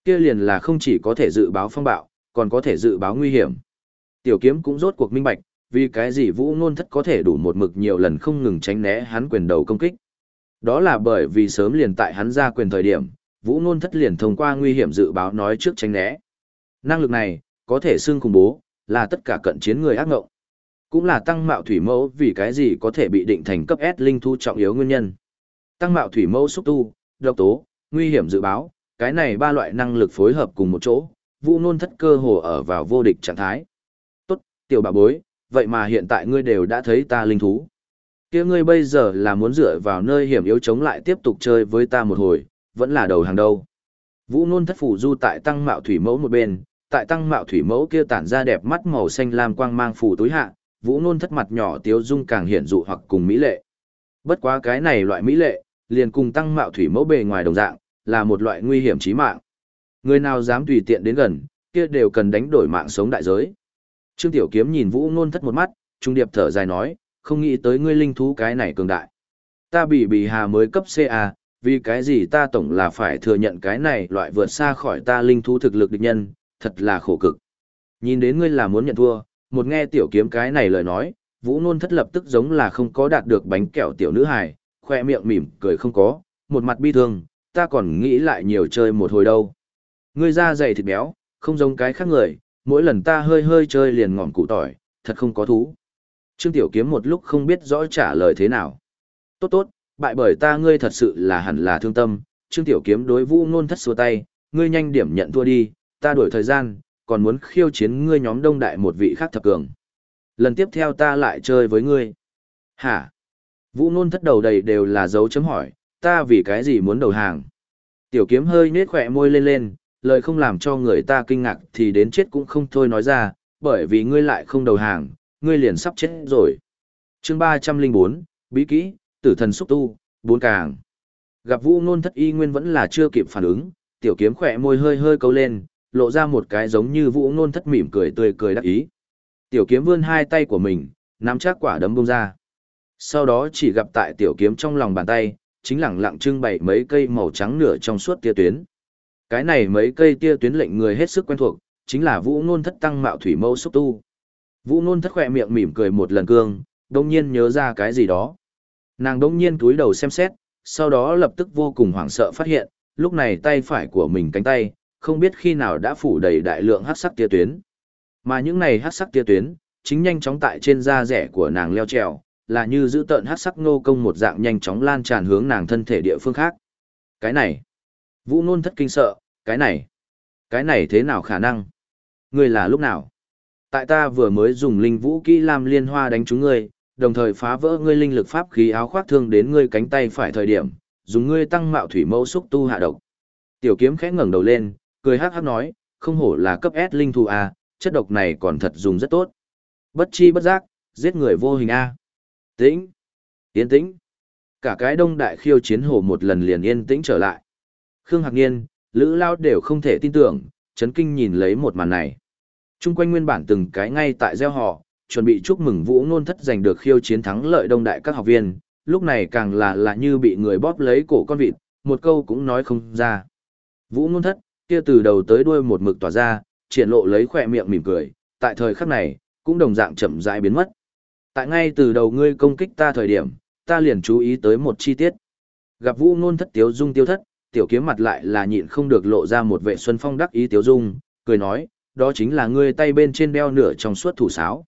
Kia liền là không chỉ có thể dự báo phong bạo, còn có thể dự báo nguy hiểm. Tiểu kiếm cũng rốt cuộc minh bạch, vì cái gì vũ ngôn thất có thể đủ một mực nhiều lần không ngừng tránh né hắn quyền đầu công kích. Đó là bởi vì sớm liền tại hắn ra quyền thời điểm, vũ ngôn thất liền thông qua nguy hiểm dự báo nói trước tránh né. Năng lực này, có thể xưng khủng bố, là tất cả cận chiến người ác ngộng. Cũng là tăng mạo thủy mẫu vì cái gì có thể bị định thành cấp S linh thu trọng yếu nguyên nhân. Tăng mạo thủy mẫu xúc tu, độc tố, nguy hiểm dự báo, cái này ba loại năng lực phối hợp cùng một chỗ, vũ nôn thất cơ hồ ở vào vô địch trạng thái. Tốt, tiểu bà bối, vậy mà hiện tại ngươi đều đã thấy ta linh thú. kia ngươi bây giờ là muốn dựa vào nơi hiểm yếu chống lại tiếp tục chơi với ta một hồi, vẫn là đầu hàng đâu. Vũ nôn thất phủ du tại tăng mạo thủy mẫu một bên, tại tăng mạo thủy mẫu kia tản ra đẹp mắt màu xanh lam quang mang phủ túi hạ, vũ nôn thất mặt nhỏ tiếu dung càng hiển dụ hoặc cùng mỹ lệ. Bất quá cái này loại mỹ lệ, liền cùng tăng mạo thủy mẫu bề ngoài đồng dạng, là một loại nguy hiểm chí mạng. Người nào dám tùy tiện đến gần, kia đều cần đánh đổi mạng sống đại giới. Trương Tiểu Kiếm nhìn Vũ Nôn thất một mắt, trung điệp thở dài nói, không nghĩ tới ngươi linh thú cái này cường đại. Ta bị bị hà mới cấp CA, vì cái gì ta tổng là phải thừa nhận cái này loại vượt xa khỏi ta linh thú thực lực địch nhân, thật là khổ cực. Nhìn đến ngươi là muốn nhận thua, một nghe Tiểu Kiếm cái này lời nói, Vũ Nôn thất lập tức giống là không có đạt được bánh kẹo tiểu nữ hài, khoe miệng mỉm cười không có, một mặt bi thương, ta còn nghĩ lại nhiều chơi một hồi đâu. Ngươi da dày thịt béo, không giống cái khác người, mỗi lần ta hơi hơi chơi liền ngọn cụ tỏi, thật không có thú. Trương Tiểu Kiếm một lúc không biết rõ trả lời thế nào. Tốt tốt, bại bởi ta ngươi thật sự là hẳn là thương tâm. Trương Tiểu Kiếm đối vũ ngôn thất xua tay, ngươi nhanh điểm nhận thua đi, ta đổi thời gian, còn muốn khiêu chiến ngươi nhóm đông đại một vị khác thập cường. Lần tiếp theo ta lại chơi với ngươi. Hả? Vũ ngôn thất đầu đầy đều là dấu chấm hỏi, ta vì cái gì muốn đầu hàng? Tiểu kiếm hơi nết khỏe môi lên lên, lời không làm cho người ta kinh ngạc thì đến chết cũng không thôi nói ra, bởi vì ngươi lại không đầu hàng, ngươi liền sắp chết rồi. chương 304, bí kỹ, tử thần xúc tu, bốn càng. Gặp vũ nôn thất y nguyên vẫn là chưa kịp phản ứng, tiểu kiếm khỏe môi hơi hơi câu lên, lộ ra một cái giống như vũ nôn thất mỉm cười tươi cười đắc ý. Tiểu kiếm vươn hai tay của mình, nắm chắc quả đấm bung ra. Sau đó chỉ gặp tại tiểu kiếm trong lòng bàn tay, chính lẳng lặng trưng bày mấy cây màu trắng nửa trong suốt tia tuyến. Cái này mấy cây tia tuyến lệnh người hết sức quen thuộc, chính là Vũ Nôn thất tăng mạo thủy mâu xúc tu. Vũ Nôn thất khỏe miệng mỉm cười một lần cương, đông nhiên nhớ ra cái gì đó. Nàng đông nhiên túi đầu xem xét, sau đó lập tức vô cùng hoảng sợ phát hiện, lúc này tay phải của mình cánh tay, không biết khi nào đã phủ đầy đại lượng hắc sắc tia tuyến. Mà những này hắc sắc tia tuyến, chính nhanh chóng tại trên da rẻ của nàng leo trèo, là như giữ tợn hắc sắc ngô công một dạng nhanh chóng lan tràn hướng nàng thân thể địa phương khác. Cái này, Vũ Nôn thất kinh sợ, cái này, cái này thế nào khả năng? Ngươi là lúc nào? Tại ta vừa mới dùng linh vũ kỹ làm liên hoa đánh trúng ngươi, đồng thời phá vỡ ngươi linh lực pháp khí áo khoác thương đến ngươi cánh tay phải thời điểm, dùng ngươi tăng mạo thủy mẫu xúc tu hạ độc. Tiểu kiếm khẽ ngẩng đầu lên, cười hắc hắc nói, không hổ là cấp S linh thú a, à, chất độc này còn thật dùng rất tốt. Bất chi bất giác, giết người vô hình a. Tĩnh, yên tĩnh. Cả cái đông đại khiêu chiến hồ một lần liền yên tĩnh trở lại. Khương Hạc Niên, Lữ Lao đều không thể tin tưởng, chấn kinh nhìn lấy một màn này. Trung quanh nguyên bản từng cái ngay tại gieo họ, chuẩn bị chúc mừng Vũ Nôn Thất giành được khiêu chiến thắng lợi đông đại các học viên, lúc này càng là là như bị người bóp lấy cổ con vịt, một câu cũng nói không ra. Vũ Nôn Thất, kia từ đầu tới đuôi một mực tỏa ra, triển lộ lấy khỏe miệng mỉm cười, tại thời khắc này, cũng đồng dạng chậm rãi biến mất. Tại ngay từ đầu ngươi công kích ta thời điểm, ta liền chú ý tới một chi tiết. Gặp Vũ Nôn Thất tiếu dung tiêu thất, tiểu kiếm mặt lại là nhịn không được lộ ra một vệ xuân phong đắc ý tiếu dung, cười nói, đó chính là ngươi tay bên trên đeo nửa trong suốt thủ sáo.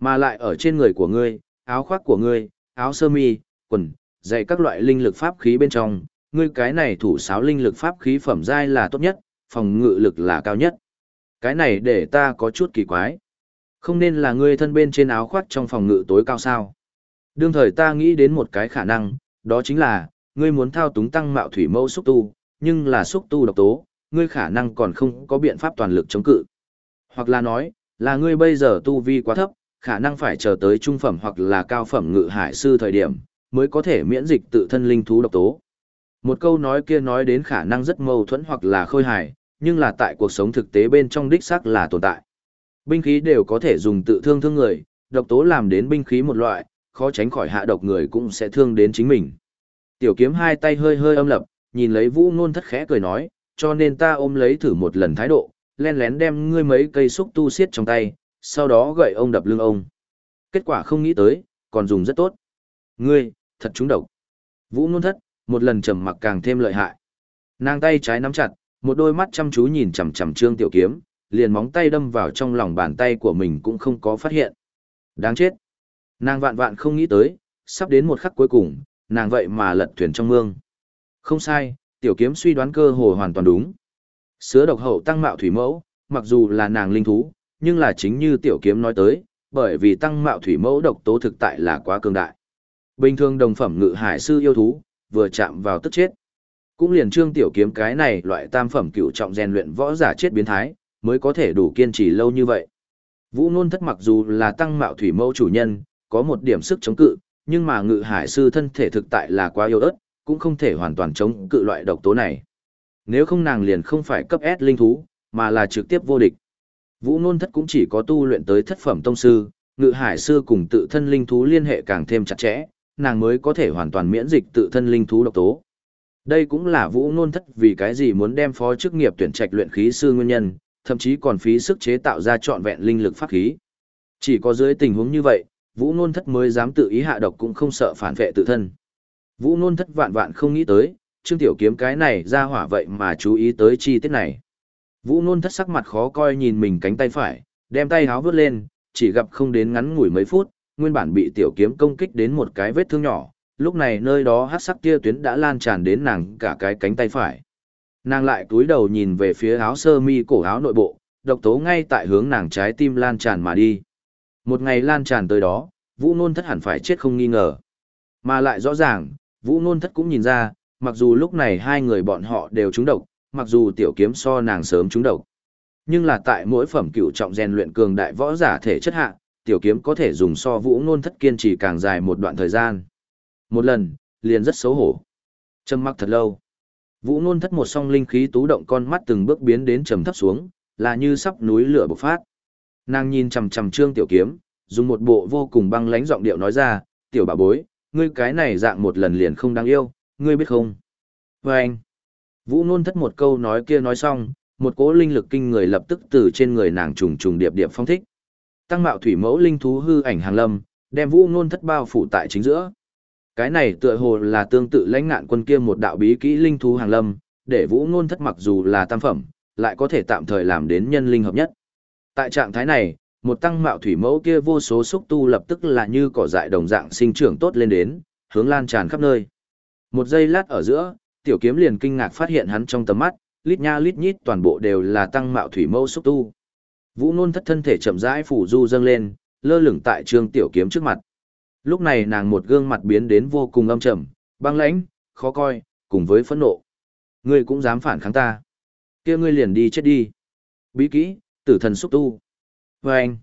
Mà lại ở trên người của ngươi, áo khoác của ngươi, áo sơ mi, quần, dạy các loại linh lực pháp khí bên trong, ngươi cái này thủ sáo linh lực pháp khí phẩm giai là tốt nhất, phòng ngự lực là cao nhất. Cái này để ta có chút kỳ quái. Không nên là ngươi thân bên trên áo khoác trong phòng ngự tối cao sao. Đương thời ta nghĩ đến một cái khả năng, đó chính là, ngươi muốn thao túng tăng mạo thủy mẫu xúc tu, nhưng là xúc tu độc tố, ngươi khả năng còn không có biện pháp toàn lực chống cự. Hoặc là nói, là ngươi bây giờ tu vi quá thấp, khả năng phải chờ tới trung phẩm hoặc là cao phẩm ngự hải sư thời điểm, mới có thể miễn dịch tự thân linh thú độc tố. Một câu nói kia nói đến khả năng rất mâu thuẫn hoặc là khôi hài, nhưng là tại cuộc sống thực tế bên trong đích xác là tồn tại. Binh khí đều có thể dùng tự thương thương người, độc tố làm đến binh khí một loại, khó tránh khỏi hạ độc người cũng sẽ thương đến chính mình. Tiểu kiếm hai tay hơi hơi âm lập, nhìn lấy vũ ngôn thất khẽ cười nói, cho nên ta ôm lấy thử một lần thái độ, len lén đem ngươi mấy cây xúc tu xiết trong tay, sau đó gậy ông đập lưng ông. Kết quả không nghĩ tới, còn dùng rất tốt. Ngươi, thật trúng độc. Vũ ngôn thất, một lần trầm mặc càng thêm lợi hại. Nàng tay trái nắm chặt, một đôi mắt chăm chú nhìn chằm chằm Trương Tiểu Kiếm, liền móng tay đâm vào trong lòng bàn tay của mình cũng không có phát hiện. Đáng chết. Nàng vạn vạn không nghĩ tới, sắp đến một khắc cuối cùng, nàng vậy mà lật thuyền trong mương. Không sai, Tiểu Kiếm suy đoán cơ hồ hoàn toàn đúng. Sứa độc hậu tăng mạo thủy mẫu, mặc dù là nàng linh thú, nhưng là chính như Tiểu Kiếm nói tới, bởi vì tăng mạo thủy mẫu độc tố thực tại là quá cường đại. Bình thường đồng phẩm ngự hải sư yêu thú, vừa chạm vào tức chết. Cũng liền trương tiểu kiếm cái này loại tam phẩm cựu trọng rèn luyện võ giả chết biến thái, mới có thể đủ kiên trì lâu như vậy. Vũ nôn thất mặc dù là tăng mạo thủy mẫu chủ nhân, có một điểm sức chống cự, nhưng mà ngự hải sư thân thể thực tại là quá yếu ớt, cũng không thể hoàn toàn chống cự loại độc tố này. Nếu không nàng liền không phải cấp S linh thú, mà là trực tiếp vô địch. Vũ nôn thất cũng chỉ có tu luyện tới thất phẩm tông sư, ngự hải sư cùng tự thân linh thú liên hệ càng thêm chặt chẽ, nàng mới có thể hoàn toàn miễn dịch tự thân linh thú độc tố. Đây cũng là Vũ Nôn Thất vì cái gì muốn đem phó chức nghiệp tuyển trạch luyện khí sư nguyên nhân, thậm chí còn phí sức chế tạo ra trọn vẹn linh lực pháp khí. Chỉ có dưới tình huống như vậy, Vũ Nôn Thất mới dám tự ý hạ độc cũng không sợ phản vệ tự thân. Vũ Nôn Thất vạn vạn không nghĩ tới, Trương Tiểu Kiếm cái này ra hỏa vậy mà chú ý tới chi tiết này. Vũ Nôn Thất sắc mặt khó coi nhìn mình cánh tay phải, đem tay háo vướt lên, chỉ gặp không đến ngắn ngủi mấy phút, nguyên bản bị tiểu kiếm công kích đến một cái vết thương nhỏ, lúc này nơi đó hắc sắc tia tuyến đã lan tràn đến nàng cả cái cánh tay phải. Nàng lại cúi đầu nhìn về phía áo sơ mi cổ áo nội bộ, độc tố ngay tại hướng nàng trái tim lan tràn mà đi. Một ngày lan tràn tới đó, Vũ Nôn Thất hẳn phải chết không nghi ngờ. Mà lại rõ ràng, Vũ Nôn Thất cũng nhìn ra, mặc dù lúc này hai người bọn họ đều trúng độc, mặc dù tiểu kiếm so nàng sớm trúng độc. Nhưng là tại mỗi phẩm cựu trọng rèn luyện cường đại võ giả thể chất hạ, tiểu kiếm có thể dùng so vũ nôn thất kiên trì càng dài một đoạn thời gian. Một lần, liền rất xấu hổ. Trầm mặc thật lâu. Vũ Nôn thất một song linh khí tú động con mắt từng bước biến đến trầm thấp xuống, là như sắp núi lửa bộc phát. Nàng nhìn chằm chằm trương tiểu kiếm, dùng một bộ vô cùng băng lãnh giọng điệu nói ra, tiểu bà bối, ngươi cái này dạng một lần liền không đáng yêu, ngươi biết không? Và anh, Vũ Nôn thất một câu nói kia nói xong, một cỗ linh lực kinh người lập tức từ trên người nàng trùng trùng điệp điệp phong thích tăng mạo thủy mẫu linh thú hư ảnh hàng lâm, đem vũ Nôn thất bao phủ tại chính giữa. Cái này tựa hồ là tương tự lãnh ngạn quân kia một đạo bí kỹ linh thú hàng lâm, để vũ ngôn thất mặc dù là tam phẩm, lại có thể tạm thời làm đến nhân linh hợp nhất. Tại trạng thái này, một tăng mạo thủy mẫu kia vô số xúc tu lập tức là như cỏ dại đồng dạng sinh trưởng tốt lên đến, hướng lan tràn khắp nơi. Một giây lát ở giữa, tiểu kiếm liền kinh ngạc phát hiện hắn trong tầm mắt, lít nha lít nhít toàn bộ đều là tăng mạo thủy mẫu xúc tu. Vũ nôn thất thân thể chậm rãi phủ du dâng lên, lơ lửng tại trương tiểu kiếm trước mặt. Lúc này nàng một gương mặt biến đến vô cùng âm trầm, băng lãnh, khó coi, cùng với phẫn nộ. Ngươi cũng dám phản kháng ta. kia ngươi liền đi chết đi. Bí kỹ, tử thần xúc tu. Và anh.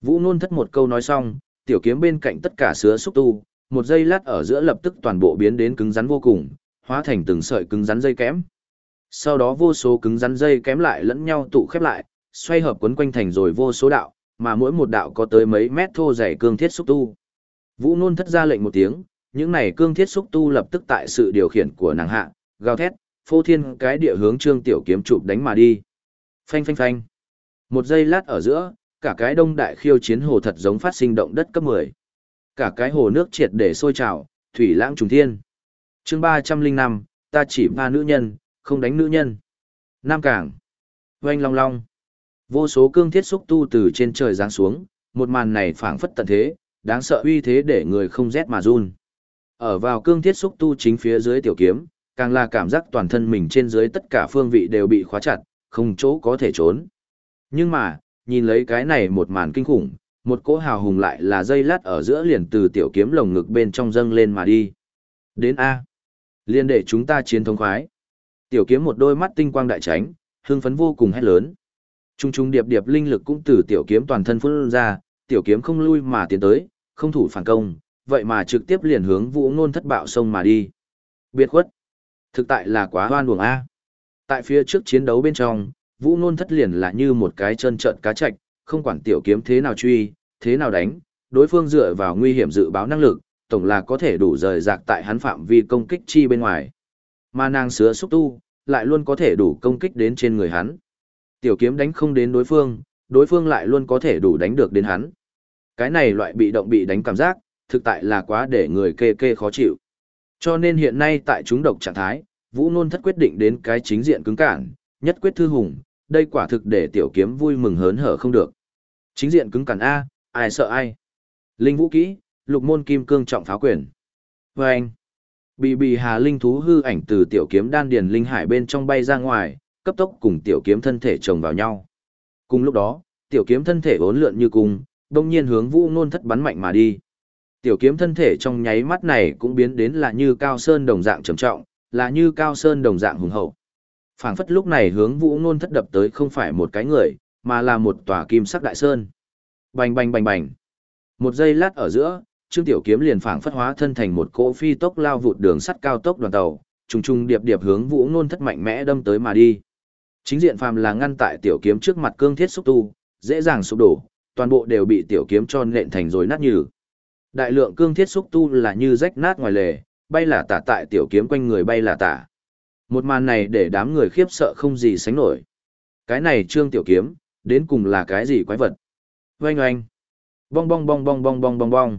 Vũ nôn thất một câu nói xong, tiểu kiếm bên cạnh tất cả sứa xúc tu, một giây lát ở giữa lập tức toàn bộ biến đến cứng rắn vô cùng, hóa thành từng sợi cứng rắn dây kém. Sau đó vô số cứng rắn dây kém lại lẫn nhau tụ khép lại, xoay hợp quấn quanh thành rồi vô số đạo, mà mỗi một đạo có tới mấy mét thô dày cương thiết xúc tu. Vũ nôn thất ra lệnh một tiếng, những này cương thiết xúc tu lập tức tại sự điều khiển của nàng hạ, gào thét, phô thiên cái địa hướng trương tiểu kiếm chụp đánh mà đi. Phanh phanh phanh. Một giây lát ở giữa, cả cái đông đại khiêu chiến hồ thật giống phát sinh động đất cấp 10. Cả cái hồ nước triệt để sôi trào, thủy lãng trùng thiên. chương 305, ta chỉ ba nữ nhân, không đánh nữ nhân. Nam Cảng. Oanh long long. Vô số cương thiết xúc tu từ trên trời giáng xuống, một màn này phảng phất tận thế, đáng sợ uy thế để người không rét mà run. Ở vào cương thiết xúc tu chính phía dưới tiểu kiếm, càng là cảm giác toàn thân mình trên dưới tất cả phương vị đều bị khóa chặt, không chỗ có thể trốn. Nhưng mà, nhìn lấy cái này một màn kinh khủng, một cỗ hào hùng lại là dây lát ở giữa liền từ tiểu kiếm lồng ngực bên trong dâng lên mà đi. Đến A. Liên để chúng ta chiến thống khoái. Tiểu kiếm một đôi mắt tinh quang đại tránh, hương phấn vô cùng hét lớn. Trung trung điệp điệp linh lực cũng từ tiểu kiếm toàn thân phun ra, tiểu kiếm không lui mà tiến tới, không thủ phản công, vậy mà trực tiếp liền hướng vũ ngôn thất bạo sông mà đi. Biệt khuất. Thực tại là quá hoan buồng A. Tại phía trước chiến đấu bên trong, vũ ngôn thất liền là như một cái chân trợn cá chạch, không quản tiểu kiếm thế nào truy, thế nào đánh, đối phương dựa vào nguy hiểm dự báo năng lực, tổng là có thể đủ rời rạc tại hắn phạm vi công kích chi bên ngoài. Mà nàng sứa xúc tu, lại luôn có thể đủ công kích đến trên người hắn. Tiểu kiếm đánh không đến đối phương, đối phương lại luôn có thể đủ đánh được đến hắn. Cái này loại bị động bị đánh cảm giác, thực tại là quá để người kê kê khó chịu. Cho nên hiện nay tại chúng độc trạng thái, Vũ Nôn thất quyết định đến cái chính diện cứng cản, nhất quyết thư hùng, đây quả thực để tiểu kiếm vui mừng hớn hở không được. Chính diện cứng cản A, ai sợ ai. Linh vũ kỹ, lục môn kim cương trọng pháo quyền. Vâng! anh, bì bì hà linh thú hư ảnh từ tiểu kiếm đan điền linh hải bên trong bay ra ngoài, cấp tốc cùng tiểu kiếm thân thể chồng vào nhau. Cùng lúc đó, tiểu kiếm thân thể vốn lượn như cung, đông nhiên hướng vũ nôn thất bắn mạnh mà đi. Tiểu kiếm thân thể trong nháy mắt này cũng biến đến là như cao sơn đồng dạng trầm trọng, là như cao sơn đồng dạng hùng hậu. phảng phất lúc này hướng vũ nôn thất đập tới không phải một cái người, mà là một tòa kim sắc đại sơn. Bành bành bành bành. Một giây lát ở giữa, Trương Tiểu Kiếm liền phảng phất hóa thân thành một cỗ phi tốc lao vụt đường sắt cao tốc đoàn tàu, trùng trùng điệp điệp hướng Vũ Nôn thất mạnh mẽ đâm tới mà đi. Chính diện phàm là ngăn tại Tiểu Kiếm trước mặt cương thiết xúc tu, dễ dàng sụp đổ, toàn bộ đều bị Tiểu Kiếm cho nện thành rồi nát nhừ. Đại lượng cương thiết xúc tu là như rách nát ngoài lề, bay là tả tại Tiểu Kiếm quanh người bay là tả. Một màn này để đám người khiếp sợ không gì sánh nổi. Cái này Trương Tiểu Kiếm, đến cùng là cái gì quái vật? Oanh oanh. Bong bong bong bong bong bong bong bong.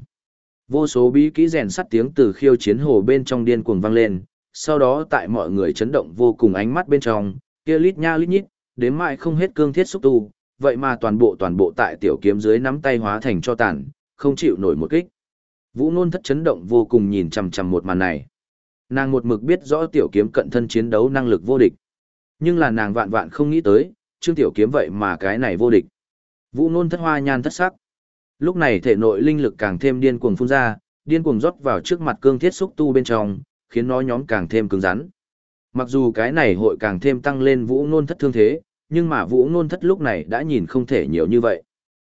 Vô số bí kỹ rèn sắt tiếng từ khiêu chiến hồ bên trong điên cuồng vang lên, sau đó tại mọi người chấn động vô cùng ánh mắt bên trong, kia lít nha lít nhít, đến mãi không hết cương thiết xúc tu, vậy mà toàn bộ toàn bộ tại tiểu kiếm dưới nắm tay hóa thành cho tàn, không chịu nổi một kích. Vũ Nôn thất chấn động vô cùng nhìn chằm chằm một màn này. Nàng một mực biết rõ tiểu kiếm cận thân chiến đấu năng lực vô địch. Nhưng là nàng vạn vạn không nghĩ tới, Trương Tiểu Kiếm vậy mà cái này vô địch. Vũ Nôn thất hoa nhan thất sắc. Lúc này thể nội linh lực càng thêm điên cuồng phun ra, điên cuồng rót vào trước mặt cương thiết xúc tu bên trong, khiến nó nhóm càng thêm cứng rắn. Mặc dù cái này hội càng thêm tăng lên Vũ Nôn thất thương thế, nhưng mà Vũ Nôn thất lúc này đã nhìn không thể nhiều như vậy.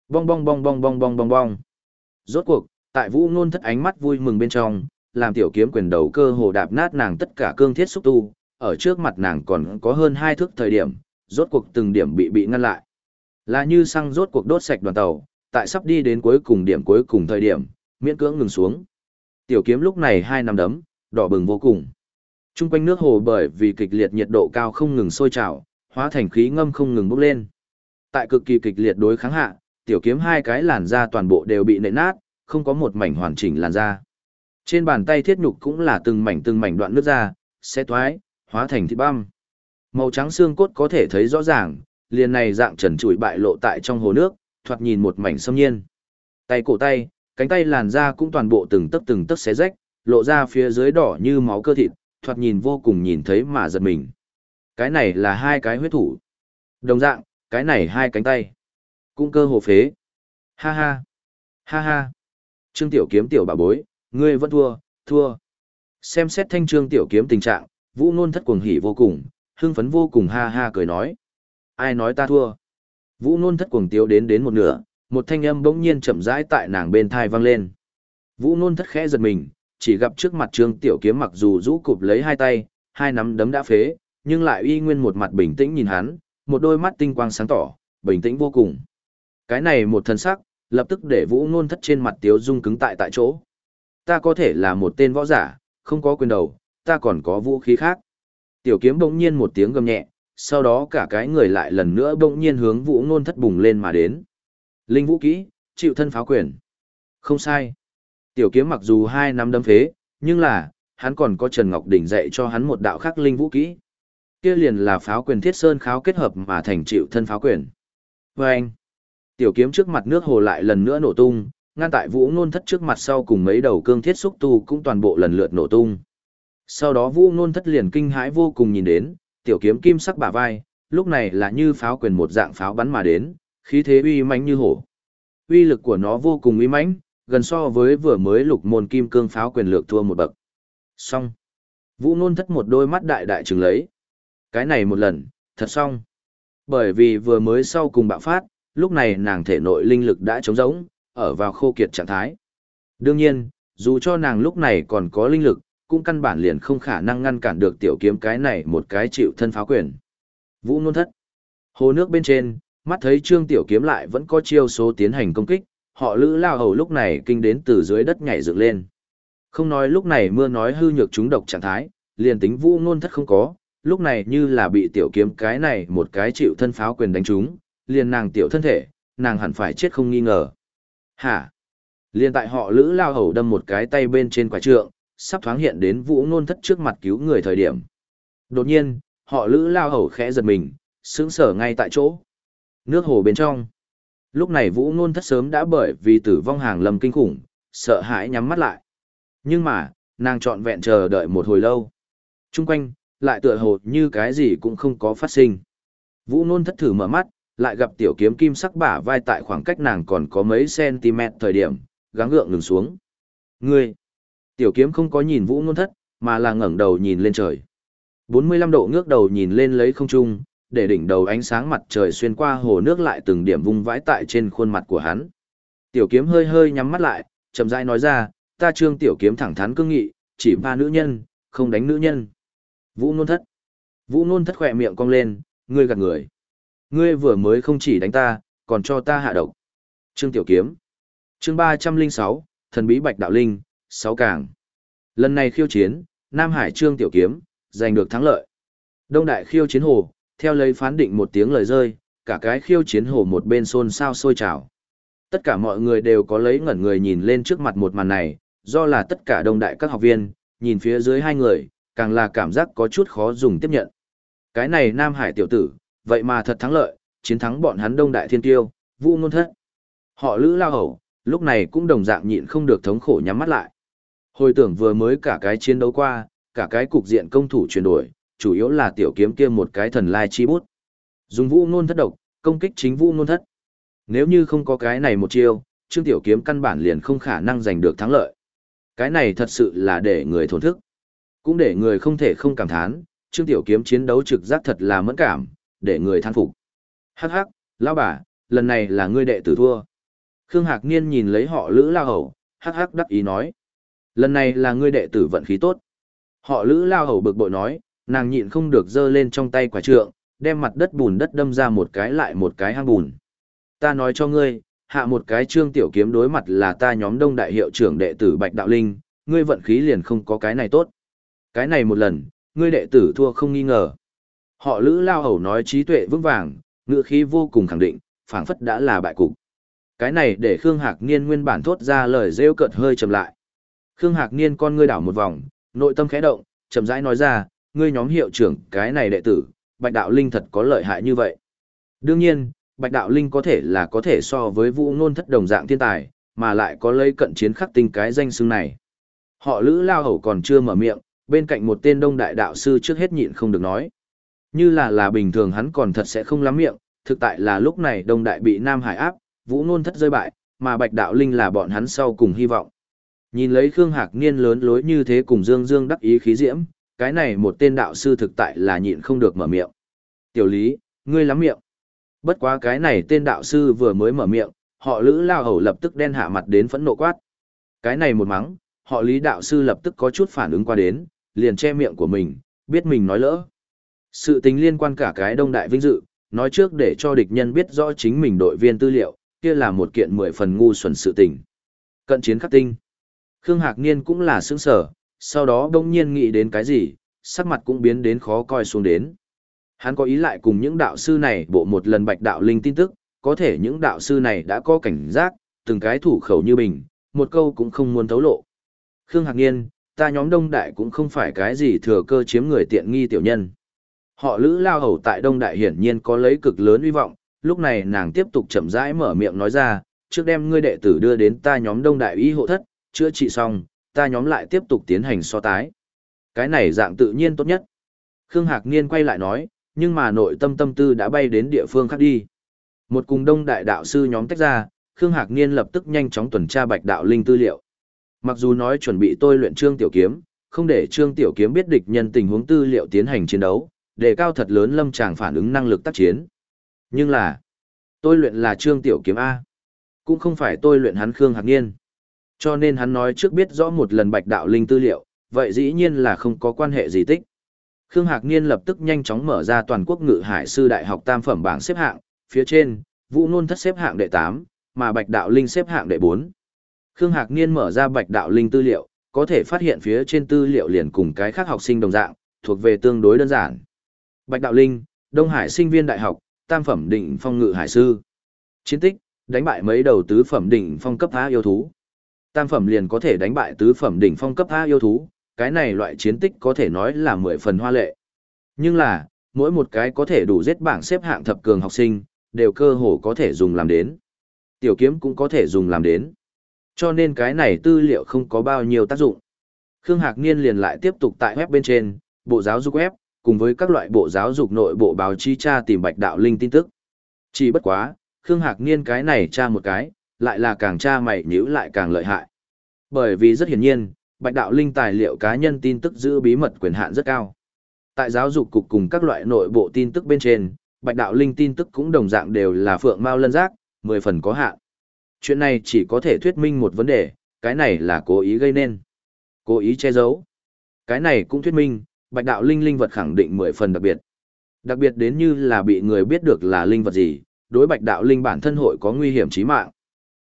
Bong bong bong bong bong bong bong bong. Rốt cuộc, tại Vũ Nôn thất ánh mắt vui mừng bên trong, làm tiểu kiếm quyền đầu cơ hồ đạp nát nàng tất cả cương thiết xúc tu, ở trước mặt nàng còn có hơn hai thước thời điểm, rốt cuộc từng điểm bị bị ngăn lại. Là như xăng rốt cuộc đốt sạch đoàn tàu, tại sắp đi đến cuối cùng điểm cuối cùng thời điểm, miễn cưỡng ngừng xuống. Tiểu kiếm lúc này hai năm đấm, đỏ bừng vô cùng. Trung quanh nước hồ bởi vì kịch liệt nhiệt độ cao không ngừng sôi trào, hóa thành khí ngâm không ngừng bốc lên. Tại cực kỳ kịch liệt đối kháng hạ, tiểu kiếm hai cái làn da toàn bộ đều bị nện nát, không có một mảnh hoàn chỉnh làn da. Trên bàn tay thiết nhục cũng là từng mảnh từng mảnh đoạn nước ra, xé thoái, hóa thành thịt băm. Màu trắng xương cốt có thể thấy rõ ràng, liền này dạng trần trụi bại lộ tại trong hồ nước, thoạt nhìn một mảnh xâm nhiên. Tay cổ tay, cánh tay làn da cũng toàn bộ từng tấc từng tấc xé rách, lộ ra phía dưới đỏ như máu cơ thịt, thoạt nhìn vô cùng nhìn thấy mà giật mình. Cái này là hai cái huyết thủ. Đồng dạng, cái này hai cánh tay. Cũng cơ hồ phế. Ha ha. Ha ha. Trương Tiểu Kiếm tiểu bà bối, ngươi vẫn thua, thua. Xem xét thanh Trương Tiểu Kiếm tình trạng, Vũ Nôn thất cuồng hỉ vô cùng, hưng phấn vô cùng ha ha cười nói. Ai nói ta thua? Vũ nôn thất cuồng tiếu đến đến một nửa, một thanh âm bỗng nhiên chậm rãi tại nàng bên thai vang lên. Vũ nôn thất khẽ giật mình, chỉ gặp trước mặt trương tiểu kiếm mặc dù rũ cụp lấy hai tay, hai nắm đấm đã phế, nhưng lại uy nguyên một mặt bình tĩnh nhìn hắn, một đôi mắt tinh quang sáng tỏ, bình tĩnh vô cùng. Cái này một thần sắc, lập tức để vũ nôn thất trên mặt tiếu dung cứng tại tại chỗ. Ta có thể là một tên võ giả, không có quyền đầu, ta còn có vũ khí khác. Tiểu kiếm bỗng nhiên một tiếng gầm nhẹ, sau đó cả cái người lại lần nữa bỗng nhiên hướng vũ ngôn thất bùng lên mà đến. Linh vũ kỹ, chịu thân pháo quyền. Không sai. Tiểu kiếm mặc dù hai năm đấm phế, nhưng là, hắn còn có Trần Ngọc Đỉnh dạy cho hắn một đạo khắc linh vũ kỹ. Kia liền là pháo quyền thiết sơn kháo kết hợp mà thành chịu thân pháo quyền. Và anh, tiểu kiếm trước mặt nước hồ lại lần nữa nổ tung, ngăn tại vũ ngôn thất trước mặt sau cùng mấy đầu cương thiết xúc tu cũng toàn bộ lần lượt nổ tung. Sau đó vũ ngôn thất liền kinh hãi vô cùng nhìn đến, tiểu kiếm kim sắc bả vai, lúc này là như pháo quyền một dạng pháo bắn mà đến, khí thế uy mãnh như hổ. Uy lực của nó vô cùng uy mãnh, gần so với vừa mới lục môn kim cương pháo quyền lược thua một bậc. Xong. Vũ Nôn thất một đôi mắt đại đại trừng lấy. Cái này một lần, thật xong. Bởi vì vừa mới sau cùng bạo phát, lúc này nàng thể nội linh lực đã trống rỗng, ở vào khô kiệt trạng thái. Đương nhiên, dù cho nàng lúc này còn có linh lực, cũng căn bản liền không khả năng ngăn cản được tiểu kiếm cái này một cái chịu thân phá quyền. Vũ Nôn thất. Hồ nước bên trên, mắt thấy trương tiểu kiếm lại vẫn có chiêu số tiến hành công kích, họ lữ lao hầu lúc này kinh đến từ dưới đất nhảy dựng lên. Không nói lúc này mưa nói hư nhược chúng độc trạng thái, liền tính vũ ngôn thất không có, lúc này như là bị tiểu kiếm cái này một cái chịu thân pháo quyền đánh trúng, liền nàng tiểu thân thể, nàng hẳn phải chết không nghi ngờ. Hả? Liền tại họ lữ lao hầu đâm một cái tay bên trên quả trượng, sắp thoáng hiện đến vũ nôn thất trước mặt cứu người thời điểm. Đột nhiên, họ lữ lao hầu khẽ giật mình, sững sờ ngay tại chỗ. Nước hồ bên trong. Lúc này vũ nôn thất sớm đã bởi vì tử vong hàng lầm kinh khủng, sợ hãi nhắm mắt lại. Nhưng mà, nàng trọn vẹn chờ đợi một hồi lâu. Trung quanh, lại tựa hồ như cái gì cũng không có phát sinh. Vũ nôn thất thử mở mắt, lại gặp tiểu kiếm kim sắc bả vai tại khoảng cách nàng còn có mấy cm thời điểm, gắng gượng ngừng xuống. Ngươi! Tiểu kiếm không có nhìn vũ nôn thất, mà là ngẩng đầu nhìn lên trời. 45 độ ngước đầu nhìn lên lấy không trung, để đỉnh đầu ánh sáng mặt trời xuyên qua hồ nước lại từng điểm vung vãi tại trên khuôn mặt của hắn. Tiểu kiếm hơi hơi nhắm mắt lại, chậm rãi nói ra, ta trương tiểu kiếm thẳng thắn cương nghị, chỉ ba nữ nhân, không đánh nữ nhân. Vũ nôn thất. Vũ nôn thất khỏe miệng cong lên, ngươi gạt người. Ngươi vừa mới không chỉ đánh ta, còn cho ta hạ độc. Trương tiểu kiếm. Chương ba trăm linh sáu, thần bí bạch đạo linh, sáu càng. Lần này khiêu chiến, Nam Hải trương tiểu kiếm, giành được thắng lợi. Đông đại khiêu chiến hồ, theo lấy phán định một tiếng lời rơi, cả cái khiêu chiến hồ một bên xôn xao sôi trào. Tất cả mọi người đều có lấy ngẩn người nhìn lên trước mặt một màn này, do là tất cả đông đại các học viên, nhìn phía dưới hai người, càng là cảm giác có chút khó dùng tiếp nhận. Cái này Nam Hải tiểu tử, vậy mà thật thắng lợi, chiến thắng bọn hắn đông đại thiên tiêu, vu ngôn thất. Họ lữ lao hầu, lúc này cũng đồng dạng nhịn không được thống khổ nhắm mắt lại. Hồi tưởng vừa mới cả cái chiến đấu qua, cả cái cục diện công thủ chuyển đổi, chủ yếu là tiểu kiếm kia một cái thần lai chi bút. Dùng vũ ngôn thất độc, công kích chính vu ngôn thất. Nếu như không có cái này một chiêu, Trương Tiểu Kiếm căn bản liền không khả năng giành được thắng lợi. Cái này thật sự là để người thổn thức. Cũng để người không thể không cảm thán, Trương Tiểu Kiếm chiến đấu trực giác thật là mẫn cảm, để người than phục. Hắc hắc, lão bà, lần này là ngươi đệ tử thua. Khương Hạc Niên nhìn lấy họ Lữ Lao Hầu, hắc hắc đắc ý nói. Lần này là ngươi đệ tử vận khí tốt. Họ Lữ Lao Hầu bực bội nói, nàng nhịn không được giơ lên trong tay quả trượng, đem mặt đất bùn đất đâm ra một cái lại một cái hang bùn. Ta nói cho ngươi, hạ một cái trương tiểu kiếm đối mặt là ta nhóm đông đại hiệu trưởng đệ tử Bạch Đạo Linh, ngươi vận khí liền không có cái này tốt. Cái này một lần, ngươi đệ tử thua không nghi ngờ. Họ Lữ Lao Hầu nói trí tuệ vững vàng, ngựa khí vô cùng khẳng định, phảng phất đã là bại cục. Cái này để Khương Hạc Niên nguyên bản thốt ra lời rêu cợt hơi chậm lại. Khương Hạc Niên con ngươi đảo một vòng, nội tâm khẽ động, chậm rãi nói ra, ngươi nhóm hiệu trưởng cái này đệ tử, Bạch Đạo Linh thật có lợi hại như vậy. Đương nhiên, Bạch Đạo Linh có thể là có thể so với vũ ngôn thất đồng dạng thiên tài, mà lại có lấy cận chiến khắc tinh cái danh xưng này. Họ Lữ Lao Hầu còn chưa mở miệng, bên cạnh một tên đông đại đạo sư trước hết nhịn không được nói. Như là là bình thường hắn còn thật sẽ không lắm miệng, thực tại là lúc này đông đại bị Nam Hải áp, vũ nôn thất rơi bại, mà Bạch Đạo Linh là bọn hắn sau cùng hy vọng. Nhìn lấy Khương Hạc Niên lớn lối như thế cùng Dương Dương đắc ý khí diễm, cái này một tên đạo sư thực tại là nhịn không được mở miệng. Tiểu lý, ngươi lắm miệng. Bất quá cái này tên đạo sư vừa mới mở miệng, họ lữ lao hầu lập tức đen hạ mặt đến phẫn nộ quát. Cái này một mắng, họ lý đạo sư lập tức có chút phản ứng qua đến, liền che miệng của mình, biết mình nói lỡ. Sự tình liên quan cả cái đông đại vinh dự, nói trước để cho địch nhân biết rõ chính mình đội viên tư liệu, kia là một kiện mười phần ngu xuẩn sự tình. Cận chiến khắc tinh. Khương Hạc Niên cũng là sướng sở, sau đó đông nhiên nghĩ đến cái gì, sắc mặt cũng biến đến khó coi xuống đến. Hắn có ý lại cùng những đạo sư này bộ một lần bạch đạo linh tin tức, có thể những đạo sư này đã có cảnh giác, từng cái thủ khẩu như bình, một câu cũng không muốn thấu lộ. Khương Hạc Niên, ta nhóm Đông Đại cũng không phải cái gì thừa cơ chiếm người tiện nghi tiểu nhân. Họ Lữ Lao Hầu tại Đông Đại hiển nhiên có lấy cực lớn uy vọng, lúc này nàng tiếp tục chậm rãi mở miệng nói ra, trước đem ngươi đệ tử đưa đến ta nhóm đông đại y hộ thất, chữa trị xong, ta nhóm lại tiếp tục tiến hành so tái. Cái này dạng tự nhiên tốt nhất. Khương Hạc Niên quay lại nói, nhưng mà nội tâm tâm tư đã bay đến địa phương khác đi. Một cùng đông đại đạo sư nhóm tách ra, Khương Hạc Niên lập tức nhanh chóng tuần tra bạch đạo linh tư liệu. Mặc dù nói chuẩn bị tôi luyện trương tiểu kiếm, không để trương tiểu kiếm biết địch nhân tình huống tư liệu tiến hành chiến đấu, đề cao thật lớn lâm tràng phản ứng năng lực tác chiến. Nhưng là, tôi luyện là trương tiểu kiếm A. Cũng không phải tôi luyện hắn Khương Hạc Niên. Cho nên hắn nói trước biết rõ một lần bạch đạo linh tư liệu, vậy dĩ nhiên là không có quan hệ gì tích. Khương Hạc Niên lập tức nhanh chóng mở ra toàn quốc ngự hải sư đại học tam phẩm bảng xếp hạng, phía trên, Vũ Nôn thất xếp hạng đệ 8, mà Bạch Đạo Linh xếp hạng đệ 4. Khương Hạc Niên mở ra Bạch Đạo Linh tư liệu, có thể phát hiện phía trên tư liệu liền cùng cái khác học sinh đồng dạng, thuộc về tương đối đơn giản. Bạch Đạo Linh, Đông Hải sinh viên đại học, tam phẩm đỉnh phong ngự hải sư. Chiến tích, đánh bại mấy đầu tứ phẩm đỉnh phong cấp A yêu thú. Tam phẩm liền có thể đánh bại tứ phẩm đỉnh phong cấp A yêu thú, cái này loại chiến tích có thể nói là mười phần hoa lệ. Nhưng là, mỗi một cái có thể đủ giết bảng xếp hạng thập cường học sinh, đều cơ hồ có thể dùng làm đến. Tiểu kiếm cũng có thể dùng làm đến. Cho nên cái này tư liệu không có bao nhiêu tác dụng. Khương Hạc Niên liền lại tiếp tục tại web bên trên, bộ giáo dục web, cùng với các loại bộ giáo dục nội bộ báo chí tra tìm bạch đạo linh tin tức. Chỉ bất quá, Khương Hạc Niên cái này tra một cái, lại là càng tra mày nhữ lại càng lợi hại. Bởi vì rất hiển nhiên, bạch đạo linh tài liệu cá nhân tin tức giữ bí mật quyền hạn rất cao. Tại giáo dục cục cùng các loại nội bộ tin tức bên trên, bạch đạo linh tin tức cũng đồng dạng đều là phượng mao lân giác, mười phần có hạn. Chuyện này chỉ có thể thuyết minh một vấn đề, cái này là cố ý gây nên. Cố ý che giấu. Cái này cũng thuyết minh, bạch đạo linh linh vật khẳng định mười phần đặc biệt. Đặc biệt đến như là bị người biết được là linh vật gì, đối bạch đạo linh bản thân hội có nguy hiểm chí mạng.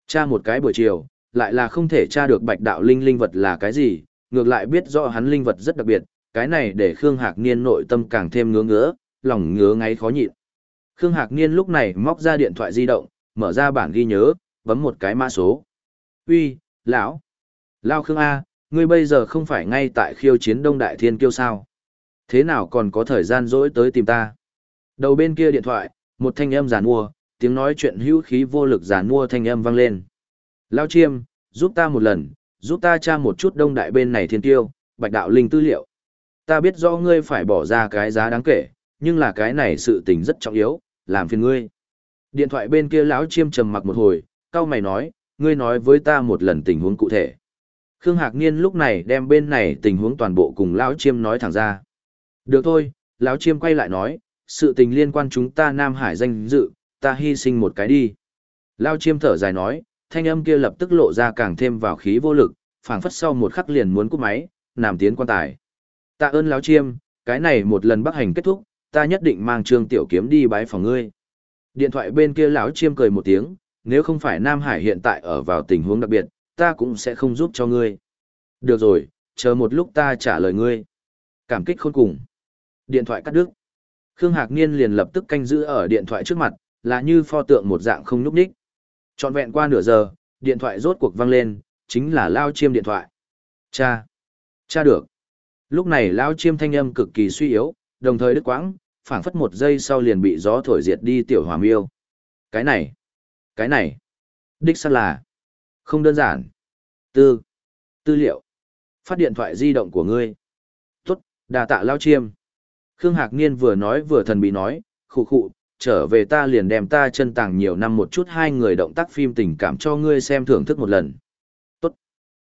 Tra một cái buổi chiều, lại là không thể tra được bạch đạo linh linh vật là cái gì, ngược lại biết rõ hắn linh vật rất đặc biệt, cái này để Khương Hạc Niên nội tâm càng thêm ngứa ngứa, lòng ngứa ngáy khó nhịn. Khương Hạc Niên lúc này móc ra điện thoại di động, mở ra bản ghi nhớ, bấm một cái mã số. Uy, lão, Lao Khương A, ngươi bây giờ không phải ngay tại khiêu chiến Đông Đại Thiên Kiêu sao? Thế nào còn có thời gian rỗi tới tìm ta? Đầu bên kia điện thoại, một thanh âm giàn mua, tiếng nói chuyện hữu khí vô lực giàn mua thanh âm vang lên. Lao Chiêm, giúp ta một lần, giúp ta tra một chút Đông Đại bên này Thiên Kiêu, Bạch Đạo Linh tư liệu. Ta biết rõ ngươi phải bỏ ra cái giá đáng kể, nhưng là cái này sự tình rất trọng yếu, làm phiền ngươi. Điện thoại bên kia lão chiêm trầm mặc một hồi, cao mày nói, ngươi nói với ta một lần tình huống cụ thể. Khương Hạc Niên lúc này đem bên này tình huống toàn bộ cùng lão chiêm nói thẳng ra. Được thôi, lão chiêm quay lại nói, sự tình liên quan chúng ta Nam Hải danh dự, ta hy sinh một cái đi. Lão chiêm thở dài nói, thanh âm kia lập tức lộ ra càng thêm vào khí vô lực, phảng phất sau một khắc liền muốn cúp máy, nằm tiến quan tài. Tạ ơn lão chiêm, cái này một lần bắc hành kết thúc, ta nhất định mang trương tiểu kiếm đi bái phòng ngươi. Điện thoại bên kia lão chiêm cười một tiếng, nếu không phải Nam Hải hiện tại ở vào tình huống đặc biệt, ta cũng sẽ không giúp cho ngươi. Được rồi, chờ một lúc ta trả lời ngươi. Cảm kích khôn cùng. Điện thoại cắt đứt. Khương Hạc Niên liền lập tức canh giữ ở điện thoại trước mặt, là như pho tượng một dạng không núp đích. Trọn vẹn qua nửa giờ, điện thoại rốt cuộc vang lên, chính là Lao Chiêm điện thoại. Cha! Cha được! Lúc này Lao Chiêm thanh âm cực kỳ suy yếu, đồng thời đứt quãng, phảng phất một giây sau liền bị gió thổi diệt đi tiểu hòa miêu. Cái này, cái này, đích xác là, không đơn giản. Tư, tư liệu, phát điện thoại di động của ngươi. Tốt, đà tạ lao chiêm. Khương Hạc Niên vừa nói vừa thần bí nói, khụ khụ, trở về ta liền đem ta chân tàng nhiều năm một chút hai người động tác phim tình cảm cho ngươi xem thưởng thức một lần. Tốt.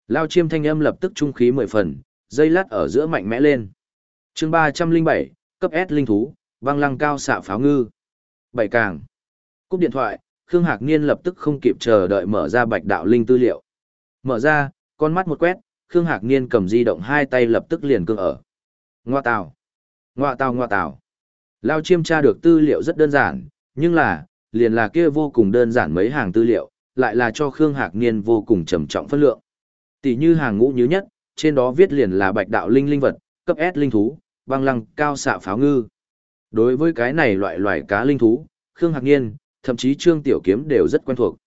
Lao chiêm thanh âm lập tức trung khí mười phần, dây lát ở giữa mạnh mẽ lên. chương ba trăm linh bảy cấp S linh thú, Băng lăng cao xạ pháo ngư. Bảy càng. Cúp điện thoại, Khương Hạc Niên lập tức không kịp chờ đợi mở ra bạch đạo linh tư liệu. Mở ra, con mắt một quét, Khương Hạc Niên cầm di động hai tay lập tức liền cương ở. Ngoa tào. Ngoa tào ngoa tào. Lao chiêm tra được tư liệu rất đơn giản, nhưng là, liền là kia vô cùng đơn giản mấy hàng tư liệu, lại là cho Khương Hạc Niên vô cùng trầm trọng phân lượng. Tỷ như hàng ngũ nhứ nhất, trên đó viết liền là bạch đạo linh linh vật, cấp S linh thú, băng lăng cao xạ pháo ngư. Đối với cái này loại loài cá linh thú, Khương Hạc Niên, thậm chí Trương Tiểu Kiếm đều rất quen thuộc.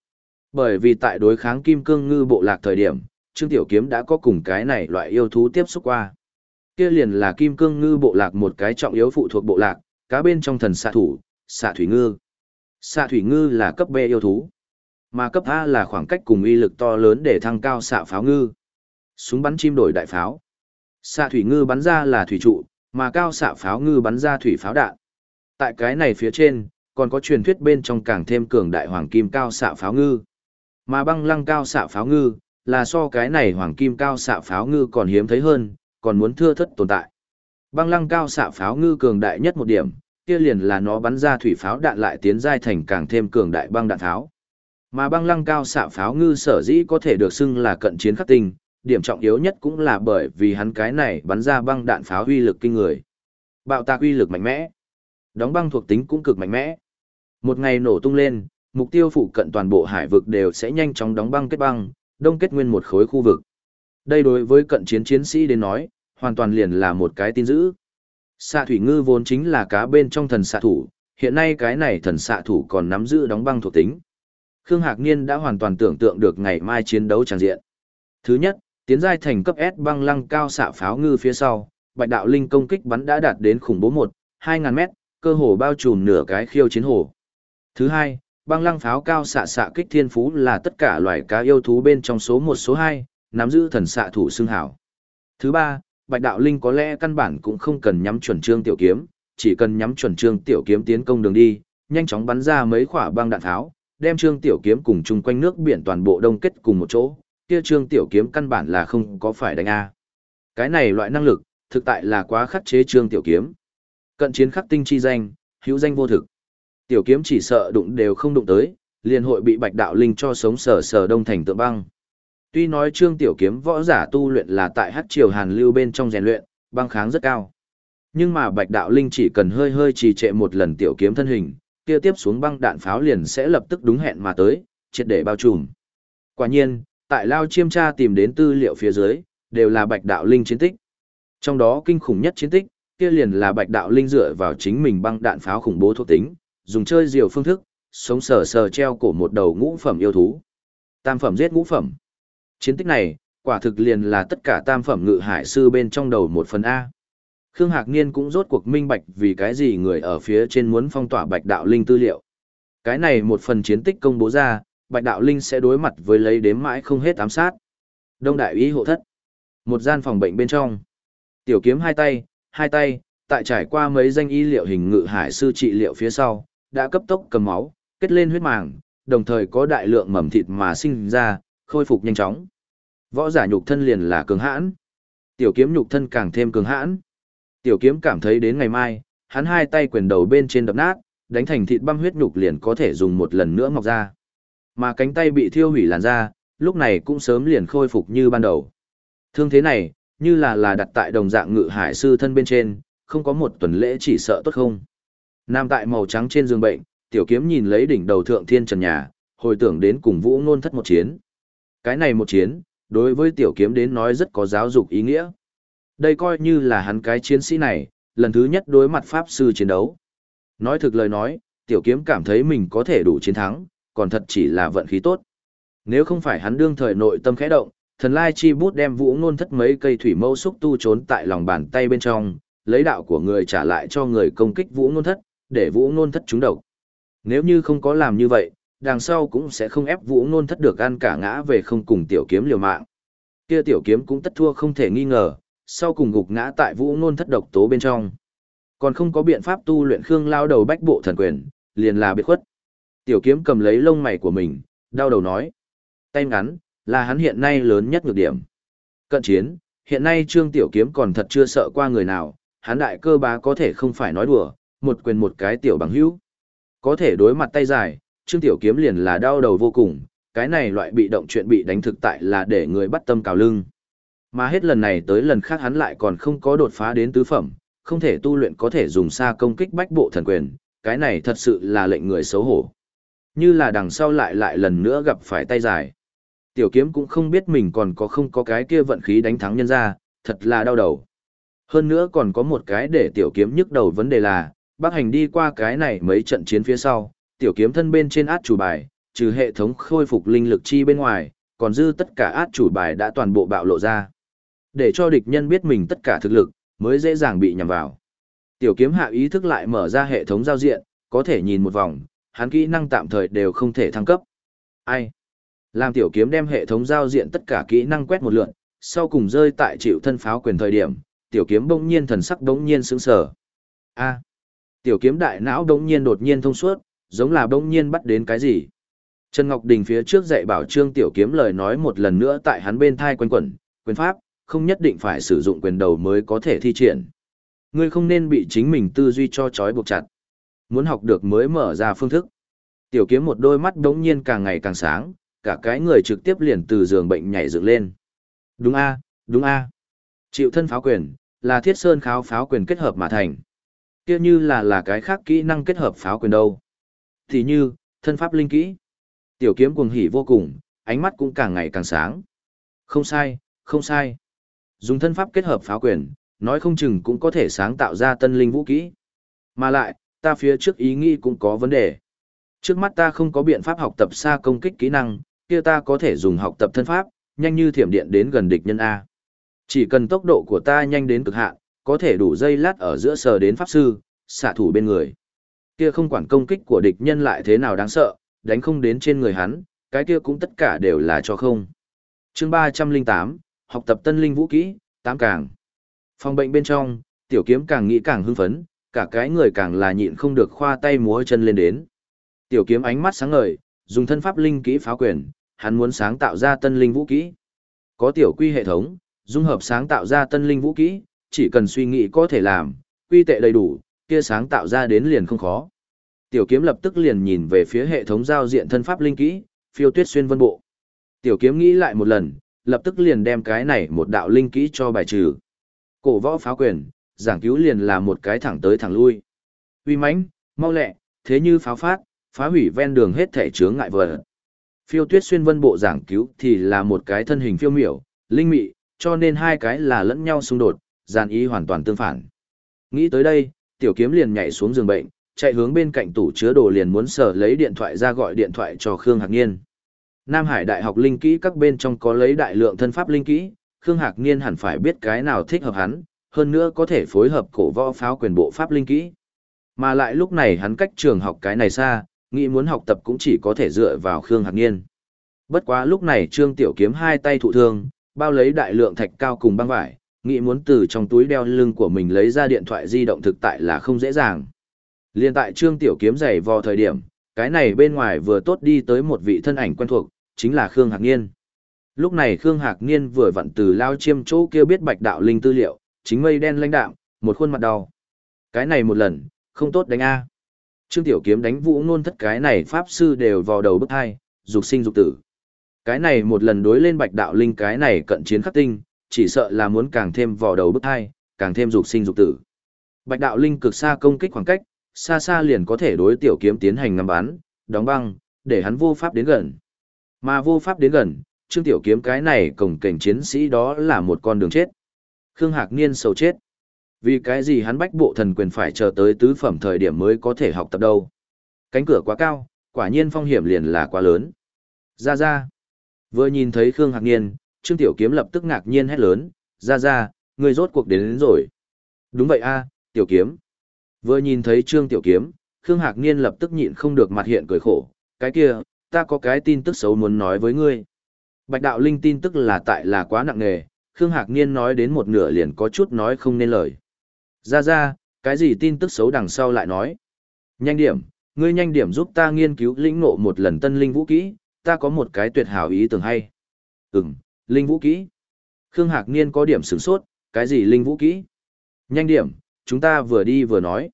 Bởi vì tại đối kháng Kim Cương Ngư bộ lạc thời điểm, Trương Tiểu Kiếm đã có cùng cái này loại yêu thú tiếp xúc qua. Kia liền là Kim Cương Ngư bộ lạc một cái trọng yếu phụ thuộc bộ lạc, cá bên trong thần xạ thủ, xạ thủy ngư. Xạ thủy ngư là cấp B yêu thú. Mà cấp A là khoảng cách cùng uy lực to lớn để thăng cao xạ pháo ngư. Súng bắn chim đổi đại pháo. Xạ thủy ngư bắn ra là thủy trụ, mà cao xạ pháo ngư bắn ra thủy pháo đạn. Tại cái này phía trên, còn có truyền thuyết bên trong càng thêm cường đại hoàng kim cao xạ pháo ngư. Mà băng lăng cao xạ pháo ngư, là so cái này hoàng kim cao xạ pháo ngư còn hiếm thấy hơn, còn muốn thưa thất tồn tại. Băng lăng cao xạ pháo ngư cường đại nhất một điểm, kia liền là nó bắn ra thủy pháo đạn lại tiến giai thành càng thêm cường đại băng đạn tháo Mà băng lăng cao xạ pháo ngư sở dĩ có thể được xưng là cận chiến khắc tinh, điểm trọng yếu nhất cũng là bởi vì hắn cái này bắn ra băng đạn pháo uy lực kinh người. Bạo tạc uy lực mạnh mẽ. Đóng băng thuộc tính cũng cực mạnh mẽ. Một ngày nổ tung lên, mục tiêu phụ cận toàn bộ hải vực đều sẽ nhanh chóng đóng băng kết băng, đông kết nguyên một khối khu vực. Đây đối với cận chiến chiến sĩ đến nói, hoàn toàn liền là một cái tin dữ. Xạ thủy ngư vốn chính là cá bên trong thần xạ thủ, hiện nay cái này thần xạ thủ còn nắm giữ đóng băng thuộc tính. Khương Hạc Niên đã hoàn toàn tưởng tượng được ngày mai chiến đấu tràn diện. Thứ nhất, tiến giai thành cấp S băng lăng cao xạ pháo ngư phía sau, bạch đạo linh công kích bắn đã đạt đến khủng bố 1, 2000 mét, cơ hồ bao trùm nửa cái khiêu chiến hồ. Thứ hai, băng lăng pháo cao xạ xạ kích thiên phú là tất cả loài cá yêu thú bên trong số 1 số 2, nắm giữ thần xạ thủ xưng hảo. Thứ ba, bạch đạo linh có lẽ căn bản cũng không cần nhắm chuẩn trương tiểu kiếm, chỉ cần nhắm chuẩn trương tiểu kiếm tiến công đường đi, nhanh chóng bắn ra mấy quả băng đạn tháo, đem trương tiểu kiếm cùng chung quanh nước biển toàn bộ đông kết cùng một chỗ, kia trương tiểu kiếm căn bản là không có phải đánh A. Cái này loại năng lực, thực tại là quá khắc chế trương tiểu kiếm. Cận chiến khắc tinh chi danh, hữu danh vô thực. Tiểu kiếm chỉ sợ đụng đều không đụng tới, liền hội bị bạch đạo linh cho sống sờ sờ đông thành tượng băng. Tuy nói trương tiểu kiếm võ giả tu luyện là tại hát triều hàn lưu bên trong rèn luyện, băng kháng rất cao. Nhưng mà bạch đạo linh chỉ cần hơi hơi trì trệ một lần tiểu kiếm thân hình, kia tiếp xuống băng đạn pháo liền sẽ lập tức đúng hẹn mà tới, triệt để bao trùm. Quả nhiên, tại Lao Chiêm Tra tìm đến tư liệu phía dưới, đều là bạch đạo linh chiến tích. Trong đó kinh khủng nhất chiến tích, kia liền là bạch đạo linh dựa vào chính mình băng đạn pháo khủng bố thuộc tính, dùng chơi diều phương thức, sống sờ sờ treo cổ một đầu ngũ phẩm yêu thú. Tam phẩm giết ngũ phẩm. Chiến tích này, quả thực liền là tất cả tam phẩm ngự hải sư bên trong đầu một phần A. Khương Hạc Niên cũng rốt cuộc minh bạch vì cái gì người ở phía trên muốn phong tỏa Bạch Đạo Linh tư liệu. Cái này một phần chiến tích công bố ra, Bạch Đạo Linh sẽ đối mặt với lấy đếm mãi không hết ám sát. Đông Đại Ý hộ thất. Một gian phòng bệnh bên trong. Tiểu kiếm hai tay, hai tay, tại trải qua mấy danh y liệu hình ngự hải sư trị liệu phía sau, đã cấp tốc cầm máu, kết lên huyết màng, đồng thời có đại lượng mầm thịt mà sinh ra, khôi phục nhanh chóng. Võ giả nhục thân liền là cường hãn. Tiểu kiếm nhục thân càng thêm cường hãn. Tiểu kiếm cảm thấy đến ngày mai, hắn hai tay quyền đầu bên trên đập nát, đánh thành thịt băm huyết nhục liền có thể dùng một lần nữa mọc ra. Mà cánh tay bị thiêu hủy làn ra, lúc này cũng sớm liền khôi phục như ban đầu. Thương thế này, như là là đặt tại đồng dạng ngự hải sư thân bên trên, không có một tuần lễ chỉ sợ tốt không. Nam tại màu trắng trên giường bệnh, tiểu kiếm nhìn lấy đỉnh đầu thượng thiên trần nhà, hồi tưởng đến cùng vũ ngôn thất một chiến. Cái này một chiến, đối với tiểu kiếm đến nói rất có giáo dục ý nghĩa. Đây coi như là hắn cái chiến sĩ này, lần thứ nhất đối mặt Pháp sư chiến đấu. Nói thực lời nói, tiểu kiếm cảm thấy mình có thể đủ chiến thắng, còn thật chỉ là vận khí tốt. Nếu không phải hắn đương thời nội tâm khẽ động, thần lai chi bút đem vũ ngôn thất mấy cây thủy mâu xúc tu trốn tại lòng bàn tay bên trong, lấy đạo của người trả lại cho người công kích vũ ngôn thất, để vũ ngôn thất trúng độc. Nếu như không có làm như vậy, đằng sau cũng sẽ không ép vũ ngôn thất được ăn cả ngã về không cùng tiểu kiếm liều mạng. Kia tiểu kiếm cũng tất thua không thể nghi ngờ, sau cùng gục ngã tại vũ ngôn thất độc tố bên trong. Còn không có biện pháp tu luyện khương lao đầu bách bộ thần quyền, liền là biệt khuất. Tiểu kiếm cầm lấy lông mày của mình, đau đầu nói. Tay ngắn, là hắn hiện nay lớn nhất nhược điểm. Cận chiến, hiện nay trương tiểu kiếm còn thật chưa sợ qua người nào, hắn đại cơ bá có thể không phải nói đùa, một quyền một cái tiểu bằng hữu. Có thể đối mặt tay dài, trương tiểu kiếm liền là đau đầu vô cùng, cái này loại bị động chuyện bị đánh thực tại là để người bắt tâm cào lưng. Mà hết lần này tới lần khác hắn lại còn không có đột phá đến tứ phẩm, không thể tu luyện có thể dùng xa công kích bách bộ thần quyền, cái này thật sự là lệnh người xấu hổ. Như là đằng sau lại lại lần nữa gặp phải tay dài. Tiểu kiếm cũng không biết mình còn có không có cái kia vận khí đánh thắng nhân ra, thật là đau đầu. Hơn nữa còn có một cái để tiểu kiếm nhức đầu vấn đề là, bác hành đi qua cái này mấy trận chiến phía sau, tiểu kiếm thân bên trên át chủ bài, trừ hệ thống khôi phục linh lực chi bên ngoài, còn dư tất cả át chủ bài đã toàn bộ bạo lộ ra. Để cho địch nhân biết mình tất cả thực lực, mới dễ dàng bị nhằm vào. Tiểu kiếm hạ ý thức lại mở ra hệ thống giao diện, có thể nhìn một vòng, hắn kỹ năng tạm thời đều không thể thăng cấp. Ai? Làm tiểu kiếm đem hệ thống giao diện tất cả kỹ năng quét một lượt, sau cùng rơi tại chịu thân pháo quyền thời điểm, tiểu kiếm bỗng nhiên thần sắc bỗng nhiên sững sờ. A. Tiểu kiếm đại não đống nhiên đột nhiên thông suốt, giống là đống nhiên bắt đến cái gì. Trần Ngọc Đình phía trước dạy bảo Trương Tiểu Kiếm lời nói một lần nữa tại hắn bên thai quanh quẩn, quyền pháp, không nhất định phải sử dụng quyền đầu mới có thể thi triển. Ngươi không nên bị chính mình tư duy cho trói buộc chặt. Muốn học được mới mở ra phương thức. Tiểu kiếm một đôi mắt đống nhiên càng ngày càng sáng, cả cái người trực tiếp liền từ giường bệnh nhảy dựng lên. Đúng a, đúng a. Chịu thân pháo quyền, là thiết sơn kháo pháo quyền kết hợp mà thành. Kia như là là cái khác kỹ năng kết hợp pháo quyền đâu. Thì như, thân pháp linh kỹ. Tiểu kiếm cuồng hỉ vô cùng, ánh mắt cũng càng ngày càng sáng. Không sai, không sai. Dùng thân pháp kết hợp pháo quyền, nói không chừng cũng có thể sáng tạo ra tân linh vũ kỹ. Mà lại, ta phía trước ý nghĩ cũng có vấn đề. Trước mắt ta không có biện pháp học tập xa công kích kỹ năng, kia ta có thể dùng học tập thân pháp, nhanh như thiểm điện đến gần địch nhân A. Chỉ cần tốc độ của ta nhanh đến cực hạn, có thể đủ dây lát ở giữa sờ đến pháp sư, xạ thủ bên người. Kia không quản công kích của địch nhân lại thế nào đáng sợ, đánh không đến trên người hắn, cái kia cũng tất cả đều là cho không. chương 308, học tập tân linh vũ kỹ, tám càng. Phòng bệnh bên trong, tiểu kiếm càng nghĩ càng hưng phấn, cả cái người càng là nhịn không được khoa tay múa chân lên đến. Tiểu kiếm ánh mắt sáng ngời, dùng thân pháp linh kỹ phá quyền, hắn muốn sáng tạo ra tân linh vũ kỹ. Có tiểu quy hệ thống, dung hợp sáng tạo ra tân linh vũ kỹ, chỉ cần suy nghĩ có thể làm, quy tệ đầy đủ, kia sáng tạo ra đến liền không khó. Tiểu kiếm lập tức liền nhìn về phía hệ thống giao diện thân pháp linh kỹ, phiêu tuyết xuyên vân bộ. Tiểu kiếm nghĩ lại một lần, lập tức liền đem cái này một đạo linh kỹ cho bài trừ. Cổ võ phá quyền, giảng cứu liền là một cái thẳng tới thẳng lui. Uy mãnh, mau lẹ, thế như pháo phát, phá hủy ven đường hết thể chướng ngại vật. Phiêu tuyết xuyên vân bộ giảng cứu thì là một cái thân hình phiêu miểu, linh mị, cho nên hai cái là lẫn nhau xung đột, gian ý hoàn toàn tương phản. Nghĩ tới đây, tiểu kiếm liền nhảy xuống giường bệnh, chạy hướng bên cạnh tủ chứa đồ liền muốn sở lấy điện thoại ra gọi điện thoại cho Khương Hạc Niên. Nam Hải Đại học linh kỹ các bên trong có lấy đại lượng thân pháp linh kỹ, Khương Hạc Niên hẳn phải biết cái nào thích hợp hắn, hơn nữa có thể phối hợp cổ võ pháo quyền bộ pháp linh kỹ. Mà lại lúc này hắn cách trường học cái này xa, nghĩ muốn học tập cũng chỉ có thể dựa vào Khương Hạc Niên. Bất quá lúc này Trương Tiểu Kiếm hai tay thụ thương, bao lấy đại lượng thạch cao cùng băng vải, nghĩ muốn từ trong túi đeo lưng của mình lấy ra điện thoại di động thực tại là không dễ dàng. Liên tại Trương Tiểu Kiếm giày vò thời điểm, cái này bên ngoài vừa tốt đi tới một vị thân ảnh quen thuộc, chính là Khương Hạc Niên. Lúc này Khương Hạc Niên vừa vặn từ lao chiêm chỗ kia biết bạch đạo linh tư liệu, chính mây đen lãnh đạm, một khuôn mặt đau. Cái này một lần, không tốt đánh A. Trương Tiểu Kiếm đánh vũ nôn thất cái này pháp sư đều vào đầu bức hai, dục sinh dục tử. Cái này một lần đối lên bạch đạo linh cái này cận chiến khắc tinh, chỉ sợ là muốn càng thêm vò đầu bức thai, càng thêm dục sinh dục tử. Bạch đạo linh cực xa công kích khoảng cách, xa xa liền có thể đối tiểu kiếm tiến hành ngắm bắn, đóng băng, để hắn vô pháp đến gần. Mà vô pháp đến gần, Trương Tiểu Kiếm cái này cổng cảnh chiến sĩ đó là một con đường chết. Khương Hạc Niên sầu chết. Vì cái gì hắn bách bộ thần quyền phải chờ tới tứ phẩm thời điểm mới có thể học tập đâu. Cánh cửa quá cao, quả nhiên phong hiểm liền là quá lớn. Ra ra. Vừa nhìn thấy Khương Hạc Niên, Trương Tiểu Kiếm lập tức ngạc nhiên hét lớn, ra ra, người rốt cuộc đến, đến rồi. Đúng vậy a, Tiểu Kiếm. Vừa nhìn thấy Trương Tiểu Kiếm, Khương Hạc Niên lập tức nhịn không được mặt hiện cười khổ, cái kia, ta có cái tin tức xấu muốn nói với ngươi. Bạch Đạo Linh tin tức là tại là quá nặng nề, Khương Hạc Niên nói đến một nửa liền có chút nói không nên lời. Ra ra, cái gì tin tức xấu đằng sau lại nói. Nhanh điểm, ngươi nhanh điểm giúp ta nghiên cứu lĩnh ngộ một lần tân linh vũ kỹ, ta có một cái tuyệt hảo ý tưởng hay. Ừm, linh vũ kỹ. Khương Hạc Niên có điểm sửng sốt, cái gì linh vũ kỹ? Nhanh điểm, chúng ta vừa đi vừa nói.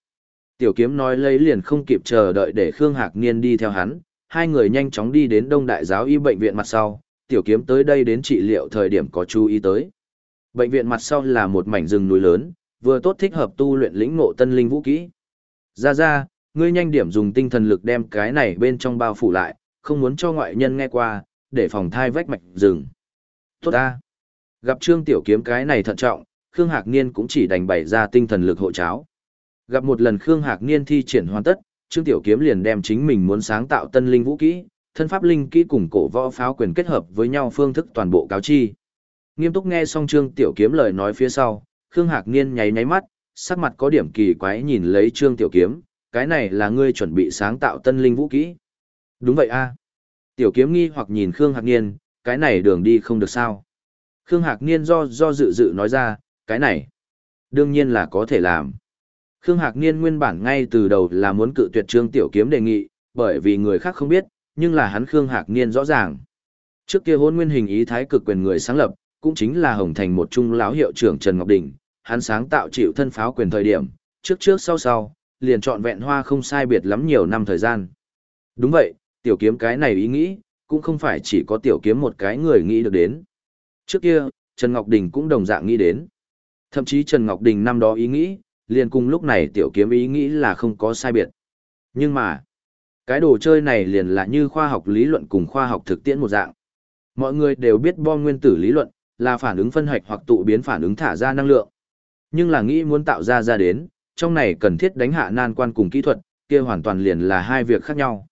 Tiểu kiếm nói lấy liền không kịp chờ đợi để Khương Hạc Niên đi theo hắn, hai người nhanh chóng đi đến Đông Đại giáo y bệnh viện mặt sau, tiểu kiếm tới đây đến trị liệu thời điểm có chú ý tới. Bệnh viện mặt sau là một mảnh rừng núi lớn, vừa tốt thích hợp tu luyện lĩnh ngộ tân linh vũ kỹ. Ra ra, ngươi nhanh điểm dùng tinh thần lực đem cái này bên trong bao phủ lại, không muốn cho ngoại nhân nghe qua, để phòng thai vách mạch rừng. Tốt ta. Gặp Trương Tiểu Kiếm cái này thận trọng, Khương Hạc Niên cũng chỉ đành bày ra tinh thần lực hộ cháo. Gặp một lần Khương Hạc Niên thi triển hoàn tất, Trương Tiểu Kiếm liền đem chính mình muốn sáng tạo tân linh vũ kỹ, thân pháp linh kỹ cùng cổ võ pháo quyền kết hợp với nhau phương thức toàn bộ cáo chi. Nghiêm túc nghe xong Trương Tiểu Kiếm lời nói phía sau, Khương Hạc Niên nháy nháy mắt, sắc mặt có điểm kỳ quái nhìn lấy Trương Tiểu Kiếm, cái này là ngươi chuẩn bị sáng tạo tân linh vũ kỹ. Đúng vậy a. Tiểu kiếm nghi hoặc nhìn Khương Hạc Niên, cái này đường đi không được sao. Khương Hạc Niên do do dự dự nói ra, cái này, đương nhiên là có thể làm. Khương Hạc Niên nguyên bản ngay từ đầu là muốn cự tuyệt Trương Tiểu Kiếm đề nghị, bởi vì người khác không biết, nhưng là hắn Khương Hạc Niên rõ ràng. Trước kia hôn nguyên hình ý thái cực quyền người sáng lập, cũng chính là Hồng Thành một trung lão hiệu trưởng Trần Ngọc Đình, hắn sáng tạo chịu thân pháo quyền thời điểm, trước trước sau sau, liền chọn vẹn hoa không sai biệt lắm nhiều năm thời gian. Đúng vậy, tiểu kiếm cái này ý nghĩ, cũng không phải chỉ có tiểu kiếm một cái người nghĩ được đến. Trước kia, Trần Ngọc Đình cũng đồng dạng nghĩ đến. Thậm chí Trần Ngọc Đình năm đó ý nghĩ, liền cùng lúc này tiểu kiếm ý nghĩ là không có sai biệt. Nhưng mà, cái đồ chơi này liền là như khoa học lý luận cùng khoa học thực tiễn một dạng. Mọi người đều biết bom nguyên tử lý luận là phản ứng phân hạch hoặc tụ biến phản ứng thả ra năng lượng. Nhưng là nghĩ muốn tạo ra ra đến, trong này cần thiết đánh hạ nan quan cùng kỹ thuật, kia hoàn toàn liền là hai việc khác nhau.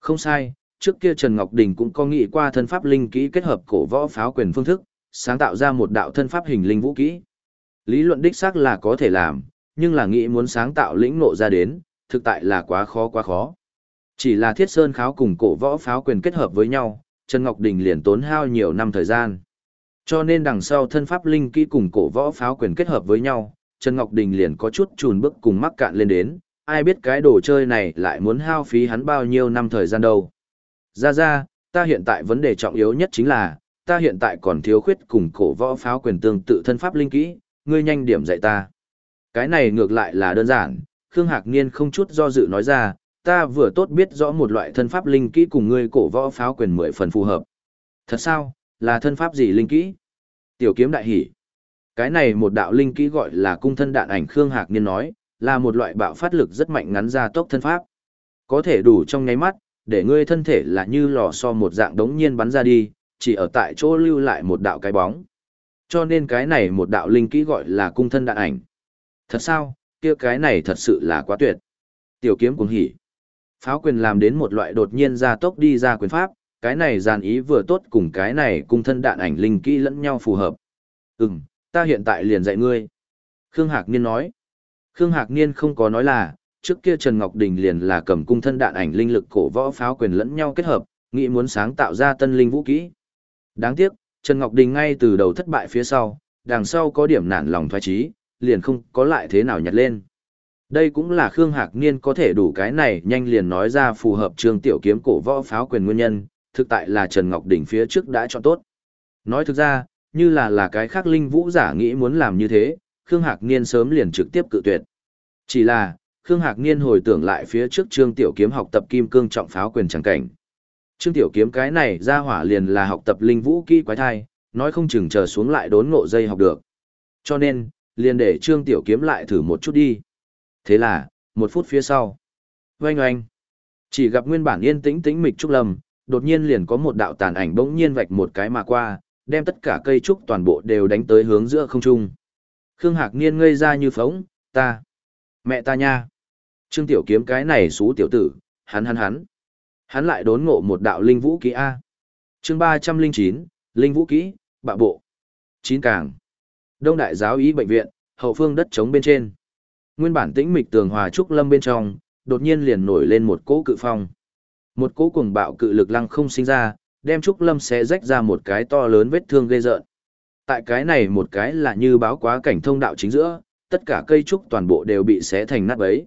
Không sai, trước kia Trần Ngọc Đình cũng có nghĩ qua thân pháp linh kỹ kết hợp cổ võ pháo quyền phương thức, sáng tạo ra một đạo thân pháp hình linh vũ kỹ. Lý luận đích xác là có thể làm, nhưng là nghĩ muốn sáng tạo lĩnh ngộ ra đến, thực tại là quá khó quá khó. Chỉ là thiết sơn kháo cùng cổ võ pháo quyền kết hợp với nhau, Trần Ngọc Đình liền tốn hao nhiều năm thời gian. Cho nên đằng sau thân pháp linh kỹ cùng cổ võ pháo quyền kết hợp với nhau, Trần Ngọc Đình liền có chút chùn bước cùng mắc cạn lên đến, ai biết cái đồ chơi này lại muốn hao phí hắn bao nhiêu năm thời gian đâu. Ra ra, ta hiện tại vấn đề trọng yếu nhất chính là, ta hiện tại còn thiếu khuyết cùng cổ võ pháo quyền tương tự thân pháp linh kỹ, ngươi nhanh điểm dạy ta. Cái này ngược lại là đơn giản, Khương Hạc Niên không chút do dự nói ra, ta vừa tốt biết rõ một loại thân pháp linh kỹ cùng ngươi cổ võ pháo quyền mười phần phù hợp. Thật sao, là thân pháp gì linh kỹ? Tiểu kiếm đại hỉ. Cái này một đạo linh kỹ gọi là cung thân đạn ảnh Khương Hạc Niên nói, là một loại bạo phát lực rất mạnh ngắn ra tốc thân pháp. Có thể đủ trong nháy mắt, để ngươi thân thể là như lò xo một dạng đống nhiên bắn ra đi, chỉ ở tại chỗ lưu lại một đạo cái bóng. Cho nên cái này một đạo linh kỹ gọi là cung thân đạn ảnh. Thật sao, kia cái này thật sự là quá tuyệt. Tiểu kiếm cũng hỉ. Pháo quyền làm đến một loại đột nhiên ra tốc đi ra quyền pháp, cái này dàn ý vừa tốt cùng cái này cung thân đạn ảnh linh kỹ lẫn nhau phù hợp. Ừm, ta hiện tại liền dạy ngươi. Khương Hạc Niên nói. Khương Hạc Niên không có nói là, trước kia Trần Ngọc Đình liền là cầm cung thân đạn ảnh linh lực cổ võ pháo quyền lẫn nhau kết hợp, nghĩ muốn sáng tạo ra tân linh vũ kỹ. Đáng tiếc, Trần Ngọc Đình ngay từ đầu thất bại phía sau, đằng sau có điểm nản lòng thoái trí, liền không có lại thế nào nhặt lên. Đây cũng là Khương Hạc Niên có thể đủ cái này nhanh liền nói ra phù hợp trường tiểu kiếm cổ võ pháo quyền nguyên nhân, thực tại là Trần Ngọc Đình phía trước đã chọn tốt. Nói thực ra, như là là cái khác linh vũ giả nghĩ muốn làm như thế, Khương Hạc Niên sớm liền trực tiếp cự tuyệt. Chỉ là, Khương Hạc Niên hồi tưởng lại phía trước Trương Tiểu Kiếm học tập kim cương trọng pháo quyền chẳng cảnh. Trương Tiểu Kiếm cái này ra hỏa liền là học tập linh vũ kỹ quái thai, nói không chừng chờ xuống lại đốn ngộ dây học được. Cho nên, liền để Trương Tiểu Kiếm lại thử một chút đi. Thế là, một phút phía sau. Oanh oanh. Chỉ gặp nguyên bản yên tĩnh tĩnh mịch trúc lâm, đột nhiên liền có một đạo tàn ảnh bỗng nhiên vạch một cái mà qua, đem tất cả cây trúc toàn bộ đều đánh tới hướng giữa không trung. Khương Hạc Niên ngây ra như phóng, ta, mẹ ta nha. Trương Tiểu Kiếm cái này xú tiểu tử, hắn hắn hắn. Hắn lại đốn ngộ một đạo linh vũ kỹ A. chương ba trăm linh chín linh vũ kỹ, bạ bộ. Chín càng. Đông Đại giáo ý bệnh viện, hậu phương đất trống bên trên. Nguyên bản tĩnh mịch tường hòa trúc lâm bên trong, đột nhiên liền nổi lên một cỗ cự phong. Một cỗ cuồng bạo cự lực lăng không sinh ra, đem trúc lâm sẽ rách ra một cái to lớn vết thương gây rợn. Tại cái này một cái là như báo quá cảnh thông đạo chính giữa, tất cả cây trúc toàn bộ đều bị xé thành nát bấy.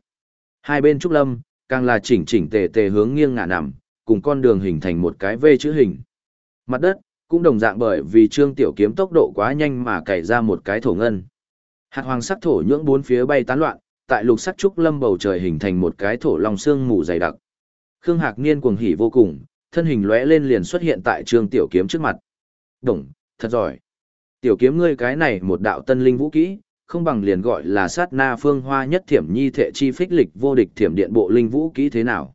Hai bên trúc lâm, càng là chỉnh chỉnh tề tề hướng nghiêng ngả nằm, cùng con đường hình thành một cái V chữ hình. Mặt đất, cũng đồng dạng bởi vì trương tiểu kiếm tốc độ quá nhanh mà cày ra một cái thổ ngân. Hạt hoàng sắc thổ nhưỡng bốn phía bay tán loạn, tại lục sắc trúc lâm bầu trời hình thành một cái thổ long xương mù dày đặc. Khương Hạc Niên cuồng hỉ vô cùng, thân hình lóe lên liền xuất hiện tại Trương Tiểu Kiếm trước mặt. "Đồng, thật giỏi. Tiểu kiếm ngươi cái này một đạo tân linh vũ kỹ, không bằng liền gọi là sát na phương hoa nhất thiểm nhi thệ chi phích lịch vô địch thiểm điện bộ linh vũ kỹ thế nào?"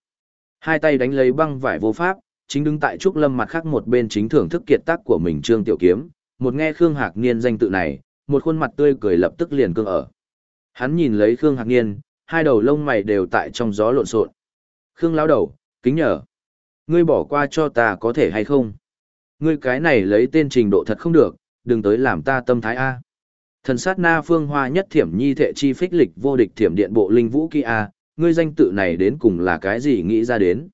Hai tay đánh lấy băng vải vô pháp, chính đứng tại trúc lâm mặt khác một bên chính thưởng thức kiệt tác của mình Trương Tiểu Kiếm, một nghe Khương Hạc Niên danh tự này, một khuôn mặt tươi cười lập tức liền cương ở. Hắn nhìn lấy Khương Hạc Niên, hai đầu lông mày đều tại trong gió lộn xộn. Khương lão đầu, kính nhờ. Ngươi bỏ qua cho ta có thể hay không? Ngươi cái này lấy tên trình độ thật không được, đừng tới làm ta tâm thái A. Thần sát na phương hoa nhất thiểm nhi thệ chi phích lịch vô địch thiểm điện bộ linh vũ kia, A, ngươi danh tự này đến cùng là cái gì nghĩ ra đến?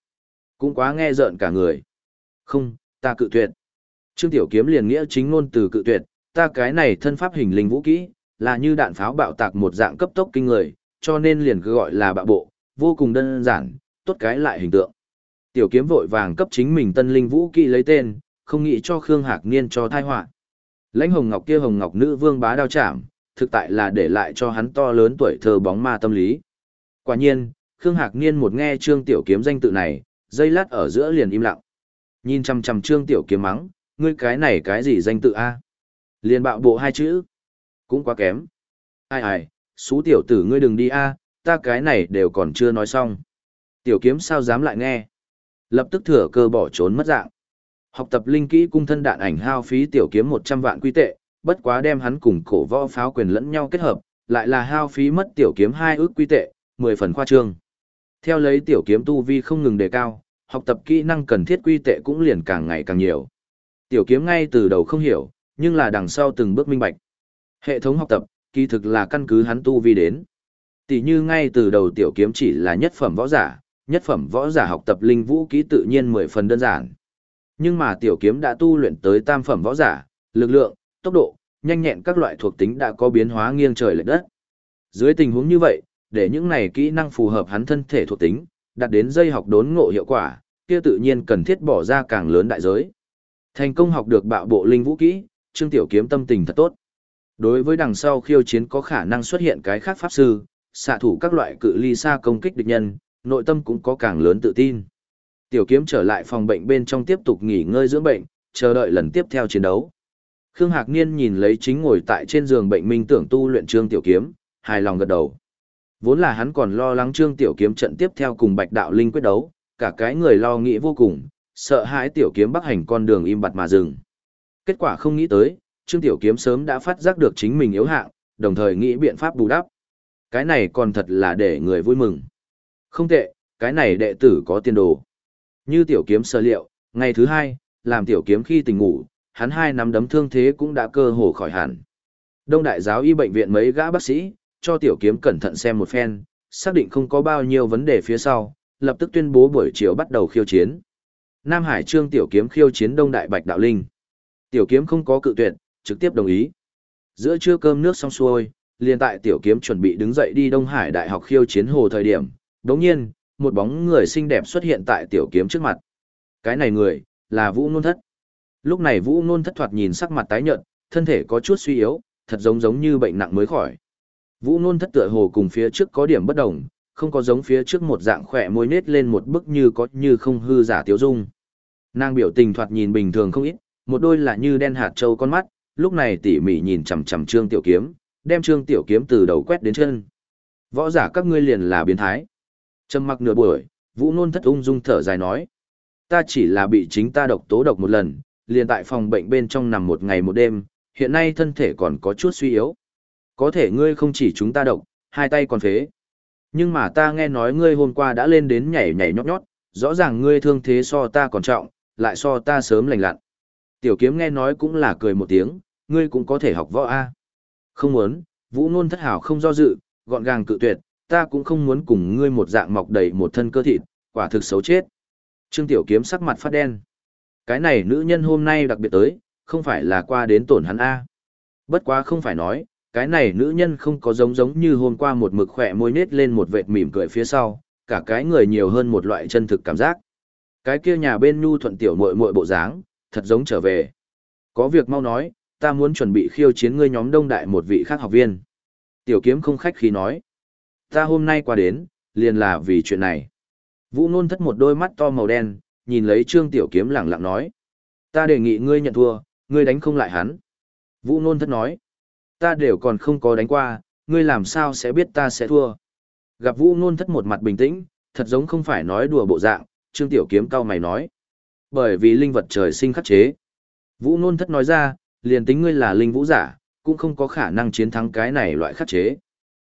Cũng quá nghe rợn cả người. Không, ta cự tuyệt. Trương Tiểu Kiếm liền nghĩa chính ngôn từ cự tuyệt, ta cái này thân pháp hình linh vũ kỹ, là như đạn pháo bạo tạc một dạng cấp tốc kinh người, cho nên liền cứ gọi là bạo bộ, vô cùng đơn giản, tốt cái lại hình tượng. Tiểu Kiếm vội vàng cấp chính mình tân linh vũ kỹ lấy tên, không nghĩ cho Khương Hạc Niên cho thai họa. Lãnh Hồng Ngọc kia Hồng Ngọc nữ vương bá đao chạm, thực tại là để lại cho hắn to lớn tuổi thơ bóng ma tâm lý. Quả nhiên, Khương Hạc Niên một nghe Trương Tiểu Kiếm danh tự này, dây lát ở giữa liền im lặng. Nhìn chằm chằm Trương Tiểu Kiếm mắng, ngươi cái này cái gì danh tự a? Liền bạo bộ hai chữ. Cũng quá kém. Ai ai, xú tiểu tử ngươi đừng đi a, ta cái này đều còn chưa nói xong. Tiểu kiếm sao dám lại nghe. Lập tức thừa cơ bỏ trốn mất dạng. Học tập linh kỹ cung thân đạn ảnh hao phí tiểu kiếm 100 vạn quy tệ, bất quá đem hắn cùng cổ võ pháo quyền lẫn nhau kết hợp, lại là hao phí mất tiểu kiếm hai ước quy tệ, 10 phần khoa trương. Theo lấy tiểu kiếm tu vi không ngừng đề cao, học tập kỹ năng cần thiết quy tệ cũng liền càng ngày càng nhiều. Tiểu kiếm ngay từ đầu không hiểu, nhưng là đằng sau từng bước minh bạch. Hệ thống học tập, kỳ thực là căn cứ hắn tu vi đến. Tỷ như ngay từ đầu tiểu kiếm chỉ là nhất phẩm võ giả, nhất phẩm võ giả học tập linh vũ kỹ tự nhiên mười phần đơn giản. Nhưng mà tiểu kiếm đã tu luyện tới tam phẩm võ giả, lực lượng, tốc độ, nhanh nhẹn các loại thuộc tính đã có biến hóa nghiêng trời lệch đất. Dưới tình huống như vậy, để những này kỹ năng phù hợp hắn thân thể thuộc tính, đạt đến dây học đốn ngộ hiệu quả, kia tự nhiên cần thiết bỏ ra càng lớn đại giới. Thành công học được bạo bộ linh vũ kỹ, Trương Tiểu Kiếm tâm tình thật tốt. Đối với đằng sau khiêu chiến có khả năng xuất hiện cái khác pháp sư, xạ thủ các loại cự ly xa công kích địch nhân, nội tâm cũng có càng lớn tự tin. Tiểu Kiếm trở lại phòng bệnh bên trong tiếp tục nghỉ ngơi dưỡng bệnh, chờ đợi lần tiếp theo chiến đấu. Khương Hạc Niên nhìn lấy chính ngồi tại trên giường bệnh minh tưởng tu luyện Trương Tiểu Kiếm, hài lòng gật đầu. Vốn là hắn còn lo lắng Trương Tiểu Kiếm trận tiếp theo cùng Bạch Đạo Linh quyết đấu, cả cái người lo nghĩ vô cùng, sợ hãi Tiểu Kiếm bắc hành con đường im bặt mà dừng. Kết quả không nghĩ tới, Trương Tiểu Kiếm sớm đã phát giác được chính mình yếu hạng, đồng thời nghĩ biện pháp bù đắp. Cái này còn thật là để người vui mừng. Không tệ, cái này đệ tử có tiền đồ. Như Tiểu Kiếm sở liệu, ngày thứ hai, làm Tiểu Kiếm khi tỉnh ngủ, hắn hai nắm đấm thương thế cũng đã cơ hồ khỏi hẳn. Đông đại giáo y bệnh viện mấy gã bác sĩ, cho Tiểu Kiếm cẩn thận xem một phen, xác định không có bao nhiêu vấn đề phía sau, lập tức tuyên bố buổi chiều bắt đầu khiêu chiến. Nam Hải Trương Tiểu Kiếm khiêu chiến Đông Đại Bạch Đạo Linh. Tiểu kiếm không có cự tuyệt, trực tiếp đồng ý. Giữa trưa cơm nước xong xuôi, liền tại tiểu kiếm chuẩn bị đứng dậy đi Đông Hải Đại học khiêu chiến hồ thời điểm, đột nhiên, một bóng người xinh đẹp xuất hiện tại tiểu kiếm trước mặt. Cái này người, là Vũ Nôn Thất. Lúc này Vũ Nôn Thất thoạt nhìn sắc mặt tái nhợt, thân thể có chút suy yếu, thật giống giống như bệnh nặng mới khỏi. Vũ Nôn Thất tựa hồ cùng phía trước có điểm bất đồng, không có giống phía trước một dạng khỏe môi nết lên một bức như có như không hư giả tiểu dung. Nàng biểu tình thoạt nhìn bình thường không ít, một đôi là như đen hạt trâu con mắt, lúc này tỉ mỉ nhìn chằm chằm Trương Tiểu Kiếm, đem Trương Tiểu Kiếm từ đầu quét đến chân. Võ giả các ngươi liền là biến thái. Trầm mặc nửa buổi, Vũ Nôn thất ung dung thở dài nói: "Ta chỉ là bị chính ta độc tố độc một lần, liền tại phòng bệnh bên trong nằm một ngày một đêm, hiện nay thân thể còn có chút suy yếu. Có thể ngươi không chỉ chúng ta độc, hai tay còn phế. Nhưng mà ta nghe nói ngươi hôm qua đã lên đến nhảy nhảy nhót nhót, rõ ràng ngươi thương thế so ta còn trọng, lại so ta sớm lành lặn. Tiểu kiếm nghe nói cũng là cười một tiếng, ngươi cũng có thể học võ A. Không muốn, vũ nôn thất hảo không do dự, gọn gàng cự tuyệt, ta cũng không muốn cùng ngươi một dạng mọc đầy một thân cơ thịt, quả thực xấu chết. Trương Tiểu Kiếm sắc mặt phát đen. Cái này nữ nhân hôm nay đặc biệt tới, không phải là qua đến tổn hắn A. Bất quá không phải nói, cái này nữ nhân không có giống giống như hôm qua một mực khỏe môi nết lên một vệt mỉm cười phía sau, cả cái người nhiều hơn một loại chân thực cảm giác. Cái kia nhà bên nhu thuận tiểu muội muội bộ dáng, thật giống trở về. Có việc mau nói, ta muốn chuẩn bị khiêu chiến ngươi nhóm đông đại một vị khác học viên. Tiểu kiếm không khách khí nói. Ta hôm nay qua đến, liền là vì chuyện này. Vũ nôn thất một đôi mắt to màu đen, nhìn lấy trương tiểu kiếm lẳng lặng nói. Ta đề nghị ngươi nhận thua, ngươi đánh không lại hắn. Vũ nôn thất nói. Ta đều còn không có đánh qua, ngươi làm sao sẽ biết ta sẽ thua. Gặp vũ nôn thất một mặt bình tĩnh, thật giống không phải nói đùa bộ dạng, trương tiểu kiếm cao mày nói. Bởi vì linh vật trời sinh khắc chế. Vũ nôn thất nói ra, liền tính ngươi là linh vũ giả, cũng không có khả năng chiến thắng cái này loại khắc chế.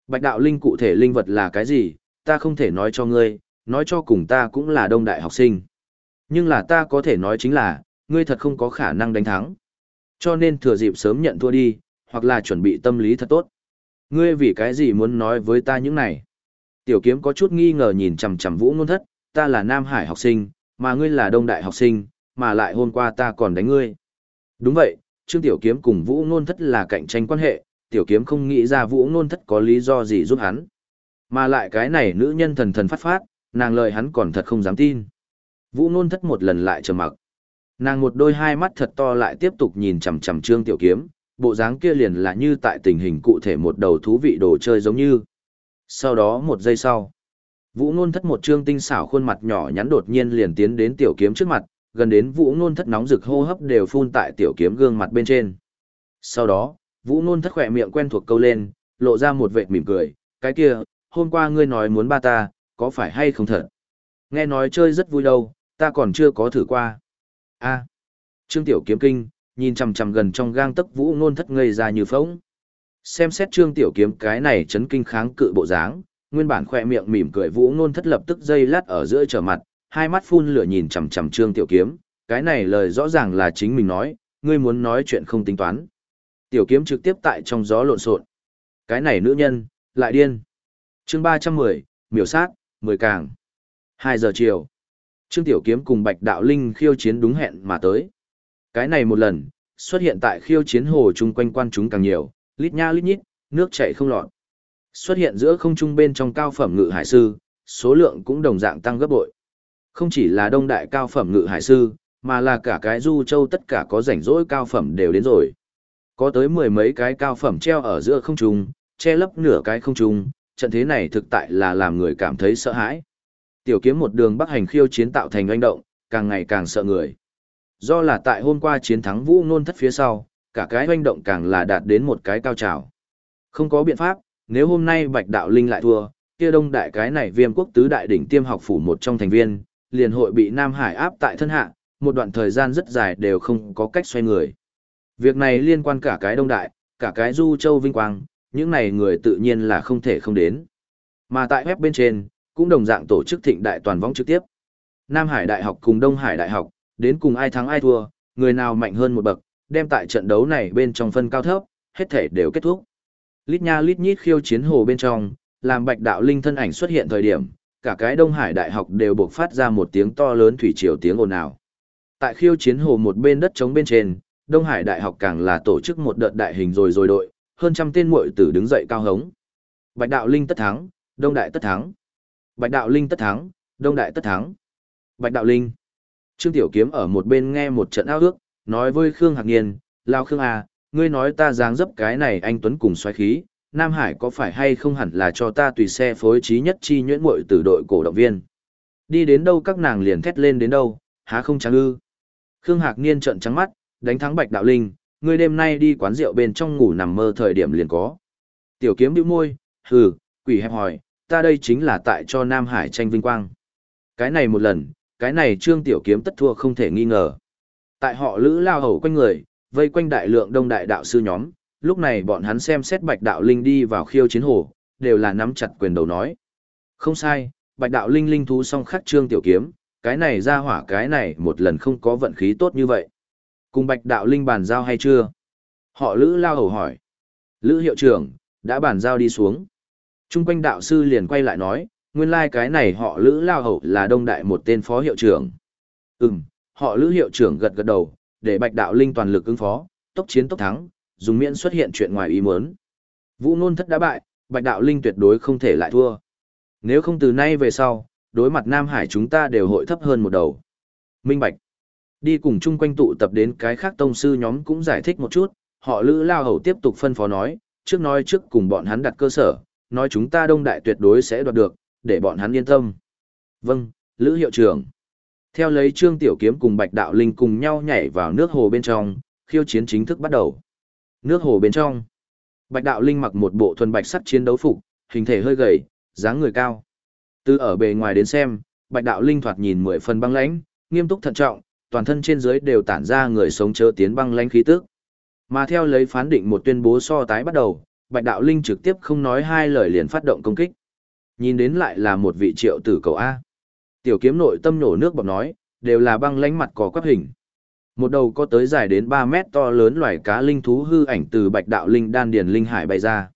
Bạch đạo linh cụ thể linh vật là cái gì, ta không thể nói cho ngươi, nói cho cùng ta cũng là đông đại học sinh. Nhưng là ta có thể nói chính là, ngươi thật không có khả năng đánh thắng. Cho nên thừa dịp sớm nhận thua đi, hoặc là chuẩn bị tâm lý thật tốt. Ngươi vì cái gì muốn nói với ta những này? Tiểu kiếm có chút nghi ngờ nhìn chằm chằm vũ nôn thất, ta là Nam Hải học sinh, mà ngươi là đông đại học sinh, mà lại hôm qua ta còn đánh ngươi. Đúng vậy, Trương Tiểu Kiếm cùng Vũ Nôn Thất là cạnh tranh quan hệ, Tiểu Kiếm không nghĩ ra Vũ Nôn Thất có lý do gì giúp hắn. Mà lại cái này nữ nhân thần thần phát phát, nàng lời hắn còn thật không dám tin. Vũ Nôn Thất một lần lại trầm mặc. Nàng một đôi hai mắt thật to lại tiếp tục nhìn chằm chằm Trương Tiểu Kiếm, bộ dáng kia liền là như tại tình hình cụ thể một đầu thú vị đồ chơi giống như. Sau đó một giây sau, Vũ Nôn Thất một trương tinh xảo khuôn mặt nhỏ nhắn đột nhiên liền tiến đến Tiểu Kiếm trước mặt, gần đến Vũ Nôn Thất nóng rực hô hấp đều phun tại Tiểu Kiếm gương mặt bên trên. Sau đó, Vũ Nôn Thất khỏe miệng quen thuộc câu lên, lộ ra một vệt mỉm cười, cái kia, hôm qua ngươi nói muốn ba ta, có phải hay không thật? Nghe nói chơi rất vui đâu, ta còn chưa có thử qua. a Trương Tiểu Kiếm kinh, nhìn chằm chằm gần trong gang tấc Vũ Nôn Thất ngây ra như phóng. Xem xét Trương Tiểu Kiếm cái này chấn kinh kháng cự bộ dáng, nguyên bản khỏe miệng mỉm cười Vũ Nôn Thất lập tức dây lát ở giữa trở mặt, hai mắt phun lửa nhìn chằm chằm Trương Tiểu Kiếm, cái này lời rõ ràng là chính mình nói, ngươi muốn nói chuyện không tính toán. Tiểu Kiếm trực tiếp tại trong gió lộn xộn. Cái này nữ nhân, lại điên. Chương 310, miểu sát, 10 càng. 2 giờ chiều. Trương Tiểu Kiếm cùng Bạch Đạo Linh khiêu chiến đúng hẹn mà tới. Cái này một lần, xuất hiện tại khiêu chiến hồ chung quanh quan chúng càng nhiều, lít nha lít nhít, nước chảy không lọt. Xuất hiện giữa không trung bên trong cao phẩm ngự hải sư, số lượng cũng đồng dạng tăng gấp bội. Không chỉ là đông đại cao phẩm ngự hải sư, mà là cả cái du châu tất cả có rảnh rỗi cao phẩm đều đến rồi. Có tới mười mấy cái cao phẩm treo ở giữa không trung, che lấp nửa cái không trung, trận thế này thực tại là làm người cảm thấy sợ hãi. Tiểu kiếm một đường bắc hành khiêu chiến tạo thành oanh động, càng ngày càng sợ người. Do là tại hôm qua chiến thắng vũ nôn thất phía sau, cả cái oanh động càng là đạt đến một cái cao trào. Không có biện pháp, nếu hôm nay Bạch Đạo Linh lại thua, kia đông đại cái này viêm quốc tứ đại đỉnh tiêm học phủ một trong thành viên, liền hội bị Nam Hải áp tại thân hạ, một đoạn thời gian rất dài đều không có cách xoay người. Việc này liên quan cả cái đông đại, cả cái du châu vinh quang, những này người tự nhiên là không thể không đến. Mà tại web bên trên, cũng đồng dạng tổ chức thịnh đại toàn vong trực tiếp. Nam Hải Đại học cùng Đông Hải Đại học, đến cùng ai thắng ai thua, người nào mạnh hơn một bậc, đem tại trận đấu này bên trong phân cao thấp, hết thể đều kết thúc. Lít nha lít nhít khiêu chiến hồ bên trong, làm bạch đạo linh thân ảnh xuất hiện thời điểm, cả cái Đông Hải Đại học đều buộc phát ra một tiếng to lớn thủy triều tiếng ồn ào. Tại khiêu chiến hồ một bên đất trống bên trên, Đông Hải Đại học càng là tổ chức một đợt đại hình rồi rồi đội, hơn trăm tên muội tử đứng dậy cao hống. Bạch đạo linh tất thắng, Đông Đại tất thắng. Bạch đạo linh tất thắng, Đông Đại tất thắng. Bạch đạo linh. Trương Tiểu Kiếm ở một bên nghe một trận ao ước, nói với Khương Hạc Niên, Lao Khương à, ngươi nói ta dáng dấp cái này anh Tuấn cùng xoáy khí, Nam Hải có phải hay không hẳn là cho ta tùy xe phối trí nhất chi nhuyễn muội từ đội cổ động viên. Đi đến đâu các nàng liền thét lên đến đâu, há không trắng ư. Khương Hạc Niên trợn trắng mắt, đánh thắng Bạch Đạo Linh, ngươi đêm nay đi quán rượu bên trong ngủ nằm mơ thời điểm liền có. Tiểu kiếm bĩu môi, hừ, quỷ hẹp hỏi, ta đây chính là tại cho Nam Hải tranh vinh quang. Cái này một lần, cái này trương tiểu kiếm tất thua không thể nghi ngờ. Tại họ lữ lao hầu quanh người, vây quanh đại lượng đông đại đạo sư nhóm, lúc này bọn hắn xem xét bạch đạo linh đi vào khiêu chiến hồ, đều là nắm chặt quyền đầu nói. Không sai, bạch đạo linh linh thú song khắc trương tiểu kiếm, cái này ra hỏa cái này một lần không có vận khí tốt như vậy. Cùng bạch đạo linh bàn giao hay chưa? Họ lữ lao hầu hỏi. Lữ hiệu trưởng, đã bàn giao đi xuống. Trung quanh đạo sư liền quay lại nói, nguyên lai like cái này họ lữ lao hầu là đông đại một tên phó hiệu trưởng. Ừm, họ lữ hiệu trưởng gật gật đầu, để bạch đạo linh toàn lực ứng phó, tốc chiến tốc thắng, dùng miễn xuất hiện chuyện ngoài ý muốn. Vũ nôn thất đã bại, bạch đạo linh tuyệt đối không thể lại thua. Nếu không từ nay về sau, đối mặt Nam Hải chúng ta đều hội thấp hơn một đầu. Minh Bạch. Đi cùng chung quanh tụ tập đến cái khác tông sư nhóm cũng giải thích một chút, họ Lữ Lao Hầu tiếp tục phân phó nói, trước nói trước cùng bọn hắn đặt cơ sở, nói chúng ta đông đại tuyệt đối sẽ đoạt được, để bọn hắn yên tâm. Vâng, Lữ hiệu trưởng. Theo lấy Trương Tiểu Kiếm cùng Bạch Đạo Linh cùng nhau nhảy vào nước hồ bên trong, khiêu chiến chính thức bắt đầu. Nước hồ bên trong. Bạch Đạo Linh mặc một bộ thuần bạch sắt chiến đấu phục, hình thể hơi gầy, dáng người cao. Từ ở bề ngoài đến xem, Bạch Đạo Linh thoạt nhìn mười phần băng lãnh, nghiêm túc thận trọng, toàn thân trên dưới đều tản ra người sống chớ tiến băng lãnh khí tức. Mà theo lấy phán định một tuyên bố so tái bắt đầu, Bạch Đạo Linh trực tiếp không nói hai lời liền phát động công kích. Nhìn đến lại là một vị triệu tử cầu A. Tiểu kiếm nội tâm nổ nước bọc nói, đều là băng lánh mặt có quắp hình. Một đầu có tới dài đến 3 mét to lớn loài cá linh thú hư ảnh từ bạch đạo linh đan điền linh hải bay ra.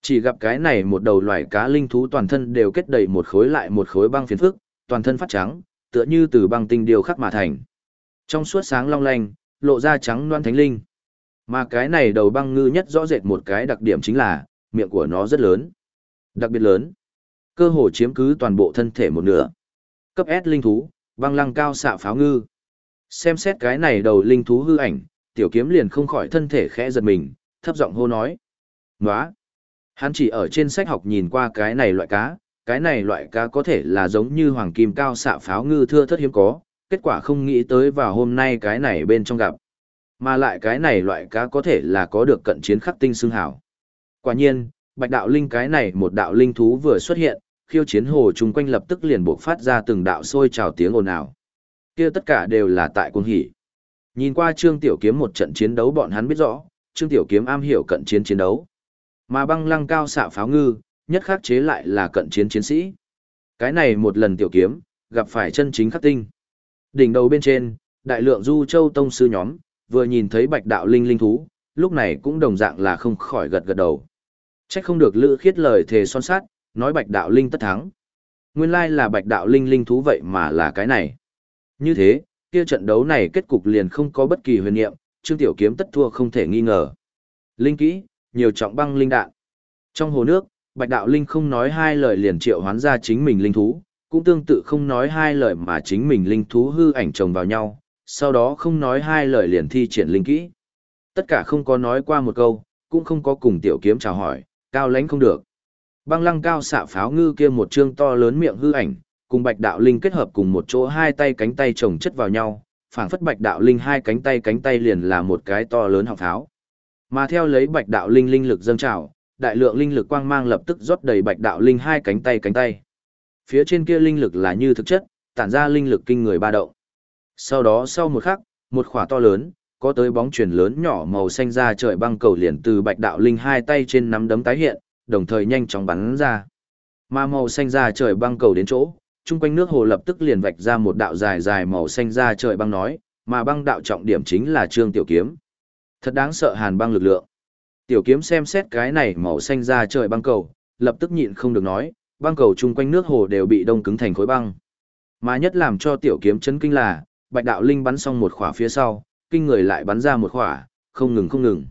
Chỉ gặp cái này một đầu loài cá linh thú toàn thân đều kết đầy một khối lại một khối băng phiến phức, toàn thân phát trắng, tựa như từ băng tinh điều khắc mà thành. Trong suốt sáng long lanh, lộ ra trắng loan thánh linh. Mà cái này đầu băng ngư nhất rõ rệt một cái đặc điểm chính là, miệng của nó rất lớn. Đặc biệt lớn. Cơ hồ chiếm cứ toàn bộ thân thể một nửa. Cấp S linh thú, băng lăng cao xạ pháo ngư. Xem xét cái này đầu linh thú hư ảnh, tiểu kiếm liền không khỏi thân thể khẽ giật mình, thấp giọng hô nói. Nóa! Hắn chỉ ở trên sách học nhìn qua cái này loại cá, cái này loại cá có thể là giống như hoàng kim cao xạ pháo ngư thưa thất hiếm có, kết quả không nghĩ tới vào hôm nay cái này bên trong gặp. Mà lại cái này loại cá có thể là có được cận chiến khắc tinh xương hảo. Quả nhiên, bạch đạo linh cái này một đạo linh thú vừa xuất hiện, khiêu chiến hồ chung quanh lập tức liền buộc phát ra từng đạo sôi trào tiếng ồn ào. Kia tất cả đều là tại quân hỉ. Nhìn qua Trương Tiểu Kiếm một trận chiến đấu bọn hắn biết rõ, Trương Tiểu Kiếm am hiểu cận chiến chiến đấu. Mà băng lăng cao xạ pháo ngư, nhất khắc chế lại là cận chiến chiến sĩ. Cái này một lần Tiểu Kiếm, gặp phải chân chính khắc tinh. Đỉnh đầu bên trên, đại lượng du châu tông sư nhóm, vừa nhìn thấy bạch đạo linh linh thú, lúc này cũng đồng dạng là không khỏi gật gật đầu. Trách không được lữ khiết lời thề son sát, nói bạch đạo linh tất thắng. Nguyên lai là bạch đạo linh linh thú vậy mà là cái này. Như thế, kia trận đấu này kết cục liền không có bất kỳ huyền niệm, Trương Tiểu Kiếm tất thua không thể nghi ngờ. Linh kỹ, nhiều trọng băng linh đạn. Trong hồ nước, Bạch Đạo Linh không nói hai lời liền triệu hoán ra chính mình linh thú, cũng tương tự không nói hai lời mà chính mình linh thú hư ảnh chồng vào nhau, sau đó không nói hai lời liền thi triển linh kỹ. Tất cả không có nói qua một câu, cũng không có cùng Tiểu Kiếm chào hỏi, cao lãnh không được. Băng lăng cao xạ pháo ngư kia một trương to lớn miệng hư ảnh, cùng bạch đạo linh kết hợp cùng một chỗ hai tay cánh tay chồng chất vào nhau, phảng phất bạch đạo linh hai cánh tay cánh tay liền là một cái to lớn học pháo. Mà theo lấy bạch đạo linh linh lực dâng trào, đại lượng linh lực quang mang lập tức rót đầy bạch đạo linh hai cánh tay cánh tay. Phía trên kia linh lực là như thực chất, tản ra linh lực kinh người ba động. Sau đó sau một khắc, một khỏa to lớn, có tới bóng chuyển lớn nhỏ màu xanh ra trời băng cầu liền từ bạch đạo linh hai tay trên nắm đấm tái hiện, đồng thời nhanh chóng bắn ra. Mà màu xanh ra trời băng cầu đến chỗ, chung quanh nước hồ lập tức liền vạch ra một đạo dài dài màu xanh ra trời băng nói, mà băng đạo trọng điểm chính là Trương Tiểu Kiếm. Thật đáng sợ hàn băng lực lượng. Tiểu Kiếm xem xét cái này màu xanh ra trời băng cầu, lập tức nhịn không được nói, băng cầu chung quanh nước hồ đều bị đông cứng thành khối băng. Mà nhất làm cho Tiểu Kiếm chấn kinh là, Bạch Đạo Linh bắn xong một khỏa phía sau, kinh người lại bắn ra một khỏa, không ngừng không ngừng.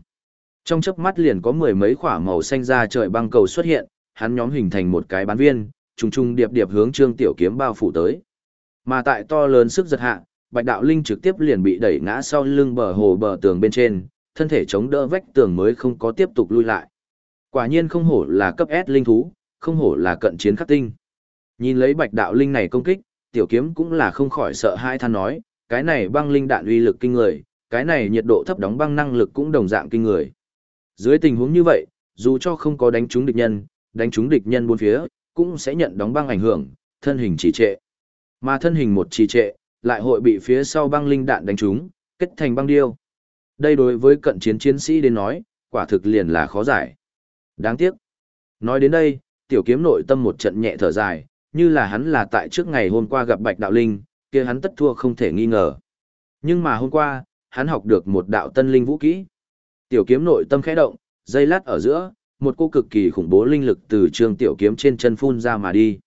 Trong chớp mắt liền có mười mấy khỏa màu xanh ra trời băng cầu xuất hiện, hắn nhóm hình thành một cái bán viên, trùng trùng điệp điệp hướng Trương Tiểu Kiếm bao phủ tới. Mà tại to lớn sức giật hạ, Bạch Đạo Linh trực tiếp liền bị đẩy ngã sau lưng bờ hồ bờ tường bên trên, thân thể chống đỡ vách tường mới không có tiếp tục lui lại. Quả nhiên không hổ là cấp S linh thú, không hổ là cận chiến khắc tinh. Nhìn lấy Bạch Đạo Linh này công kích, Tiểu Kiếm cũng là không khỏi sợ hai than nói, cái này băng linh đạn uy lực kinh người, cái này nhiệt độ thấp đóng băng năng lực cũng đồng dạng kinh người. Dưới tình huống như vậy, dù cho không có đánh trúng địch nhân, đánh trúng địch nhân bốn phía, cũng sẽ nhận đóng băng ảnh hưởng, thân hình trì trệ. Mà thân hình một trì trệ, lại hội bị phía sau băng linh đạn đánh trúng, kết thành băng điêu. Đây đối với cận chiến chiến sĩ đến nói, quả thực liền là khó giải. Đáng tiếc. Nói đến đây, tiểu kiếm nội tâm một trận nhẹ thở dài, như là hắn là tại trước ngày hôm qua gặp Bạch Đạo Linh, kia hắn tất thua không thể nghi ngờ. Nhưng mà hôm qua, hắn học được một đạo tân linh vũ kỹ. Tiểu kiếm nội tâm khẽ động, dây lát ở giữa, một cô cực kỳ khủng bố linh lực từ trường tiểu kiếm trên chân phun ra mà đi.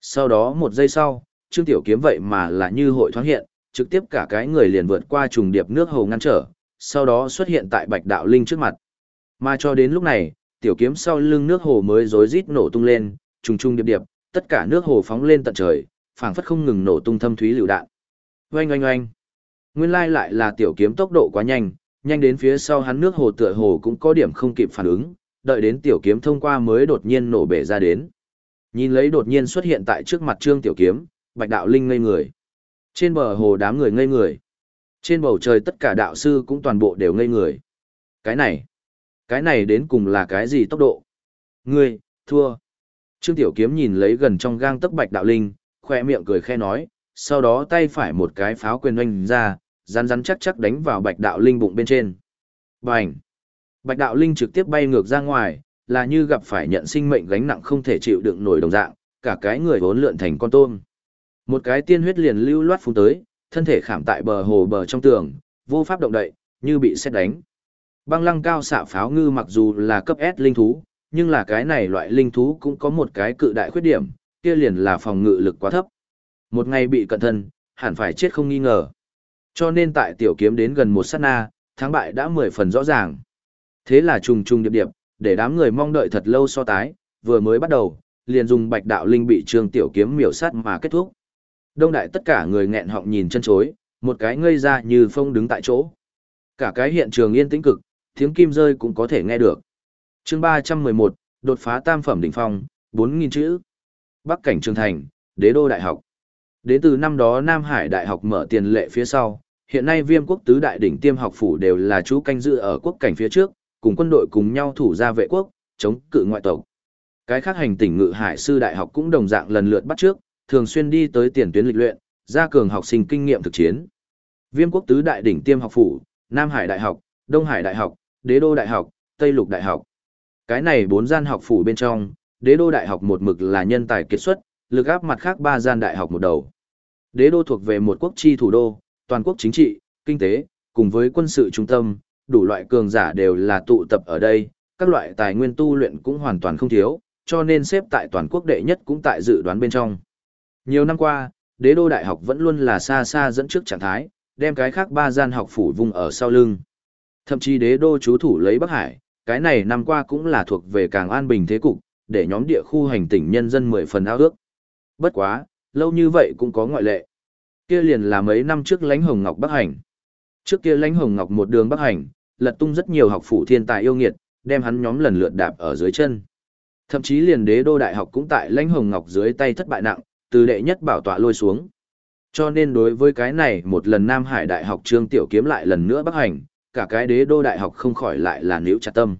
Sau đó một giây sau, trương tiểu kiếm vậy mà là như hội thoáng hiện, trực tiếp cả cái người liền vượt qua trùng điệp nước hồ ngăn trở, sau đó xuất hiện tại bạch đạo linh trước mặt. Mà cho đến lúc này, tiểu kiếm sau lưng nước hồ mới rối rít nổ tung lên, trùng trùng điệp điệp, tất cả nước hồ phóng lên tận trời, phảng phất không ngừng nổ tung thâm thúy lựu đạn. Oanh oanh oanh. Nguyên lai lại là tiểu kiếm tốc độ quá nhanh, nhanh đến phía sau hắn nước hồ tựa hồ cũng có điểm không kịp phản ứng, đợi đến tiểu kiếm thông qua mới đột nhiên nổ bể ra đến. Nhìn lấy đột nhiên xuất hiện tại trước mặt trương tiểu kiếm, bạch đạo linh ngây người. Trên bờ hồ đám người ngây người. Trên bầu trời tất cả đạo sư cũng toàn bộ đều ngây người. Cái này, cái này đến cùng là cái gì tốc độ? Ngươi, thua. Trương tiểu kiếm nhìn lấy gần trong gang tấc bạch đạo linh, khoe miệng cười khe nói, sau đó tay phải một cái pháo quyền oanh ra, rắn rắn chắc chắc đánh vào bạch đạo linh bụng bên trên. Bành! Bạch đạo linh trực tiếp bay ngược ra ngoài, là như gặp phải nhận sinh mệnh gánh nặng không thể chịu đựng nổi đồng dạng, cả cái người vốn lượn thành con tôm. Một cái tiên huyết liền lưu loát phun tới, thân thể khảm tại bờ hồ bờ trong tường, vô pháp động đậy, như bị xét đánh. Băng lăng cao xạ pháo ngư mặc dù là cấp S linh thú, nhưng là cái này loại linh thú cũng có một cái cự đại khuyết điểm, kia liền là phòng ngự lực quá thấp. Một ngày bị cận thân, hẳn phải chết không nghi ngờ. Cho nên tại tiểu kiếm đến gần một sát na, thắng bại đã mười phần rõ ràng. Thế là trùng trùng điệp điệp, để đám người mong đợi thật lâu so tái, vừa mới bắt đầu, liền dùng bạch đạo linh bị trương tiểu kiếm miểu sát mà kết thúc. Đông đại tất cả người nghẹn họng nhìn chân chối, một cái ngây ra như phong đứng tại chỗ. Cả cái hiện trường yên tĩnh cực, tiếng kim rơi cũng có thể nghe được. chương 311, đột phá tam phẩm đỉnh phong, 4.000 chữ. Bắc cảnh Trường Thành, đế đô đại học. Đến từ năm đó Nam Hải Đại học mở tiền lệ phía sau, hiện nay viêm quốc tứ đại đỉnh tiêm học phủ đều là chú canh dự ở quốc cảnh phía trước, cùng quân đội cùng nhau thủ ra vệ quốc, chống cự ngoại tộc. Cái khác hành tỉnh ngự hải sư đại học cũng đồng dạng lần lượt bắt trước, thường xuyên đi tới tiền tuyến lịch luyện, gia cường học sinh kinh nghiệm thực chiến. Viêm quốc tứ đại đỉnh tiêm học phủ, Nam Hải Đại học, Đông Hải Đại học, Đế đô Đại học, Tây Lục Đại học. Cái này bốn gian học phủ bên trong, Đế đô Đại học một mực là nhân tài kiệt xuất, lực áp mặt khác ba gian đại học một đầu. Đế đô thuộc về một quốc chi thủ đô, toàn quốc chính trị, kinh tế, cùng với quân sự trung tâm, đủ loại cường giả đều là tụ tập ở đây, các loại tài nguyên tu luyện cũng hoàn toàn không thiếu, cho nên xếp tại toàn quốc đệ nhất cũng tại dự đoán bên trong. Nhiều năm qua, đế đô đại học vẫn luôn là xa xa dẫn trước trạng thái, đem cái khác ba gian học phủ vùng ở sau lưng. Thậm chí đế đô chú thủ lấy Bắc Hải, cái này năm qua cũng là thuộc về càng an bình thế cục, để nhóm địa khu hành tỉnh nhân dân mười phần ao ước. Bất quá, lâu như vậy cũng có ngoại lệ. Kia liền là mấy năm trước lãnh hồng ngọc Bắc Hành. Trước kia lãnh hồng ngọc một đường Bắc Hành, lật tung rất nhiều học phủ thiên tài yêu nghiệt, đem hắn nhóm lần lượt đạp ở dưới chân. Thậm chí liền đế đô đại học cũng tại lãnh hồng ngọc dưới tay thất bại nặng, từ đệ nhất bảo tọa lôi xuống. Cho nên đối với cái này một lần Nam Hải Đại học Trương Tiểu Kiếm lại lần nữa bắc hành, cả cái đế đô đại học không khỏi lại là níu chặt tâm.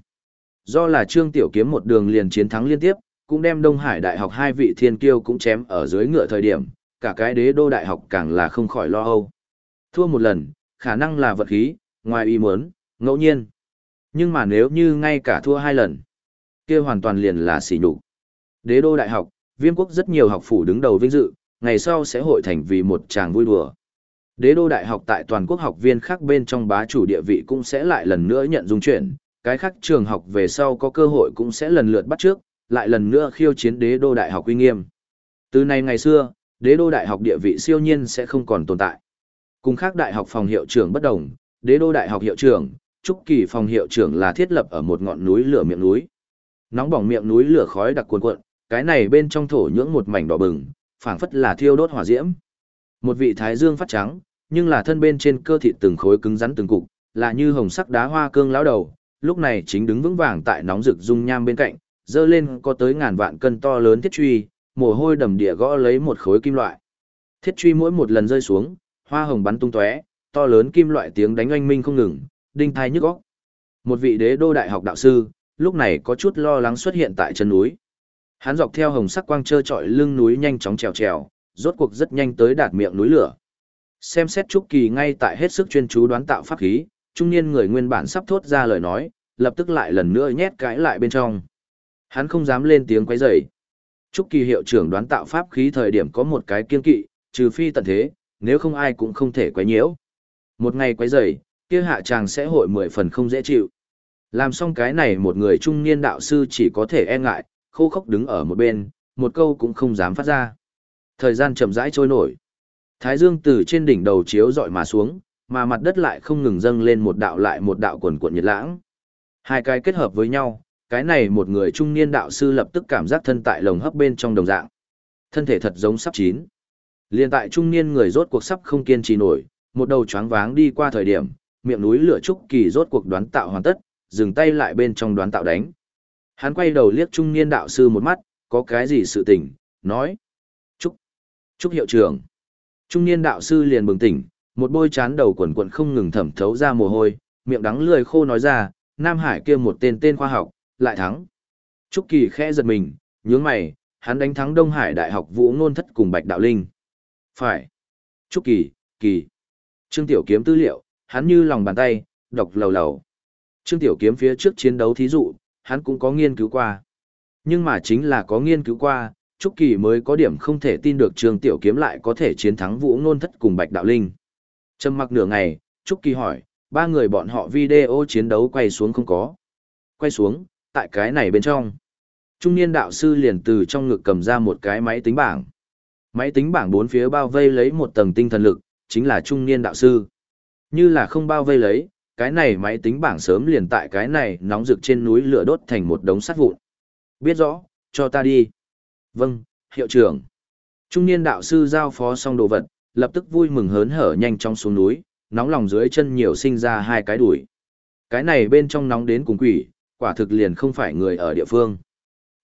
Do là Trương Tiểu Kiếm một đường liền chiến thắng liên tiếp, cũng đem Đông Hải Đại học hai vị thiên kiêu cũng chém ở dưới ngựa thời điểm, cả cái đế đô đại học càng là không khỏi lo âu. Thua một lần, khả năng là vật khí, ngoài ý muốn, ngẫu nhiên. Nhưng mà nếu như ngay cả thua hai lần, kia hoàn toàn liền là xỉ nhục. Đế đô đại học, viêm quốc rất nhiều học phủ đứng đầu vinh dự, ngày sau sẽ hội thành vì một chàng vui đùa. Đế đô đại học tại toàn quốc học viên khác bên trong bá chủ địa vị cũng sẽ lại lần nữa nhận dung chuyển, cái khác trường học về sau có cơ hội cũng sẽ lần lượt bắt trước, lại lần nữa khiêu chiến đế đô đại học uy nghiêm. Từ nay ngày xưa, đế đô đại học địa vị siêu nhiên sẽ không còn tồn tại. Cùng khác đại học phòng hiệu trưởng bất đồng, đế đô đại học hiệu trưởng, trúc kỳ phòng hiệu trưởng là thiết lập ở một ngọn núi lửa miệng núi. Nóng bỏng miệng núi lửa khói đặc cuồn cuộn, cái này bên trong thổ nhưỡng một mảnh đỏ bừng, phảng phất là thiêu đốt hỏa diễm. Một vị thái dương phát trắng, nhưng là thân bên trên cơ thịt từng khối cứng rắn từng cục, là như hồng sắc đá hoa cương lão đầu, lúc này chính đứng vững vàng tại nóng rực dung nham bên cạnh, dơ lên có tới ngàn vạn cân to lớn thiết truy, mồ hôi đầm địa gõ lấy một khối kim loại. Thiết truy mỗi một lần rơi xuống, hoa hồng bắn tung tóe, to lớn kim loại tiếng đánh oanh minh không ngừng, đinh thai nhức óc. Một vị đế đô đại học đạo sư, lúc này có chút lo lắng xuất hiện tại chân núi. Hắn dọc theo hồng sắc quang trơ trọi lưng núi nhanh chóng trèo trèo, rốt cuộc rất nhanh tới đạt miệng núi lửa. Xem xét Trúc Kỳ ngay tại hết sức chuyên chú đoán tạo pháp khí, trung niên người nguyên bản sắp thốt ra lời nói, lập tức lại lần nữa nhét cãi lại bên trong. Hắn không dám lên tiếng quấy rầy. Trúc Kỳ hiệu trưởng đoán tạo pháp khí thời điểm có một cái kiên kỵ, trừ phi tận thế, nếu không ai cũng không thể quấy nhiễu. Một ngày quấy rầy, kia hạ chàng sẽ hội mười phần không dễ chịu. Làm xong cái này một người trung niên đạo sư chỉ có thể e ngại, khô khốc đứng ở một bên, một câu cũng không dám phát ra. Thời gian chậm rãi trôi nổi. Thái dương từ trên đỉnh đầu chiếu dọi mà xuống, mà mặt đất lại không ngừng dâng lên một đạo lại một đạo quần cuộn nhiệt lãng. Hai cái kết hợp với nhau, cái này một người trung niên đạo sư lập tức cảm giác thân tại lồng hấp bên trong đồng dạng. Thân thể thật giống sắp chín. Liên tại trung niên người rốt cuộc sắp không kiên trì nổi, một đầu choáng váng đi qua thời điểm, miệng núi lửa trúc kỳ rốt cuộc đoán tạo hoàn tất, dừng tay lại bên trong đoán tạo đánh. Hắn quay đầu liếc trung niên đạo sư một mắt, có cái gì sự tình, nói. Trúc, Trúc hiệu trưởng. Trung niên đạo sư liền bừng tỉnh, một bôi chán đầu quần quần không ngừng thẩm thấu ra mồ hôi, miệng đắng lười khô nói ra, Nam Hải kia một tên tên khoa học, lại thắng. Trúc Kỳ khẽ giật mình, nhướng mày, hắn đánh thắng Đông Hải Đại học Vũ Ngôn Thất cùng Bạch Đạo Linh. Phải. Trúc Kỳ, Kỳ. Trương Tiểu Kiếm tư liệu, hắn như lòng bàn tay, đọc lầu lầu. Trương Tiểu Kiếm phía trước chiến đấu thí dụ, hắn cũng có nghiên cứu qua. Nhưng mà chính là có nghiên cứu qua, Trúc Kỳ mới có điểm không thể tin được Trương Tiểu Kiếm lại có thể chiến thắng Vũ Nôn Thất cùng Bạch Đạo Linh. Trầm mặc nửa ngày, Trúc Kỳ hỏi, ba người bọn họ video chiến đấu quay xuống không có. Quay xuống, tại cái này bên trong. Trung niên đạo sư liền từ trong ngực cầm ra một cái máy tính bảng. Máy tính bảng bốn phía bao vây lấy một tầng tinh thần lực, chính là trung niên đạo sư. Như là không bao vây lấy, cái này máy tính bảng sớm liền tại cái này nóng rực trên núi lửa đốt thành một đống sắt vụn. Biết rõ, cho ta đi. Vâng, hiệu trưởng. Trung niên đạo sư giao phó xong đồ vật, lập tức vui mừng hớn hở nhanh chóng xuống núi, nóng lòng dưới chân nhiều sinh ra hai cái đuổi. Cái này bên trong nóng đến cùng quỷ, quả thực liền không phải người ở địa phương.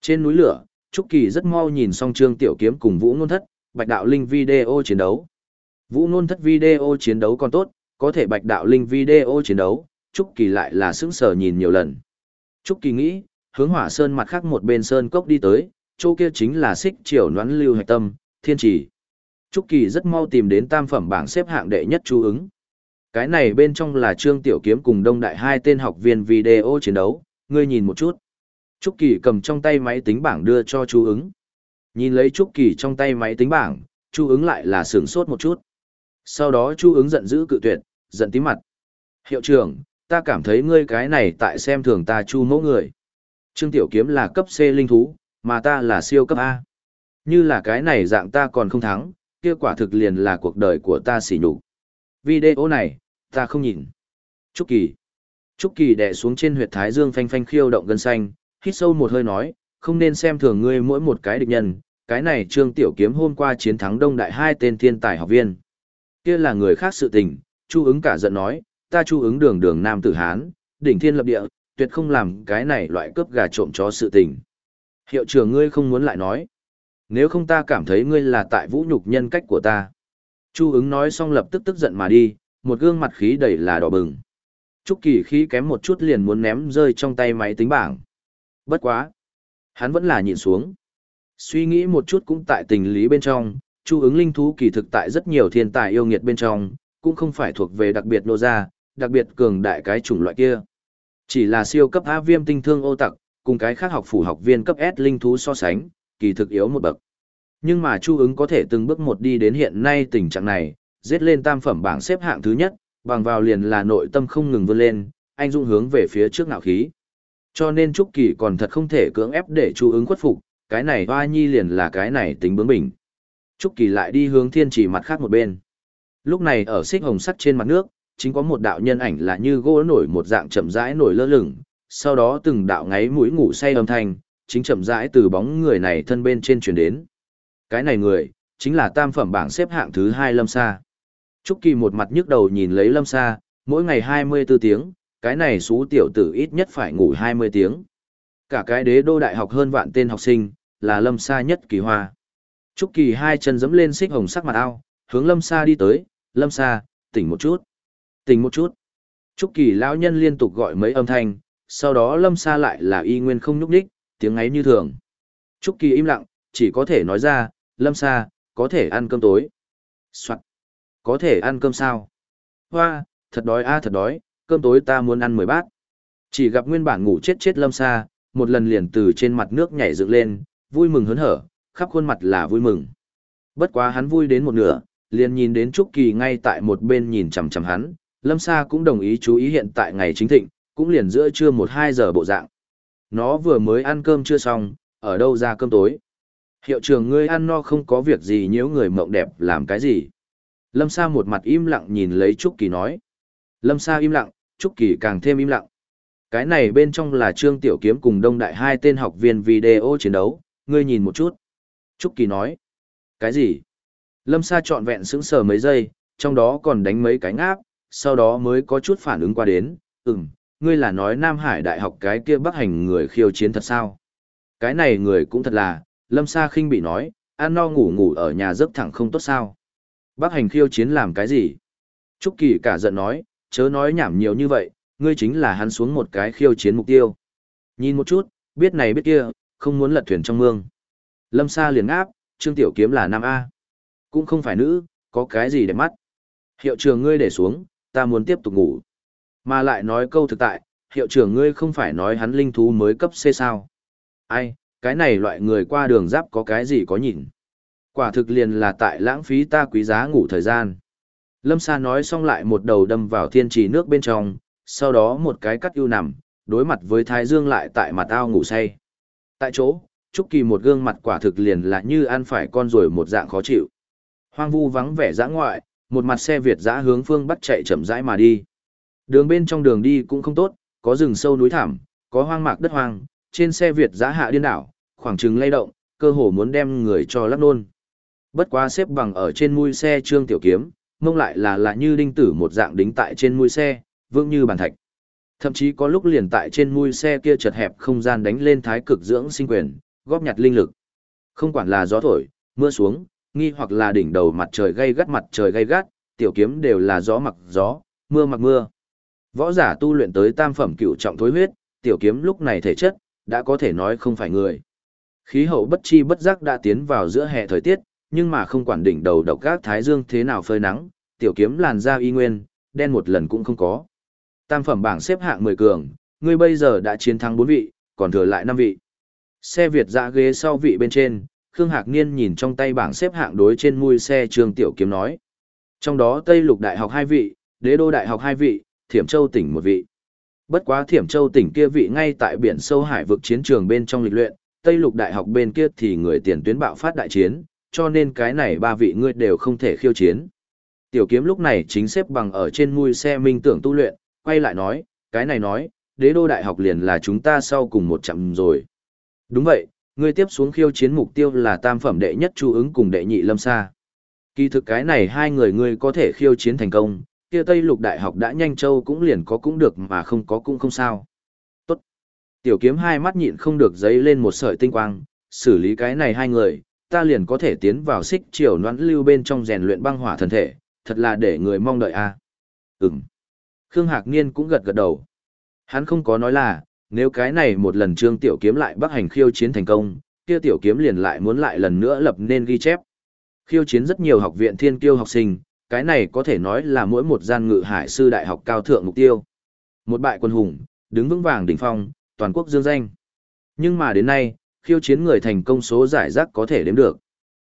Trên núi lửa, Trúc Kỳ rất mau nhìn xong Trương Tiểu Kiếm cùng Vũ Nôn Thất, Bạch Đạo Linh video chiến đấu. Vũ Nôn Thất video chiến đấu còn tốt, có thể Bạch Đạo Linh video chiến đấu, Trúc Kỳ lại là sững sờ nhìn nhiều lần. Trúc Kỳ nghĩ, hướng hỏa sơn mặt khác một bên sơn cốc đi tới, chỗ kia chính là xích triều noãn lưu hạch tâm, thiên trì. Trúc Kỳ rất mau tìm đến tam phẩm bảng xếp hạng đệ nhất chú ứng. Cái này bên trong là Trương Tiểu Kiếm cùng Đông Đại hai tên học viên video chiến đấu, ngươi nhìn một chút. Trúc Kỳ cầm trong tay máy tính bảng đưa cho chú ứng. Nhìn lấy Trúc Kỳ trong tay máy tính bảng, chú ứng lại là sửng sốt một chút. Sau đó chú ứng giận dữ cự tuyệt, giận tím mặt. Hiệu trưởng, ta cảm thấy ngươi cái này tại xem thường ta chu mẫu người. Trương Tiểu Kiếm là cấp C linh thú, mà ta là siêu cấp A. Như là cái này dạng ta còn không thắng, kia quả thực liền là cuộc đời của ta xỉ nhục. Video này, ta không nhìn. Trúc Kỳ. Trúc Kỳ đè xuống trên huyệt thái dương phanh phanh khiêu động gân xanh, hít sâu một hơi nói, không nên xem thường ngươi mỗi một cái địch nhân, cái này Trương Tiểu Kiếm hôm qua chiến thắng Đông Đại hai tên thiên tài học viên. Kia là người khác sự tình, Chu ứng cả giận nói, ta Chu ứng đường đường nam tử Hán, đỉnh thiên lập địa, tuyệt không làm cái này loại cướp gà trộm chó sự tình. Hiệu trưởng ngươi không muốn lại nói. Nếu không ta cảm thấy ngươi là tại vũ nhục nhân cách của ta. Chu ứng nói xong lập tức tức giận mà đi, một gương mặt khí đầy là đỏ bừng. Trúc Kỳ khí kém một chút liền muốn ném rơi trong tay máy tính bảng. Bất quá. Hắn vẫn là nhìn xuống. Suy nghĩ một chút cũng tại tình lý bên trong, Chu ứng linh thú kỳ thực tại rất nhiều thiên tài yêu nghiệt bên trong, cũng không phải thuộc về đặc biệt nô gia, đặc biệt cường đại cái chủng loại kia. Chỉ là siêu cấp á viêm tinh thương ô tặc, cùng cái khác học phủ học viên cấp S linh thú so sánh, kỳ thực yếu một bậc. Nhưng mà Chu ứng có thể từng bước một đi đến hiện nay tình trạng này, giết lên tam phẩm bảng xếp hạng thứ nhất, bằng vào liền là nội tâm không ngừng vươn lên, anh dung hướng về phía trước ngạo khí. Cho nên Trúc Kỳ còn thật không thể cưỡng ép để Chu ứng khuất phục, cái này hoa nhi liền là cái này tính bướng bỉnh. Trúc Kỳ lại đi hướng thiên chỉ mặt khác một bên. Lúc này ở xích hồng sắt trên mặt nước, chính có một đạo nhân ảnh là như gỗ nổi một dạng chậm rãi nổi lơ lửng, sau đó từng đạo ngáy mũi ngủ say âm thanh, chính chậm rãi từ bóng người này thân bên trên truyền đến. Cái này người, chính là tam phẩm bảng xếp hạng thứ hai Lâm Sa. Trúc Kỳ một mặt nhức đầu nhìn lấy Lâm Sa, mỗi ngày 24 tiếng, cái này xú tiểu tử ít nhất phải ngủ 20 tiếng. Cả cái đế đô đại học hơn vạn tên học sinh, là Lâm Sa nhất kỳ hoa. Trúc Kỳ hai chân dẫm lên xích hồng sắc mặt ao, hướng Lâm Sa đi tới, Lâm Sa, tỉnh một chút. Tỉnh một chút. Trúc Kỳ lão nhân liên tục gọi mấy âm thanh, sau đó Lâm xa lại là y nguyên không nhúc đích, tiếng ấy như thường. Trúc Kỳ im lặng, chỉ có thể nói ra, Lâm xa có thể ăn cơm tối. Soạn. Có thể ăn cơm sao? Hoa, thật đói a thật đói, cơm tối ta muốn ăn mười bát. Chỉ gặp nguyên bản ngủ chết chết Lâm xa một lần liền từ trên mặt nước nhảy dựng lên, vui mừng hớn hở, khắp khuôn mặt là vui mừng. Bất quá hắn vui đến một nửa, liền nhìn đến Trúc Kỳ ngay tại một bên nhìn chằm chằm hắn, Lâm Sa cũng đồng ý chú ý hiện tại ngày chính thịnh, cũng liền giữa trưa một hai giờ bộ dạng. Nó vừa mới ăn cơm chưa xong, ở đâu ra cơm tối. Hiệu trưởng ngươi ăn no không có việc gì nếu người mộng đẹp làm cái gì. Lâm Sa một mặt im lặng nhìn lấy Trúc Kỳ nói. Lâm Sa im lặng, Trúc Kỳ càng thêm im lặng. Cái này bên trong là Trương Tiểu Kiếm cùng Đông Đại hai tên học viên video chiến đấu, ngươi nhìn một chút. Trúc Kỳ nói. Cái gì? Lâm Sa trọn vẹn sững sờ mấy giây, trong đó còn đánh mấy cái ngáp, sau đó mới có chút phản ứng qua đến, ừm, ngươi là nói Nam Hải Đại học cái kia bắc hành người khiêu chiến thật sao? Cái này người cũng thật là, Lâm Sa khinh bị nói, ăn no ngủ ngủ ở nhà giấc thẳng không tốt sao? Bắc hành khiêu chiến làm cái gì? Trúc Kỳ cả giận nói, chớ nói nhảm nhiều như vậy, ngươi chính là hắn xuống một cái khiêu chiến mục tiêu. Nhìn một chút, biết này biết kia, không muốn lật thuyền trong mương. Lâm Sa liền áp, Trương Tiểu Kiếm là nam A. Cũng không phải nữ, có cái gì để mắt. Hiệu trường ngươi để xuống, ta muốn tiếp tục ngủ. Mà lại nói câu thực tại, hiệu trưởng ngươi không phải nói hắn linh thú mới cấp C sao. Ai, cái này loại người qua đường giáp có cái gì có nhìn. Quả thực liền là tại lãng phí ta quý giá ngủ thời gian. Lâm Sa nói xong lại một đầu đâm vào thiên trì nước bên trong, sau đó một cái cắt ưu nằm, đối mặt với Thái Dương lại tại mặt ao ngủ say. Tại chỗ, Trúc Kỳ một gương mặt quả thực liền là như ăn phải con rồi một dạng khó chịu. Hoang vu vắng vẻ dã ngoại, một mặt xe Việt dã hướng phương bắt chạy chậm rãi mà đi. Đường bên trong đường đi cũng không tốt, có rừng sâu núi thảm, có hoang mạc đất hoang, trên xe Việt Giá hạ điên đảo, khoảng trừng lay động, cơ hồ muốn đem người cho lắc nôn. Bất quá xếp bằng ở trên mui xe Trương Tiểu Kiếm, mông lại là lạ như đinh tử một dạng đính tại trên mui xe, vững như bàn thạch. Thậm chí có lúc liền tại trên mui xe kia chật hẹp không gian đánh lên thái cực dưỡng sinh quyền, góp nhặt linh lực. Không quản là gió thổi, mưa xuống, nghi hoặc là đỉnh đầu mặt trời gay gắt mặt trời gay gắt, tiểu kiếm đều là gió mặc gió, mưa mặc mưa. Võ giả tu luyện tới tam phẩm cựu trọng thối huyết, tiểu kiếm lúc này thể chất, đã có thể nói không phải người. Khí hậu bất chi bất giác đã tiến vào giữa hè thời tiết, nhưng mà không quản đỉnh đầu độc gác thái dương thế nào phơi nắng, tiểu kiếm làn da y nguyên, đen một lần cũng không có. Tam phẩm bảng xếp hạng 10 cường, ngươi bây giờ đã chiến thắng 4 vị, còn thừa lại 5 vị. Xe Việt dạ ghế sau vị bên trên, Khương Hạc Niên nhìn trong tay bảng xếp hạng đối trên mui xe Trương Tiểu Kiếm nói. Trong đó Tây Lục Đại học 2 vị, Đế Đô Đại học 2 vị, Thiểm Châu tỉnh một vị. Bất quá Thiểm Châu tỉnh kia vị ngay tại biển sâu hải vực chiến trường bên trong lịch luyện, Tây Lục Đại học bên kia thì người tiền tuyến bạo phát đại chiến, cho nên cái này ba vị ngươi đều không thể khiêu chiến. Tiểu kiếm lúc này chính xếp bằng ở trên mui xe minh tưởng tu luyện, quay lại nói, cái này nói, đế đô đại học liền là chúng ta sau cùng một chặng rồi. Đúng vậy, ngươi tiếp xuống khiêu chiến mục tiêu là tam phẩm đệ nhất chu ứng cùng đệ nhị lâm sa. Kỳ thực cái này hai người ngươi có thể khiêu chiến thành công, kia Tây Lục Đại học đã nhanh châu cũng liền có cũng được mà không có cũng không sao. Tốt. Tiểu kiếm hai mắt nhịn không được giấy lên một sợi tinh quang, xử lý cái này hai người, ta liền có thể tiến vào xích triều noãn lưu bên trong rèn luyện băng hỏa thần thể, thật là để người mong đợi a. À. Ừm. Khương Hạc Niên cũng gật gật đầu. Hắn không có nói là, nếu cái này một lần Trương Tiểu Kiếm lại bắc hành khiêu chiến thành công, kia Tiểu Kiếm liền lại muốn lại lần nữa lập nên ghi chép. Khiêu chiến rất nhiều học viện thiên kiêu học sinh, cái này có thể nói là mỗi một gian ngự hải sư đại học cao thượng mục tiêu. Một bại quân hùng, đứng vững vàng đỉnh phong, toàn quốc dương danh. Nhưng mà đến nay, khiêu chiến người thành công số giải rác có thể đếm được.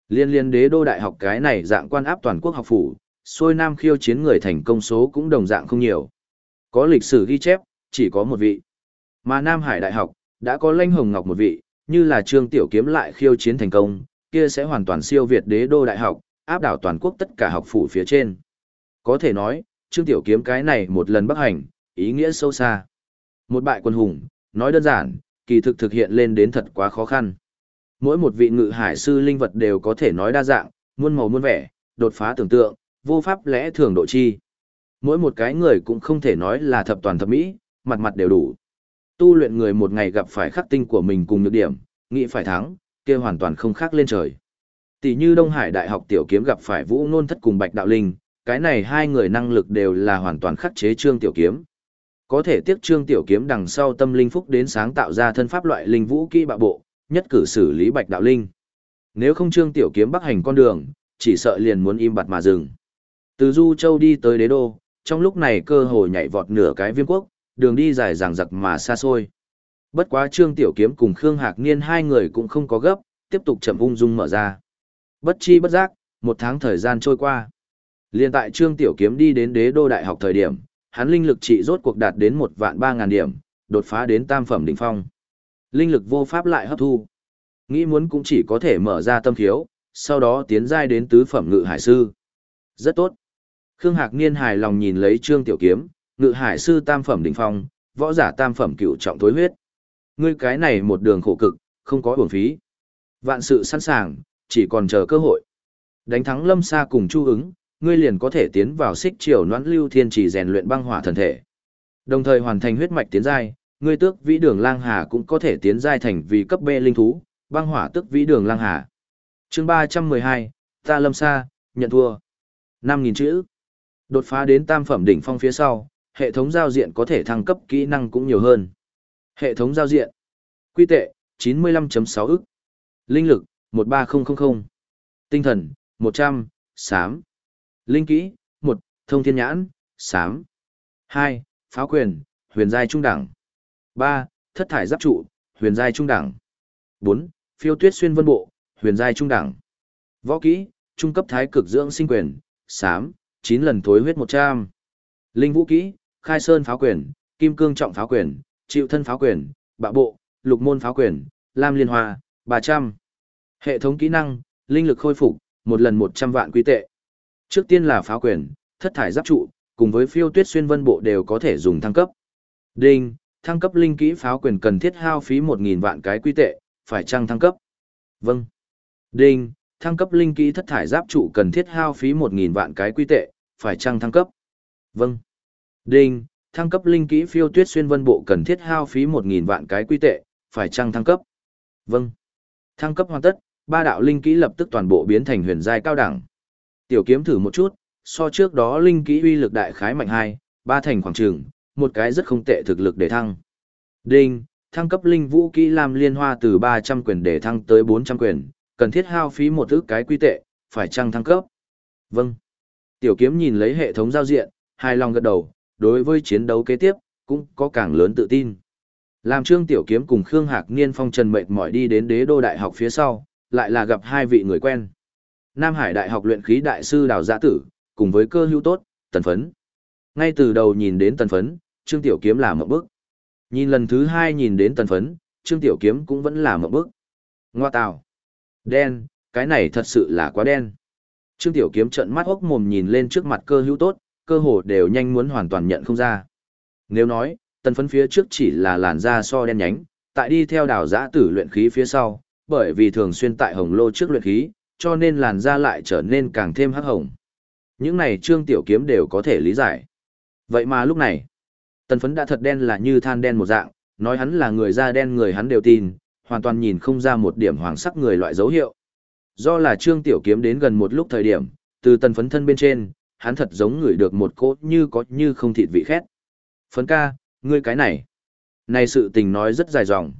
Liên liên đế đô đại học cái này dạng quan áp toàn quốc học phủ, xôi nam khiêu chiến người thành công số cũng đồng dạng không nhiều. Có lịch sử ghi chép, chỉ có một vị. Mà Nam Hải Đại học, đã có Lanh Hồng Ngọc một vị, như là Trương Tiểu Kiếm lại khiêu chiến thành công, kia sẽ hoàn toàn siêu việt đế đô đại học, áp đảo toàn quốc tất cả học phủ phía trên. Có thể nói, Trương Tiểu Kiếm cái này một lần bắc hành, ý nghĩa sâu xa. Một bại quân hùng, nói đơn giản, kỳ thực thực hiện lên đến thật quá khó khăn. Mỗi một vị ngự hải sư linh vật đều có thể nói đa dạng, muôn màu muôn vẻ, đột phá tưởng tượng, vô pháp lẽ thường độ chi. Mỗi một cái người cũng không thể nói là thập toàn thập mỹ, mặt mặt đều đủ. Tu luyện người một ngày gặp phải khắc tinh của mình cùng nhược điểm, nghĩ phải thắng, kia hoàn toàn không khác lên trời. Tỷ như Đông Hải Đại học tiểu kiếm gặp phải Vũ Nôn Thất cùng Bạch Đạo Linh, cái này hai người năng lực đều là hoàn toàn khắc chế Trương Tiểu Kiếm. Có thể tiếc Trương Tiểu Kiếm đằng sau tâm linh phúc đến sáng tạo ra thân pháp loại linh vũ kỹ bạo bộ, nhất cử xử lý Bạch Đạo Linh. Nếu không Trương Tiểu Kiếm bắc hành con đường, chỉ sợ liền muốn im bặt mà dừng. Từ Du Châu đi tới đế đô, trong lúc này cơ hội nhảy vọt nửa cái viêm quốc, đường đi dài dằng dặc mà xa xôi. Bất quá Trương Tiểu Kiếm cùng Khương Hạc Niên hai người cũng không có gấp, tiếp tục chậm ung dung mở ra. Bất chi bất giác, một tháng thời gian trôi qua. Liên tại Trương Tiểu Kiếm đi đến đế đô đại học thời điểm, hắn linh lực trị rốt cuộc đạt đến một vạn ba ngàn điểm, đột phá đến tam phẩm đỉnh phong. Linh lực vô pháp lại hấp thu. Nghĩ muốn cũng chỉ có thể mở ra tâm khiếu, sau đó tiến giai đến tứ phẩm ngự hải sư. Rất tốt. Khương Hạc Niên hài lòng nhìn lấy Trương Tiểu Kiếm, ngự hải sư tam phẩm đỉnh phong, võ giả tam phẩm cựu trọng tối huyết. Ngươi cái này một đường khổ cực, không có uổng phí. Vạn sự sẵn sàng, chỉ còn chờ cơ hội. Đánh thắng Lâm Sa cùng Chu ứng, ngươi liền có thể tiến vào xích triều noãn lưu thiên chỉ rèn luyện băng hỏa thần thể. Đồng thời hoàn thành huyết mạch tiến giai, ngươi tước vĩ đường lang hà cũng có thể tiến giai thành vì cấp B linh thú, băng hỏa tước vĩ đường lang hà. Chương 312, ta Lâm Sa, nhận thua. 5000 chữ. Đột phá đến tam phẩm đỉnh phong phía sau, hệ thống giao diện có thể thăng cấp kỹ năng cũng nhiều hơn. Hệ thống giao diện. Quy tệ, 95.6 ức. Linh lực, 13000. Tinh thần, 100, sám. Linh kỹ, 1, thông thiên nhãn, sám. 2, pháo quyền, huyền giai trung đẳng. 3, thất thải giáp trụ, huyền giai trung đẳng. 4, phiêu tuyết xuyên vân bộ, huyền giai trung đẳng. Võ kỹ, trung cấp thái cực dưỡng sinh quyền, sám, 9 lần thối huyết 100. Linh vũ kỹ, khai sơn pháo quyền, kim cương trọng pháo quyền, chịu thân pháo quyền, bạ bộ, lục môn pháo quyền, lam liên hoa, 300. Hệ thống kỹ năng, linh lực khôi phục, một lần 100 vạn quý tệ. Trước tiên là pháo quyền, thất thải giáp trụ, cùng với phiêu tuyết xuyên vân bộ đều có thể dùng thăng cấp. Đinh, thăng cấp linh kỹ pháo quyền cần thiết hao phí 1.000 vạn cái quy tệ, phải chăng thăng cấp? Vâng. Đinh, thăng cấp linh kỹ thất thải giáp trụ cần thiết hao phí 1.000 vạn cái quy tệ, phải chăng thăng cấp? Vâng. Đinh, thăng cấp linh kỹ phiêu tuyết xuyên vân bộ cần thiết hao phí 1.000 vạn cái quy tệ, phải chăng thăng cấp? Vâng. Thăng cấp hoàn tất, ba đạo linh kỹ lập tức toàn bộ biến thành huyền giai cao đẳng. Tiểu kiếm thử một chút, so trước đó linh kỹ uy lực đại khái mạnh hai, ba thành khoảng trường, một cái rất không tệ thực lực để thăng. Đinh, thăng cấp linh vũ kỹ làm liên hoa từ 300 quyền để thăng tới 400 quyền, cần thiết hao phí một thứ cái quy tệ, phải chăng thăng cấp? Vâng. Tiểu kiếm nhìn lấy hệ thống giao diện, hài lòng gật đầu, đối với chiến đấu kế tiếp, cũng có càng lớn tự tin. Làm Trương Tiểu Kiếm cùng Khương Hạc Niên phong trần mệt mỏi đi đến đế đô đại học phía sau, lại là gặp hai vị người quen. Nam Hải Đại học luyện khí đại sư Đào Giã Tử, cùng với cơ hữu tốt, Tần Phấn. Ngay từ đầu nhìn đến Tần Phấn, Trương Tiểu Kiếm là một bước. Nhìn lần thứ hai nhìn đến Tần Phấn, Trương Tiểu Kiếm cũng vẫn là một bước. Ngoa tào. Đen, cái này thật sự là quá đen. Trương Tiểu Kiếm trợn mắt hốc mồm nhìn lên trước mặt cơ hữu tốt, cơ hồ đều nhanh muốn hoàn toàn nhận không ra. Nếu nói, tần phấn phía trước chỉ là làn da so đen nhánh, tại đi theo đào giã tử luyện khí phía sau, bởi vì thường xuyên tại hồng lô trước luyện khí, cho nên làn da lại trở nên càng thêm hắc hồng. Những này Trương Tiểu Kiếm đều có thể lý giải. Vậy mà lúc này, tần phấn đã thật đen là như than đen một dạng, nói hắn là người da đen người hắn đều tin, hoàn toàn nhìn không ra một điểm hoàng sắc người loại dấu hiệu. Do là Trương Tiểu Kiếm đến gần một lúc thời điểm, từ tần phấn thân bên trên, hắn thật giống người được một cốt như có như không thịt vị khét. Phấn ca, ngươi cái này. Này sự tình nói rất dài dòng.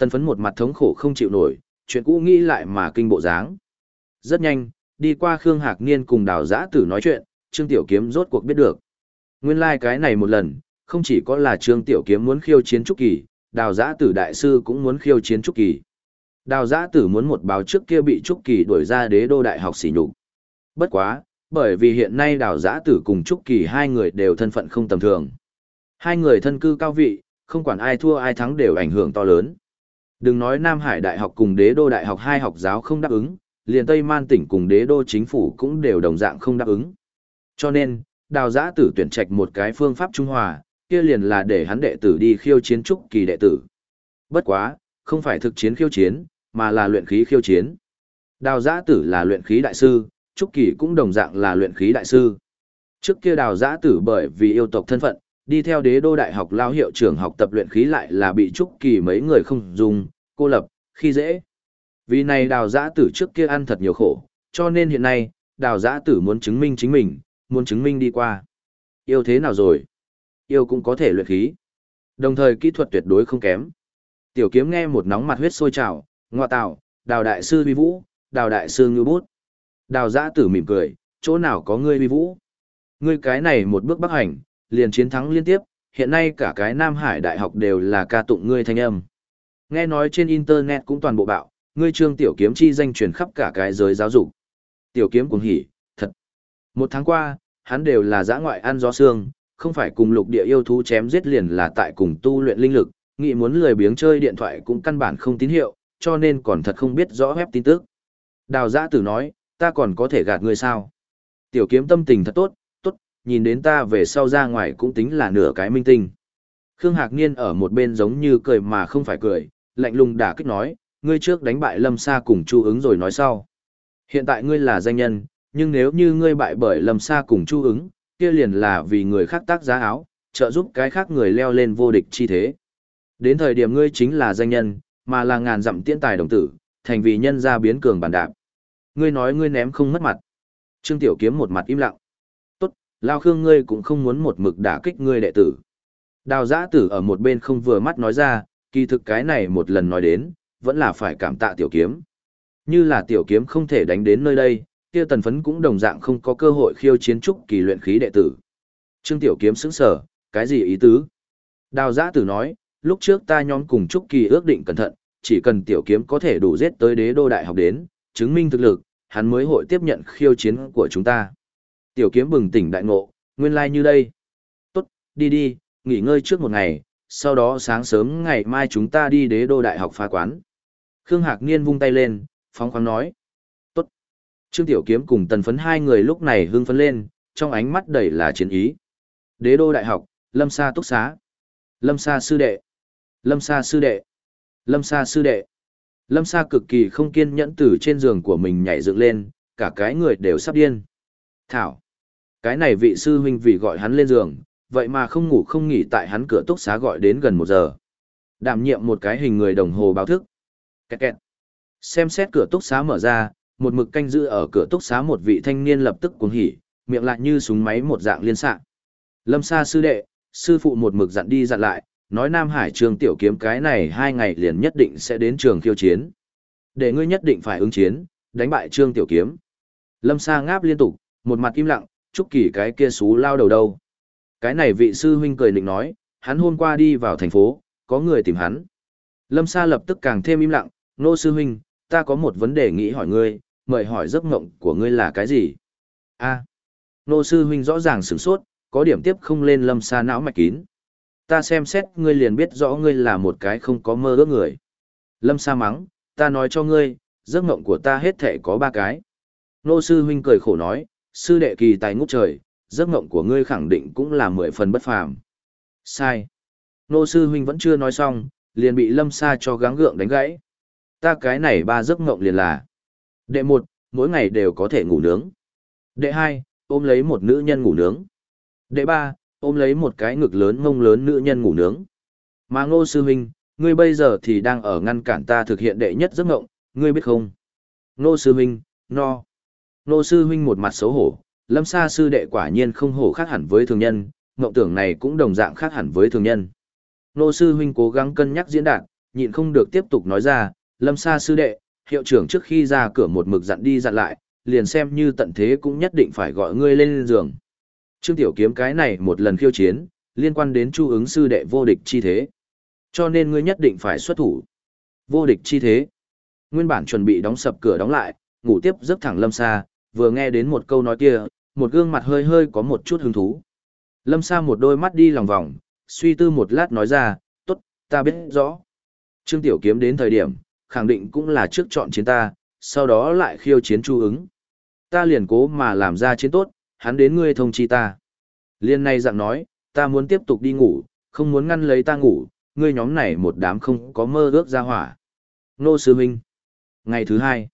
Tần phấn một mặt thống khổ không chịu nổi, chuyện cũ nghĩ lại mà kinh bộ dáng. Rất nhanh, đi qua Khương Hạc Niên cùng đào giã tử nói chuyện, Trương Tiểu Kiếm rốt cuộc biết được. Nguyên lai like cái này một lần, không chỉ có là Trương Tiểu Kiếm muốn khiêu chiến Trúc Kỳ, đào giã tử đại sư cũng muốn khiêu chiến Trúc Kỳ. Đào giã tử muốn một báo trước kia bị Trúc Kỳ đuổi ra đế đô đại học xỉ nhục. Bất quá, bởi vì hiện nay đào giã tử cùng Trúc Kỳ hai người đều thân phận không tầm thường. Hai người thân cư cao vị, không quản ai thua ai thắng đều ảnh hưởng to lớn. Đừng nói Nam Hải Đại học cùng đế đô đại học hai học giáo không đáp ứng, liền Tây Man tỉnh cùng đế đô chính phủ cũng đều đồng dạng không đáp ứng. Cho nên, đào giã tử tuyển trạch một cái phương pháp trung hòa, kia liền là để hắn đệ tử đi khiêu chiến trúc kỳ đệ tử. Bất quá, không phải thực chiến khiêu chiến, mà là luyện khí khiêu chiến. Đào giã tử là luyện khí đại sư, trúc kỳ cũng đồng dạng là luyện khí đại sư. Trước kia đào giã tử bởi vì yêu tộc thân phận, đi theo đế đô đại học lao hiệu trưởng học tập luyện khí lại là bị trúc kỳ mấy người không dùng, cô lập, khi dễ. Vì này đào giã tử trước kia ăn thật nhiều khổ, cho nên hiện nay, đào giã tử muốn chứng minh chính mình, muốn chứng minh đi qua. Yêu thế nào rồi? Yêu cũng có thể luyện khí. Đồng thời kỹ thuật tuyệt đối không kém. Tiểu kiếm nghe một nóng mặt huyết sôi trào, ngoa tạo, đào đại sư vi vũ, đào đại sư ngư bút. Đào giã tử mỉm cười, chỗ nào có ngươi vi vũ? Ngươi cái này một bước bắc hành, liền chiến thắng liên tiếp, hiện nay cả cái Nam Hải Đại học đều là ca tụng ngươi thanh âm. Nghe nói trên Internet cũng toàn bộ bạo, ngươi trương tiểu kiếm chi danh truyền khắp cả cái giới giáo dục. Tiểu kiếm cuồng hỉ, thật. Một tháng qua, hắn đều là giã ngoại ăn gió xương, không phải cùng lục địa yêu thú chém giết liền là tại cùng tu luyện linh lực, nghĩ muốn lười biếng chơi điện thoại cũng căn bản không tín hiệu, cho nên còn thật không biết rõ web tin tức. Đào giã tử nói, ta còn có thể gạt ngươi sao? Tiểu kiếm tâm tình thật tốt, nhìn đến ta về sau ra ngoài cũng tính là nửa cái minh tinh. Khương Hạc Niên ở một bên giống như cười mà không phải cười, lạnh lùng đả kích nói, ngươi trước đánh bại Lâm Sa cùng Chu ứng rồi nói sau. Hiện tại ngươi là danh nhân, nhưng nếu như ngươi bại bởi Lâm Sa cùng Chu ứng, kia liền là vì người khác tác giá áo, trợ giúp cái khác người leo lên vô địch chi thế. Đến thời điểm ngươi chính là danh nhân, mà là ngàn dặm tiễn tài đồng tử, thành vì nhân gia biến cường bản đạp. Ngươi nói ngươi ném không mất mặt. Trương Tiểu Kiếm một mặt im lặng. Lao Khương ngươi cũng không muốn một mực đả kích ngươi đệ tử. Đào giã tử ở một bên không vừa mắt nói ra, kỳ thực cái này một lần nói đến, vẫn là phải cảm tạ tiểu kiếm. Như là tiểu kiếm không thể đánh đến nơi đây, kia tần phấn cũng đồng dạng không có cơ hội khiêu chiến trúc kỳ luyện khí đệ tử. Trương tiểu kiếm sững sở, cái gì ý tứ? Đào giã tử nói, lúc trước ta nhóm cùng trúc kỳ ước định cẩn thận, chỉ cần tiểu kiếm có thể đủ giết tới đế đô đại học đến, chứng minh thực lực, hắn mới hội tiếp nhận khiêu chiến của chúng ta. Tiểu kiếm bừng tỉnh đại ngộ, nguyên lai like như đây. Tốt, đi đi, nghỉ ngơi trước một ngày, sau đó sáng sớm ngày mai chúng ta đi đế đô đại học phá quán. Khương Hạc Niên vung tay lên, phóng khoáng nói. Tốt. Trương Tiểu Kiếm cùng tần phấn hai người lúc này hưng phấn lên, trong ánh mắt đầy là chiến ý. Đế đô đại học, Lâm Sa túc xá. Lâm Sa sư đệ. Lâm Sa sư đệ. Lâm Sa sư đệ. Lâm Sa cực kỳ không kiên nhẫn từ trên giường của mình nhảy dựng lên, cả cái người đều sắp điên. Thảo. Cái này vị sư huynh vì gọi hắn lên giường, vậy mà không ngủ không nghỉ tại hắn cửa túc xá gọi đến gần một giờ. Đảm nhiệm một cái hình người đồng hồ báo thức. Kẹt kẹt. Xem xét cửa túc xá mở ra, một mực canh giữ ở cửa túc xá một vị thanh niên lập tức cuồng hỉ, miệng lại như súng máy một dạng liên xạ. Lâm Sa sư đệ, sư phụ một mực dặn đi dặn lại, nói Nam Hải trường tiểu kiếm cái này hai ngày liền nhất định sẽ đến trường khiêu chiến. Để ngươi nhất định phải ứng chiến, đánh bại trương tiểu kiếm. Lâm Sa ngáp liên tục, một mặt im lặng, chúc kỳ cái kia xú lao đầu đâu. Cái này vị sư huynh cười định nói, hắn hôm qua đi vào thành phố, có người tìm hắn. Lâm Sa lập tức càng thêm im lặng, nô sư huynh, ta có một vấn đề nghĩ hỏi ngươi, mời hỏi giấc mộng của ngươi là cái gì? A. nô sư huynh rõ ràng sửng sốt, có điểm tiếp không lên lâm Sa não mạch kín. Ta xem xét ngươi liền biết rõ ngươi là một cái không có mơ ước người. Lâm Sa mắng, ta nói cho ngươi, giấc mộng của ta hết thể có ba cái. Nô sư huynh cười khổ nói, sư đệ kỳ tài ngút trời, giấc mộng của ngươi khẳng định cũng là mười phần bất phàm. Sai. Nô sư huynh vẫn chưa nói xong, liền bị lâm sa cho gắng gượng đánh gãy. Ta cái này ba giấc mộng liền là. Đệ một, mỗi ngày đều có thể ngủ nướng. Đệ hai, ôm lấy một nữ nhân ngủ nướng. Đệ ba, ôm lấy một cái ngực lớn mông lớn nữ nhân ngủ nướng. Mà ngô sư huynh, ngươi bây giờ thì đang ở ngăn cản ta thực hiện đệ nhất giấc mộng, ngươi biết không? Ngô sư huynh, no. Nô sư huynh một mặt xấu hổ, lâm sa sư đệ quả nhiên không hổ khác hẳn với thường nhân, mộng tưởng này cũng đồng dạng khác hẳn với thường nhân. Nô sư huynh cố gắng cân nhắc diễn đạt, nhịn không được tiếp tục nói ra, lâm sa sư đệ, hiệu trưởng trước khi ra cửa một mực dặn đi dặn lại, liền xem như tận thế cũng nhất định phải gọi ngươi lên giường. Trương Tiểu Kiếm cái này một lần khiêu chiến, liên quan đến chu ứng sư đệ vô địch chi thế. Cho nên ngươi nhất định phải xuất thủ. Vô địch chi thế. Nguyên bản chuẩn bị đóng sập cửa đóng lại, ngủ tiếp giấc thẳng Lâm Sa, vừa nghe đến một câu nói kia, một gương mặt hơi hơi có một chút hứng thú. Lâm Sa một đôi mắt đi lòng vòng, suy tư một lát nói ra, tốt, ta biết rõ. Trương Tiểu Kiếm đến thời điểm, khẳng định cũng là trước chọn chiến ta, sau đó lại khiêu chiến chu ứng. Ta liền cố mà làm ra chiến tốt, hắn đến ngươi thông chi ta. Liên này dạng nói, ta muốn tiếp tục đi ngủ, không muốn ngăn lấy ta ngủ, ngươi nhóm này một đám không có mơ ước ra hỏa. Nô Sư Minh. Ngày thứ hai,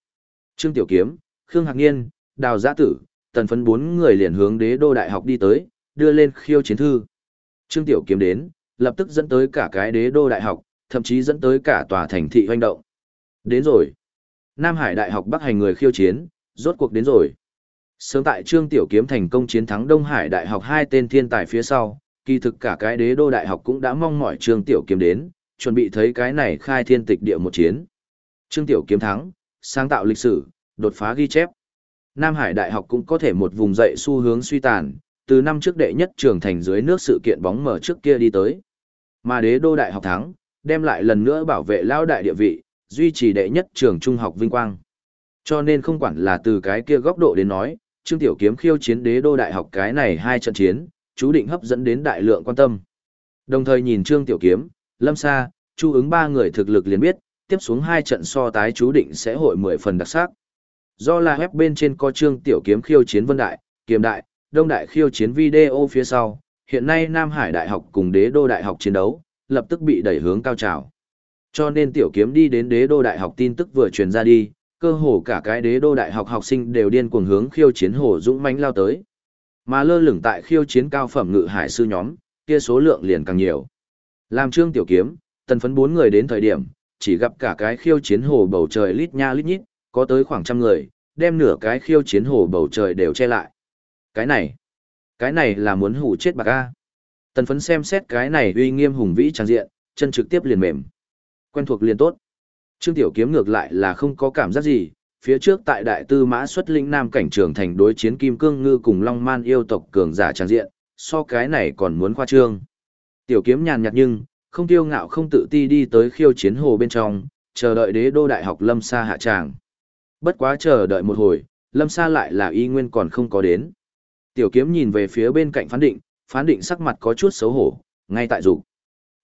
Trương Tiểu Kiếm, Khương Hạc Niên, Đào Giã Tử, tần phấn bốn người liền hướng đế đô đại học đi tới, đưa lên khiêu chiến thư. Trương Tiểu Kiếm đến, lập tức dẫn tới cả cái đế đô đại học, thậm chí dẫn tới cả tòa thành thị hoành động. Đến rồi. Nam Hải Đại học Bắc hành người khiêu chiến, rốt cuộc đến rồi. Sớm tại Trương Tiểu Kiếm thành công chiến thắng Đông Hải Đại học hai tên thiên tài phía sau, kỳ thực cả cái đế đô đại học cũng đã mong mỏi Trương Tiểu Kiếm đến, chuẩn bị thấy cái này khai thiên tịch địa một chiến. Trương Tiểu Kiếm thắng, sáng tạo lịch sử, đột phá ghi chép. Nam Hải Đại học cũng có thể một vùng dậy xu hướng suy tàn, từ năm trước đệ nhất trưởng thành dưới nước sự kiện bóng mở trước kia đi tới. Mà đế đô đại học thắng, đem lại lần nữa bảo vệ lao đại địa vị, duy trì đệ nhất trường trung học vinh quang. Cho nên không quản là từ cái kia góc độ đến nói, Trương Tiểu Kiếm khiêu chiến đế đô đại học cái này hai trận chiến, chú định hấp dẫn đến đại lượng quan tâm. Đồng thời nhìn Trương Tiểu Kiếm, Lâm Sa, Chu ứng ba người thực lực liền biết, tiếp xuống hai trận so tái chú định sẽ hội mười phần đặc sắc. Do là web bên trên có Trương Tiểu Kiếm khiêu chiến Vân Đại, Kiếm Đại, Đông Đại khiêu chiến video phía sau, hiện nay Nam Hải Đại học cùng đế đô đại học chiến đấu, lập tức bị đẩy hướng cao trào. Cho nên Tiểu Kiếm đi đến đế đô đại học tin tức vừa truyền ra đi, cơ hồ cả cái đế đô đại học học sinh đều điên cuồng hướng khiêu chiến hồ dũng mãnh lao tới. Mà lơ lửng tại khiêu chiến cao phẩm ngự hải sư nhóm, kia số lượng liền càng nhiều. Làm trương tiểu kiếm, tần phấn bốn người đến thời điểm, chỉ gặp cả cái khiêu chiến hồ bầu trời lít nha lít nhít, có tới khoảng trăm người, đem nửa cái khiêu chiến hồ bầu trời đều che lại. Cái này, cái này là muốn hủ chết bạc a. Tần phấn xem xét cái này uy nghiêm hùng vĩ trang diện, chân trực tiếp liền mềm. Quen thuộc liền tốt. Trương Tiểu Kiếm ngược lại là không có cảm giác gì, phía trước tại đại tư mã xuất lĩnh nam cảnh trường thành đối chiến kim cương ngư cùng long man yêu tộc cường giả trang diện, so cái này còn muốn khoa trương. Tiểu kiếm nhàn nhạt nhưng, không tiêu ngạo không tự ti đi tới khiêu chiến hồ bên trong, chờ đợi đế đô đại học lâm sa hạ tràng. Bất quá chờ đợi một hồi, lâm sa lại là y nguyên còn không có đến. Tiểu kiếm nhìn về phía bên cạnh phán định, phán định sắc mặt có chút xấu hổ, ngay tại dục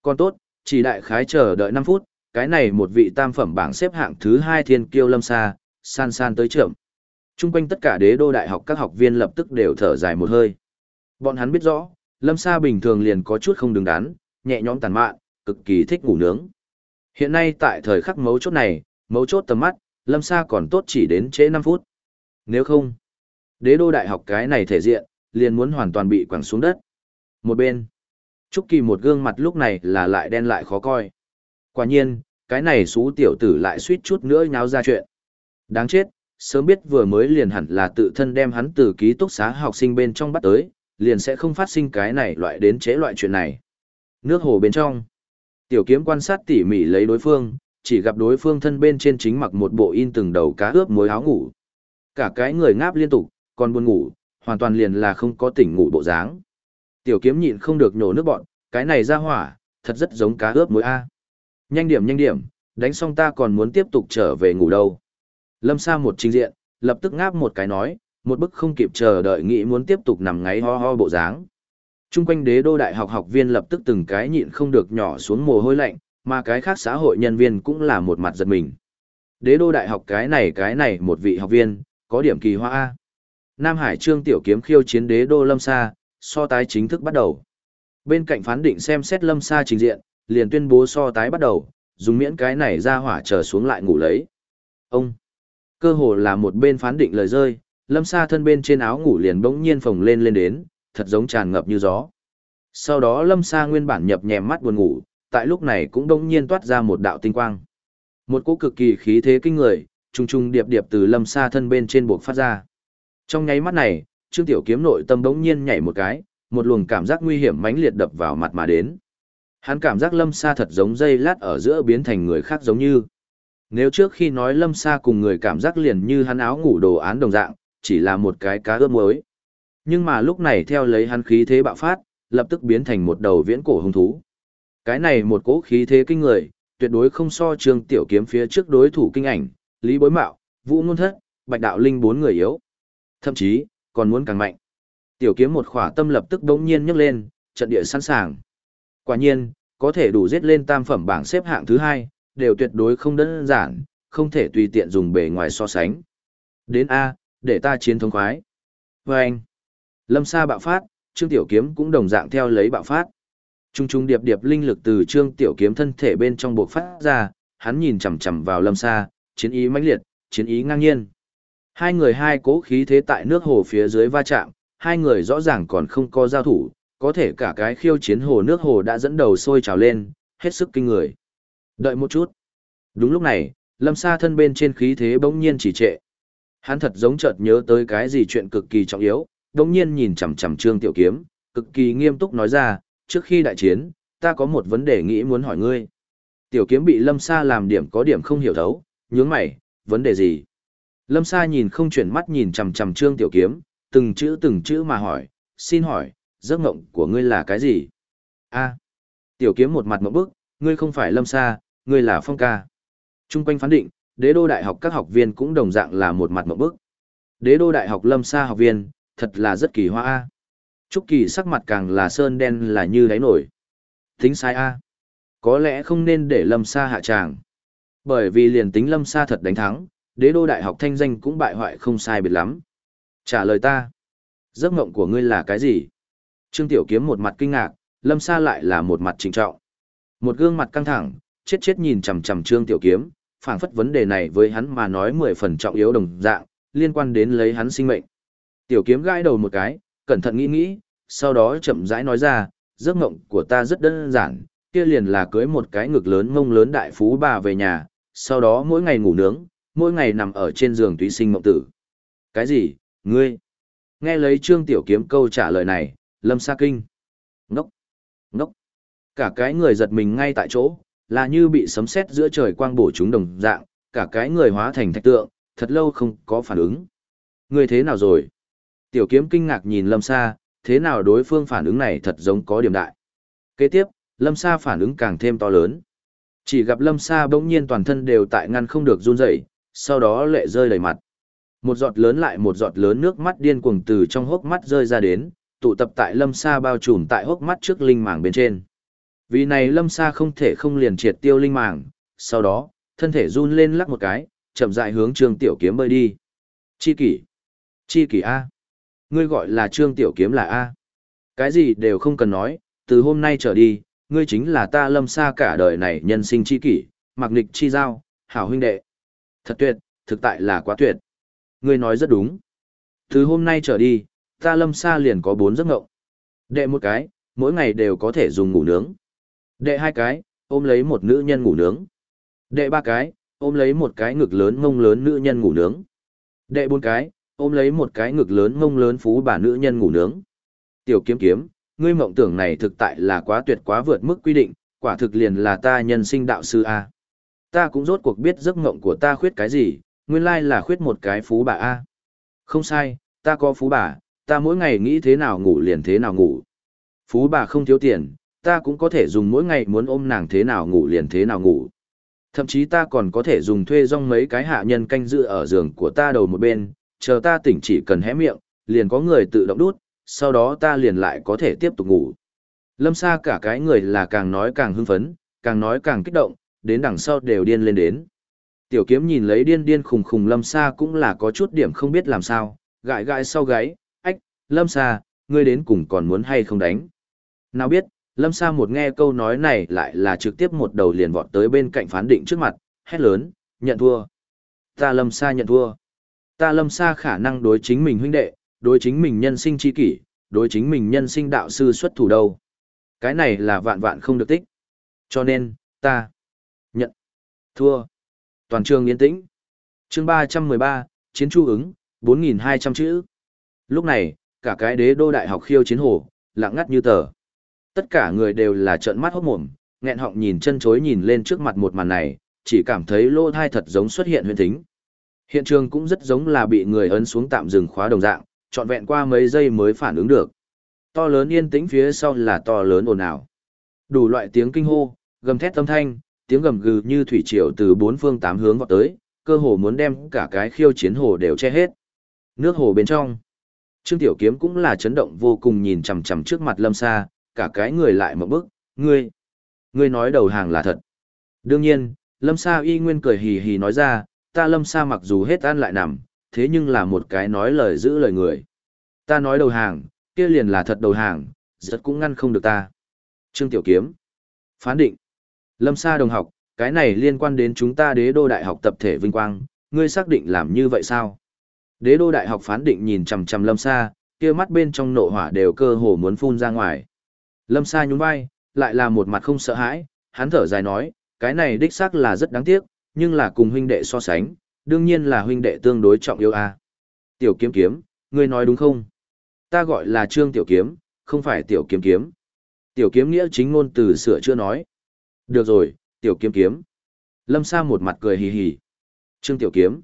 Còn tốt, chỉ đại khái chờ đợi 5 phút, cái này một vị tam phẩm bảng xếp hạng thứ hai thiên kiêu lâm sa, san san tới trưởng. Trung quanh tất cả đế đô đại học các học viên lập tức đều thở dài một hơi. Bọn hắn biết rõ, Lâm Sa bình thường liền có chút không đứng đắn, nhẹ nhõm tàn mạn, cực kỳ thích ngủ nướng. Hiện nay tại thời khắc mấu chốt này, mấu chốt tầm mắt, Lâm Sa còn tốt chỉ đến trễ năm phút. Nếu không, đế đô đại học cái này thể diện, liền muốn hoàn toàn bị quẳng xuống đất. Một bên, Trúc Kỳ một gương mặt lúc này là lại đen lại khó coi. Quả nhiên, cái này xú tiểu tử lại suýt chút nữa nháo ra chuyện. Đáng chết, sớm biết vừa mới liền hẳn là tự thân đem hắn từ ký túc xá học sinh bên trong bắt tới, liền sẽ không phát sinh cái này loại đến chế loại chuyện này. Nước hồ bên trong, tiểu kiếm quan sát tỉ mỉ lấy đối phương, chỉ gặp đối phương thân bên trên chính mặc một bộ in từng đầu cá ướp muối áo ngủ. Cả cái người ngáp liên tục, còn buồn ngủ, hoàn toàn liền là không có tỉnh ngủ bộ dáng. Tiểu kiếm nhịn không được nhổ nước bọn, cái này ra hỏa, thật rất giống cá ướp muối A. Nhanh điểm nhanh điểm, đánh xong ta còn muốn tiếp tục trở về ngủ đâu. Lâm Sa một trình diện, lập tức ngáp một cái nói, một bức không kịp chờ đợi nghĩ muốn tiếp tục nằm ngáy ho ho bộ dáng. Trung quanh đế đô đại học học viên lập tức từng cái nhịn không được nhỏ xuống mồ hôi lạnh, mà cái khác xã hội nhân viên cũng là một mặt giật mình. Đế đô đại học cái này cái này một vị học viên, có điểm kỳ hoa A. Nam Hải Trương Tiểu Kiếm khiêu chiến đế đô Lâm Sa, so tái chính thức bắt đầu. Bên cạnh phán định xem xét Lâm Sa trình diện, liền tuyên bố so tái bắt đầu, dùng miễn cái này ra hỏa trở xuống lại ngủ lấy. Ông, cơ hồ là một bên phán định lời rơi, Lâm Sa thân bên trên áo ngủ liền bỗng nhiên phồng lên lên đến, thật giống tràn ngập như gió. Sau đó Lâm Sa nguyên bản nhập nhèm mắt buồn ngủ, tại lúc này cũng đông nhiên toát ra một đạo tinh quang. Một cỗ cực kỳ khí thế kinh người, trùng trùng điệp điệp từ Lâm xa thân bên trên buộc phát ra. Trong nháy mắt này, Trương Tiểu Kiếm nội tâm đống nhiên nhảy một cái, một luồng cảm giác nguy hiểm mãnh liệt đập vào mặt mà đến. Hắn cảm giác Lâm xa thật giống dây lát ở giữa biến thành người khác giống như. Nếu trước khi nói Lâm xa cùng người cảm giác liền như hắn áo ngủ đồ án đồng dạng, chỉ là một cái cá ướp muối. Nhưng mà lúc này theo lấy hắn khí thế bạo phát, lập tức biến thành một đầu viễn cổ hung thú. Cái này một cỗ khí thế kinh người, tuyệt đối không so Trương Tiểu Kiếm phía trước đối thủ kinh ảnh, Lý Bối Mạo, Vũ Nôn Thất, Bạch Đạo Linh bốn người yếu. Thậm chí, còn muốn càng mạnh. Tiểu Kiếm một khỏa tâm lập tức đống nhiên nhấc lên, trận địa sẵn sàng. Quả nhiên, có thể đủ giết lên tam phẩm bảng xếp hạng thứ hai, đều tuyệt đối không đơn giản, không thể tùy tiện dùng bề ngoài so sánh. Đến A, để ta chiến thống khoái. Và anh, lâm sa bạo phát, Trương Tiểu Kiếm cũng đồng dạng theo lấy bạo phát. Trung trung điệp điệp linh lực từ Trương Tiểu Kiếm thân thể bên trong buộc phát ra, hắn nhìn chằm chằm vào lâm xa, chiến ý mãnh liệt, chiến ý ngang nhiên. Hai người hai cố khí thế tại nước hồ phía dưới va chạm, hai người rõ ràng còn không có giao thủ, có thể cả cái khiêu chiến hồ nước hồ đã dẫn đầu sôi trào lên, hết sức kinh người. Đợi một chút. Đúng lúc này, lâm xa thân bên trên khí thế bỗng nhiên chỉ trệ. Hắn thật giống chợt nhớ tới cái gì chuyện cực kỳ trọng yếu, bỗng nhiên nhìn chằm chằm Trương Tiểu Kiếm, cực kỳ nghiêm túc nói ra, trước khi đại chiến, ta có một vấn đề nghĩ muốn hỏi ngươi. Tiểu Kiếm bị Lâm Sa làm điểm có điểm không hiểu thấu, nhướng mày, vấn đề gì? Lâm Sa nhìn không chuyển mắt nhìn chằm chằm Trương Tiểu Kiếm, từng chữ từng chữ mà hỏi, xin hỏi, giấc mộng của ngươi là cái gì? A. Tiểu Kiếm một mặt mộng bức, ngươi không phải Lâm Sa, ngươi là Phong ca. Trung quanh phán định, đế đô đại học các học viên cũng đồng dạng là một mặt mộng bức. Đế đô đại học Lâm Sa học viên, thật là rất kỳ hoa a. Trúc Kỳ sắc mặt càng là sơn đen là như đáy nổi. Tính sai a. Có lẽ không nên để Lâm Sa hạ tràng. Bởi vì liền tính Lâm Sa thật đánh thắng, đế đô đại học thanh danh cũng bại hoại không sai biệt lắm. Trả lời ta. Giấc mộng của ngươi là cái gì? Trương Tiểu Kiếm một mặt kinh ngạc, Lâm Sa lại là một mặt trịnh trọng. Một gương mặt căng thẳng, chết chết nhìn chằm chằm Trương Tiểu Kiếm, phảng phất vấn đề này với hắn mà nói mười phần trọng yếu đồng dạng, liên quan đến lấy hắn sinh mệnh. Tiểu Kiếm gãi đầu một cái, cẩn thận nghĩ nghĩ, sau đó chậm rãi nói ra, giấc mộng của ta rất đơn giản, kia liền là cưới một cái ngực lớn mông lớn đại phú bà về nhà, sau đó mỗi ngày ngủ nướng, mỗi ngày nằm ở trên giường túy sinh mộng tử. Cái gì, ngươi? Nghe lấy Trương Tiểu Kiếm câu trả lời này, Lâm Sa Kinh. Ngốc! Ngốc! Cả cái người giật mình ngay tại chỗ, là như bị sấm sét giữa trời quang bổ chúng đồng dạng, cả cái người hóa thành thạch tượng, thật lâu không có phản ứng. Ngươi thế nào rồi? Tiểu kiếm kinh ngạc nhìn Lâm Sa, thế nào đối phương phản ứng này thật giống có điểm đại. Kế tiếp, Lâm Sa phản ứng càng thêm to lớn. Chỉ gặp Lâm Sa bỗng nhiên toàn thân đều tại ngăn không được run rẩy, sau đó lệ rơi đầy mặt. Một giọt lớn lại một giọt lớn nước mắt điên cuồng từ trong hốc mắt rơi ra đến, tụ tập tại Lâm Sa bao trùm tại hốc mắt trước linh màng bên trên. Vì này lâm sa không thể không liền triệt tiêu linh màng, sau đó, thân thể run lên lắc một cái, chậm rãi hướng trương tiểu kiếm bơi đi. Chi kỷ. Chi kỷ A. Ngươi gọi là Trương Tiểu Kiếm là A. Cái gì đều không cần nói, từ hôm nay trở đi, ngươi chính là ta lâm xa cả đời này nhân sinh chi kỷ, mặc nịch chi giao, hảo huynh đệ. Thật tuyệt, thực tại là quá tuyệt. Ngươi nói rất đúng. Từ hôm nay trở đi, ta lâm xa liền có bốn giấc ngộng. Đệ một cái, mỗi ngày đều có thể dùng ngủ nướng. Đệ hai cái, ôm lấy một nữ nhân ngủ nướng. Đệ ba cái, ôm lấy một cái ngực lớn mông lớn nữ nhân ngủ nướng. Đệ bốn cái, ôm lấy một cái ngực lớn mông lớn phú bà nữ nhân ngủ nướng. Tiểu kiếm kiếm, ngươi mộng tưởng này thực tại là quá tuyệt quá vượt mức quy định, quả thực liền là ta nhân sinh đạo sư A. Ta cũng rốt cuộc biết giấc mộng của ta khuyết cái gì, nguyên lai là khuyết một cái phú bà A. Không sai, ta có phú bà, ta mỗi ngày nghĩ thế nào ngủ liền thế nào ngủ. Phú bà không thiếu tiền, ta cũng có thể dùng mỗi ngày muốn ôm nàng thế nào ngủ liền thế nào ngủ. Thậm chí ta còn có thể dùng thuê rong mấy cái hạ nhân canh giữ ở giường của ta đầu một bên, chờ ta tỉnh chỉ cần hé miệng, liền có người tự động đút, sau đó ta liền lại có thể tiếp tục ngủ. Lâm Sa cả cái người là càng nói càng hưng phấn, càng nói càng kích động, đến đằng sau đều điên lên đến. Tiểu kiếm nhìn lấy điên điên khùng khùng Lâm Sa cũng là có chút điểm không biết làm sao, gãi gãi sau gáy, ách, Lâm Sa, ngươi đến cùng còn muốn hay không đánh. Nào biết, Lâm Sa một nghe câu nói này lại là trực tiếp một đầu liền vọt tới bên cạnh phán định trước mặt, hét lớn, nhận thua. Ta Lâm Sa nhận thua. Ta Lâm xa khả năng đối chính mình huynh đệ, đối chính mình nhân sinh chi kỷ, đối chính mình nhân sinh đạo sư xuất thủ đâu. Cái này là vạn vạn không được tích. Cho nên, ta nhận thua. Toàn trường yên tĩnh. Chương 313, Chiến chu ứng, 4.200 chữ. Lúc này, cả cái đế đô đại học khiêu chiến hồ, lặng ngắt như tờ. Tất cả người đều là trợn mắt hốt mồm, nghẹn họng nhìn chân chối nhìn lên trước mặt một màn này, chỉ cảm thấy lô thai thật giống xuất hiện huyền thính. Hiện trường cũng rất giống là bị người ấn xuống tạm dừng khóa đồng dạng, trọn vẹn qua mấy giây mới phản ứng được. To lớn yên tĩnh phía sau là to lớn ồn ào. Đủ loại tiếng kinh hô, gầm thét âm thanh, tiếng gầm gừ như thủy triều từ bốn phương tám hướng vọt tới, cơ hồ muốn đem cả cái khiêu chiến hồ đều che hết. Nước hồ bên trong. Trương Tiểu Kiếm cũng là chấn động vô cùng nhìn chằm chằm trước mặt Lâm Sa, cả cái người lại một bước, ngươi, ngươi nói đầu hàng là thật. Đương nhiên, Lâm Sa y nguyên cười hì hì nói ra, ta Lâm Sa mặc dù hết ăn lại nằm, thế nhưng là một cái nói lời giữ lời người. Ta nói đầu hàng, kia liền là thật đầu hàng, giật cũng ngăn không được ta. Trương Tiểu Kiếm. Phán định. Lâm Sa đồng học, cái này liên quan đến chúng ta đế đô đại học tập thể vinh quang, ngươi xác định làm như vậy sao? Đế đô đại học phán định nhìn chằm chằm Lâm Sa, kia mắt bên trong nộ hỏa đều cơ hồ muốn phun ra ngoài. Lâm Sa nhún vai, lại là một mặt không sợ hãi, hắn thở dài nói, cái này đích xác là rất đáng tiếc, nhưng là cùng huynh đệ so sánh, đương nhiên là huynh đệ tương đối trọng yêu a. Tiểu kiếm kiếm, ngươi nói đúng không? Ta gọi là Trương Tiểu Kiếm, không phải Tiểu Kiếm Kiếm. Tiểu Kiếm nghĩa chính ngôn từ sửa chưa nói. Được rồi, Tiểu Kiếm Kiếm. Lâm Sa một mặt cười hì hì. Trương Tiểu Kiếm.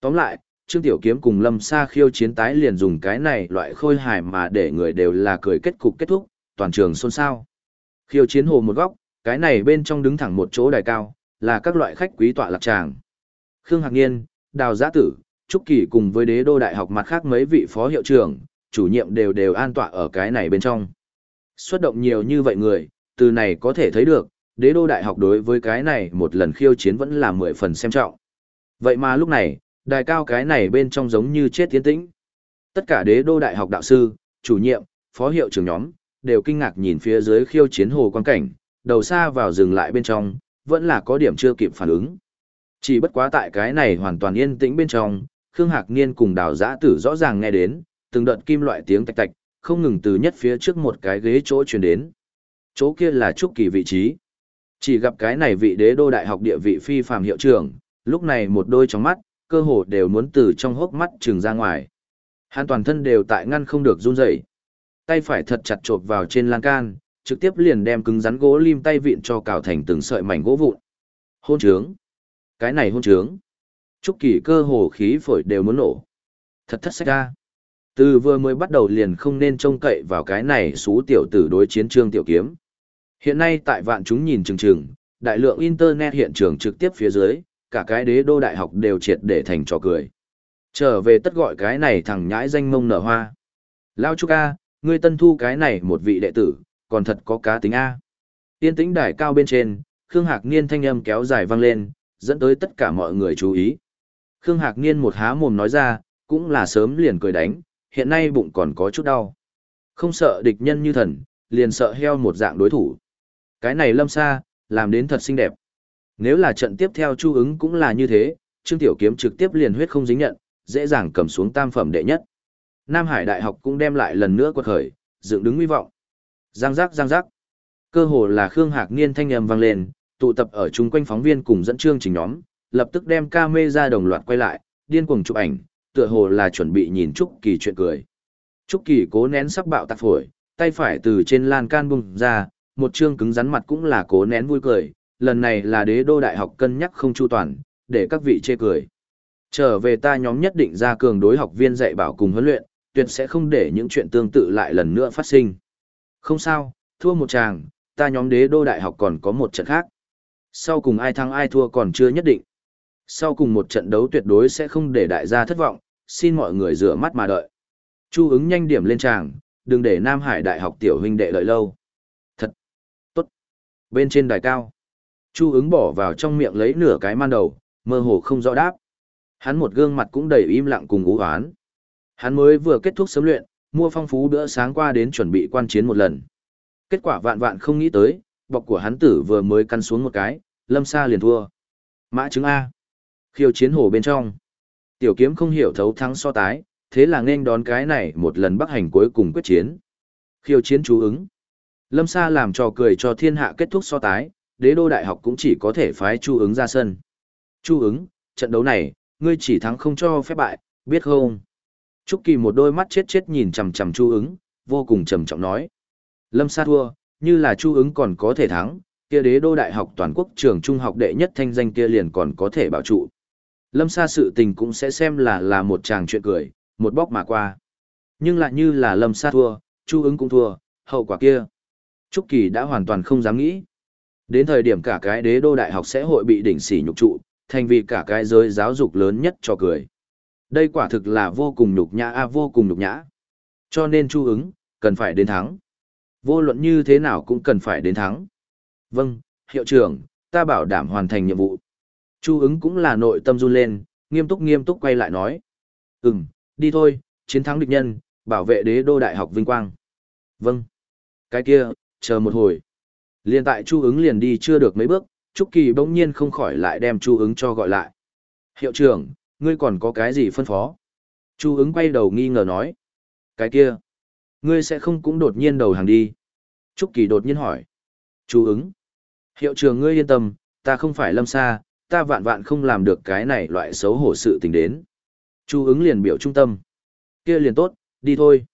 Tóm lại, Trương Tiểu Kiếm cùng Lâm Sa khiêu chiến tái liền dùng cái này loại khôi hài mà để người đều là cười kết cục kết thúc, toàn trường xôn xao. Khiêu chiến hồ một góc, cái này bên trong đứng thẳng một chỗ đài cao, là các loại khách quý tọa lạc tràng. Khương Hạc Niên, Đào Giã Tử, Trúc Kỳ cùng với đế đô đại học mặt khác mấy vị phó hiệu trưởng, chủ nhiệm đều đều an tọa ở cái này bên trong. Xuất động nhiều như vậy người, từ này có thể thấy được, đế đô đại học đối với cái này một lần khiêu chiến vẫn là mười phần xem trọng. Vậy mà lúc này, đài cao cái này bên trong giống như chết tiến tĩnh. Tất cả đế đô đại học đạo sư, chủ nhiệm, phó hiệu trưởng nhóm, đều kinh ngạc nhìn phía dưới khiêu chiến hồ quan cảnh, đầu xa vào dừng lại bên trong, vẫn là có điểm chưa kịp phản ứng. Chỉ bất quá tại cái này hoàn toàn yên tĩnh bên trong, Khương Hạc Niên cùng đào giã tử rõ ràng nghe đến, từng đợt kim loại tiếng tạch tạch, không ngừng từ nhất phía trước một cái ghế chỗ truyền đến. Chỗ kia là Trúc Kỳ vị trí. Chỉ gặp cái này vị đế đô đại học địa vị phi phàm hiệu trưởng, lúc này một đôi trong mắt, cơ hồ đều muốn từ trong hốc mắt trừng ra ngoài. Hắn toàn thân đều tại ngăn không được run rẩy. Tay phải thật chặt chộp vào trên lan can, trực tiếp liền đem cứng rắn gỗ lim tay vịn cho cào thành từng sợi mảnh gỗ vụn. Hôn trướng. Cái này hôn trướng. Trúc Kỳ cơ hồ khí phổi đều muốn nổ. Thật thất sách ra. Từ vừa mới bắt đầu liền không nên trông cậy vào cái này xú tiểu tử đối chiến trương tiểu kiếm. Hiện nay tại vạn chúng nhìn chừng chừng, đại lượng internet hiện trường trực tiếp phía dưới, cả cái đế đô đại học đều triệt để thành trò cười. Trở về tất gọi cái này thằng nhãi danh mông nở hoa. Lao Trúc A, ngươi tân thu cái này một vị đệ tử, còn thật có cá tính A. Tiên tĩnh đài cao bên trên, Khương Hạc Niên thanh âm kéo dài vang lên, dẫn tới tất cả mọi người chú ý. Khương Hạc Niên một há mồm nói ra, cũng là sớm liền cười đánh, hiện nay bụng còn có chút đau. Không sợ địch nhân như thần, liền sợ heo một dạng đối thủ. Cái này lâm xa, làm đến thật xinh đẹp. Nếu là trận tiếp theo chu ứng cũng là như thế, Trương Tiểu Kiếm trực tiếp liền huyết không dính nhận, dễ dàng cầm xuống tam phẩm đệ nhất. Nam Hải Đại học cũng đem lại lần nữa quật khởi, dựng đứng hy vọng. Giang giác giang giác. Cơ hồ là Khương Hạc Niên thanh âm vang lên, tụ tập ở chung quanh phóng viên cùng dẫn chương trình nhóm, lập tức đem camera đồng loạt quay lại, điên cuồng chụp ảnh, tựa hồ là chuẩn bị nhìn Trúc Kỳ chuyện cười. Trúc Kỳ cố nén sắc bạo tạc phổi, tay phải từ trên lan can bung ra, một chương cứng rắn mặt cũng là cố nén vui cười, lần này là đế đô đại học cân nhắc không chu toàn, để các vị chê cười. Trở về ta nhóm nhất định ra cường đối học viên dạy bảo cùng huấn luyện, tuyệt sẽ không để những chuyện tương tự lại lần nữa phát sinh. Không sao, thua một chàng, ta nhóm đế đô đại học còn có một trận khác. Sau cùng ai thắng ai thua còn chưa nhất định. Sau cùng một trận đấu tuyệt đối sẽ không để đại gia thất vọng, xin mọi người rửa mắt mà đợi. Chu ứng nhanh điểm lên tràng, đừng để Nam Hải Đại học tiểu huynh đệ đợi lâu. Thật tốt. Bên trên đài cao, Chu ứng bỏ vào trong miệng lấy nửa cái man đầu, mơ hồ không rõ đáp. Hắn một gương mặt cũng đầy im lặng cùng ú hoán. Hắn mới vừa kết thúc sớm luyện, mua phong phú bữa sáng qua đến chuẩn bị quan chiến một lần. Kết quả vạn vạn không nghĩ tới, bọc của hắn tử vừa mới căn xuống một cái, lâm sa liền thua. Mã chứng A. Khiêu chiến hồ bên trong. Tiểu kiếm không hiểu thấu thắng so tái, thế là nên đón cái này một lần bắc hành cuối cùng quyết chiến. Khiêu chiến chú ứng. Lâm Sa làm trò cười cho thiên hạ kết thúc so tái, đế đô đại học cũng chỉ có thể phái chu ứng ra sân. Chu ứng, trận đấu này, ngươi chỉ thắng không cho phép bại, biết không? Trúc Kỳ một đôi mắt chết chết nhìn chằm chằm chu ứng, vô cùng trầm trọng nói. Lâm Sa thua, như là chu ứng còn có thể thắng, kia đế đô đại học toàn quốc trường trung học đệ nhất thanh danh kia liền còn có thể bảo trụ. Lâm Sa sự tình cũng sẽ xem là là một chàng chuyện cười, một bóc mà qua. Nhưng lại như là Lâm Sa thua, Chu ứng cũng thua, hậu quả kia. Trúc Kỳ đã hoàn toàn không dám nghĩ. Đến thời điểm cả cái đế đô đại học sẽ hội bị đỉnh sỉ nhục trụ, thành vì cả cái giới giáo dục lớn nhất cho cười. Đây quả thực là vô cùng nhục nhã a vô cùng nhục nhã. Cho nên Chu ứng, cần phải đến thắng. Vô luận như thế nào cũng cần phải đến thắng. Vâng, hiệu trưởng, ta bảo đảm hoàn thành nhiệm vụ. Chu ứng cũng là nội tâm run lên, nghiêm túc nghiêm túc quay lại nói. Ừm, đi thôi, chiến thắng địch nhân, bảo vệ đế đô đại học vinh quang. Vâng. Cái kia, chờ một hồi. Liên tại Chu ứng liền đi chưa được mấy bước, Trúc Kỳ bỗng nhiên không khỏi lại đem Chu ứng cho gọi lại. Hiệu trưởng, ngươi còn có cái gì phân phó? Chu ứng quay đầu nghi ngờ nói. Cái kia, ngươi sẽ không cũng đột nhiên đầu hàng đi. Trúc Kỳ đột nhiên hỏi. Chu ứng. Hiệu trưởng ngươi yên tâm, ta không phải lâm xa, ta vạn vạn không làm được cái này loại xấu hổ sự tình đến. Chu ứng liền biểu trung tâm. kia liền tốt, đi thôi.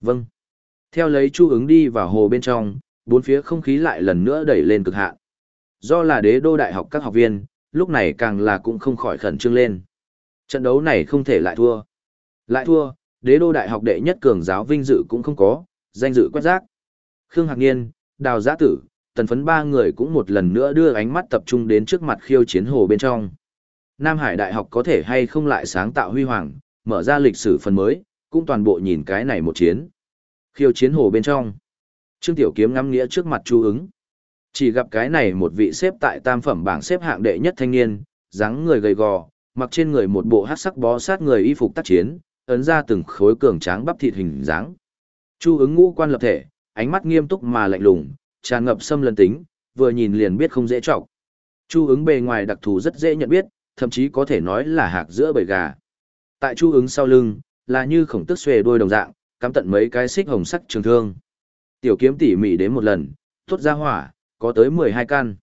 Vâng. Theo lấy chu ứng đi vào hồ bên trong, bốn phía không khí lại lần nữa đẩy lên cực hạn. Do là đế đô đại học các học viên, lúc này càng là cũng không khỏi khẩn trương lên. Trận đấu này không thể lại thua. Lại thua, đế đô đại học đệ nhất cường giáo vinh dự cũng không có, danh dự quét rác. Khương Hạc Niên, Đào Giã Tử, tần phấn ba người cũng một lần nữa đưa ánh mắt tập trung đến trước mặt khiêu chiến hồ bên trong. Nam Hải Đại học có thể hay không lại sáng tạo huy hoàng, mở ra lịch sử phần mới, cũng toàn bộ nhìn cái này một chiến. Khiêu chiến hồ bên trong. Trương Tiểu Kiếm ngắm nghĩa trước mặt chú ứng. Chỉ gặp cái này một vị xếp tại tam phẩm bảng xếp hạng đệ nhất thanh niên, dáng người gầy gò, mặc trên người một bộ hát sắc bó sát người y phục tác chiến, ấn ra từng khối cường tráng bắp thịt hình dáng. Chu ứng ngũ quan lập thể, ánh mắt nghiêm túc mà lạnh lùng, tràn ngập xâm lấn tính, vừa nhìn liền biết không dễ trọng. Chu ứng bề ngoài đặc thù rất dễ nhận biết, thậm chí có thể nói là hạc giữa bầy gà. Tại chu ứng sau lưng, là như khổng tức xuề đôi đồng dạng, cắm tận mấy cái xích hồng sắc trường thương. Tiểu kiếm tỉ mỉ đến một lần, tốt ra hỏa, có tới 12 căn.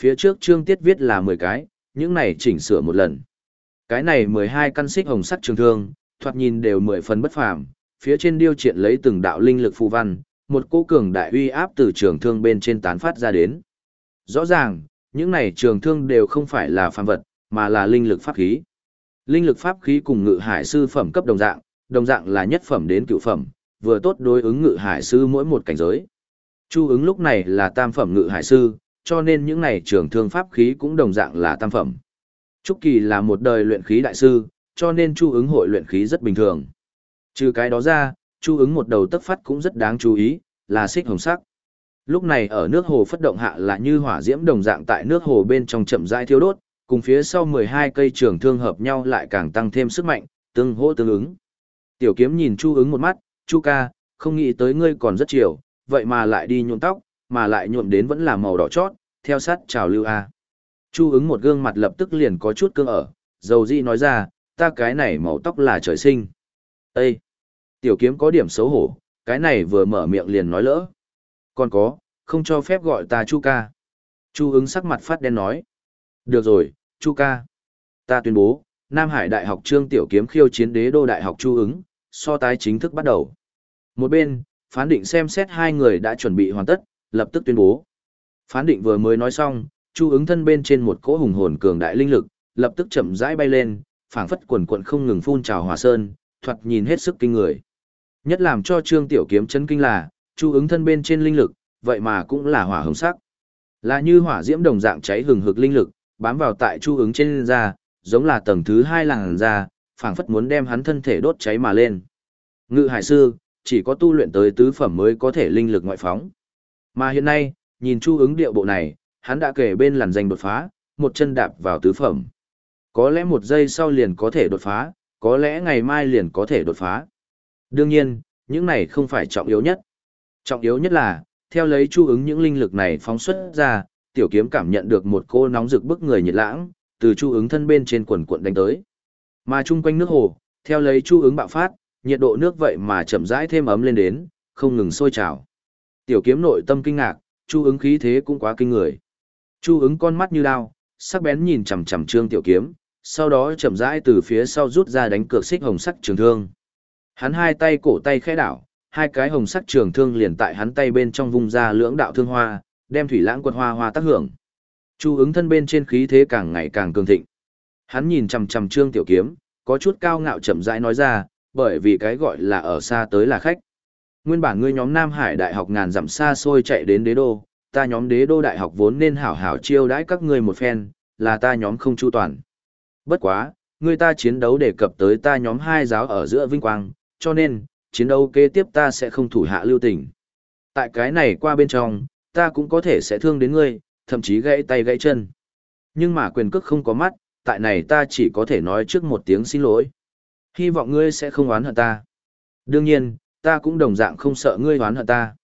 Phía trước trương tiết viết là 10 cái, những này chỉnh sửa một lần. Cái này 12 căn xích hồng sắt trường thương, thoạt nhìn đều 10 phần bất phàm, phía trên điêu triện lấy từng đạo linh lực phù văn, một cỗ cường đại uy áp từ trường thương bên trên tán phát ra đến. Rõ ràng, những này trường thương đều không phải là phàm vật, mà là linh lực pháp khí. Linh lực pháp khí cùng ngự hải sư phẩm cấp đồng dạng, đồng dạng là nhất phẩm đến cựu phẩm, vừa tốt đối ứng ngự hải sư mỗi một cảnh giới. Chu ứng lúc này là tam phẩm ngự hải sư, cho nên những này trường thương pháp khí cũng đồng dạng là tam phẩm. Trúc Kỳ là một đời luyện khí đại sư, cho nên chu ứng hội luyện khí rất bình thường. Trừ cái đó ra, chu ứng một đầu tấp phát cũng rất đáng chú ý, là xích hồng sắc. Lúc này ở nước hồ phất động hạ là như hỏa diễm đồng dạng tại nước hồ bên trong chậm rãi thiêu đốt, cùng phía sau 12 cây trường thương hợp nhau lại càng tăng thêm sức mạnh, Tương hỗ tương ứng. Tiểu kiếm nhìn Chu ứng một mắt, Chu ca, không nghĩ tới ngươi còn rất chiều, vậy mà lại đi nhuộm tóc, mà lại nhuộm đến vẫn là màu đỏ chót, theo sát chào lưu a. Chu ứng một gương mặt lập tức liền có chút cương ở, dầu di nói ra, ta cái này màu tóc là trời sinh. Ê! Tiểu kiếm có điểm xấu hổ, cái này vừa mở miệng liền nói lỡ. Còn có, không cho phép gọi ta Chu ca. Chu ứng sắc mặt phát đen nói. Được rồi, Chu ca. Ta tuyên bố, Nam Hải Đại học Trương Tiểu Kiếm khiêu chiến đế đô đại học Chu ứng, so tái chính thức bắt đầu. Một bên, phán định xem xét hai người đã chuẩn bị hoàn tất, lập tức tuyên bố. Phán định vừa mới nói xong, Chu ứng thân bên trên một cỗ hùng hồn cường đại linh lực, lập tức chậm rãi bay lên, phảng phất quần quận không ngừng phun trào hỏa sơn, thoạt nhìn hết sức kinh người. Nhất làm cho Trương Tiểu Kiếm chấn kinh là, Chu ứng thân bên trên linh lực, vậy mà cũng là hỏa hồng sắc. Là như hỏa diễm đồng dạng cháy hừng hực linh lực, bám vào tại Chu ứng trên da, giống là tầng thứ hai làn da, phảng phất muốn đem hắn thân thể đốt cháy mà lên. Ngự hải sư, chỉ có tu luyện tới tứ phẩm mới có thể linh lực ngoại phóng. Mà hiện nay, nhìn Chu ứng điệu bộ này, hắn đã kể bên làn danh đột phá, một chân đạp vào tứ phẩm. Có lẽ một giây sau liền có thể đột phá, có lẽ ngày mai liền có thể đột phá. Đương nhiên, những này không phải trọng yếu nhất. Trọng yếu nhất là, theo lấy chu ứng những linh lực này phóng xuất ra, tiểu kiếm cảm nhận được một cô nóng rực bức người nhiệt lãng, từ chu ứng thân bên trên quần cuộn đánh tới. Mà chung quanh nước hồ, theo lấy chu ứng bạo phát, nhiệt độ nước vậy mà chậm rãi thêm ấm lên đến, không ngừng sôi trào. Tiểu kiếm nội tâm kinh ngạc, chu ứng khí thế cũng quá kinh người. Chu ứng con mắt như đao, sắc bén nhìn chằm chằm trương tiểu kiếm, sau đó chậm rãi từ phía sau rút ra đánh cược xích hồng sắc trường thương. Hắn hai tay cổ tay khẽ đảo, hai cái hồng sắc trường thương liền tại hắn tay bên trong vung ra lưỡng đạo thương hoa, đem thủy lãng quật hoa hoa tác hưởng. Chu ứng thân bên trên khí thế càng ngày càng cường thịnh. Hắn nhìn chằm chằm Trương Tiểu Kiếm, có chút cao ngạo chậm rãi nói ra, bởi vì cái gọi là ở xa tới là khách. Nguyên bản ngươi nhóm Nam Hải Đại học ngàn dặm xa xôi chạy đến đế đô, ta nhóm đế đô đại học vốn nên hảo hảo chiêu đãi các ngươi một phen, là ta nhóm không chu toàn. Bất quá, người ta chiến đấu đề cập tới ta nhóm hai giáo ở giữa vinh quang, cho nên, chiến đấu kế tiếp ta sẽ không thủ hạ lưu tình. Tại cái này qua bên trong, ta cũng có thể sẽ thương đến ngươi, thậm chí gãy tay gãy chân. Nhưng mà quyền cước không có mắt, tại này ta chỉ có thể nói trước một tiếng xin lỗi. Hy vọng ngươi sẽ không oán hận ta. Đương nhiên, ta cũng đồng dạng không sợ ngươi oán hận ta.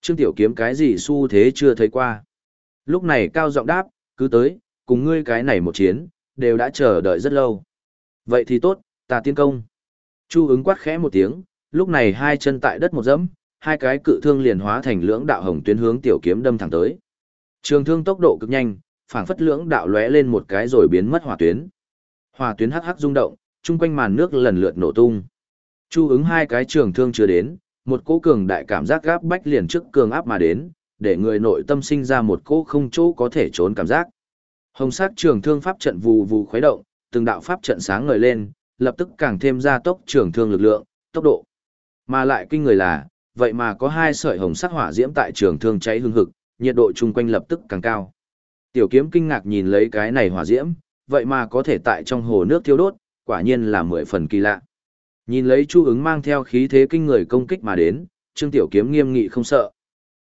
Trương Tiểu Kiếm cái gì xu thế chưa thấy qua. Lúc này cao giọng đáp, cứ tới, cùng ngươi cái này một chiến, đều đã chờ đợi rất lâu. Vậy thì tốt, ta tiên công. Chu ứng quát khẽ một tiếng, lúc này hai chân tại đất một dẫm, hai cái cự thương liền hóa thành lưỡng đạo hồng tuyến hướng tiểu kiếm đâm thẳng tới. Trường thương tốc độ cực nhanh, phảng phất lưỡng đạo lóe lên một cái rồi biến mất hỏa tuyến. Hỏa tuyến hắc hắc rung động, chung quanh màn nước lần lượt nổ tung. Chu ứng hai cái trường thương chưa đến, một cỗ cường đại cảm giác gáp bách liền trước cường áp mà đến, để người nội tâm sinh ra một cỗ không chỗ có thể trốn cảm giác. Hồng sắc trường thương pháp trận vù vù khuấy động, từng đạo pháp trận sáng ngời lên, lập tức càng thêm ra tốc trường thương lực lượng, tốc độ. Mà lại kinh người là, vậy mà có hai sợi hồng sắc hỏa diễm tại trường thương cháy hương hực, nhiệt độ chung quanh lập tức càng cao. Tiểu kiếm kinh ngạc nhìn lấy cái này hỏa diễm, vậy mà có thể tại trong hồ nước thiêu đốt, quả nhiên là mười phần kỳ lạ. Nhìn lấy Chu ứng mang theo khí thế kinh người công kích mà đến, Trương Tiểu Kiếm nghiêm nghị không sợ.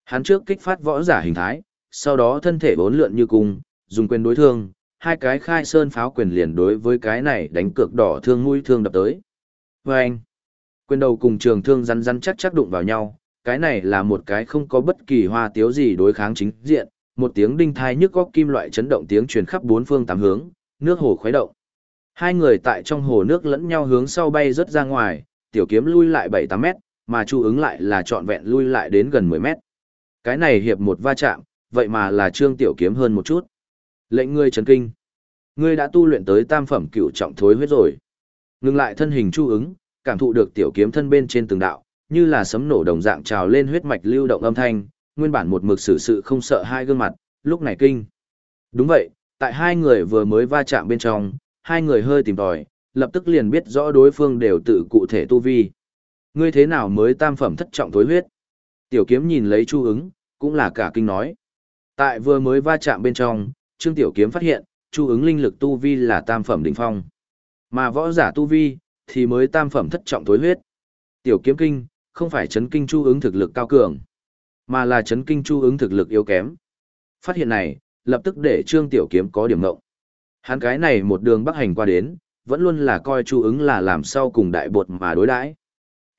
Hắn trước kích phát võ giả hình thái, sau đó thân thể bốn lượn như cung, dùng quyền đối thương, hai cái khai sơn pháo quyền liền đối với cái này đánh cược đỏ thương mũi thương đập tới. Và anh, quyền đầu cùng trường thương rắn rắn chắc chắc đụng vào nhau, cái này là một cái không có bất kỳ hoa tiếu gì đối kháng chính diện, một tiếng đinh thai nhức góc kim loại chấn động tiếng truyền khắp bốn phương tám hướng, nước hồ khuấy động. Hai người tại trong hồ nước lẫn nhau hướng sau bay rất ra ngoài, tiểu kiếm lui lại 7-8 mét, mà chu ứng lại là trọn vẹn lui lại đến gần 10 mét. Cái này hiệp một va chạm, vậy mà là trương tiểu kiếm hơn một chút. Lệnh ngươi chấn kinh. Ngươi đã tu luyện tới tam phẩm cựu trọng thối huyết rồi. Ngừng lại thân hình chu ứng, cảm thụ được tiểu kiếm thân bên trên từng đạo, như là sấm nổ đồng dạng trào lên huyết mạch lưu động âm thanh, nguyên bản một mực xử sự không sợ hai gương mặt, lúc này kinh. Đúng vậy, tại hai người vừa mới va chạm bên trong, hai người hơi tìm tòi, lập tức liền biết rõ đối phương đều tự cụ thể tu vi. Ngươi thế nào mới tam phẩm thất trọng tối huyết? Tiểu kiếm nhìn lấy chu ứng, cũng là cả kinh nói. Tại vừa mới va chạm bên trong, Trương Tiểu Kiếm phát hiện, chu ứng linh lực tu vi là tam phẩm đỉnh phong. Mà võ giả tu vi, thì mới tam phẩm thất trọng tối huyết. Tiểu kiếm kinh, không phải chấn kinh chu ứng thực lực cao cường, mà là chấn kinh chu ứng thực lực yếu kém. Phát hiện này, lập tức để Trương Tiểu Kiếm có điểm ngộng. Hắn cái này một đường bắc hành qua đến, vẫn luôn là coi Chu ứng là làm sau cùng đại bột mà đối đãi.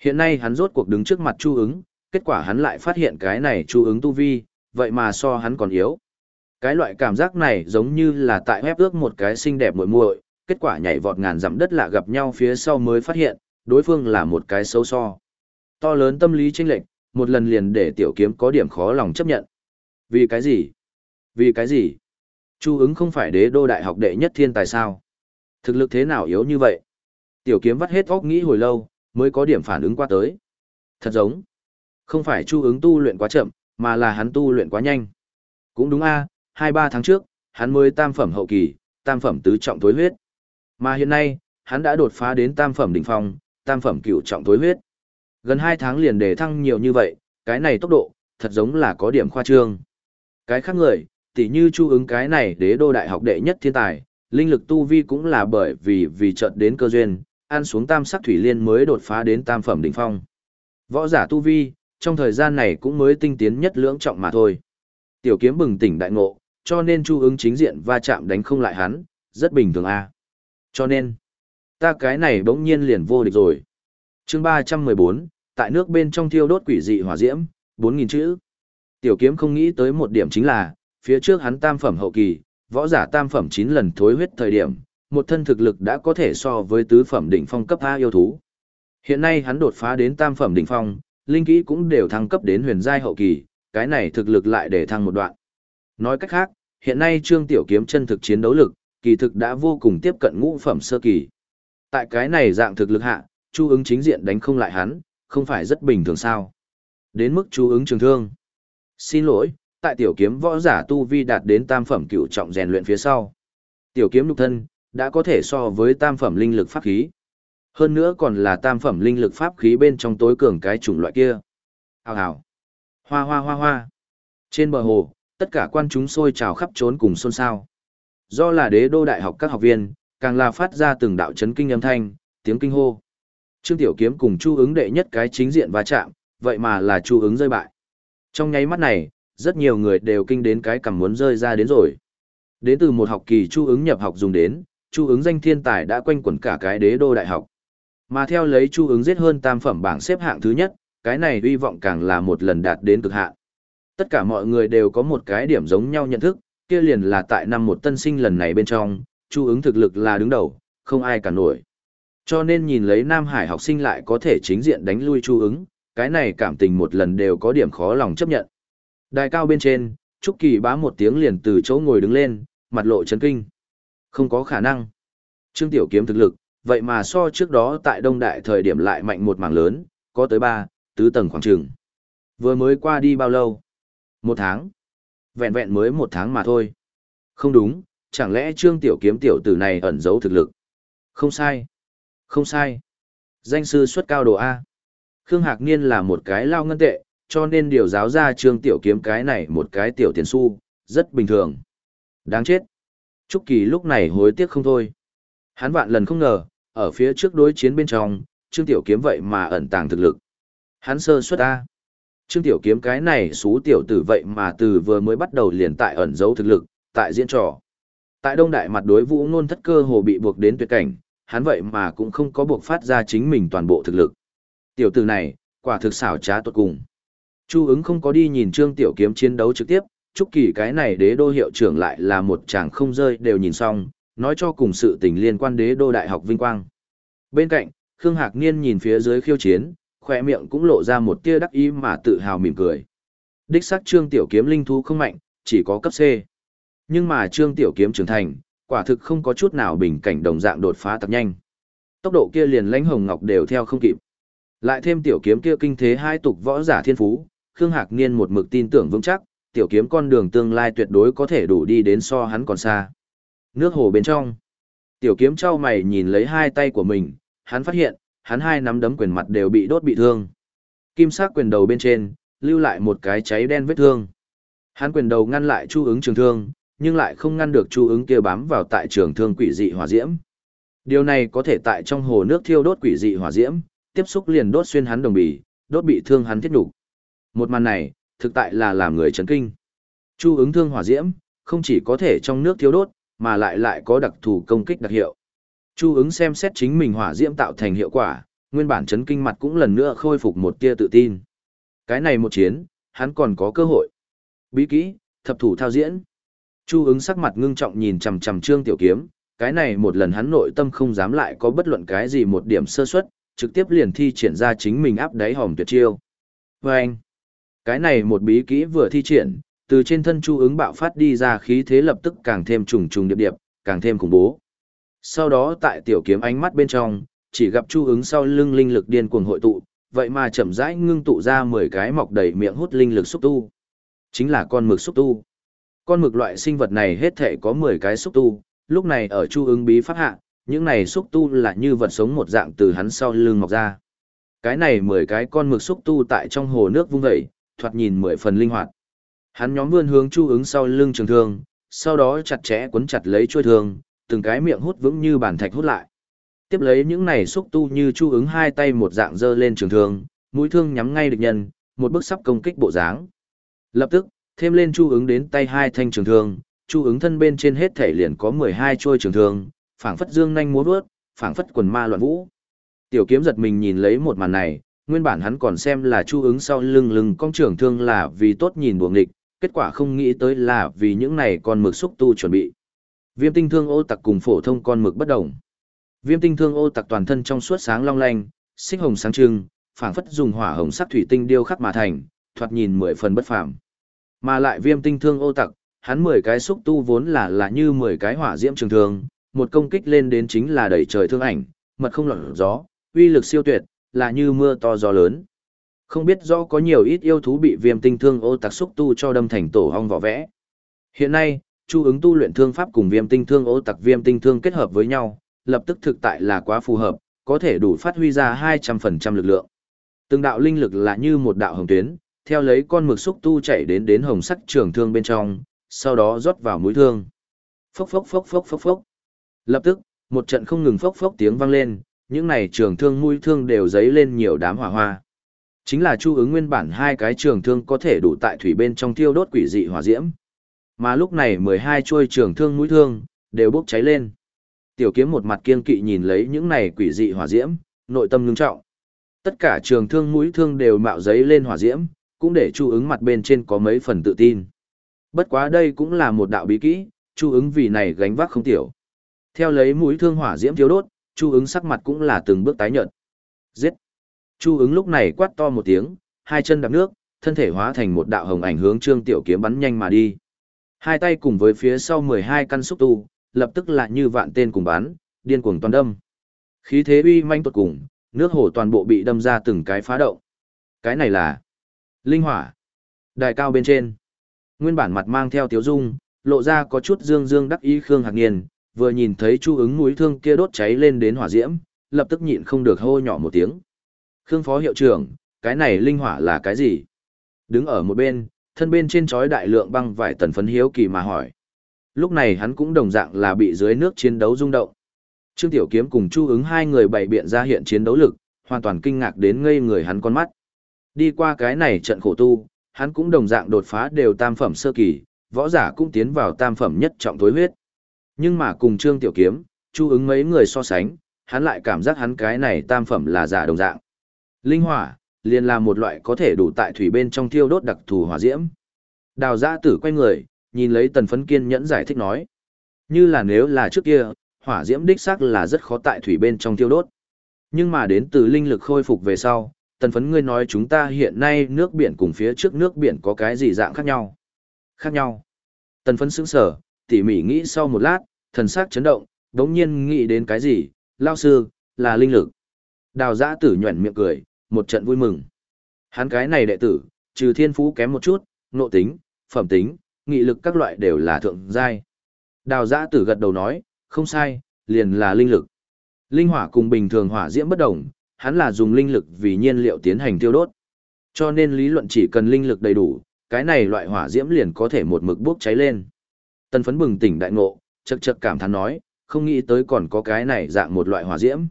Hiện nay hắn rốt cuộc đứng trước mặt Chu ứng, kết quả hắn lại phát hiện cái này Chu ứng tu vi, vậy mà so hắn còn yếu. Cái loại cảm giác này giống như là tại ép ước một cái xinh đẹp muội muội, kết quả nhảy vọt ngàn dặm đất lạ gặp nhau phía sau mới phát hiện, đối phương là một cái xấu so. To lớn tâm lý chênh lệch, một lần liền để tiểu kiếm có điểm khó lòng chấp nhận. Vì cái gì? Vì cái gì? Chu ứng không phải đế đô đại học đệ nhất thiên tài sao? Thực lực thế nào yếu như vậy? Tiểu kiếm vắt hết óc nghĩ hồi lâu, mới có điểm phản ứng qua tới. Thật giống. Không phải chu ứng tu luyện quá chậm, mà là hắn tu luyện quá nhanh. Cũng đúng a, hai ba tháng trước, hắn mới tam phẩm hậu kỳ, tam phẩm tứ trọng tối huyết. Mà hiện nay, hắn đã đột phá đến tam phẩm đỉnh phong, tam phẩm cửu trọng tối huyết. Gần hai tháng liền đề thăng nhiều như vậy, cái này tốc độ, thật giống là có điểm khoa trương. Cái khác người, tỉ như chu ứng cái này đế đô đại học đệ nhất thiên tài, linh lực tu vi cũng là bởi vì vì trận đến cơ duyên, ăn xuống tam sắc thủy liên mới đột phá đến tam phẩm đỉnh phong. Võ giả tu vi, trong thời gian này cũng mới tinh tiến nhất lưỡng trọng mà thôi. Tiểu kiếm bừng tỉnh đại ngộ, cho nên chu ứng chính diện va chạm đánh không lại hắn, rất bình thường a. Cho nên, ta cái này bỗng nhiên liền vô địch rồi. chương 314, tại nước bên trong thiêu đốt quỷ dị hỏa diễm, 4.000 chữ. Tiểu kiếm không nghĩ tới một điểm chính là, phía trước hắn tam phẩm hậu kỳ, võ giả tam phẩm 9 lần thối huyết thời điểm, một thân thực lực đã có thể so với tứ phẩm đỉnh phong cấp A yêu thú. Hiện nay hắn đột phá đến tam phẩm đỉnh phong, linh kỹ cũng đều thăng cấp đến huyền giai hậu kỳ, cái này thực lực lại để thăng một đoạn. Nói cách khác, hiện nay Trương Tiểu Kiếm chân thực chiến đấu lực, kỳ thực đã vô cùng tiếp cận ngũ phẩm sơ kỳ. Tại cái này dạng thực lực hạ, Chu ứng chính diện đánh không lại hắn, không phải rất bình thường sao? Đến mức Chu ứng trường thương. Xin lỗi, tại tiểu kiếm võ giả tu vi đạt đến tam phẩm cựu trọng rèn luyện phía sau. Tiểu kiếm lục thân, đã có thể so với tam phẩm linh lực pháp khí. Hơn nữa còn là tam phẩm linh lực pháp khí bên trong tối cường cái chủng loại kia. Hào hào. Hoa hoa hoa hoa. Trên bờ hồ, tất cả quan chúng sôi trào khắp trốn cùng xôn xao. Do là đế đô đại học các học viên, càng là phát ra từng đạo chấn kinh âm thanh, tiếng kinh hô. Trương Tiểu Kiếm cùng Chu ứng đệ nhất cái chính diện va chạm, vậy mà là Chu ứng rơi bại. Trong nháy mắt này, rất nhiều người đều kinh đến cái cằm muốn rơi ra đến rồi. Đến từ một học kỳ Chu ứng nhập học dùng đến, Chu ứng danh thiên tài đã quanh quẩn cả cái đế đô đại học. Mà theo lấy Chu ứng giết hơn tam phẩm bảng xếp hạng thứ nhất, cái này uy vọng càng là một lần đạt đến cực hạn. Tất cả mọi người đều có một cái điểm giống nhau nhận thức, kia liền là tại năm một tân sinh lần này bên trong, Chu ứng thực lực là đứng đầu, không ai cả nổi. Cho nên nhìn lấy Nam Hải học sinh lại có thể chính diện đánh lui Chu ứng, cái này cảm tình một lần đều có điểm khó lòng chấp nhận. Đài cao bên trên, Trúc Kỳ bá một tiếng liền từ chỗ ngồi đứng lên, mặt lộ chấn kinh. Không có khả năng. Trương Tiểu Kiếm thực lực, vậy mà so trước đó tại Đông Đại thời điểm lại mạnh một mảng lớn, có tới ba, tứ tầng khoảng trường. Vừa mới qua đi bao lâu? Một tháng. Vẹn vẹn mới một tháng mà thôi. Không đúng, chẳng lẽ Trương Tiểu Kiếm tiểu tử này ẩn giấu thực lực? Không sai. Không sai. Danh sư xuất cao đồ A. Khương Hạc Niên là một cái lao ngân tệ, cho nên điều giáo ra Trương Tiểu Kiếm cái này một cái tiểu tiền xu, rất bình thường. Đáng chết. Trúc Kỳ lúc này hối tiếc không thôi. Hắn vạn lần không ngờ, ở phía trước đối chiến bên trong, Trương Tiểu Kiếm vậy mà ẩn tàng thực lực. Hắn sơ suất A. Trương Tiểu Kiếm cái này xú tiểu tử vậy mà từ vừa mới bắt đầu liền tại ẩn giấu thực lực, tại diễn trò. Tại đông đại mặt đối vũ ngôn thất cơ hồ bị buộc đến tuyệt cảnh, hắn vậy mà cũng không có buộc phát ra chính mình toàn bộ thực lực. Tiểu tử này, quả thực xảo trá tốt cùng. Chu ứng không có đi nhìn Trương Tiểu Kiếm chiến đấu trực tiếp, Trúc Kỳ cái này đế đô hiệu trưởng lại là một chàng không rơi đều nhìn xong, nói cho cùng sự tình liên quan đế đô đại học vinh quang. Bên cạnh, Khương Hạc Niên nhìn phía dưới khiêu chiến, khỏe miệng cũng lộ ra một tia đắc ý mà tự hào mỉm cười. Đích xác Trương Tiểu Kiếm linh thú không mạnh, chỉ có cấp C. Nhưng mà Trương Tiểu Kiếm trưởng thành, quả thực không có chút nào bình cảnh đồng dạng đột phá tập nhanh. Tốc độ kia liền lãnh hồng ngọc đều theo không kịp. Lại thêm tiểu kiếm kia kinh thế hai tục võ giả thiên phú, Khương Hạc Niên một mực tin tưởng vững chắc, tiểu kiếm con đường tương lai tuyệt đối có thể đủ đi đến so hắn còn xa. Nước hồ bên trong, tiểu kiếm trao mày nhìn lấy hai tay của mình, hắn phát hiện, hắn hai nắm đấm quyền mặt đều bị đốt bị thương. Kim sắc quyền đầu bên trên, lưu lại một cái cháy đen vết thương. Hắn quyền đầu ngăn lại chu ứng trường thương, nhưng lại không ngăn được chu ứng kia bám vào tại trường thương quỷ dị hỏa diễm. Điều này có thể tại trong hồ nước thiêu đốt quỷ dị hỏa diễm, tiếp xúc liền đốt xuyên hắn đồng bì, đốt bị thương hắn thiết đủ. Một màn này, thực tại là làm người chấn kinh. Chu ứng thương hỏa diễm, không chỉ có thể trong nước thiếu đốt, mà lại lại có đặc thù công kích đặc hiệu. Chu ứng xem xét chính mình hỏa diễm tạo thành hiệu quả, nguyên bản chấn kinh mặt cũng lần nữa khôi phục một tia tự tin. Cái này một chiến, hắn còn có cơ hội. Bí kỹ, thập thủ thao diễn. Chu ứng sắc mặt ngưng trọng nhìn chằm chằm Trương Tiểu Kiếm, cái này một lần hắn nội tâm không dám lại có bất luận cái gì một điểm sơ suất, trực tiếp liền thi triển ra chính mình áp đáy hòm tuyệt chiêu. Vâng! anh, cái này một bí kỹ vừa thi triển, từ trên thân Chu ứng bạo phát đi ra khí thế lập tức càng thêm trùng trùng điệp điệp, càng thêm khủng bố. Sau đó tại tiểu kiếm ánh mắt bên trong, chỉ gặp Chu ứng sau lưng linh lực điên cuồng hội tụ, vậy mà chậm rãi ngưng tụ ra 10 cái mọc đầy miệng hút linh lực xúc tu. Chính là con mực xúc tu. Con mực loại sinh vật này hết thể có 10 cái xúc tu, lúc này ở Chu ứng bí pháp hạ, những này xúc tu là như vật sống một dạng từ hắn sau lưng mọc ra. Cái này 10 cái con mực xúc tu tại trong hồ nước vung dậy, thoạt nhìn 10 phần linh hoạt. Hắn nhóm vươn hướng Chu ứng sau lưng trường thương, sau đó chặt chẽ quấn chặt lấy chuôi thương, từng cái miệng hút vững như bàn thạch hút lại. Tiếp lấy những này xúc tu như chu ứng hai tay một dạng dơ lên trường thương, mũi thương nhắm ngay địch nhân, một bước sắp công kích bộ dáng. Lập tức, thêm lên chu ứng đến tay hai thanh trường thương, chu ứng thân bên trên hết thể liền có 12 trôi trường thương, phảng phất dương nhanh múa vớt, phảng phất quần ma loạn vũ. Tiểu kiếm giật mình nhìn lấy một màn này, nguyên bản hắn còn xem là chu ứng sau lưng lưng con trưởng thương là vì tốt nhìn buồng địch, kết quả không nghĩ tới là vì những này con mực xúc tu chuẩn bị. Viêm tinh thương ô tặc cùng phổ thông con mực bất đồng. Viêm tinh thương ô tặc toàn thân trong suốt sáng long lanh, xích hồng sáng trưng, phảng phất dùng hỏa hồng sắc thủy tinh điêu khắc mà thành, thoạt nhìn mười phần bất phàm. Mà lại viêm tinh thương ô tặc, hắn mười cái xúc tu vốn là là như mười cái hỏa diễm trường thương, một công kích lên đến chính là đẩy trời thương ảnh, mật không lọt gió, uy lực siêu tuyệt, là như mưa to gió lớn. Không biết rõ có nhiều ít yêu thú bị viêm tinh thương ô tặc xúc tu cho đâm thành tổ hong vỏ vẽ. Hiện nay, chu ứng tu luyện thương pháp cùng viêm tinh thương ô tặc viêm tinh thương kết hợp với nhau, lập tức thực tại là quá phù hợp, có thể đủ phát huy ra 200% lực lượng. Từng đạo linh lực là như một đạo hồng tuyến, theo lấy con mực xúc tu chạy đến đến hồng sắc trường thương bên trong, sau đó rót vào mũi thương. Phốc phốc phốc phốc phốc phốc. Lập tức, một trận không ngừng phốc phốc tiếng vang lên, những này trường thương mũi thương đều giấy lên nhiều đám hỏa hoa. Chính là chu ứng nguyên bản hai cái trường thương có thể đủ tại thủy bên trong thiêu đốt quỷ dị hỏa diễm. Mà lúc này 12 chuôi trường thương mũi thương, đều bốc cháy lên. Tiểu kiếm một mặt kiên kỵ nhìn lấy những này quỷ dị hỏa diễm, nội tâm ngưng trọng. Tất cả trường thương mũi thương đều mạo giấy lên hỏa diễm, cũng để chu ứng mặt bên trên có mấy phần tự tin. Bất quá đây cũng là một đạo bí kỹ, chu ứng vì này gánh vác không tiểu. Theo lấy mũi thương hỏa diễm thiếu đốt, chu ứng sắc mặt cũng là từng bước tái nhợt. Giết! Chu ứng lúc này quát to một tiếng, hai chân đạp nước, thân thể hóa thành một đạo hồng ảnh hướng trương tiểu kiếm bắn nhanh mà đi. Hai tay cùng với phía sau 12 căn xúc tu, lập tức là như vạn tên cùng bắn, điên cuồng toàn đâm. Khí thế uy manh tuột cùng, nước hồ toàn bộ bị đâm ra từng cái phá động. Cái này là linh hỏa. Đài cao bên trên. Nguyên bản mặt mang theo tiếu dung, lộ ra có chút dương dương đắc ý Khương Hạc Niên, vừa nhìn thấy chu ứng mũi thương kia đốt cháy lên đến hỏa diễm, lập tức nhịn không được hô nhỏ một tiếng. Khương phó hiệu trưởng, cái này linh hỏa là cái gì? Đứng ở một bên, thân bên trên chói đại lượng băng vải tần phấn hiếu kỳ mà hỏi. Lúc này hắn cũng đồng dạng là bị dưới nước chiến đấu rung động. Trương Tiểu Kiếm cùng Chu ứng hai người bày biện ra hiện chiến đấu lực, hoàn toàn kinh ngạc đến ngây người hắn con mắt. Đi qua cái này trận khổ tu, hắn cũng đồng dạng đột phá đều tam phẩm sơ kỳ, võ giả cũng tiến vào tam phẩm nhất trọng tối huyết. Nhưng mà cùng Trương Tiểu Kiếm, Chu ứng mấy người so sánh, hắn lại cảm giác hắn cái này tam phẩm là giả đồng dạng. Linh hỏa, liền là một loại có thể đủ tại thủy bên trong thiêu đốt đặc thù hỏa diễm. Đào giã tử quay người, nhìn lấy tần phấn kiên nhẫn giải thích nói. Như là nếu là trước kia, hỏa diễm đích xác là rất khó tại thủy bên trong thiêu đốt. Nhưng mà đến từ linh lực khôi phục về sau, tần phấn ngươi nói chúng ta hiện nay nước biển cùng phía trước nước biển có cái gì dạng khác nhau. Khác nhau. Tần phấn sững sở, tỉ mỉ nghĩ sau một lát, thần sắc chấn động, đống nhiên nghĩ đến cái gì, lao sư, là linh lực. Đào giã tử nhuẩn miệng cười, một trận vui mừng. Hắn cái này đệ tử, trừ thiên phú kém một chút, nộ tính, phẩm tính, nghị lực các loại đều là thượng giai. Đào giã tử gật đầu nói, không sai, liền là linh lực. Linh hỏa cùng bình thường hỏa diễm bất đồng, hắn là dùng linh lực vì nhiên liệu tiến hành tiêu đốt. Cho nên lý luận chỉ cần linh lực đầy đủ, cái này loại hỏa diễm liền có thể một mực bốc cháy lên. Tân phấn bừng tỉnh đại ngộ, chật chật cảm thán nói, không nghĩ tới còn có cái này dạng một loại hỏa diễm.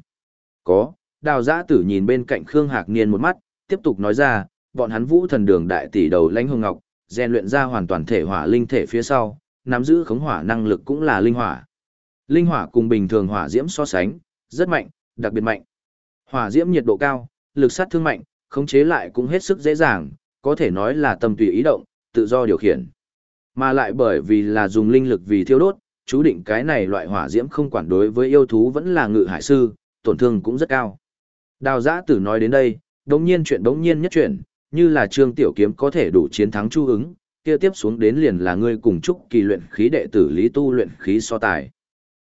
Có, đào giã tử nhìn bên cạnh Khương Hạc Niên một mắt, tiếp tục nói ra, bọn hắn vũ thần đường đại tỷ đầu lãnh hương ngọc, rèn luyện ra hoàn toàn thể hỏa linh thể phía sau, nắm giữ khống hỏa năng lực cũng là linh hỏa. Linh hỏa cùng bình thường hỏa diễm so sánh, rất mạnh, đặc biệt mạnh. Hỏa diễm nhiệt độ cao, lực sát thương mạnh, khống chế lại cũng hết sức dễ dàng, có thể nói là tâm tùy ý động, tự do điều khiển. Mà lại bởi vì là dùng linh lực vì thiêu đốt, chú định cái này loại hỏa diễm không quản đối với yêu thú vẫn là ngự hải sư, tổn thương cũng rất cao. Đào giã tử nói đến đây, đống nhiên chuyện đống nhiên nhất chuyện, như là trương tiểu kiếm có thể đủ chiến thắng chu ứng, kia tiếp xuống đến liền là ngươi cùng chúc kỳ luyện khí đệ tử lý tu luyện khí so tài.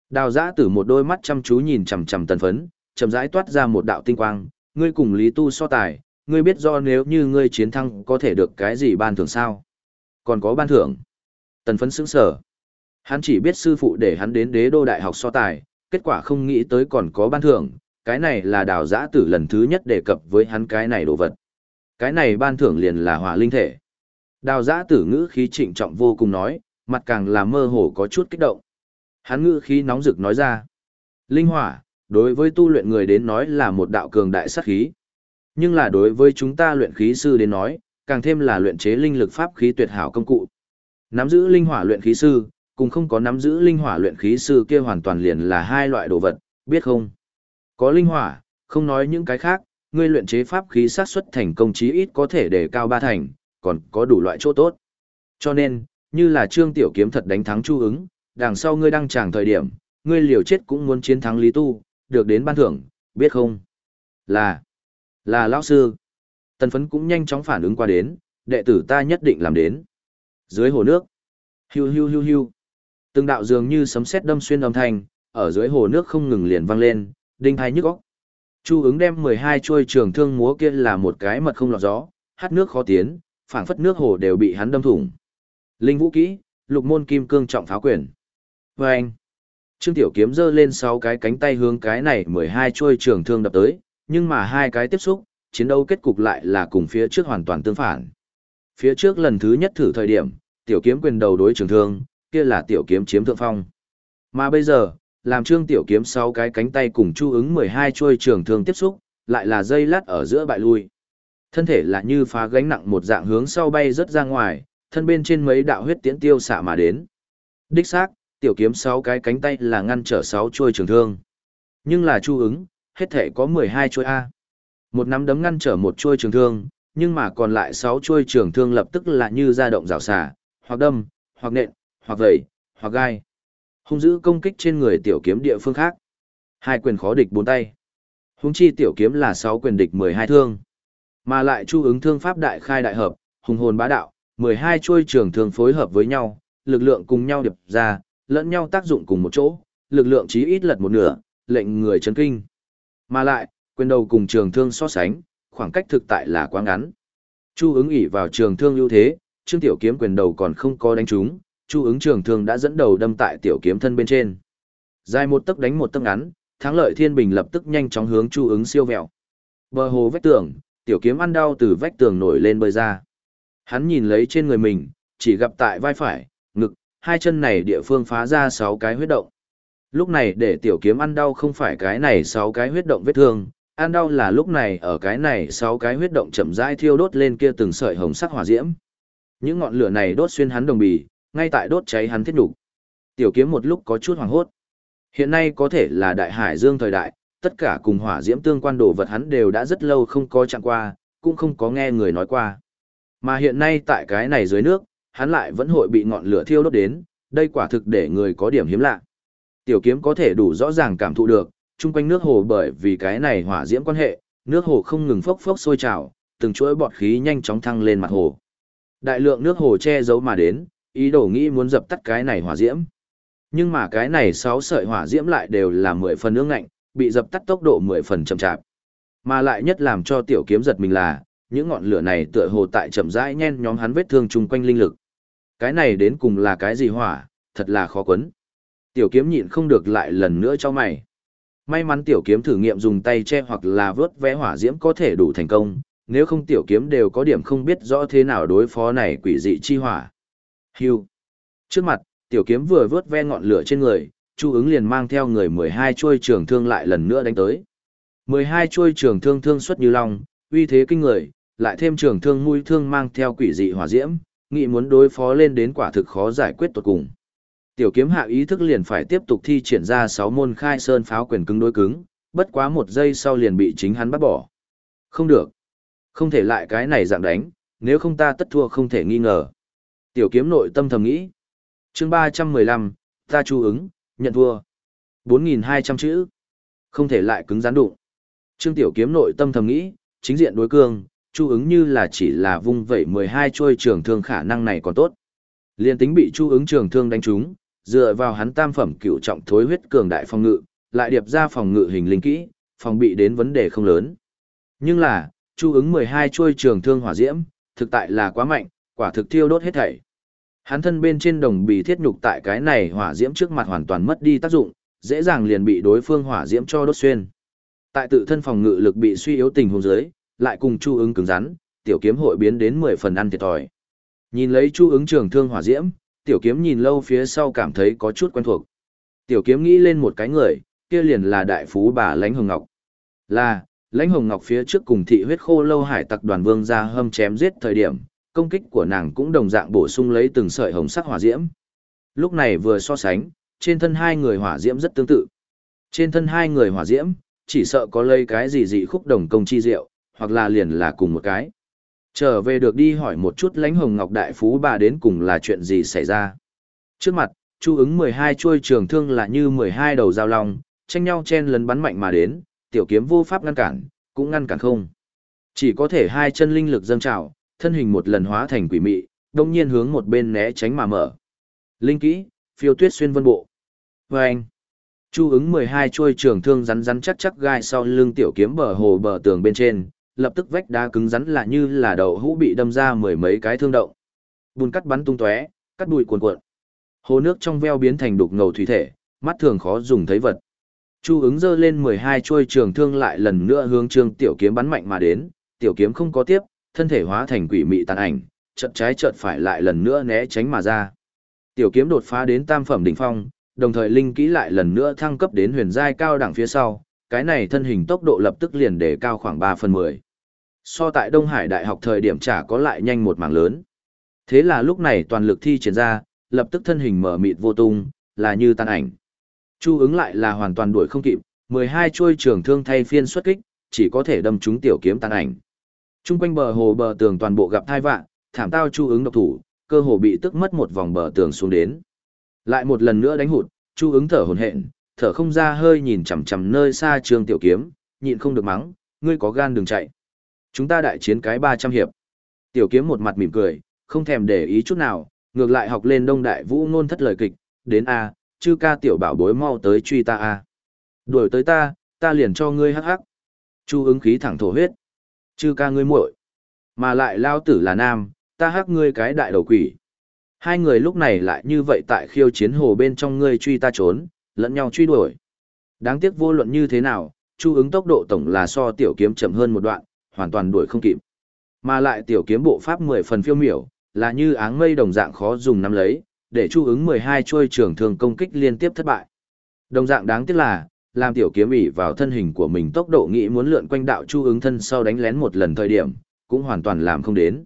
Đào giã tử một đôi mắt chăm chú nhìn chằm chằm tần phấn, chậm rãi toát ra một đạo tinh quang, ngươi cùng lý tu so tài, ngươi biết do nếu như ngươi chiến thắng có thể được cái gì ban thưởng sao? Còn có ban thưởng. Tần phấn sững sở. Hắn chỉ biết sư phụ để hắn đến đế đô đại học so tài, kết quả không nghĩ tới còn có ban thưởng, cái này là đào giã tử lần thứ nhất đề cập với hắn cái này đồ vật. Cái này ban thưởng liền là hỏa linh thể. Đào giã tử ngữ khí trịnh trọng vô cùng nói, mặt càng là mơ hồ có chút kích động. Hắn ngữ khí nóng rực nói ra. Linh hỏa, đối với tu luyện người đến nói là một đạo cường đại sát khí. Nhưng là đối với chúng ta luyện khí sư đến nói, càng thêm là luyện chế linh lực pháp khí tuyệt hảo công cụ. Nắm giữ linh hỏa luyện khí sư, cùng không có nắm giữ linh hỏa luyện khí sư kia hoàn toàn liền là hai loại đồ vật, biết không? Có linh hỏa, không nói những cái khác, ngươi luyện chế pháp khí sát xuất thành công chí ít có thể để cao ba thành, còn có đủ loại chỗ tốt. Cho nên, như là Trương Tiểu Kiếm thật đánh thắng Chu ứng, đằng sau ngươi đăng tràng thời điểm, ngươi liều chết cũng muốn chiến thắng Lý Tu, được đến ban thưởng, biết không? Là, là lão sư. Tần phấn cũng nhanh chóng phản ứng qua đến, đệ tử ta nhất định làm đến. Dưới hồ nước, hưu hưu hưu hưu. Từng đạo dường như sấm sét đâm xuyên âm thanh, ở dưới hồ nước không ngừng liền vang lên, đinh hai nhức óc. Chu ứng đem 12 chuôi trường thương múa kia là một cái mật không lọt gió, hát nước khó tiến, phảng phất nước hồ đều bị hắn đâm thủng. Linh vũ kỹ, lục môn kim cương trọng pháo quyền. Và anh, Trương Tiểu Kiếm giơ lên 6 cái cánh tay hướng cái này 12 chuôi trường thương đập tới, nhưng mà hai cái tiếp xúc, chiến đấu kết cục lại là cùng phía trước hoàn toàn tương phản. Phía trước lần thứ nhất thử thời điểm, Tiểu Kiếm quyền đầu đối trường thương, kia là Tiểu Kiếm chiếm thượng phong. Mà bây giờ, làm Trương Tiểu Kiếm sáu cái cánh tay cùng chu ứng 12 chuôi trường thương tiếp xúc, lại là dây lát ở giữa bại lui. Thân thể là như phá gánh nặng một dạng hướng sau bay rất ra ngoài, thân bên trên mấy đạo huyết tiễn tiêu xạ mà đến. Đích xác, tiểu kiếm sáu cái cánh tay là ngăn trở 6 chuôi trường thương. Nhưng là chu ứng, hết thể có 12 chuôi A. Một nắm đấm ngăn trở một chuôi trường thương, nhưng mà còn lại 6 chuôi trường thương lập tức là như ra động rào xả, hoặc đâm, hoặc nện, hoặc vẩy, hoặc gai. Hung dữ công kích trên người tiểu kiếm địa phương khác. Hai quyền khó địch bốn tay. Hung chi tiểu kiếm là 6 quyền địch 12 thương. Mà lại chu ứng thương pháp đại khai đại hợp, hùng hồn bá đạo, 12 chuôi trường thương phối hợp với nhau, lực lượng cùng nhau điệp ra, lẫn nhau tác dụng cùng một chỗ, lực lượng chí ít lật một nửa, lệnh người chấn kinh. Mà lại, quyền đầu cùng trường thương so sánh, khoảng cách thực tại là quá ngắn. Chu ứng ỉ vào trường thương ưu thế, Trương Tiểu Kiếm quyền đầu còn không có đánh trúng, Chu ứng trường thương đã dẫn đầu đâm tại Tiểu Kiếm thân bên trên. Dài một tấc đánh một tấc ngắn, thắng lợi thiên bình lập tức nhanh chóng hướng Chu ứng siêu vẹo. Bờ hồ vách tường, Tiểu Kiếm ăn đau từ vách tường nổi lên bơi ra. Hắn nhìn lấy trên người mình, chỉ gặp tại vai phải, ngực, hai chân này địa phương phá ra sáu cái huyết động. Lúc này để tiểu kiếm ăn đau không phải cái này sáu cái huyết động vết thương, ăn đau là lúc này ở cái này sáu cái huyết động chậm rãi thiêu đốt lên kia từng sợi hồng sắc hỏa diễm. Những ngọn lửa này đốt xuyên hắn đồng bì, ngay tại đốt cháy hắn thiết đủ. Tiểu kiếm một lúc có chút hoảng hốt. Hiện nay có thể là đại hải dương thời đại, tất cả cùng hỏa diễm tương quan đồ vật hắn đều đã rất lâu không có chạm qua, cũng không có nghe người nói qua. Mà hiện nay tại cái này dưới nước, hắn lại vẫn hội bị ngọn lửa thiêu đốt đến, đây quả thực để người có điểm hiếm lạ. Tiểu kiếm có thể đủ rõ ràng cảm thụ được, chung quanh nước hồ bởi vì cái này hỏa diễm quan hệ, nước hồ không ngừng phốc phốc sôi trào, từng chuỗi bọt khí nhanh chóng thăng lên mặt hồ. Đại lượng nước hồ che giấu mà đến, ý đồ nghĩ muốn dập tắt cái này hỏa diễm. Nhưng mà cái này sáu sợi hỏa diễm lại đều là mười phần ương ngạnh, bị dập tắt tốc độ mười phần chậm chạp. Mà lại nhất làm cho tiểu kiếm giật mình là, những ngọn lửa này tựa hồ tại chậm rãi nhen nhóm hắn vết thương chung quanh linh lực. Cái này đến cùng là cái gì hỏa, thật là khó quấn. Tiểu kiếm nhịn không được lại lần nữa cho mày. May mắn tiểu kiếm thử nghiệm dùng tay che hoặc là vớt vẽ hỏa diễm có thể đủ thành công, nếu không tiểu kiếm đều có điểm không biết rõ thế nào đối phó này quỷ dị chi hỏa. Hưu. Trước mặt, tiểu kiếm vừa vớt ve ngọn lửa trên người, Chu ứng liền mang theo người 12 chuôi trường thương lại lần nữa đánh tới. 12 chuôi trường thương thương xuất như long, uy thế kinh người, lại thêm trường thương mũi thương mang theo quỷ dị hỏa diễm, nghĩ muốn đối phó lên đến quả thực khó giải quyết tột cùng. Tiểu kiếm hạ ý thức liền phải tiếp tục thi triển ra 6 môn khai sơn pháo quyền cứng đối cứng, bất quá một giây sau liền bị chính hắn bắt bỏ. Không được. Không thể lại cái này dạng đánh, nếu không ta tất thua không thể nghi ngờ. Tiểu kiếm nội tâm thầm nghĩ. chương 315, ta chu ứng, nhận thua. 4.200 chữ. Không thể lại cứng rắn đụng. Trương Tiểu kiếm nội tâm thầm nghĩ, chính diện đối cương, chu ứng như là chỉ là vung vẩy 12 chuôi trường thương khả năng này còn tốt. Liên tính bị chu ứng trường thương đánh trúng, dựa vào hắn tam phẩm cựu trọng thối huyết cường đại phòng ngự, lại điệp ra phòng ngự hình linh kỹ, phòng bị đến vấn đề không lớn. Nhưng là, chu ứng 12 chuôi trường thương hỏa diễm, thực tại là quá mạnh, quả thực thiêu đốt hết thảy. Hắn thân bên trên đồng bì thiết nhục tại cái này hỏa diễm trước mặt hoàn toàn mất đi tác dụng, dễ dàng liền bị đối phương hỏa diễm cho đốt xuyên. Tại tự thân phòng ngự lực bị suy yếu tình huống dưới, lại cùng chu ứng cứng rắn, tiểu kiếm hội biến đến 10 phần ăn thiệt thòi. Nhìn lấy chu ứng trường thương hỏa diễm, tiểu kiếm nhìn lâu phía sau cảm thấy có chút quen thuộc. Tiểu kiếm nghĩ lên một cái người, kia liền là đại phú bà lãnh hồng ngọc. Là, lãnh hồng ngọc phía trước cùng thị huyết khô lâu hải tặc đoàn vương ra hâm chém giết thời điểm, công kích của nàng cũng đồng dạng bổ sung lấy từng sợi hồng sắc hỏa diễm. Lúc này vừa so sánh, trên thân hai người hỏa diễm rất tương tự. Trên thân hai người hỏa diễm, chỉ sợ có lây cái gì dị khúc đồng công chi diệu, hoặc là liền là cùng một cái. Trở về được đi hỏi một chút lãnh hồng ngọc đại phú bà đến cùng là chuyện gì xảy ra. Trước mặt, chu ứng 12 chuôi trường thương là như 12 đầu dao long, tranh nhau chen lấn bắn mạnh mà đến, tiểu kiếm vô pháp ngăn cản, cũng ngăn cản không. Chỉ có thể hai chân linh lực dâng trào, thân hình một lần hóa thành quỷ mị, đông nhiên hướng một bên né tránh mà mở. Linh kỹ, phiêu tuyết xuyên vân bộ. Và anh, chu ứng 12 chuôi trường thương rắn rắn chắc chắc gai sau lưng tiểu kiếm bờ hồ bờ tường bên trên, lập tức vách đá cứng rắn là như là đầu hũ bị đâm ra mười mấy cái thương động. Bùn cắt bắn tung tóe, cắt bụi cuồn cuộn. Hồ nước trong veo biến thành đục ngầu thủy thể, mắt thường khó dùng thấy vật. Chu ứng giơ lên 12 chuôi trường thương lại lần nữa hướng Trương Tiểu Kiếm bắn mạnh mà đến, Tiểu Kiếm không có tiếp, thân thể hóa thành quỷ mị tàn ảnh, chợt trái chợt phải lại lần nữa né tránh mà ra. Tiểu Kiếm đột phá đến tam phẩm đỉnh phong, đồng thời linh kỹ lại lần nữa thăng cấp đến huyền giai cao đẳng phía sau, cái này thân hình tốc độ lập tức liền để cao khoảng 3 phần 10. So tại Đông Hải Đại học thời điểm trả có lại nhanh một mảng lớn. Thế là lúc này toàn lực thi triển ra, lập tức thân hình mở mịt vô tung, là như tan ảnh. Chu ứng lại là hoàn toàn đuổi không kịp, 12 chuôi trường thương thay phiên xuất kích, chỉ có thể đâm trúng tiểu kiếm tan ảnh. Trung quanh bờ hồ bờ tường toàn bộ gặp thai vạn, thảm tao chu ứng độc thủ, cơ hồ bị tức mất một vòng bờ tường xuống đến. Lại một lần nữa đánh hụt, chu ứng thở hổn hển, thở không ra hơi nhìn chằm chằm nơi xa trường tiểu kiếm, nhịn không được mắng, ngươi có gan đừng chạy. Chúng ta đại chiến cái 300 hiệp. Tiểu kiếm một mặt mỉm cười, không thèm để ý chút nào, ngược lại học lên đông đại vũ ngôn thất lời kịch, đến A, chư ca tiểu bảo bối mau tới truy ta A. Đuổi tới ta, ta liền cho ngươi hắc hắc. Chu ứng khí thẳng thổ huyết. Chư ca ngươi muội, Mà lại lao tử là nam, ta hắc ngươi cái đại đầu quỷ. Hai người lúc này lại như vậy tại khiêu chiến hồ bên trong ngươi truy ta trốn, lẫn nhau truy đuổi. Đáng tiếc vô luận như thế nào, chu ứng tốc độ tổng là so tiểu kiếm chậm hơn một đoạn, hoàn toàn đuổi không kịp. Mà lại tiểu kiếm bộ pháp 10 phần phiêu miểu, là như áng mây đồng dạng khó dùng nắm lấy, để chu ứng 12 trôi trường thường công kích liên tiếp thất bại. Đồng dạng đáng tiếc là, làm tiểu kiếm ỉ vào thân hình của mình tốc độ nghĩ muốn lượn quanh đạo chu ứng thân sau đánh lén một lần thời điểm, cũng hoàn toàn làm không đến.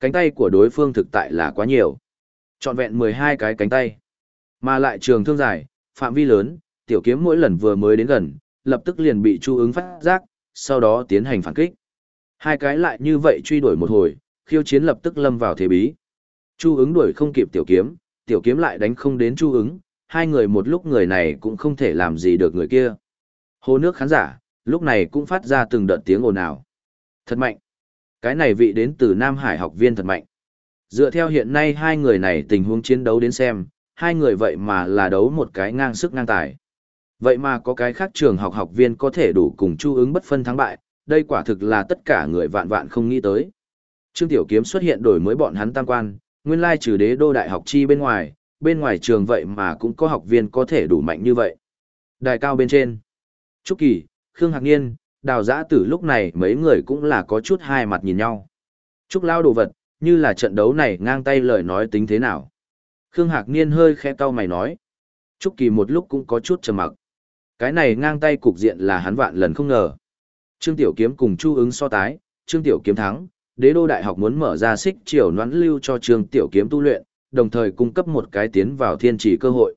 Cánh tay của đối phương thực tại là quá nhiều. Trọn vẹn 12 cái cánh tay. Mà lại trường thương dài, phạm vi lớn, tiểu kiếm mỗi lần vừa mới đến gần, lập tức liền bị chu ứng phát giác, sau đó tiến hành phản kích. Hai cái lại như vậy truy đuổi một hồi, khiêu chiến lập tức lâm vào thế bí. Chu ứng đuổi không kịp tiểu kiếm, tiểu kiếm lại đánh không đến chu ứng, hai người một lúc người này cũng không thể làm gì được người kia. Hồ nước khán giả, lúc này cũng phát ra từng đợt tiếng ồn ào. Thật mạnh. Cái này vị đến từ Nam Hải học viên thật mạnh. Dựa theo hiện nay hai người này tình huống chiến đấu đến xem, hai người vậy mà là đấu một cái ngang sức ngang tài. Vậy mà có cái khác trường học học viên có thể đủ cùng chu ứng bất phân thắng bại, đây quả thực là tất cả người vạn vạn không nghĩ tới. Trương Tiểu Kiếm xuất hiện đổi mới bọn hắn tam quan, nguyên lai trừ đế đô đại học chi bên ngoài, bên ngoài trường vậy mà cũng có học viên có thể đủ mạnh như vậy. Đài cao bên trên. Trúc Kỳ, Khương Hạc Niên, Đào Giã Tử lúc này mấy người cũng là có chút hai mặt nhìn nhau. Trúc lao đồ vật, như là trận đấu này ngang tay lời nói tính thế nào. Khương Hạc Niên hơi khẽ cau mày nói. Trúc Kỳ một lúc cũng có chút trầm mặc. Cái này ngang tay cục diện là hắn vạn lần không ngờ. Trương Tiểu Kiếm cùng Chu ứng so tái, Trương Tiểu Kiếm thắng, đế đô đại học muốn mở ra xích triều noãn lưu cho Trương Tiểu Kiếm tu luyện, đồng thời cung cấp một cái tiến vào thiên trì cơ hội.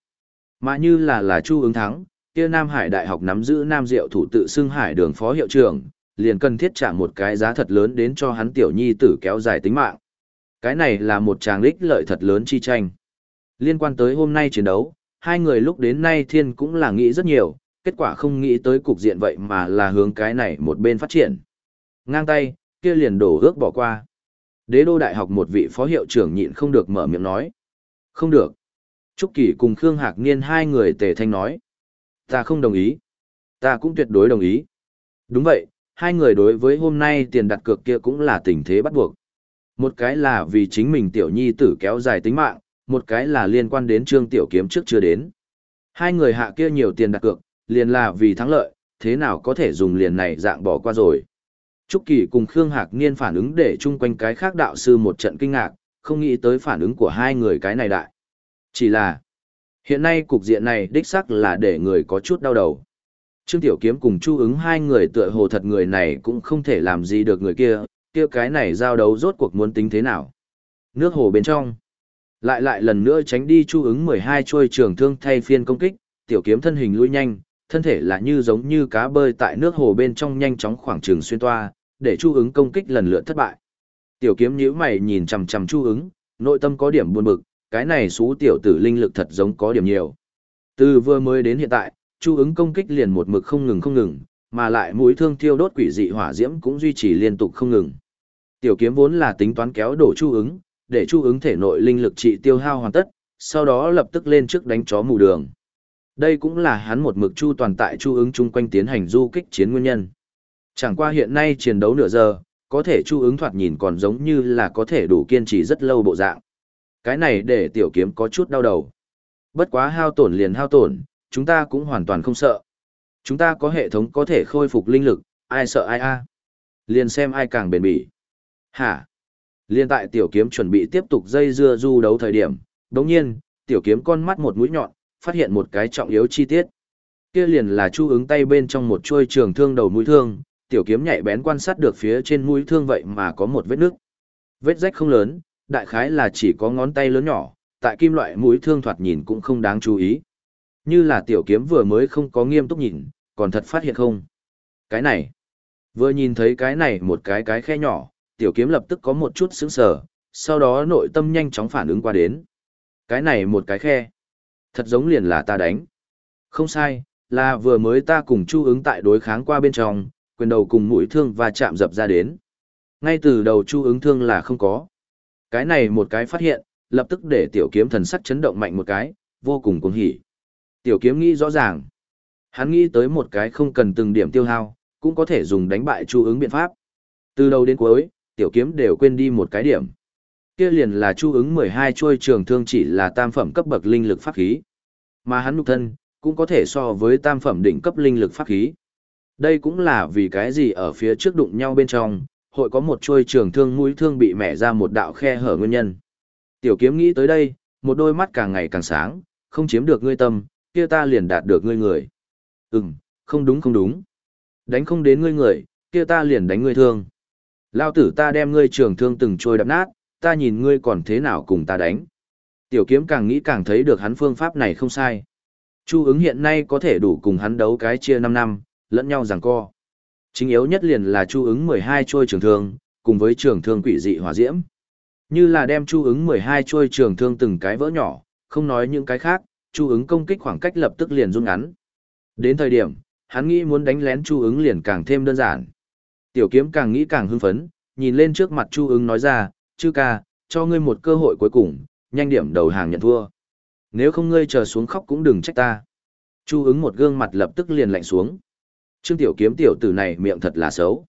Mà như là là Chu ứng thắng, kia Nam Hải Đại học nắm giữ Nam Diệu thủ tự xưng Hải đường phó hiệu trưởng, liền cần thiết trả một cái giá thật lớn đến cho hắn tiểu nhi tử kéo dài tính mạng. Cái này là một tràng lích lợi thật lớn chi tranh. Liên quan tới hôm nay chiến đấu, hai người lúc đến nay thiên cũng là nghĩ rất nhiều, kết quả không nghĩ tới cục diện vậy mà là hướng cái này một bên phát triển. Ngang tay, kia liền đổ ước bỏ qua. Đế đô đại học một vị phó hiệu trưởng nhịn không được mở miệng nói. Không được. Trúc Kỳ cùng Khương Hạc Niên hai người tề thanh nói. Ta không đồng ý. Ta cũng tuyệt đối đồng ý. Đúng vậy, hai người đối với hôm nay tiền đặt cược kia cũng là tình thế bắt buộc. Một cái là vì chính mình tiểu nhi tử kéo dài tính mạng, một cái là liên quan đến trương tiểu kiếm trước chưa đến. Hai người hạ kia nhiều tiền đặt cược, liền là vì thắng lợi, thế nào có thể dùng liền này dạng bỏ qua rồi. Trúc Kỳ cùng Khương Hạc Niên phản ứng để chung quanh cái khác đạo sư một trận kinh ngạc, không nghĩ tới phản ứng của hai người cái này đại. Chỉ là, hiện nay cục diện này đích xác là để người có chút đau đầu. Trương Tiểu Kiếm cùng Chu ứng hai người tựa hồ thật người này cũng không thể làm gì được người kia, kia cái này giao đấu rốt cuộc muốn tính thế nào. Nước hồ bên trong, lại lại lần nữa tránh đi Chu ứng 12 chuôi trường thương thay phiên công kích, Tiểu Kiếm thân hình lui nhanh, thân thể là như giống như cá bơi tại nước hồ bên trong nhanh chóng khoảng trường xuyên toa, để Chu ứng công kích lần lượt thất bại. Tiểu Kiếm nhíu mày nhìn chằm chằm Chu ứng, nội tâm có điểm buồn bực, cái này xú tiểu tử linh lực thật giống có điểm nhiều. Từ vừa mới đến hiện tại, chu ứng công kích liền một mực không ngừng không ngừng, mà lại mũi thương thiêu đốt quỷ dị hỏa diễm cũng duy trì liên tục không ngừng. Tiểu kiếm vốn là tính toán kéo đổ chu ứng, để chu ứng thể nội linh lực trị tiêu hao hoàn tất, sau đó lập tức lên trước đánh chó mù đường. Đây cũng là hắn một mực chu toàn tại chu ứng chung quanh tiến hành du kích chiến nguyên nhân. Chẳng qua hiện nay chiến đấu nửa giờ, có thể chu ứng thoạt nhìn còn giống như là có thể đủ kiên trì rất lâu bộ dạng. Cái này để tiểu kiếm có chút đau đầu. Bất quá hao tổn liền hao tổn, chúng ta cũng hoàn toàn không sợ. Chúng ta có hệ thống có thể khôi phục linh lực, ai sợ ai a? Liền xem ai càng bền bỉ. Hả? Liên tại tiểu kiếm chuẩn bị tiếp tục dây dưa du đấu thời điểm, đồng nhiên, tiểu kiếm con mắt một mũi nhọn, phát hiện một cái trọng yếu chi tiết. Kia liền là chu ứng tay bên trong một chuôi trường thương đầu mũi thương, tiểu kiếm nhạy bén quan sát được phía trên mũi thương vậy mà có một vết nước. Vết rách không lớn, đại khái là chỉ có ngón tay lớn nhỏ, tại kim loại mũi thương thoạt nhìn cũng không đáng chú ý. Như là tiểu kiếm vừa mới không có nghiêm túc nhìn, còn thật phát hiện không. Cái này, vừa nhìn thấy cái này một cái cái khe nhỏ, tiểu kiếm lập tức có một chút sững sờ, sau đó nội tâm nhanh chóng phản ứng qua đến. Cái này một cái khe, thật giống liền là ta đánh. Không sai, là vừa mới ta cùng chu ứng tại đối kháng qua bên trong, quyền đầu cùng mũi thương và chạm dập ra đến. Ngay từ đầu chu ứng thương là không có. Cái này một cái phát hiện, lập tức để tiểu kiếm thần sắc chấn động mạnh một cái, vô cùng cuồng hỉ. Tiểu kiếm nghĩ rõ ràng. Hắn nghĩ tới một cái không cần từng điểm tiêu hao, cũng có thể dùng đánh bại chu ứng biện pháp. Từ đầu đến cuối, tiểu kiếm đều quên đi một cái điểm. Kia liền là chu ứng 12 chuôi trường thương chỉ là tam phẩm cấp bậc linh lực pháp khí. Mà hắn nhục thân, cũng có thể so với tam phẩm đỉnh cấp linh lực pháp khí. Đây cũng là vì cái gì ở phía trước đụng nhau bên trong, hội có một chuôi trường thương mũi thương bị mẻ ra một đạo khe hở nguyên nhân. Tiểu kiếm nghĩ tới đây, một đôi mắt càng ngày càng sáng, không chiếm được ngươi tâm, kia ta liền đạt được ngươi người. Ừm, không đúng không đúng. Đánh không đến ngươi người, kia ta liền đánh ngươi thương. Lao tử ta đem ngươi trường thương từng trôi đập nát, ta nhìn ngươi còn thế nào cùng ta đánh. Tiểu kiếm càng nghĩ càng thấy được hắn phương pháp này không sai. Chu ứng hiện nay có thể đủ cùng hắn đấu cái chia 5 năm, lẫn nhau giằng co. Chính yếu nhất liền là chu ứng 12 trôi trường thương, cùng với trường thương quỷ dị hỏa diễm. Như là đem chu ứng 12 trôi trường thương từng cái vỡ nhỏ, không nói những cái khác, chu ứng công kích khoảng cách lập tức liền rút ngắn. Đến thời điểm, hắn nghĩ muốn đánh lén chu ứng liền càng thêm đơn giản. Tiểu kiếm càng nghĩ càng hưng phấn, nhìn lên trước mặt chu ứng nói ra, chư ca, cho ngươi một cơ hội cuối cùng, nhanh điểm đầu hàng nhận thua. Nếu không ngươi chờ xuống khóc cũng đừng trách ta. Chu ứng một gương mặt lập tức liền lạnh xuống. Trương tiểu kiếm tiểu tử này miệng thật là xấu.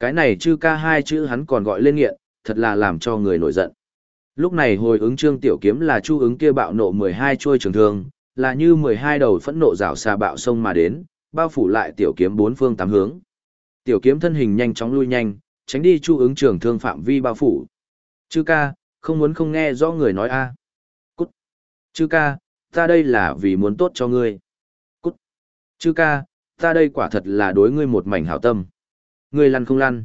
Cái này chư ca hai chữ hắn còn gọi lên nghiện, thật là làm cho người nổi giận. Lúc này hồi ứng trương tiểu kiếm là chu ứng kia bạo nộ 12 chuôi trường thương, là như 12 đầu phẫn nộ rào xà bạo sông mà đến, bao phủ lại tiểu kiếm bốn phương tám hướng. Tiểu kiếm thân hình nhanh chóng lui nhanh, tránh đi chu ứng trường thương phạm vi bao phủ. Chư ca, không muốn không nghe rõ người nói a. Cút. Chư ca, ta đây là vì muốn tốt cho ngươi. Cút. Chư ca, ta đây quả thật là đối ngươi một mảnh hảo tâm. Ngươi lăn không lăn.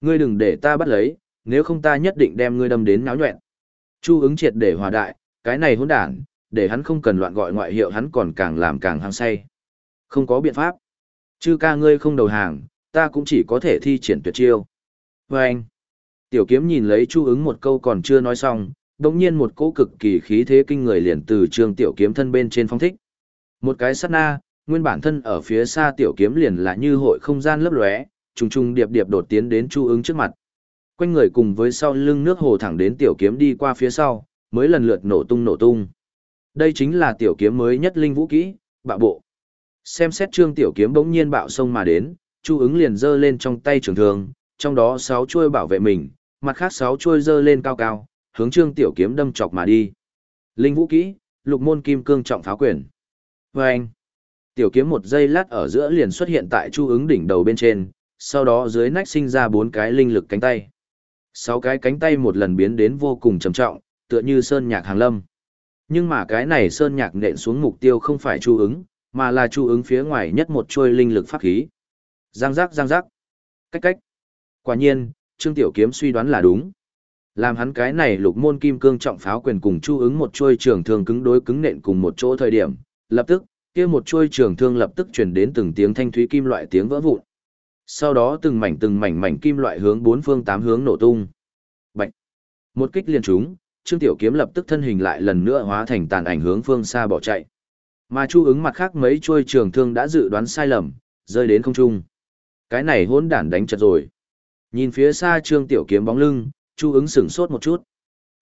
Ngươi đừng để ta bắt lấy, nếu không ta nhất định đem ngươi đâm đến náo nhuẹn. Chu ứng triệt để hòa đại, cái này hỗn đản, để hắn không cần loạn gọi ngoại hiệu hắn còn càng làm càng hăng say. Không có biện pháp. Chư ca ngươi không đầu hàng, ta cũng chỉ có thể thi triển tuyệt chiêu. Và anh, tiểu kiếm nhìn lấy chu ứng một câu còn chưa nói xong, đồng nhiên một cỗ cực kỳ khí thế kinh người liền từ trường tiểu kiếm thân bên trên phong thích. Một cái sát na, nguyên bản thân ở phía xa tiểu kiếm liền là như hội không gian lấp lóe, trùng trùng điệp điệp đột tiến đến chu ứng trước mặt. Quanh người cùng với sau lưng nước hồ thẳng đến tiểu kiếm đi qua phía sau, mới lần lượt nổ tung nổ tung. Đây chính là tiểu kiếm mới nhất linh vũ kỹ, bạo bộ. Xem xét trương tiểu kiếm bỗng nhiên bạo sông mà đến, chu ứng liền giơ lên trong tay trường thương, trong đó sáu chuôi bảo vệ mình, mặt khác sáu chuôi giơ lên cao cao, hướng trương tiểu kiếm đâm chọc mà đi. Linh vũ kỹ, lục môn kim cương trọng pháo quyền. Vâng anh, tiểu kiếm một giây lát ở giữa liền xuất hiện tại chu ứng đỉnh đầu bên trên, sau đó dưới nách sinh ra bốn cái linh lực cánh tay. Sáu cái cánh tay một lần biến đến vô cùng trầm trọng, tựa như sơn nhạc hàng lâm. Nhưng mà cái này sơn nhạc nện xuống mục tiêu không phải chu ứng, mà là chu ứng phía ngoài nhất một chuôi linh lực pháp khí. Giang giác giang giác. Cách cách. Quả nhiên, Trương Tiểu Kiếm suy đoán là đúng. Làm hắn cái này lục môn kim cương trọng pháo quyền cùng chu ứng một chuôi trường thường cứng đối cứng nện cùng một chỗ thời điểm, lập tức, kia một chuôi trường thương lập tức truyền đến từng tiếng thanh thúy kim loại tiếng vỡ vụn. Sau đó từng mảnh từng mảnh mảnh kim loại hướng bốn phương tám hướng nổ tung. Bạch. Một kích liền trúng, Trương Tiểu Kiếm lập tức thân hình lại lần nữa hóa thành tàn ảnh hướng phương xa bỏ chạy. Mà Chu ứng mặt khác mấy chuôi trường thương đã dự đoán sai lầm, rơi đến không trung. Cái này hỗn đản đánh chật rồi. Nhìn phía xa Trương Tiểu Kiếm bóng lưng, Chu ứng sửng sốt một chút.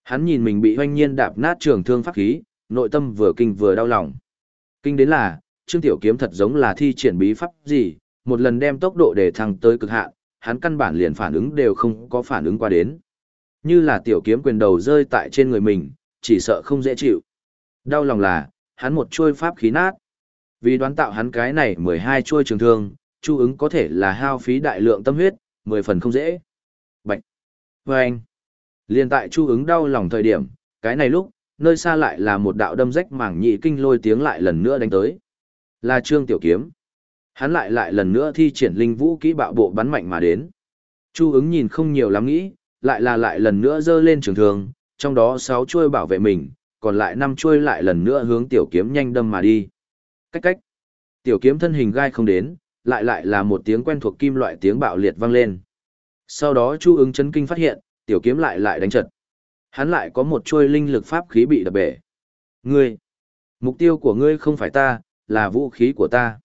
Hắn nhìn mình bị hoanh nhiên đạp nát trường thương pháp khí, nội tâm vừa kinh vừa đau lòng. Kinh đến là, Trương Tiểu Kiếm thật giống là thi triển bí pháp gì, một lần đem tốc độ để thăng tới cực hạn, hắn căn bản liền phản ứng đều không có phản ứng qua đến. Như là tiểu kiếm quyền đầu rơi tại trên người mình, chỉ sợ không dễ chịu. Đau lòng là, hắn một chuôi pháp khí nát. Vì đoán tạo hắn cái này 12 chuôi trường thương, chu ứng có thể là hao phí đại lượng tâm huyết, 10 phần không dễ. Bạch! Vâng! anh! Liên tại chu ứng đau lòng thời điểm, cái này lúc, nơi xa lại là một đạo đâm rách mảng nhị kinh lôi tiếng lại lần nữa đánh tới. Là trương tiểu kiếm. Hắn lại lại lần nữa thi triển linh vũ kỹ bạo bộ bắn mạnh mà đến. Chu ứng nhìn không nhiều lắm nghĩ, lại là lại lần nữa dơ lên trường thường, trong đó sáu chuôi bảo vệ mình, còn lại năm chuôi lại lần nữa hướng tiểu kiếm nhanh đâm mà đi. Cách cách. Tiểu kiếm thân hình gai không đến, lại lại là một tiếng quen thuộc kim loại tiếng bạo liệt vang lên. Sau đó Chu ứng chấn kinh phát hiện, tiểu kiếm lại lại đánh trật. Hắn lại có một chuôi linh lực pháp khí bị đập bể. Ngươi, mục tiêu của ngươi không phải ta, là vũ khí của ta.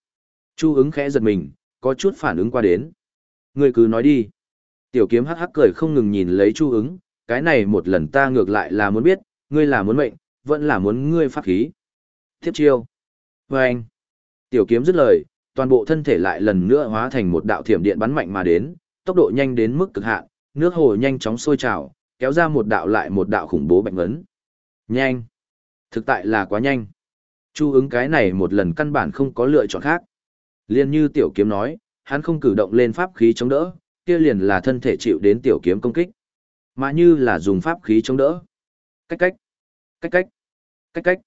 Chu ứng khẽ giật mình, có chút phản ứng qua đến. Ngươi cứ nói đi. Tiểu kiếm hắc hắc cười không ngừng nhìn lấy Chu ứng, cái này một lần ta ngược lại là muốn biết, ngươi là muốn mệnh, vẫn là muốn ngươi pháp khí. Tiếp chiêu. Và anh. Tiểu kiếm dứt lời, toàn bộ thân thể lại lần nữa hóa thành một đạo thiểm điện bắn mạnh mà đến, tốc độ nhanh đến mức cực hạn, nước hồ nhanh chóng sôi trào, kéo ra một đạo lại một đạo khủng bố bạch vấn. Nhanh. Thực tại là quá nhanh. Chu ứng cái này một lần căn bản không có lựa chọn khác. Liên như tiểu kiếm nói, hắn không cử động lên pháp khí chống đỡ, kia liền là thân thể chịu đến tiểu kiếm công kích. Mà như là dùng pháp khí chống đỡ. Cách cách, cách cách, cách cách.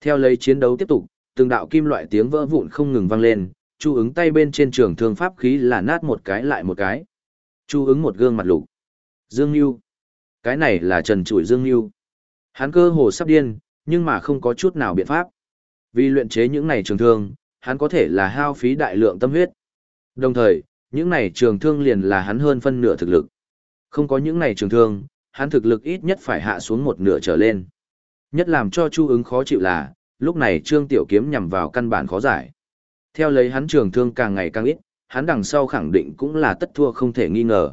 Theo lấy chiến đấu tiếp tục, từng đạo kim loại tiếng vỡ vụn không ngừng vang lên, chu ứng tay bên trên trường thương pháp khí là nát một cái lại một cái. Chu ứng một gương mặt lục. Dương Nhu. Cái này là trần trụi Dương lưu Hắn cơ hồ sắp điên, nhưng mà không có chút nào biện pháp. Vì luyện chế những này trường thương, hắn có thể là hao phí đại lượng tâm huyết. Đồng thời, những này trường thương liền là hắn hơn phân nửa thực lực. Không có những này trường thương, hắn thực lực ít nhất phải hạ xuống một nửa trở lên. Nhất làm cho Chu ứng khó chịu là, lúc này Trương Tiểu Kiếm nhằm vào căn bản khó giải. Theo lấy hắn trường thương càng ngày càng ít, hắn đằng sau khẳng định cũng là tất thua không thể nghi ngờ.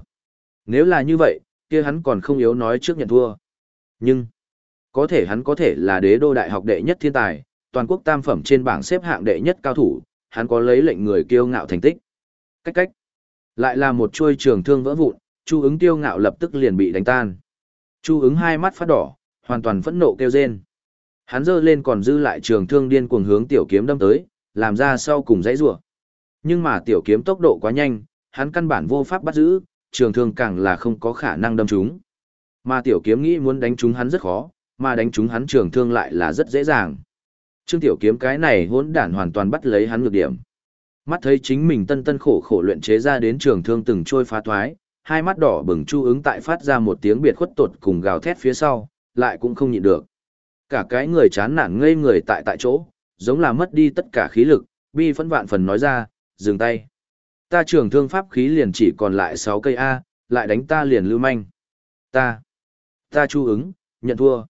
Nếu là như vậy, kia hắn còn không yếu nói trước nhận thua. Nhưng, có thể hắn có thể là đế đô đại học đệ nhất thiên tài, toàn quốc tam phẩm trên bảng xếp hạng đệ nhất cao thủ, hắn có lấy lệnh người kiêu ngạo thành tích. Cách cách. Lại là một chuôi trường thương vỡ vụn, Chu ứng kiêu ngạo lập tức liền bị đánh tan. Chu ứng hai mắt phát đỏ, hoàn toàn phẫn nộ kêu rên. Hắn giơ lên còn dư lại trường thương điên cuồng hướng tiểu kiếm đâm tới, làm ra sau cùng dãy rủa. Nhưng mà tiểu kiếm tốc độ quá nhanh, hắn căn bản vô pháp bắt giữ, trường thương càng là không có khả năng đâm chúng, Mà tiểu kiếm nghĩ muốn đánh chúng hắn rất khó, mà đánh chúng hắn trường thương lại là rất dễ dàng. Trương tiểu kiếm cái này hỗn đản hoàn toàn bắt lấy hắn ngược điểm. Mắt thấy chính mình tân tân khổ khổ luyện chế ra đến trường thương từng trôi phá thoái, hai mắt đỏ bừng chu ứng tại phát ra một tiếng biệt khuất tột cùng gào thét phía sau, lại cũng không nhịn được. Cả cái người chán nản ngây người tại tại chỗ, giống là mất đi tất cả khí lực, bi phẫn vạn phần nói ra, dừng tay. Ta trưởng thương pháp khí liền chỉ còn lại 6 cây A, lại đánh ta liền lưu manh. Ta, ta chu ứng, nhận thua.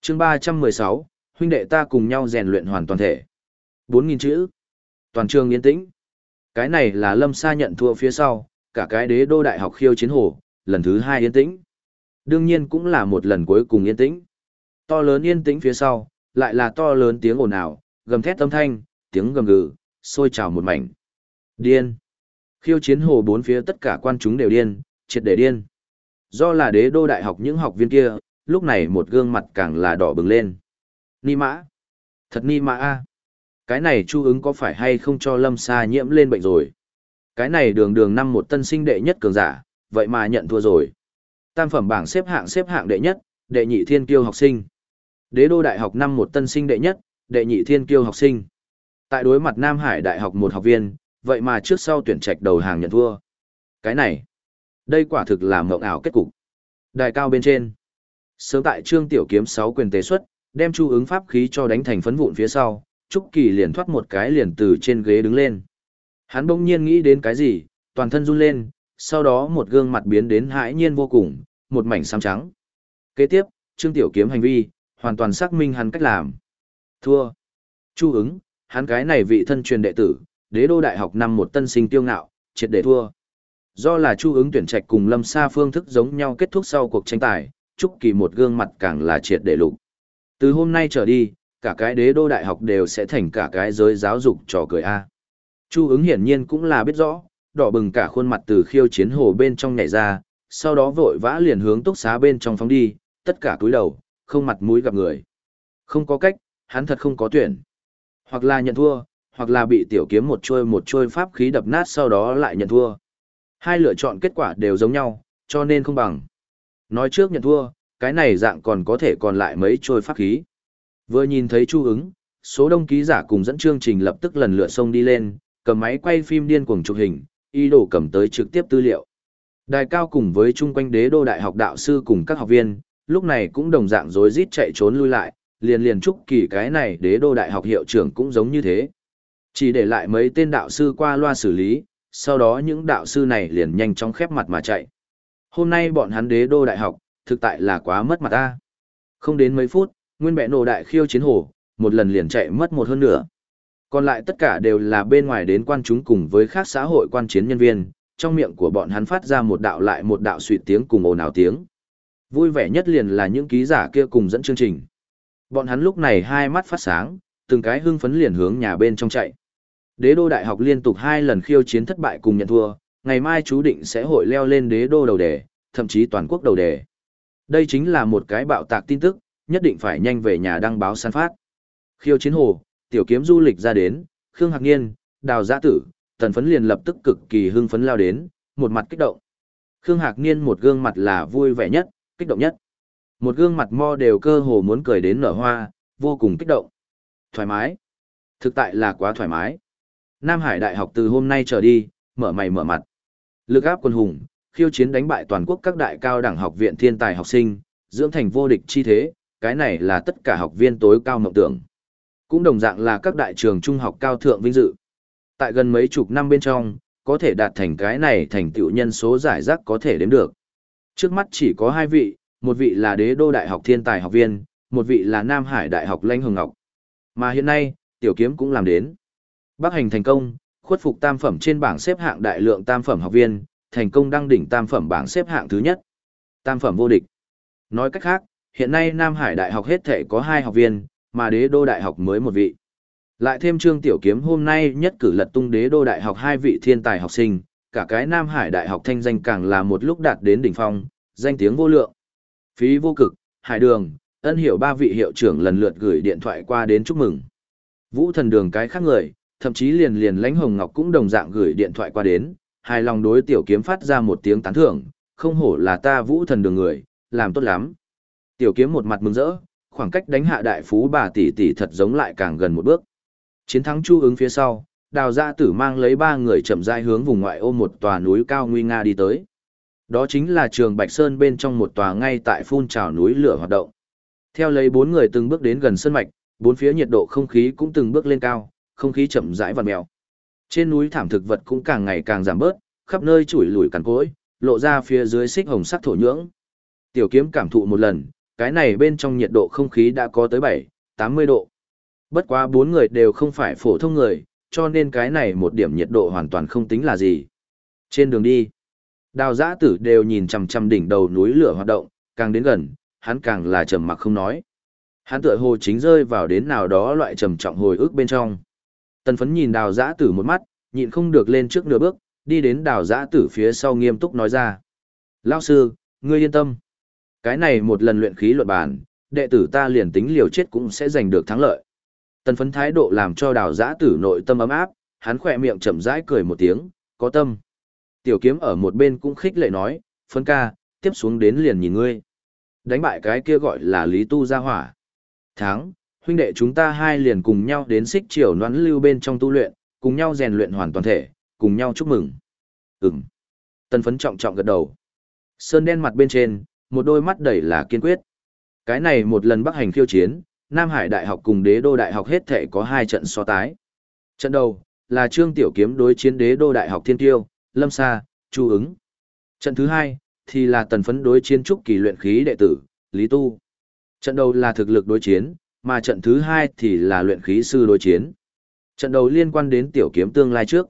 chương 316, huynh đệ ta cùng nhau rèn luyện hoàn toàn thể. 4.000 chữ. Toàn trường yên tĩnh. Cái này là lâm sa nhận thua phía sau, cả cái đế đô đại học khiêu chiến hồ, lần thứ hai yên tĩnh. Đương nhiên cũng là một lần cuối cùng yên tĩnh. To lớn yên tĩnh phía sau, lại là to lớn tiếng ồn ào, gầm thét âm thanh, tiếng gầm gừ, sôi trào một mảnh. Điên. Khiêu chiến hồ bốn phía tất cả quan chúng đều điên, triệt để điên. Do là đế đô đại học những học viên kia, lúc này một gương mặt càng là đỏ bừng lên. Ni mã. Thật ni mã a. Cái này chu ứng có phải hay không cho lâm sa nhiễm lên bệnh rồi? Cái này đường đường năm một tân sinh đệ nhất cường giả, vậy mà nhận thua rồi. Tam phẩm bảng xếp hạng xếp hạng đệ nhất, đệ nhị thiên kiêu học sinh. Đế đô đại học năm một tân sinh đệ nhất, đệ nhị thiên kiêu học sinh. Tại đối mặt Nam Hải đại học một học viên, vậy mà trước sau tuyển trạch đầu hàng nhận thua. Cái này, đây quả thực là mộng ảo kết cục. Đài cao bên trên. Sớm tại trương tiểu kiếm 6 quyền tế xuất, đem chu ứng pháp khí cho đánh thành phấn vụn phía sau, Trúc Kỳ liền thoát một cái liền từ trên ghế đứng lên. Hắn bỗng nhiên nghĩ đến cái gì, toàn thân run lên, sau đó một gương mặt biến đến hãi nhiên vô cùng, một mảnh xám trắng. Kế tiếp, Trương Tiểu Kiếm hành vi, hoàn toàn xác minh hắn cách làm. Thua. Chu ứng, hắn cái này vị thân truyền đệ tử, đế đô đại học năm một tân sinh tiêu ngạo, triệt để thua. Do là Chu ứng tuyển trạch cùng Lâm Sa phương thức giống nhau kết thúc sau cuộc tranh tài, Trúc Kỳ một gương mặt càng là triệt để lục. Từ hôm nay trở đi, cả cái đế đô đại học đều sẽ thành cả cái giới giáo dục trò cười A. Chu ứng hiển nhiên cũng là biết rõ, đỏ bừng cả khuôn mặt từ khiêu chiến hồ bên trong nhảy ra, sau đó vội vã liền hướng túc xá bên trong phóng đi, tất cả cúi đầu, không mặt mũi gặp người. Không có cách, hắn thật không có tuyển. Hoặc là nhận thua, hoặc là bị tiểu kiếm một trôi một trôi pháp khí đập nát sau đó lại nhận thua. Hai lựa chọn kết quả đều giống nhau, cho nên không bằng. Nói trước nhận thua, cái này dạng còn có thể còn lại mấy trôi pháp khí. Vừa nhìn thấy Chu ứng, số đông ký giả cùng dẫn chương trình lập tức lần lượt xông đi lên, cầm máy quay phim điên cuồng chụp hình, ý đồ cầm tới trực tiếp tư liệu. Đài cao cùng với chung quanh đế đô đại học đạo sư cùng các học viên, lúc này cũng đồng dạng rối rít chạy trốn lui lại, liền liền chúc kỳ cái này đế đô đại học hiệu trưởng cũng giống như thế. Chỉ để lại mấy tên đạo sư qua loa xử lý, sau đó những đạo sư này liền nhanh chóng khép mặt mà chạy. Hôm nay bọn hắn đế đô đại học, thực tại là quá mất mặt ta. Không đến mấy phút, nguyên bệ nổ đại khiêu chiến hồ, một lần liền chạy mất một hơn nửa. Còn lại tất cả đều là bên ngoài đến quan chúng cùng với khác xã hội quan chiến nhân viên, trong miệng của bọn hắn phát ra một đạo lại một đạo suy tiếng cùng ồn ào tiếng. Vui vẻ nhất liền là những ký giả kia cùng dẫn chương trình. Bọn hắn lúc này hai mắt phát sáng, từng cái hưng phấn liền hướng nhà bên trong chạy. Đế đô đại học liên tục hai lần khiêu chiến thất bại cùng nhận thua, ngày mai chú định sẽ hội leo lên đế đô đầu đề, thậm chí toàn quốc đầu đề. Đây chính là một cái bạo tạc tin tức, nhất định phải nhanh về nhà đăng báo san phát. Khiêu chiến hồ, tiểu kiếm du lịch ra đến, Khương Hạc Niên, Đào Giã Tử, Tần Phấn liền lập tức cực kỳ hưng phấn lao đến, một mặt kích động. Khương Hạc Niên một gương mặt là vui vẻ nhất, kích động nhất. Một gương mặt mo đều cơ hồ muốn cười đến nở hoa, vô cùng kích động. Thoải mái. Thực tại là quá thoải mái. Nam Hải Đại học từ hôm nay trở đi, mở mày mở mặt. Lực áp quân hùng, khiêu chiến đánh bại toàn quốc các đại cao đẳng học viện thiên tài học sinh, dưỡng thành vô địch chi thế, cái này là tất cả học viên tối cao mộng tưởng. Cũng đồng dạng là các đại trường trung học cao thượng vinh dự. Tại gần mấy chục năm bên trong, có thể đạt thành cái này thành tựu nhân số giải rác có thể đếm được. Trước mắt chỉ có hai vị, một vị là đế đô đại học thiên tài học viên, một vị là Nam Hải đại học Lanh Hồng Ngọc. Mà hiện nay, tiểu kiếm cũng làm đến. Bác hành thành công, khuất phục tam phẩm trên bảng xếp hạng đại lượng tam phẩm học viên, thành công đăng đỉnh tam phẩm bảng xếp hạng thứ nhất. Tam phẩm vô địch. Nói cách khác, hiện nay Nam Hải đại học hết thể có hai học viên, mà đế đô đại học mới một vị. Lại thêm Trương Tiểu Kiếm hôm nay nhất cử lật tung đế đô đại học hai vị thiên tài học sinh, cả cái Nam Hải đại học thanh danh càng là một lúc đạt đến đỉnh phong, danh tiếng vô lượng. Phí vô cực, Hải Đường, ân hiểu ba vị hiệu trưởng lần lượt gửi điện thoại qua đến chúc mừng. Vũ thần đường cái khác người, thậm chí liền liền lãnh hồng ngọc cũng đồng dạng gửi điện thoại qua đến, hài lòng đối tiểu kiếm phát ra một tiếng tán thưởng, không hổ là ta vũ thần đường người, làm tốt lắm. Tiểu kiếm một mặt mừng rỡ, khoảng cách đánh hạ đại phú bà tỷ tỷ thật giống lại càng gần một bước. Chiến thắng chu ứng phía sau, đào gia tử mang lấy ba người chậm rãi hướng vùng ngoại ô một tòa núi cao nguy nga đi tới. Đó chính là trường Bạch Sơn bên trong một tòa ngay tại phun trào núi lửa hoạt động. Theo lấy bốn người từng bước đến gần sân mạch, bốn phía nhiệt độ không khí cũng từng bước lên cao, không khí chậm rãi vằn mèo. Trên núi thảm thực vật cũng càng ngày càng giảm bớt, khắp nơi chủi lủi cằn cỗi, lộ ra phía dưới xích hồng sắc thổ nhưỡng. Tiểu kiếm cảm thụ một lần, cái này bên trong nhiệt độ không khí đã có tới 7, 80 độ. Bất quá bốn người đều không phải phổ thông người, cho nên cái này một điểm nhiệt độ hoàn toàn không tính là gì. Trên đường đi, đào giã tử đều nhìn chằm chằm đỉnh đầu núi lửa hoạt động, càng đến gần, hắn càng là trầm mặc không nói. Hắn tựa hồ chính rơi vào đến nào đó loại trầm trọng hồi ức bên trong. Tần phấn nhìn đào giã tử một mắt, nhịn không được lên trước nửa bước, đi đến đào giã tử phía sau nghiêm túc nói ra. Lao sư, ngươi yên tâm. Cái này một lần luyện khí luận bản, đệ tử ta liền tính liều chết cũng sẽ giành được thắng lợi. Tần phấn thái độ làm cho đào giã tử nội tâm ấm áp, hắn khỏe miệng chậm rãi cười một tiếng, có tâm. Tiểu kiếm ở một bên cũng khích lệ nói, phấn ca, tiếp xuống đến liền nhìn ngươi. Đánh bại cái kia gọi là Lý Tu Gia Hỏa. Tháng, huynh đệ chúng ta hai liền cùng nhau đến xích triều noãn lưu bên trong tu luyện, cùng nhau rèn luyện hoàn toàn thể, cùng nhau chúc mừng. Ừm. Tần phấn trọng trọng gật đầu. Sơn đen mặt bên trên, một đôi mắt đầy là kiên quyết. Cái này một lần bắc hành khiêu chiến, Nam Hải Đại học cùng đế đô đại học hết thể có hai trận so tái. Trận đầu, là Trương Tiểu Kiếm đối chiến đế đô đại học Thiên Tiêu, Lâm Sa, Chu ứng. Trận thứ hai, thì là tần phấn đối chiến trúc kỳ luyện khí đệ tử, Lý Tu. Trận đầu là thực lực đối chiến, mà trận thứ hai thì là luyện khí sư đối chiến. Trận đầu liên quan đến tiểu kiếm tương lai trước.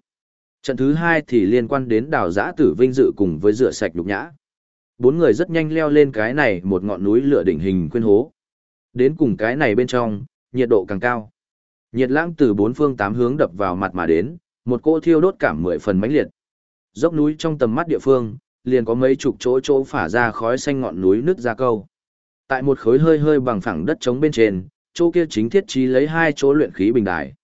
Trận thứ hai thì liên quan đến đào giã tử vinh dự cùng với rửa sạch nhục nhã. Bốn người rất nhanh leo lên cái này một ngọn núi lửa đỉnh hình khuyên hố. Đến cùng cái này bên trong, nhiệt độ càng cao. Nhiệt lãng từ bốn phương tám hướng đập vào mặt mà đến, một cỗ thiêu đốt cảm mười phần mãnh liệt. Dốc núi trong tầm mắt địa phương, liền có mấy chục chỗ chỗ phả ra khói xanh ngọn núi nứt ra câu. Tại một khối hơi hơi bằng phẳng đất trống bên trên, chỗ kia chính thiết trí lấy hai chỗ luyện khí bình đài.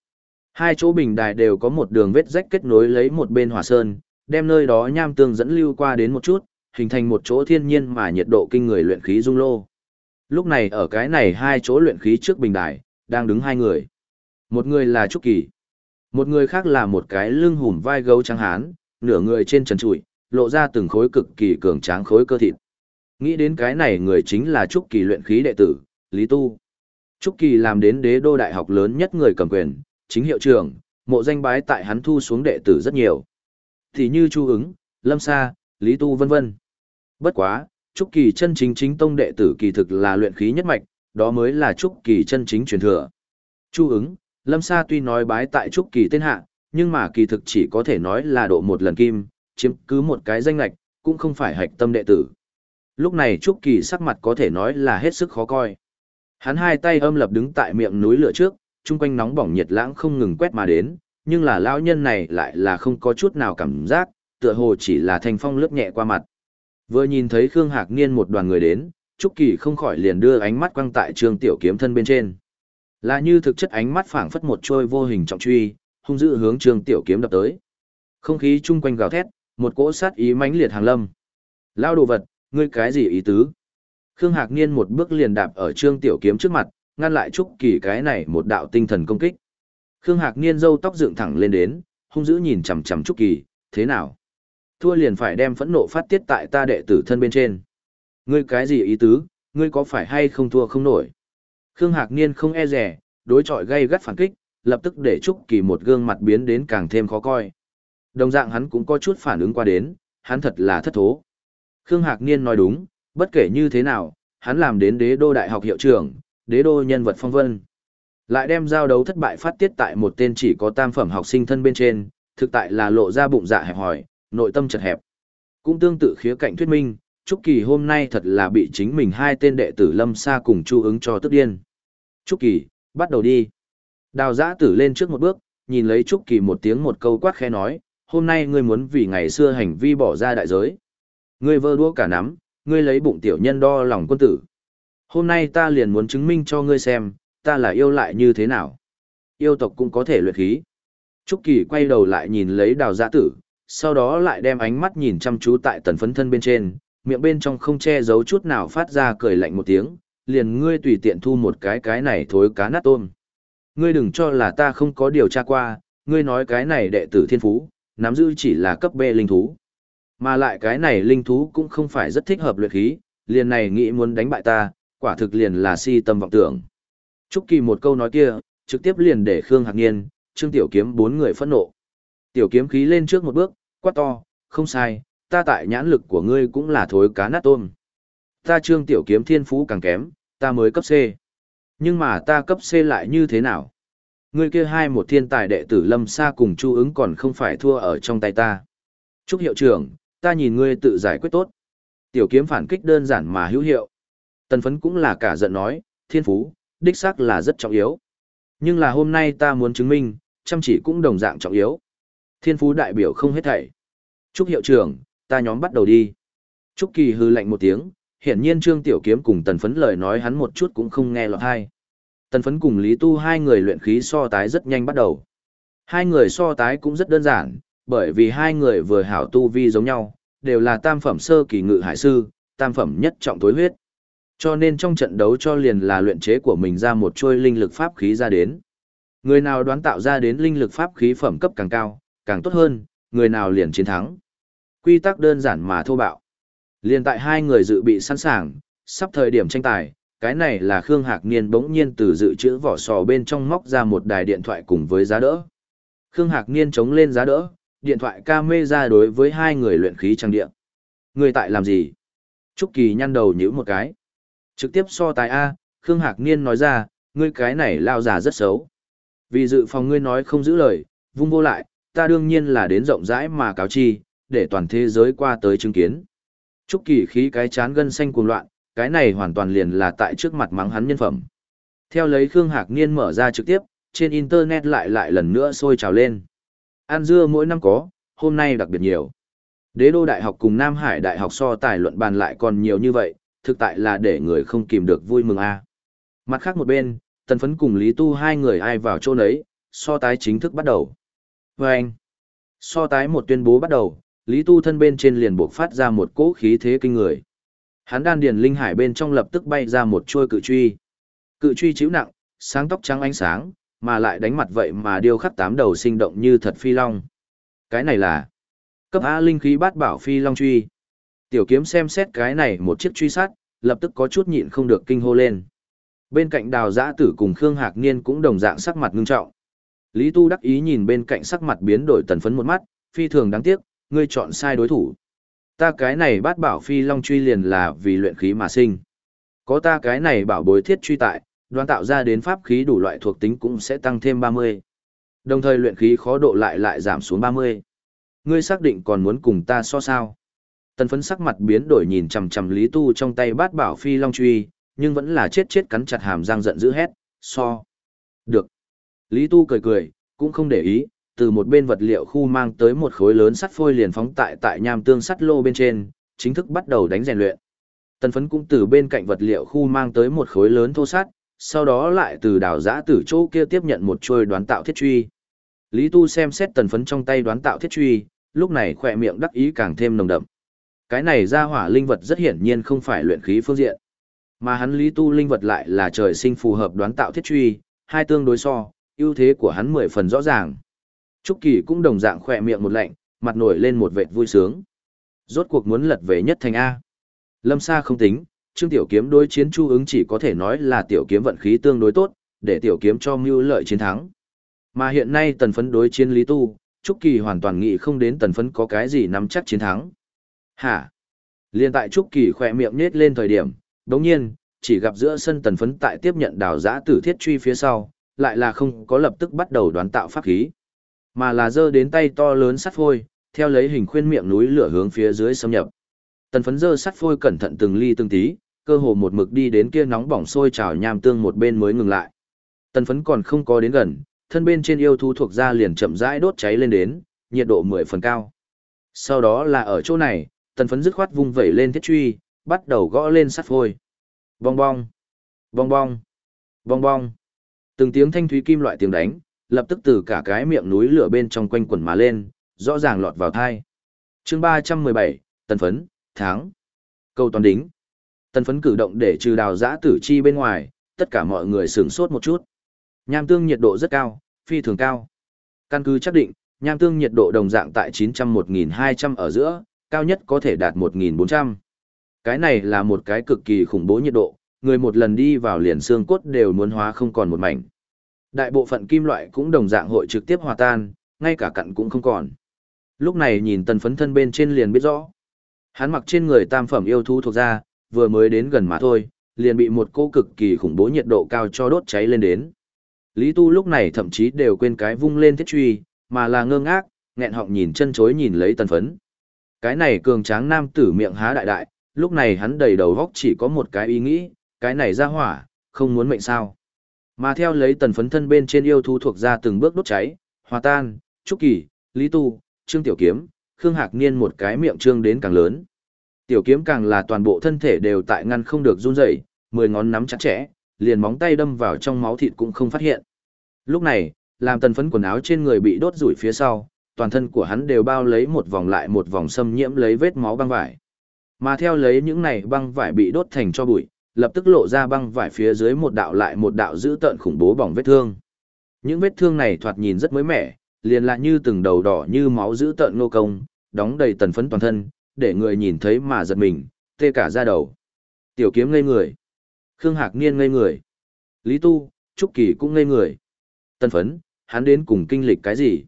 Hai chỗ bình đài đều có một đường vết rách kết nối lấy một bên hỏa sơn, đem nơi đó nham tương dẫn lưu qua đến một chút, hình thành một chỗ thiên nhiên mà nhiệt độ kinh người luyện khí dung lô. Lúc này ở cái này hai chỗ luyện khí trước bình đài, đang đứng hai người. Một người là Trúc Kỳ, một người khác là một cái lưng hùm vai gấu trắng hán, nửa người trên trần trụi, lộ ra từng khối cực kỳ cường tráng khối cơ thịt. Nghĩ đến cái này người chính là Trúc Kỳ luyện khí đệ tử, Lý Tu. Trúc Kỳ làm đến đế đô đại học lớn nhất người cầm quyền, chính hiệu trưởng, mộ danh bái tại hắn thu xuống đệ tử rất nhiều. Thì như Chu ứng, Lâm Sa, Lý Tu vân vân. Bất quá, Trúc Kỳ chân chính chính tông đệ tử kỳ thực là luyện khí nhất mạch, đó mới là Trúc Kỳ chân chính truyền thừa. Chu ứng, Lâm Sa tuy nói bái tại Trúc Kỳ tên hạ, nhưng mà kỳ thực chỉ có thể nói là độ một lần kim, chiếm cứ một cái danh lạch, cũng không phải hạch tâm đệ tử. Lúc này Trúc Kỳ sắc mặt có thể nói là hết sức khó coi. Hắn hai tay âm lập đứng tại miệng núi lửa trước, chung quanh nóng bỏng nhiệt lãng không ngừng quét mà đến, nhưng là lão nhân này lại là không có chút nào cảm giác, tựa hồ chỉ là thanh phong lướt nhẹ qua mặt. Vừa nhìn thấy Khương Hạc Niên một đoàn người đến, Trúc Kỳ không khỏi liền đưa ánh mắt quăng tại Trương Tiểu Kiếm thân bên trên. Là như thực chất ánh mắt phảng phất một trôi vô hình trọng truy, hung dữ hướng Trương Tiểu Kiếm đập tới. Không khí chung quanh gào thét, một cỗ sát ý mãnh liệt hàng lâm. Lao đồ vật, ngươi cái gì ý tứ? Khương Hạc Niên một bước liền đạp ở Trương Tiểu Kiếm trước mặt, ngăn lại Trúc Kỳ cái này một đạo tinh thần công kích. Khương Hạc Niên râu tóc dựng thẳng lên đến, hung dữ nhìn chằm chằm Trúc Kỳ, thế nào? Thua liền phải đem phẫn nộ phát tiết tại ta đệ tử thân bên trên. Ngươi cái gì ý tứ, ngươi có phải hay không thua không nổi? Khương Hạc Niên không e rẻ, đối chọi gây gắt phản kích, lập tức để Trúc Kỳ một gương mặt biến đến càng thêm khó coi. Đồng dạng hắn cũng có chút phản ứng qua đến, hắn thật là thất thố. Khương Hạc Niên nói đúng, bất kể như thế nào, hắn làm đến đế đô đại học hiệu trưởng, đế đô nhân vật phong vân. Lại đem giao đấu thất bại phát tiết tại một tên chỉ có tam phẩm học sinh thân bên trên, thực tại là lộ ra bụng dạ hẹp hỏi, nội tâm chật hẹp. Cũng tương tự khía cạnh thuyết minh, Trúc Kỳ hôm nay thật là bị chính mình hai tên đệ tử lâm xa cùng chu ứng cho tức điên. Trúc Kỳ, bắt đầu đi. Đào giã tử lên trước một bước, nhìn lấy Trúc Kỳ một tiếng một câu quát khẽ nói, hôm nay ngươi muốn vì ngày xưa hành vi bỏ ra đại giới. Ngươi vơ đua cả nắm, ngươi lấy bụng tiểu nhân đo lòng quân tử. Hôm nay ta liền muốn chứng minh cho ngươi xem, ta là yêu lại như thế nào. Yêu tộc cũng có thể luyện khí. Trúc Kỳ quay đầu lại nhìn lấy đào giã tử, sau đó lại đem ánh mắt nhìn chăm chú tại tần phấn thân bên trên, miệng bên trong không che giấu chút nào phát ra cười lạnh một tiếng, liền ngươi tùy tiện thu một cái cái này thối cá nát tôm. Ngươi đừng cho là ta không có điều tra qua, ngươi nói cái này đệ tử thiên phú, nắm giữ chỉ là cấp B linh thú. Mà lại cái này linh thú cũng không phải rất thích hợp luyện khí, liền này nghĩ muốn đánh bại ta, quả thực liền là si tâm vọng tưởng. Trúc Kỳ một câu nói kia, trực tiếp liền để Khương Hạc Niên, Trương Tiểu Kiếm bốn người phẫn nộ. Tiểu Kiếm khí lên trước một bước, quát to, không sai, ta tại nhãn lực của ngươi cũng là thối cá nát tôm. Ta Trương Tiểu Kiếm thiên phú càng kém, ta mới cấp C. Nhưng mà ta cấp C lại như thế nào? Ngươi kia hai một thiên tài đệ tử lâm xa cùng chu ứng còn không phải thua ở trong tay ta. Trúc hiệu trưởng, ta nhìn ngươi tự giải quyết tốt. Tiểu kiếm phản kích đơn giản mà hữu hiệu. Tần phấn cũng là cả giận nói, thiên phú, đích xác là rất trọng yếu. Nhưng là hôm nay ta muốn chứng minh, chăm chỉ cũng đồng dạng trọng yếu. Thiên phú đại biểu không hết thảy. Trúc hiệu trưởng, ta nhóm bắt đầu đi. Trúc kỳ hư lạnh một tiếng, hiển nhiên Trương Tiểu Kiếm cùng Tần Phấn lời nói hắn một chút cũng không nghe lọt hay. Tần Phấn cùng Lý Tu hai người luyện khí so tái rất nhanh bắt đầu. Hai người so tái cũng rất đơn giản, bởi vì hai người vừa hảo tu vi giống nhau, đều là tam phẩm sơ kỳ ngự hải sư, tam phẩm nhất trọng tối huyết. Cho nên trong trận đấu cho liền là luyện chế của mình ra một chuôi linh lực pháp khí ra đến. Người nào đoán tạo ra đến linh lực pháp khí phẩm cấp càng cao, càng tốt hơn, người nào liền chiến thắng. Quy tắc đơn giản mà thô bạo. liền tại hai người dự bị sẵn sàng, sắp thời điểm tranh tài, cái này là Khương Hạc Niên bỗng nhiên từ dự trữ vỏ sò bên trong móc ra một đài điện thoại cùng với giá đỡ. Khương Hạc Niên chống lên giá đỡ, điện thoại ca mê ra đối với hai người luyện khí trang điện. Người tại làm gì? Trúc Kỳ nhăn đầu nhíu một cái. Trực tiếp so tài A, Khương Hạc Niên nói ra, ngươi cái này lao già rất xấu. Vì dự phòng ngươi nói không giữ lời, vung vô lại, ta đương nhiên là đến rộng rãi mà cáo chi, để toàn thế giới qua tới chứng kiến. Trúc Kỳ khí cái chán gân xanh cuồng loạn, cái này hoàn toàn liền là tại trước mặt mắng hắn nhân phẩm. Theo lấy Khương Hạc Niên mở ra trực tiếp, trên Internet lại lại lần nữa sôi trào lên. An dưa mỗi năm có, hôm nay đặc biệt nhiều. Đế đô đại học cùng Nam Hải đại học so tài luận bàn lại còn nhiều như vậy, thực tại là để người không kìm được vui mừng a. Mặt khác một bên, Tần Phấn cùng Lý Tu hai người ai vào chỗ nấy, so tái chính thức bắt đầu. Và anh, so tái một tuyên bố bắt đầu, Lý Tu thân bên trên liền buộc phát ra một cỗ khí thế kinh người. Hắn đan điền linh hải bên trong lập tức bay ra một chuôi cự truy. Cự truy chiếu nặng, sáng tóc trắng ánh sáng, mà lại đánh mặt vậy mà điêu khắc tám đầu sinh động như thật phi long. Cái này là cấp A linh khí bát bảo phi long truy. Tiểu kiếm xem xét cái này một chiếc truy sát, lập tức có chút nhịn không được kinh hô lên. Bên cạnh đào giã tử cùng Khương Hạc Niên cũng đồng dạng sắc mặt ngưng trọng. Lý Tu đắc ý nhìn bên cạnh sắc mặt biến đổi tần phấn một mắt, phi thường đáng tiếc, ngươi chọn sai đối thủ. Ta cái này bát bảo phi long truy liền là vì luyện khí mà sinh. Có ta cái này bảo bối thiết truy tại, đoán tạo ra đến pháp khí đủ loại thuộc tính cũng sẽ tăng thêm 30. Đồng thời luyện khí khó độ lại lại giảm xuống 30. Ngươi xác định còn muốn cùng ta so sao? Tần phấn sắc mặt biến đổi nhìn chằm chằm Lý Tu trong tay bát bảo phi long truy, nhưng vẫn là chết chết cắn chặt hàm răng giận dữ hét, so. Được. Lý Tu cười cười, cũng không để ý, từ một bên vật liệu khu mang tới một khối lớn sắt phôi liền phóng tại tại nham tương sắt lô bên trên, chính thức bắt đầu đánh rèn luyện. Tần phấn cũng từ bên cạnh vật liệu khu mang tới một khối lớn thô sắt, sau đó lại từ đảo giã tử chỗ kia tiếp nhận một chuôi đoán tạo thiết truy. Lý Tu xem xét tần phấn trong tay đoán tạo thiết truy, lúc này khỏe miệng đắc ý càng thêm nồng đậm. Cái này ra hỏa linh vật rất hiển nhiên không phải luyện khí phương diện. Mà hắn Lý Tu linh vật lại là trời sinh phù hợp đoán tạo thiết truy, hai tương đối so, ưu thế của hắn mười phần rõ ràng. Trúc Kỳ cũng đồng dạng khỏe miệng một lạnh, mặt nổi lên một vệt vui sướng. Rốt cuộc muốn lật về nhất thành A. Lâm Sa không tính, Trương Tiểu Kiếm đối chiến Chu ứng chỉ có thể nói là Tiểu Kiếm vận khí tương đối tốt, để Tiểu Kiếm cho mưu lợi chiến thắng. Mà hiện nay tần phấn đối chiến Lý Tu, Trúc Kỳ hoàn toàn nghĩ không đến tần phấn có cái gì nắm chắc chiến thắng. Hả? Liên tại Trúc Kỳ khỏe miệng nhết lên thời điểm, đồng nhiên, chỉ gặp giữa sân tần phấn tại tiếp nhận đào giã tử thiết truy phía sau, lại là không có lập tức bắt đầu đoán tạo pháp khí. Mà là dơ đến tay to lớn sắt phôi, theo lấy hình khuyên miệng núi lửa hướng phía dưới xâm nhập. Tần phấn dơ sắt phôi cẩn thận từng ly từng tí, cơ hồ một mực đi đến kia nóng bỏng sôi trào nham tương một bên mới ngừng lại. Tần phấn còn không có đến gần, thân bên trên yêu thú thuộc ra liền chậm rãi đốt cháy lên đến, nhiệt độ 10 phần cao. Sau đó là ở chỗ này, tần phấn dứt khoát vung vẩy lên thiết truy, bắt đầu gõ lên sắt phôi. Bong bong, bong bong, bong bong. Từng tiếng thanh thúy kim loại tiếng đánh, lập tức từ cả cái miệng núi lửa bên trong quanh quẩn mà lên, rõ ràng lọt vào thai. chương 317, tần phấn, tháng. Câu toàn đính. Tần phấn cử động để trừ đào giã tử chi bên ngoài, tất cả mọi người sửng sốt một chút. Nham tương nhiệt độ rất cao, phi thường cao. Căn cứ chắc định, nham tương nhiệt độ đồng dạng tại 900-1200 ở giữa, cao nhất có thể đạt 1400. Cái này là một cái cực kỳ khủng bố nhiệt độ, người một lần đi vào liền xương cốt đều muốn hóa không còn một mảnh. Đại bộ phận kim loại cũng đồng dạng hội trực tiếp hòa tan, ngay cả cặn cũng không còn. Lúc này nhìn tần phấn thân bên trên liền biết rõ. Hắn mặc trên người tam phẩm yêu thú thuộc ra, vừa mới đến gần mà thôi, liền bị một cô cực kỳ khủng bố nhiệt độ cao cho đốt cháy lên đến. Lý Tu lúc này thậm chí đều quên cái vung lên thiết truy, mà là ngơ ngác, nghẹn họng nhìn chân chối nhìn lấy tần phấn. Cái này cường tráng nam tử miệng há đại đại, lúc này hắn đầy đầu góc chỉ có một cái ý nghĩ, cái này ra hỏa, không muốn mệnh sao. Mà theo lấy tần phấn thân bên trên yêu thú thuộc ra từng bước đốt cháy, hòa tan, trúc kỳ, lý tu, trương tiểu kiếm, khương hạc niên một cái miệng trương đến càng lớn. Tiểu kiếm càng là toàn bộ thân thể đều tại ngăn không được run rẩy, mười ngón nắm chặt chẽ, liền móng tay đâm vào trong máu thịt cũng không phát hiện. Lúc này, làm tần phấn quần áo trên người bị đốt rủi phía sau, toàn thân của hắn đều bao lấy một vòng lại một vòng xâm nhiễm lấy vết máu băng vải. Mà theo lấy những này băng vải bị đốt thành cho bụi, lập tức lộ ra băng vải phía dưới một đạo lại một đạo dữ tợn khủng bố bỏng vết thương. Những vết thương này thoạt nhìn rất mới mẻ, liền lại như từng đầu đỏ như máu dữ tợn nô công, đóng đầy tần phấn toàn thân, để người nhìn thấy mà giật mình, tê cả da đầu. Tiểu kiếm ngây người. Khương Hạc Niên ngây người. Lý Tu, Trúc Kỳ cũng ngây người. Tân phấn, hắn đến cùng kinh lịch cái gì?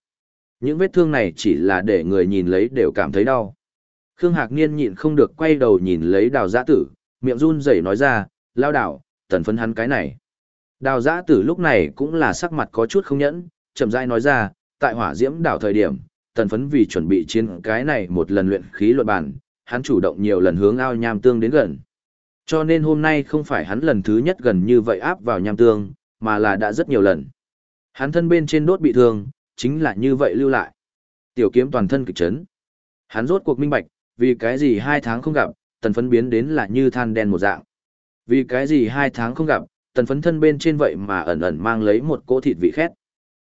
Những vết thương này chỉ là để người nhìn lấy đều cảm thấy đau. Khương Hạc Niên nhịn không được quay đầu nhìn lấy đào giã tử, miệng run rẩy nói ra, lao đảo, tần phấn hắn cái này. Đào giã tử lúc này cũng là sắc mặt có chút không nhẫn, chậm rãi nói ra, tại hỏa diễm đảo thời điểm, tần phấn vì chuẩn bị chiến cái này một lần luyện khí luận bản, hắn chủ động nhiều lần hướng ao nham tương đến gần. Cho nên hôm nay không phải hắn lần thứ nhất gần như vậy áp vào nham tương, mà là đã rất nhiều lần. Hắn thân bên trên đốt bị thương, chính là như vậy lưu lại. Tiểu kiếm toàn thân kịch chấn. Hắn rốt cuộc minh bạch, vì cái gì hai tháng không gặp, tần phấn biến đến là như than đen một dạng. Vì cái gì hai tháng không gặp, tần phấn thân bên trên vậy mà ẩn ẩn mang lấy một cỗ thịt vị khét.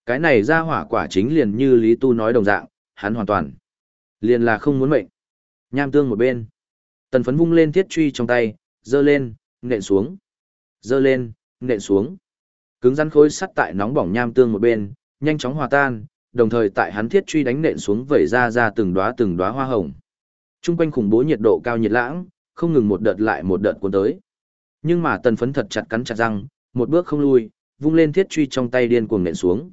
Cái này ra hỏa quả chính liền như Lý Tu nói đồng dạng, hắn hoàn toàn. Liền là không muốn mệnh. Nham tương một bên. Tần phấn vung lên thiết truy trong tay, dơ lên, nện xuống. Dơ lên, nện xuống. Cứng rắn khối sắt tại nóng bỏng nham tương một bên, nhanh chóng hòa tan, đồng thời tại hắn thiết truy đánh nện xuống vẩy ra ra từng đóa từng đóa hoa hồng. Trung quanh khủng bố nhiệt độ cao nhiệt lãng, không ngừng một đợt lại một đợt cuốn tới. Nhưng mà tần phấn thật chặt cắn chặt răng, một bước không lui, vung lên thiết truy trong tay điên cuồng nện xuống.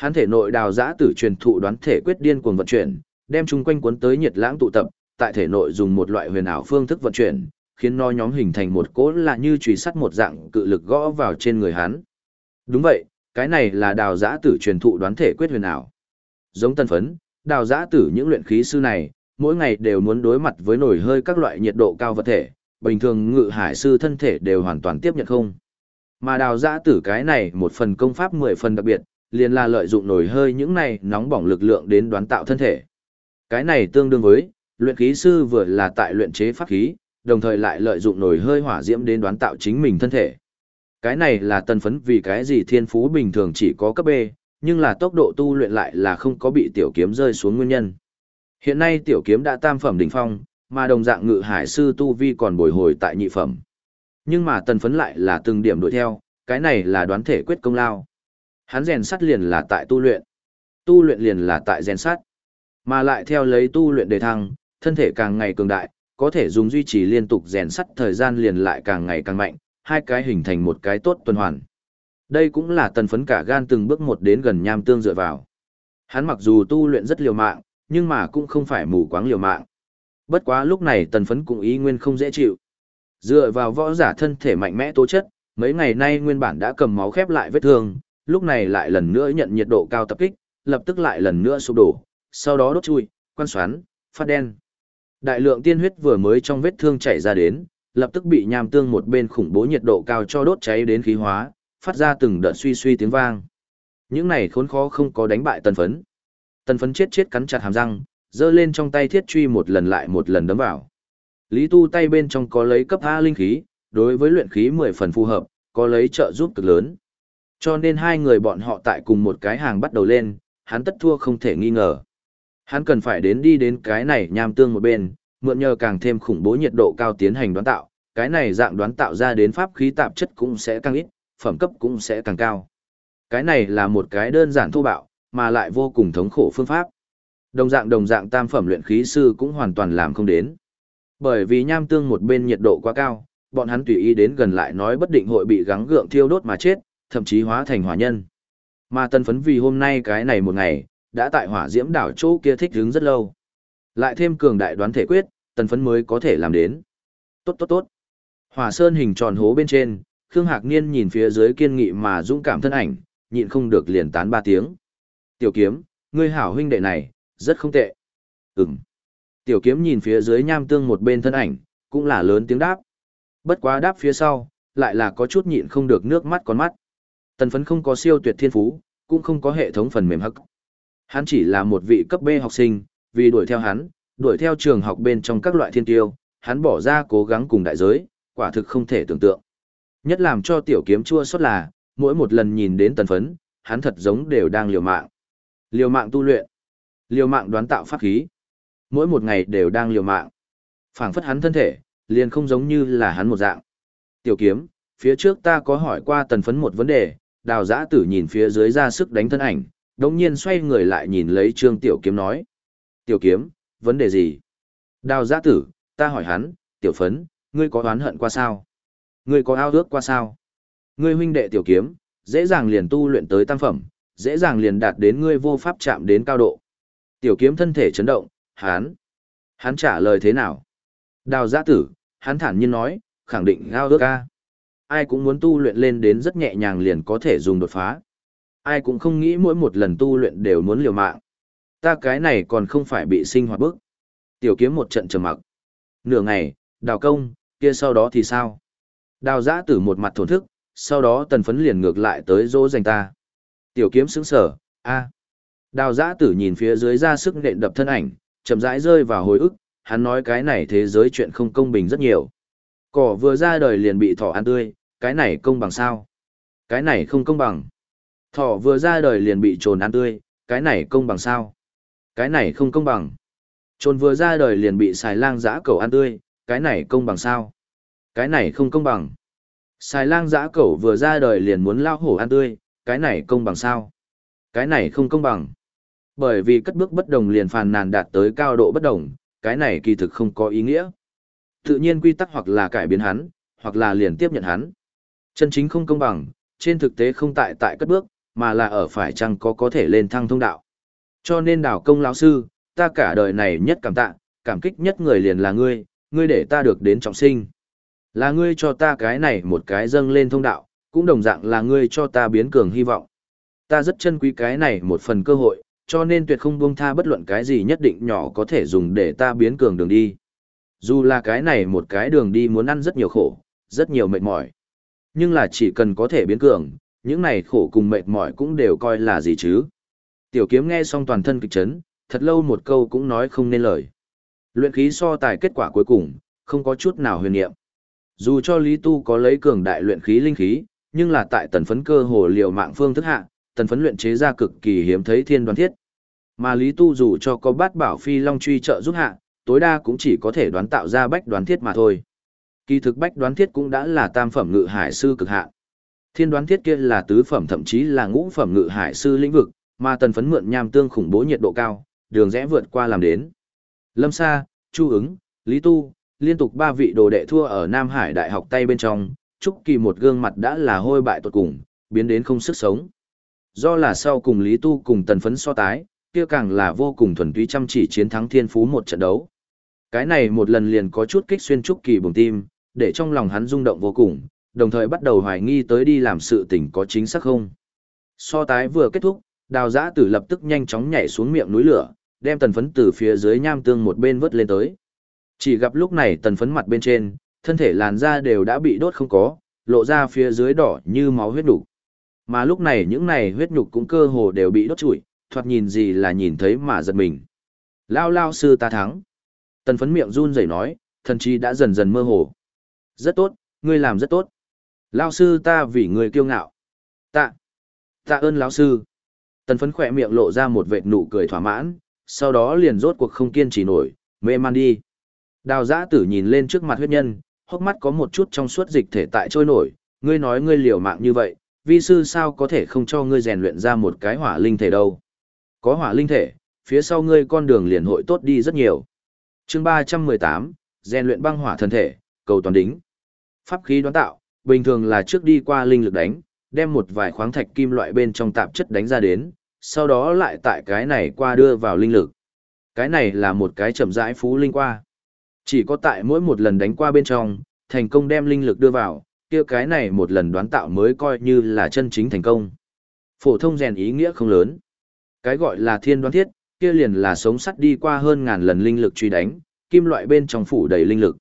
Hắn thể nội đào giã tử truyền thụ đoán thể quyết điên cuồng vận chuyển, đem chung quanh cuốn tới nhiệt lãng tụ tập, tại thể nội dùng một loại huyền ảo phương thức vận chuyển, khiến nó nhóm hình thành một cỗ là như chùy sắt một dạng cự lực gõ vào trên người hắn. Đúng vậy, cái này là đào giã tử truyền thụ đoán thể quyết huyền ảo. Giống tân phấn, đào giã tử những luyện khí sư này, mỗi ngày đều muốn đối mặt với nổi hơi các loại nhiệt độ cao vật thể, bình thường ngự hải sư thân thể đều hoàn toàn tiếp nhận không. Mà đào giã tử cái này một phần công pháp 10 phần đặc biệt, liền là lợi dụng nổi hơi những này nóng bỏng lực lượng đến đoán tạo thân thể. Cái này tương đương với, luyện khí sư vừa là tại luyện chế pháp khí, đồng thời lại lợi dụng nổi hơi hỏa diễm đến đoán tạo chính mình thân thể. Cái này là tân phấn vì cái gì thiên phú bình thường chỉ có cấp B, nhưng là tốc độ tu luyện lại là không có bị tiểu kiếm rơi xuống nguyên nhân. Hiện nay tiểu kiếm đã tam phẩm đỉnh phong, mà đồng dạng ngự hải sư tu vi còn bồi hồi tại nhị phẩm. Nhưng mà tần phấn lại là từng điểm đuổi theo, cái này là đoán thể quyết công lao. Hắn rèn sắt liền là tại tu luyện, tu luyện liền là tại rèn sắt, mà lại theo lấy tu luyện đề thăng, thân thể càng ngày cường đại, có thể dùng duy trì liên tục rèn sắt thời gian liền lại càng ngày càng mạnh, hai cái hình thành một cái tốt tuần hoàn. Đây cũng là tần phấn cả gan từng bước một đến gần nham tương dựa vào. Hắn mặc dù tu luyện rất liều mạng, nhưng mà cũng không phải mù quáng liều mạng. Bất quá lúc này tần phấn cũng ý nguyên không dễ chịu. Dựa vào võ giả thân thể mạnh mẽ tố chất, mấy ngày nay nguyên bản đã cầm máu khép lại vết thương, lúc này lại lần nữa nhận nhiệt độ cao tập kích, lập tức lại lần nữa sụp đổ, sau đó đốt chui, quan xoắn, phát đen. Đại lượng tiên huyết vừa mới trong vết thương chảy ra đến, lập tức bị nham tương một bên khủng bố nhiệt độ cao cho đốt cháy đến khí hóa, phát ra từng đợt suy suy tiếng vang. Những này khốn khó không có đánh bại tần phấn. Tần phấn chết chết cắn chặt hàm răng, giơ lên trong tay thiết truy một lần lại một lần đấm vào. Lý tu tay bên trong có lấy cấp A linh khí, đối với luyện khí 10 phần phù hợp, có lấy trợ giúp cực lớn. Cho nên hai người bọn họ tại cùng một cái hàng bắt đầu lên, hắn tất thua không thể nghi ngờ. Hắn cần phải đến đi đến cái này nham tương một bên, mượn nhờ càng thêm khủng bố nhiệt độ cao tiến hành đoán tạo, cái này dạng đoán tạo ra đến pháp khí tạp chất cũng sẽ càng ít, phẩm cấp cũng sẽ càng cao. Cái này là một cái đơn giản thô bạo, mà lại vô cùng thống khổ phương pháp. Đồng dạng đồng dạng tam phẩm luyện khí sư cũng hoàn toàn làm không đến. Bởi vì nham tương một bên nhiệt độ quá cao, bọn hắn tùy ý đến gần lại nói bất định hội bị gắng gượng thiêu đốt mà chết, thậm chí hóa thành hỏa nhân. Mà tân phấn vì hôm nay cái này một ngày, đã tại hỏa diễm đảo chỗ kia thích đứng rất lâu. Lại thêm cường đại đoán thể quyết, tân phấn mới có thể làm đến. Tốt tốt tốt. Hỏa sơn hình tròn hố bên trên, Khương Hạc Niên nhìn phía dưới kiên nghị mà dũng cảm thân ảnh, nhịn không được liền tán ba tiếng. Tiểu kiếm, ngươi hảo huynh đệ này, rất không tệ. Ừm. Tiểu kiếm nhìn phía dưới nham tương một bên thân ảnh, cũng là lớn tiếng đáp. Bất quá đáp phía sau, lại là có chút nhịn không được nước mắt con mắt. Tần phấn không có siêu tuyệt thiên phú, cũng không có hệ thống phần mềm hắc. Hắn chỉ là một vị cấp B học sinh, vì đuổi theo hắn, đuổi theo trường học bên trong các loại thiên tiêu, hắn bỏ ra cố gắng cùng đại giới, quả thực không thể tưởng tượng. Nhất làm cho tiểu kiếm chua xót là, mỗi một lần nhìn đến tần phấn, hắn thật giống đều đang liều mạng. Liều mạng tu luyện, liều mạng đoán tạo pháp khí. Mỗi một ngày đều đang liều mạng. phảng phất hắn thân thể, liền không giống như là hắn một dạng. Tiểu kiếm, phía trước ta có hỏi qua tần phấn một vấn đề, đào giã tử nhìn phía dưới ra sức đánh thân ảnh, đồng nhiên xoay người lại nhìn lấy trương tiểu kiếm nói. Tiểu kiếm, vấn đề gì? Đào giã tử, ta hỏi hắn, tiểu phấn, ngươi có oán hận qua sao? Ngươi có ao ước qua sao? Ngươi huynh đệ tiểu kiếm, dễ dàng liền tu luyện tới tam phẩm, dễ dàng liền đạt đến ngươi vô pháp chạm đến cao độ. Tiểu kiếm thân thể chấn động, hắn. Hắn trả lời thế nào? Đào giã tử, hắn thản nhiên nói, khẳng định ao ước ca. Ai cũng muốn tu luyện lên đến rất nhẹ nhàng liền có thể dùng đột phá. Ai cũng không nghĩ mỗi một lần tu luyện đều muốn liều mạng. Ta cái này còn không phải bị sinh hoạt bức. Tiểu kiếm một trận trầm mặc. Nửa ngày, đào công, kia sau đó thì sao? Đào giã tử một mặt thổn thức, sau đó tần phấn liền ngược lại tới dỗ dành ta. Tiểu kiếm sững sở, a Đào giã tử nhìn phía dưới ra sức nện đập thân ảnh, chậm rãi rơi vào hồi ức, hắn nói cái này thế giới chuyện không công bình rất nhiều. Cỏ vừa ra đời liền bị thỏ ăn tươi, cái này công bằng sao? Cái này không công bằng. Thỏ vừa ra đời liền bị trồn ăn tươi, cái này công bằng sao? Cái này không công bằng. Trồn vừa ra đời liền bị xài lang giã cầu ăn tươi, cái này công bằng sao? Cái này không công bằng. Xài lang giã cẩu vừa ra đời liền muốn lao hổ ăn tươi, cái này công bằng sao? Cái này không công bằng. Bởi vì cất bước bất đồng liền phàn nàn đạt tới cao độ bất đồng, cái này kỳ thực không có ý nghĩa. Tự nhiên quy tắc hoặc là cải biến hắn, hoặc là liền tiếp nhận hắn. Chân chính không công bằng, trên thực tế không tại tại cất bước, mà là ở phải chăng có có thể lên thăng thông đạo. Cho nên đảo công lão sư, ta cả đời này nhất cảm tạ, cảm kích nhất người liền là ngươi, ngươi để ta được đến trọng sinh. Là ngươi cho ta cái này một cái dâng lên thông đạo, cũng đồng dạng là ngươi cho ta biến cường hy vọng. Ta rất chân quý cái này một phần cơ hội, cho nên tuyệt không buông tha bất luận cái gì nhất định nhỏ có thể dùng để ta biến cường đường đi. Dù là cái này một cái đường đi muốn ăn rất nhiều khổ, rất nhiều mệt mỏi. Nhưng là chỉ cần có thể biến cường, những này khổ cùng mệt mỏi cũng đều coi là gì chứ. Tiểu kiếm nghe xong toàn thân kịch chấn, thật lâu một câu cũng nói không nên lời. Luyện khí so tài kết quả cuối cùng, không có chút nào huyền niệm. Dù cho Lý Tu có lấy cường đại luyện khí linh khí, nhưng là tại tần phấn cơ hồ liều mạng phương thức hạ, tần phấn luyện chế ra cực kỳ hiếm thấy thiên đoán thiết. Mà Lý Tu dù cho có bát bảo phi long truy trợ giúp hạ, tối đa cũng chỉ có thể đoán tạo ra bách đoán thiết mà thôi. Kỳ thực bách đoán thiết cũng đã là tam phẩm ngự hải sư cực hạn. Thiên đoán thiết kia là tứ phẩm thậm chí là ngũ phẩm ngự hải sư lĩnh vực, mà tần phấn mượn nham tương khủng bố nhiệt độ cao, đường rẽ vượt qua làm đến. Lâm Sa, Chu ứng, Lý Tu, liên tục ba vị đồ đệ thua ở Nam Hải Đại học tay bên trong, Trúc Kỳ một gương mặt đã là hôi bại tột cùng, biến đến không sức sống. Do là sau cùng Lý Tu cùng tần phấn so tái, kia càng là vô cùng thuần túy chăm chỉ chiến thắng thiên phú một trận đấu. Cái này một lần liền có chút kích xuyên Trúc Kỳ bùng tim, để trong lòng hắn rung động vô cùng, đồng thời bắt đầu hoài nghi tới đi làm sự tình có chính xác không. So tái vừa kết thúc, đào giã tử lập tức nhanh chóng nhảy xuống miệng núi lửa, đem tần phấn từ phía dưới nham tương một bên vớt lên tới. Chỉ gặp lúc này tần phấn mặt bên trên, thân thể làn da đều đã bị đốt không có, lộ ra phía dưới đỏ như máu huyết nhục. Mà lúc này những này huyết nhục cũng cơ hồ đều bị đốt trụi, thoạt nhìn gì là nhìn thấy mà giật mình. Lao lao sư ta thắng. Tần phấn miệng run rẩy nói, thần chi đã dần dần mơ hồ. Rất tốt, ngươi làm rất tốt. Lao sư ta vì ngươi kiêu ngạo. Tạ. Tạ ơn lão sư. Tần phấn khỏe miệng lộ ra một vệt nụ cười thỏa mãn, sau đó liền rốt cuộc không kiên trì nổi, mê man đi. Đào giã tử nhìn lên trước mặt huyết nhân, hốc mắt có một chút trong suốt dịch thể tại trôi nổi, ngươi nói ngươi liều mạng như vậy, vi sư sao có thể không cho ngươi rèn luyện ra một cái hỏa linh thể đâu. Có hỏa linh thể, phía sau ngươi con đường liền hội tốt đi rất nhiều. chương 318, rèn luyện băng hỏa thân thể, cầu toàn đính. Pháp khí đoán tạo, bình thường là trước đi qua linh lực đánh, đem một vài khoáng thạch kim loại bên trong tạp chất đánh ra đến, sau đó lại tại cái này qua đưa vào linh lực. Cái này là một cái chậm rãi phú linh qua. Chỉ có tại mỗi một lần đánh qua bên trong, thành công đem linh lực đưa vào, kia cái này một lần đoán tạo mới coi như là chân chính thành công. Phổ thông rèn ý nghĩa không lớn. Cái gọi là thiên đoán thiết, kia liền là sống sắt đi qua hơn ngàn lần linh lực truy đánh, kim loại bên trong phủ đầy linh lực.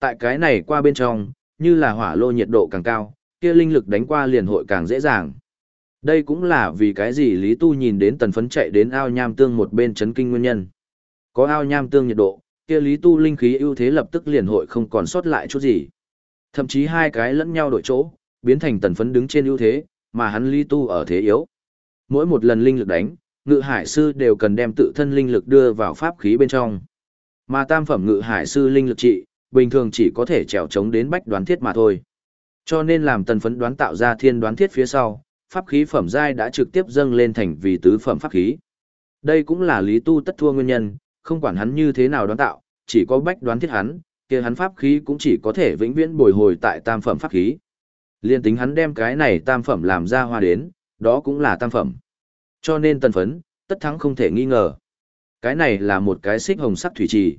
Tại cái này qua bên trong, như là hỏa lô nhiệt độ càng cao, kia linh lực đánh qua liền hội càng dễ dàng. Đây cũng là vì cái gì Lý Tu nhìn đến tần phấn chạy đến ao nham tương một bên chấn kinh nguyên nhân. Có ao nham tương nhiệt độ, kia Lý Tu linh khí ưu thế lập tức liền hội không còn sót lại chút gì. Thậm chí hai cái lẫn nhau đổi chỗ, biến thành tần phấn đứng trên ưu thế, mà hắn Lý Tu ở thế yếu. Mỗi một lần linh lực đánh, ngự hải sư đều cần đem tự thân linh lực đưa vào pháp khí bên trong. Mà tam phẩm ngự hải sư linh lực trị, bình thường chỉ có thể trèo trống đến bách đoán thiết mà thôi. Cho nên làm tần phấn đoán tạo ra thiên đoán thiết phía sau, pháp khí phẩm giai đã trực tiếp dâng lên thành vì tứ phẩm pháp khí. Đây cũng là lý tu tất thua nguyên nhân, không quản hắn như thế nào đoán tạo, chỉ có bách đoán thiết hắn, kia hắn pháp khí cũng chỉ có thể vĩnh viễn bồi hồi tại tam phẩm pháp khí. Liên tính hắn đem cái này tam phẩm làm ra hoa đến, đó cũng là tam phẩm. Cho nên tần phấn, tất thắng không thể nghi ngờ. Cái này là một cái xích hồng sắc thủy trì.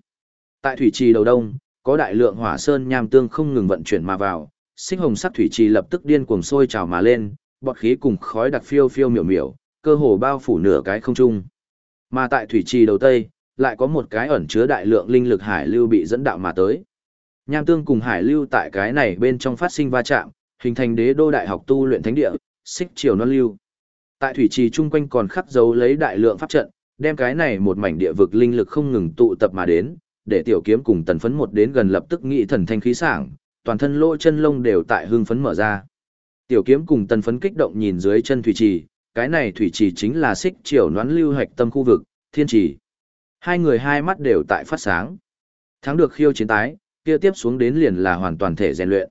Tại thủy trì đầu đông, có đại lượng hỏa sơn nham tương không ngừng vận chuyển mà vào, xích hồng sắc thủy trì lập tức điên cuồng sôi trào mà lên, bọt khí cùng khói đặc phiêu phiêu miểu miểu, cơ hồ bao phủ nửa cái không trung. Mà tại thủy trì đầu tây, lại có một cái ẩn chứa đại lượng linh lực hải lưu bị dẫn đạo mà tới. Nham tương cùng hải lưu tại cái này bên trong phát sinh va chạm, hình thành đế đô đại học tu luyện thánh địa, xích triều non lưu. Tại thủy trì chung quanh còn khắc dấu lấy đại lượng pháp trận, đem cái này một mảnh địa vực linh lực không ngừng tụ tập mà đến, để tiểu kiếm cùng tần phấn một đến gần lập tức nghị thần thanh khí sảng, toàn thân lỗ chân lông đều tại hương phấn mở ra. Tiểu kiếm cùng tần phấn kích động nhìn dưới chân thủy trì, cái này thủy trì chính là xích triều noán lưu hạch tâm khu vực, thiên trì. Hai người hai mắt đều tại phát sáng. Thắng được khiêu chiến tái, kia tiếp xuống đến liền là hoàn toàn thể rèn luyện.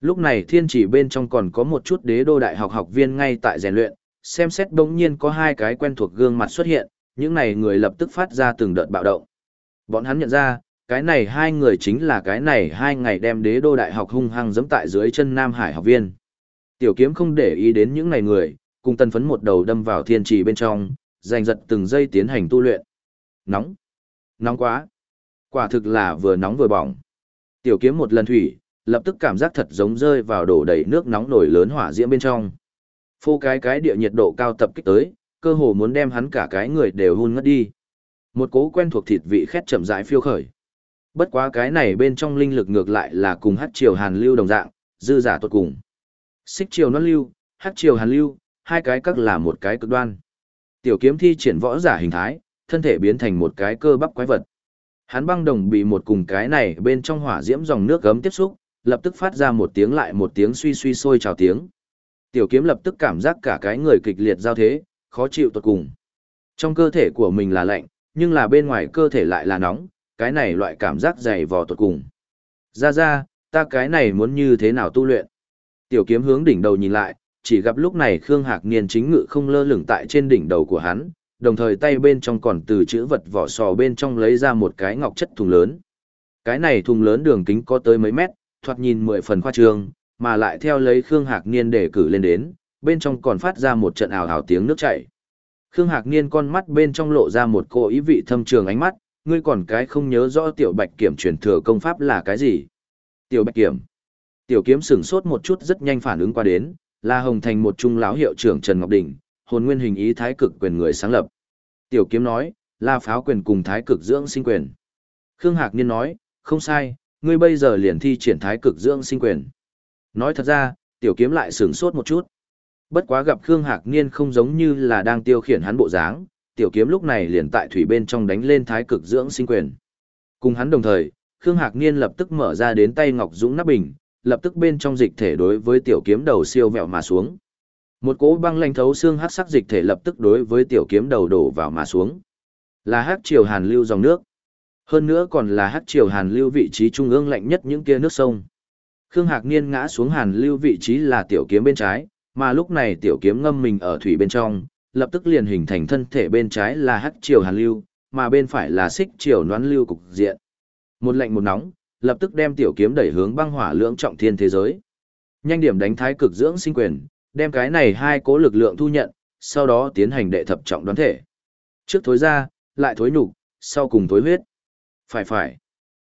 Lúc này thiên trì bên trong còn có một chút đế đô đại học học viên ngay tại rèn luyện, xem xét đống nhiên có hai cái quen thuộc gương mặt xuất hiện, những này người lập tức phát ra từng đợt bạo động. Bọn hắn nhận ra, cái này hai người chính là cái này hai ngày đem đế đô đại học hung hăng giẫm tại dưới chân Nam Hải học viên. Tiểu kiếm không để ý đến những này người, cùng tân phấn một đầu đâm vào thiên trì bên trong, giành giật từng giây tiến hành tu luyện. Nóng! Nóng quá! Quả thực là vừa nóng vừa bỏng. Tiểu kiếm một lần thủy, lập tức cảm giác thật giống rơi vào đổ đầy nước nóng nổi lớn hỏa diễm bên trong. Phô cái cái địa nhiệt độ cao tập kích tới, cơ hồ muốn đem hắn cả cái người đều hun ngất đi. Một cố quen thuộc thịt vị khét chậm rãi phiêu khởi. Bất quá cái này bên trong linh lực ngược lại là cùng hát triều hàn lưu đồng dạng, dư giả tốt cùng. Xích triều non lưu, hát triều hàn lưu, hai cái các là một cái cực đoan. Tiểu kiếm thi triển võ giả hình thái, thân thể biến thành một cái cơ bắp quái vật. Hắn băng đồng bị một cùng cái này bên trong hỏa diễm dòng nước gấm tiếp xúc, lập tức phát ra một tiếng lại một tiếng suy suy sôi trào tiếng. Tiểu kiếm lập tức cảm giác cả cái người kịch liệt giao thế, khó chịu tột cùng. Trong cơ thể của mình là lạnh, nhưng là bên ngoài cơ thể lại là nóng, cái này loại cảm giác dày vò tột cùng. Ra ra, ta cái này muốn như thế nào tu luyện? Tiểu kiếm hướng đỉnh đầu nhìn lại, chỉ gặp lúc này Khương Hạc Niên chính ngự không lơ lửng tại trên đỉnh đầu của hắn, đồng thời tay bên trong còn từ chữ vật vỏ sò bên trong lấy ra một cái ngọc chất thùng lớn. Cái này thùng lớn đường kính có tới mấy mét, thoạt nhìn mười phần khoa trương, mà lại theo lấy Khương Hạc Niên để cử lên đến, bên trong còn phát ra một trận ảo ảo tiếng nước chảy. Khương Hạc Niên con mắt bên trong lộ ra một cô ý vị thâm trường ánh mắt, ngươi còn cái không nhớ rõ tiểu bạch kiểm truyền thừa công pháp là cái gì. Tiểu bạch kiểm. Tiểu kiếm sửng sốt một chút rất nhanh phản ứng qua đến, là Hồng Thành một trung lão hiệu trưởng Trần Ngọc Đình, hồn nguyên hình ý thái cực quyền người sáng lập. Tiểu kiếm nói, là pháo quyền cùng thái cực dưỡng sinh quyền. Khương Hạc Niên nói, không sai, ngươi bây giờ liền thi triển thái cực dưỡng sinh quyền. Nói thật ra, tiểu kiếm lại sửng sốt một chút. Bất quá gặp Khương Hạc Niên không giống như là đang tiêu khiển hắn bộ dáng, tiểu kiếm lúc này liền tại thủy bên trong đánh lên thái cực dưỡng sinh quyền. Cùng hắn đồng thời, Khương Hạc Niên lập tức mở ra đến tay Ngọc Dũng nắp bình, lập tức bên trong dịch thể đối với tiểu kiếm đầu siêu vẹo mà xuống. Một cỗ băng lạnh thấu xương hắc sắc dịch thể lập tức đối với tiểu kiếm đầu đổ vào mà xuống. Là hắc triều hàn lưu dòng nước. Hơn nữa còn là hắc triều hàn lưu vị trí trung ương lạnh nhất những kia nước sông. Khương Hạc Niên ngã xuống hàn lưu vị trí là tiểu kiếm bên trái, mà lúc này tiểu kiếm ngâm mình ở thủy bên trong, lập tức liền hình thành thân thể bên trái là hắc triều hàn lưu, mà bên phải là xích triều noãn lưu cục diện. Một lạnh một nóng, lập tức đem tiểu kiếm đẩy hướng băng hỏa lưỡng trọng thiên thế giới. Nhanh điểm đánh thái cực dưỡng sinh quyền, đem cái này hai cố lực lượng thu nhận, sau đó tiến hành đệ thập trọng đoán thể. Trước thối ra, lại thối nhục, sau cùng thối huyết. Phải phải.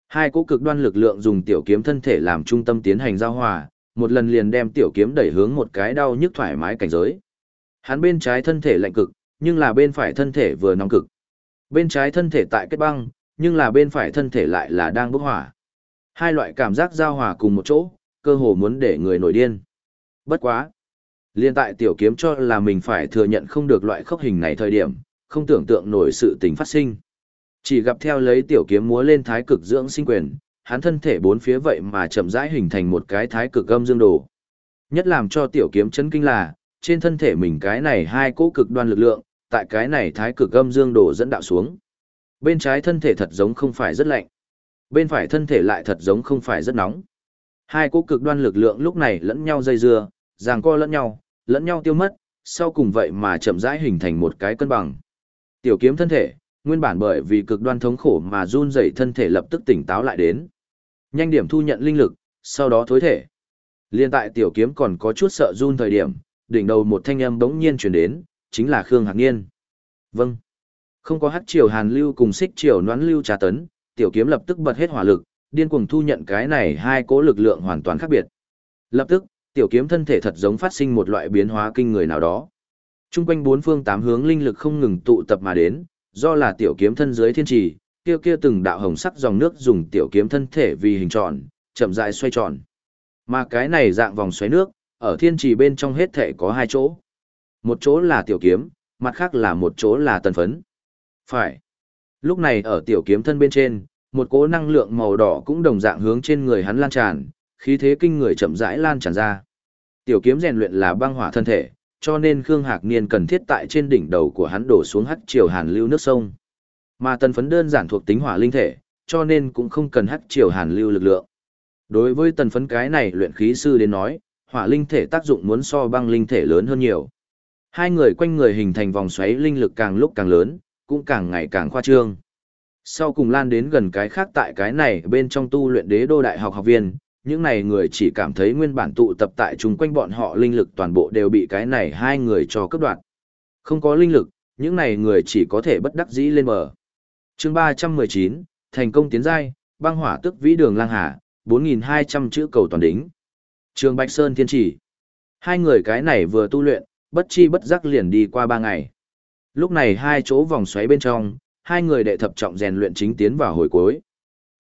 Hai cố cực đoan lực lượng dùng tiểu kiếm thân thể làm trung tâm tiến hành giao hòa, một lần liền đem tiểu kiếm đẩy hướng một cái đau nhức thoải mái cảnh giới. Hắn bên trái thân thể lạnh cực, nhưng là bên phải thân thể vừa nóng cực. Bên trái thân thể tại kết băng, nhưng là bên phải thân thể lại là đang bốc hỏa. Hai loại cảm giác giao hòa cùng một chỗ, cơ hồ muốn để người nổi điên. Bất quá. Liên tại tiểu kiếm cho là mình phải thừa nhận không được loại khốc hình này thời điểm, không tưởng tượng nổi sự tình phát sinh. Chỉ gặp theo lấy tiểu kiếm múa lên thái cực dưỡng sinh quyền, hắn thân thể bốn phía vậy mà chậm rãi hình thành một cái thái cực âm dương đồ. Nhất làm cho tiểu kiếm chấn kinh là, trên thân thể mình cái này hai cỗ cực đoan lực lượng, tại cái này thái cực âm dương đồ dẫn đạo xuống. Bên trái thân thể thật giống không phải rất lạnh. Bên phải thân thể lại thật giống không phải rất nóng. Hai cỗ cực đoan lực lượng lúc này lẫn nhau dây dưa, ràng co lẫn nhau, lẫn nhau tiêu mất, sau cùng vậy mà chậm rãi hình thành một cái cân bằng. Tiểu kiếm thân thể, nguyên bản bởi vì cực đoan thống khổ mà run rẩy thân thể lập tức tỉnh táo lại đến. Nhanh điểm thu nhận linh lực, sau đó thối thể. Liên tại tiểu kiếm còn có chút sợ run thời điểm, đỉnh đầu một thanh âm bỗng nhiên truyền đến, chính là Khương Hạc Niên. Vâng. Không có hắc triều hàn lưu cùng xích triều noán lưu trà tấn, tiểu kiếm lập tức bật hết hỏa lực, điên cuồng thu nhận cái này hai cố lực lượng hoàn toàn khác biệt. Lập tức, tiểu kiếm thân thể thật giống phát sinh một loại biến hóa kinh người nào đó. Trung quanh bốn phương tám hướng linh lực không ngừng tụ tập mà đến, do là tiểu kiếm thân dưới thiên trì, kia kia từng đạo hồng sắc dòng nước dùng tiểu kiếm thân thể vì hình tròn, chậm rãi xoay tròn. Mà cái này dạng vòng xoáy nước, ở thiên trì bên trong hết thể có hai chỗ. Một chỗ là tiểu kiếm, mặt khác là một chỗ là tần phấn. Phải. Lúc này ở tiểu kiếm thân bên trên, một cỗ năng lượng màu đỏ cũng đồng dạng hướng trên người hắn lan tràn, khí thế kinh người chậm rãi lan tràn ra. Tiểu kiếm rèn luyện là băng hỏa thân thể, cho nên Khương Hạc Niên cần thiết tại trên đỉnh đầu của hắn đổ xuống hắt triều hàn lưu nước sông. Mà tần phấn đơn giản thuộc tính hỏa linh thể, cho nên cũng không cần hắc triều hàn lưu lực lượng. Đối với tần phấn cái này luyện khí sư đến nói, hỏa linh thể tác dụng muốn so băng linh thể lớn hơn nhiều. Hai người quanh người hình thành vòng xoáy linh lực càng lúc càng lớn, cũng càng ngày càng khoa trương. Sau cùng lan đến gần cái khác tại cái này bên trong tu luyện đế đô đại học học viên, những này người chỉ cảm thấy nguyên bản tụ tập tại chung quanh bọn họ linh lực toàn bộ đều bị cái này hai người cho cấp đoạn. Không có linh lực, những này người chỉ có thể bất đắc dĩ lên bờ chương 319, thành công tiến giai, băng hỏa tức vĩ đường lang hà, 4.200 chữ cầu toàn đính. Trường Bạch Sơn thiên chỉ. Hai người cái này vừa tu luyện, bất chi bất giác liền đi qua ba ngày. Lúc này hai chỗ vòng xoáy bên trong, hai người đệ thập trọng rèn luyện chính tiến vào hồi cuối.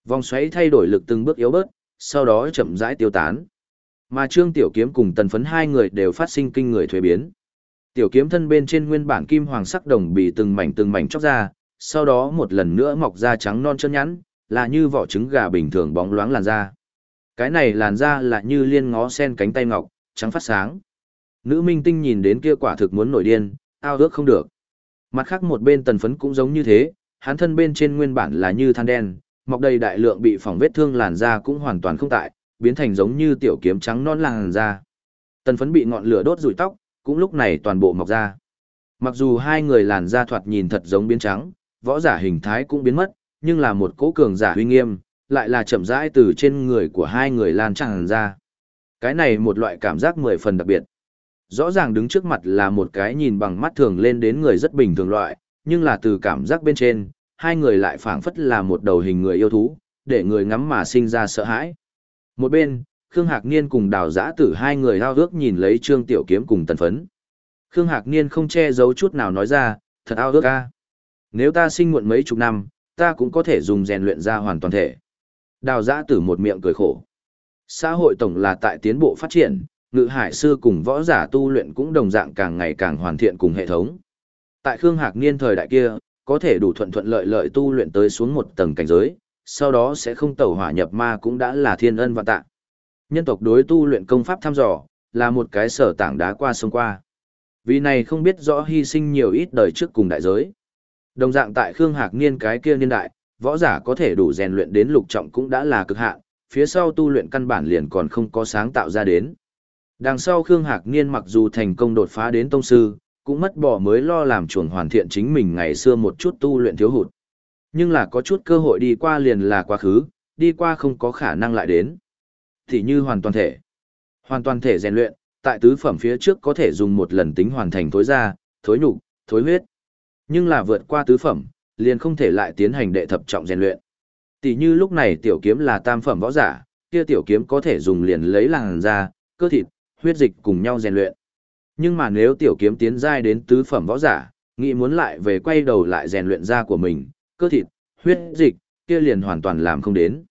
Vòng xoáy thay đổi lực từng bước yếu bớt, sau đó chậm rãi tiêu tán. Mà Trương Tiểu Kiếm cùng Tần Phấn hai người đều phát sinh kinh người thuế biến. Tiểu kiếm thân bên trên nguyên bản kim hoàng sắc đồng bị từng mảnh từng mảnh chóc ra, sau đó một lần nữa mọc da trắng non chân nhẵn, là như vỏ trứng gà bình thường bóng loáng làn da. Cái này làn da là như liên ngó sen cánh tay ngọc, trắng phát sáng. Nữ minh tinh nhìn đến kia quả thực muốn nổi điên, ao ước không được. Mặt khác một bên tần phấn cũng giống như thế, hắn thân bên trên nguyên bản là như than đen, mọc đầy đại lượng bị phỏng vết thương làn da cũng hoàn toàn không tại, biến thành giống như tiểu kiếm trắng non làn da. Tần phấn bị ngọn lửa đốt rủi tóc, cũng lúc này toàn bộ mọc ra. Mặc dù hai người làn da thoạt nhìn thật giống biến trắng, võ giả hình thái cũng biến mất, nhưng là một cố cường giả huy nghiêm, lại là chậm rãi từ trên người của hai người lan tràn ra. Cái này một loại cảm giác mười phần đặc biệt. Rõ ràng đứng trước mặt là một cái nhìn bằng mắt thường lên đến người rất bình thường loại, nhưng là từ cảm giác bên trên, hai người lại phảng phất là một đầu hình người yêu thú, để người ngắm mà sinh ra sợ hãi. Một bên, Khương Hạc Niên cùng đào giã tử hai người hao ước nhìn lấy Trương Tiểu Kiếm cùng tần phấn. Khương Hạc Niên không che giấu chút nào nói ra, thật ao ước ca. Nếu ta sinh muộn mấy chục năm, ta cũng có thể dùng rèn luyện ra hoàn toàn thể. Đào giã tử một miệng cười khổ. Xã hội tổng là tại tiến bộ phát triển, ngự hải sư cùng võ giả tu luyện cũng đồng dạng càng ngày càng hoàn thiện cùng hệ thống. Tại Khương Hạc Niên thời đại kia, có thể đủ thuận thuận lợi lợi tu luyện tới xuống một tầng cảnh giới, sau đó sẽ không tẩu hỏa nhập ma cũng đã là thiên ân và tạ. Nhân tộc đối tu luyện công pháp thăm dò, là một cái sở tảng đá qua sông qua. Vì này không biết rõ hy sinh nhiều ít đời trước cùng đại giới. Đồng dạng tại Khương Hạc Niên cái kia niên đại, võ giả có thể đủ rèn luyện đến lục trọng cũng đã là cực hạn, phía sau tu luyện căn bản liền còn không có sáng tạo ra đến. Đằng sau Khương Hạc Niên mặc dù thành công đột phá đến tông sư, cũng mất bỏ mới lo làm chuồn hoàn thiện chính mình ngày xưa một chút tu luyện thiếu hụt. Nhưng là có chút cơ hội đi qua liền là quá khứ, đi qua không có khả năng lại đến. Thì như hoàn toàn thể. Hoàn toàn thể rèn luyện, tại tứ phẩm phía trước có thể dùng một lần tính hoàn thành thối ra, thối nhục, thối huyết. Nhưng là vượt qua tứ phẩm, liền không thể lại tiến hành đệ thập trọng rèn luyện. Tỷ như lúc này tiểu kiếm là tam phẩm võ giả, kia tiểu kiếm có thể dùng liền lấy làn da, cơ thịt, huyết dịch cùng nhau rèn luyện. Nhưng mà nếu tiểu kiếm tiến giai đến tứ phẩm võ giả, nghĩ muốn lại về quay đầu lại rèn luyện da của mình, cơ thịt, huyết dịch, kia liền hoàn toàn làm không đến.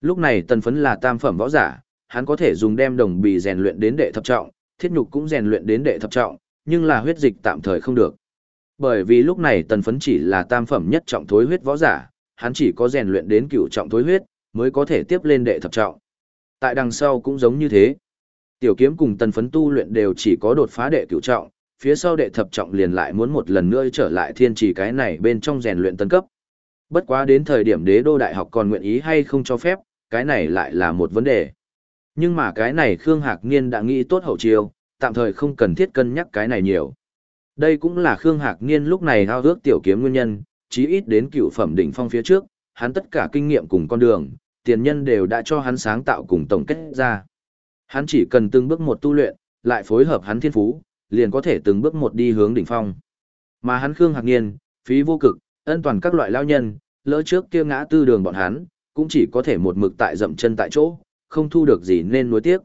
Lúc này tần phấn là tam phẩm võ giả, hắn có thể dùng đem đồng bì rèn luyện đến đệ thập trọng, thiết nhục cũng rèn luyện đến đệ thập trọng, nhưng là huyết dịch tạm thời không được. Bởi vì lúc này tần phấn chỉ là tam phẩm nhất trọng thối huyết võ giả, hắn chỉ có rèn luyện đến cửu trọng thối huyết, mới có thể tiếp lên đệ thập trọng. Tại đằng sau cũng giống như thế. Tiểu kiếm cùng tần phấn tu luyện đều chỉ có đột phá đệ cửu trọng, phía sau đệ thập trọng liền lại muốn một lần nữa trở lại thiên trì cái này bên trong rèn luyện tân cấp. Bất quá đến thời điểm đế đô đại học còn nguyện ý hay không cho phép, cái này lại là một vấn đề. Nhưng mà cái này Khương Hạc Niên đã nghĩ tốt hậu chiêu, tạm thời không cần thiết cân nhắc cái này nhiều. Đây cũng là Khương Hạc Niên lúc này hao ước tiểu kiếm nguyên nhân, chí ít đến cựu phẩm đỉnh phong phía trước, hắn tất cả kinh nghiệm cùng con đường, tiền nhân đều đã cho hắn sáng tạo cùng tổng kết ra. Hắn chỉ cần từng bước một tu luyện, lại phối hợp hắn thiên phú, liền có thể từng bước một đi hướng đỉnh phong. Mà hắn Khương Hạc Niên, phí vô cực, ân toàn các loại lao nhân, lỡ trước kia ngã tư đường bọn hắn, cũng chỉ có thể một mực tại dậm chân tại chỗ, không thu được gì nên nuối tiếc.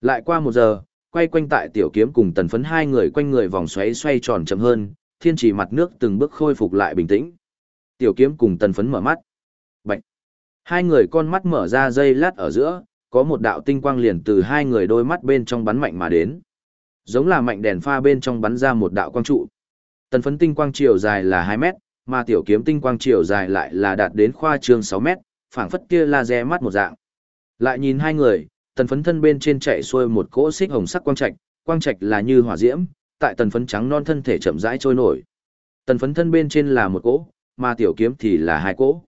Lại qua một giờ, quay quanh tại tiểu kiếm cùng tần phấn hai người quanh người vòng xoáy xoay tròn chậm hơn, thiên chỉ mặt nước từng bước khôi phục lại bình tĩnh. Tiểu kiếm cùng tần phấn mở mắt. Bạch. Hai người con mắt mở ra dây lát ở giữa, có một đạo tinh quang liền từ hai người đôi mắt bên trong bắn mạnh mà đến. Giống là mạnh đèn pha bên trong bắn ra một đạo quang trụ. Tần phấn tinh quang chiều dài là 2 mét, mà tiểu kiếm tinh quang chiều dài lại là đạt đến khoa trương 6 mét, phảng phất kia laser mắt một dạng. Lại nhìn hai người, tần phấn thân bên trên chạy xuôi một cỗ xích hồng sắc quang trạch, quang trạch là như hỏa diễm, tại tần phấn trắng non thân thể chậm rãi trôi nổi. Tần phấn thân bên trên là một cỗ, mà tiểu kiếm thì là hai cỗ.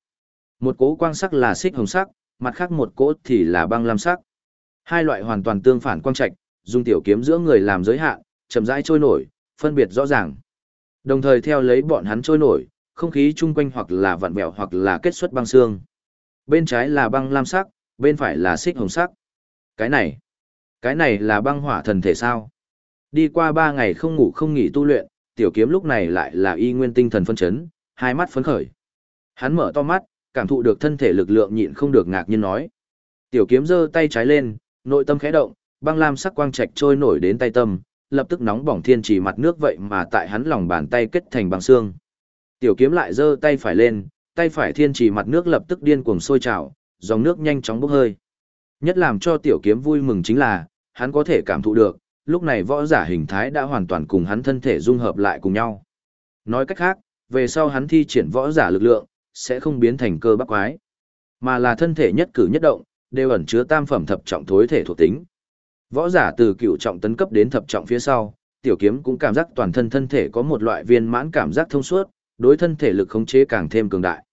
Một cỗ quang sắc là xích hồng sắc, mặt khác một cỗ thì là băng lam sắc. Hai loại hoàn toàn tương phản quang trạch, dùng tiểu kiếm giữa người làm giới hạn, chậm rãi trôi nổi, phân biệt rõ ràng. Đồng thời theo lấy bọn hắn trôi nổi, không khí chung quanh hoặc là vặn vẹo hoặc là kết xuất băng xương. Bên trái là băng lam sắc, bên phải là xích hồng sắc. Cái này, cái này là băng hỏa thần thể sao? Đi qua ba ngày không ngủ không nghỉ tu luyện, tiểu kiếm lúc này lại là y nguyên tinh thần phân chấn, hai mắt phấn khởi. Hắn mở to mắt, cảm thụ được thân thể lực lượng nhịn không được ngạc nhiên nói. Tiểu kiếm giơ tay trái lên, nội tâm khẽ động, băng lam sắc quang trạch trôi nổi đến tay tâm, lập tức nóng bỏng thiên trì mặt nước vậy mà tại hắn lòng bàn tay kết thành băng xương. Tiểu kiếm lại giơ tay phải lên, tay phải thiên trì mặt nước lập tức điên cuồng sôi trào, dòng nước nhanh chóng bốc hơi. Nhất làm cho tiểu kiếm vui mừng chính là, hắn có thể cảm thụ được, lúc này võ giả hình thái đã hoàn toàn cùng hắn thân thể dung hợp lại cùng nhau. Nói cách khác, về sau hắn thi triển võ giả lực lượng, sẽ không biến thành cơ bắp quái, mà là thân thể nhất cử nhất động, đều ẩn chứa tam phẩm thập trọng thối thể thuộc tính. Võ giả từ cựu trọng tấn cấp đến thập trọng phía sau, tiểu kiếm cũng cảm giác toàn thân thân thể có một loại viên mãn cảm giác thông suốt, đối thân thể lực khống chế càng thêm cường đại.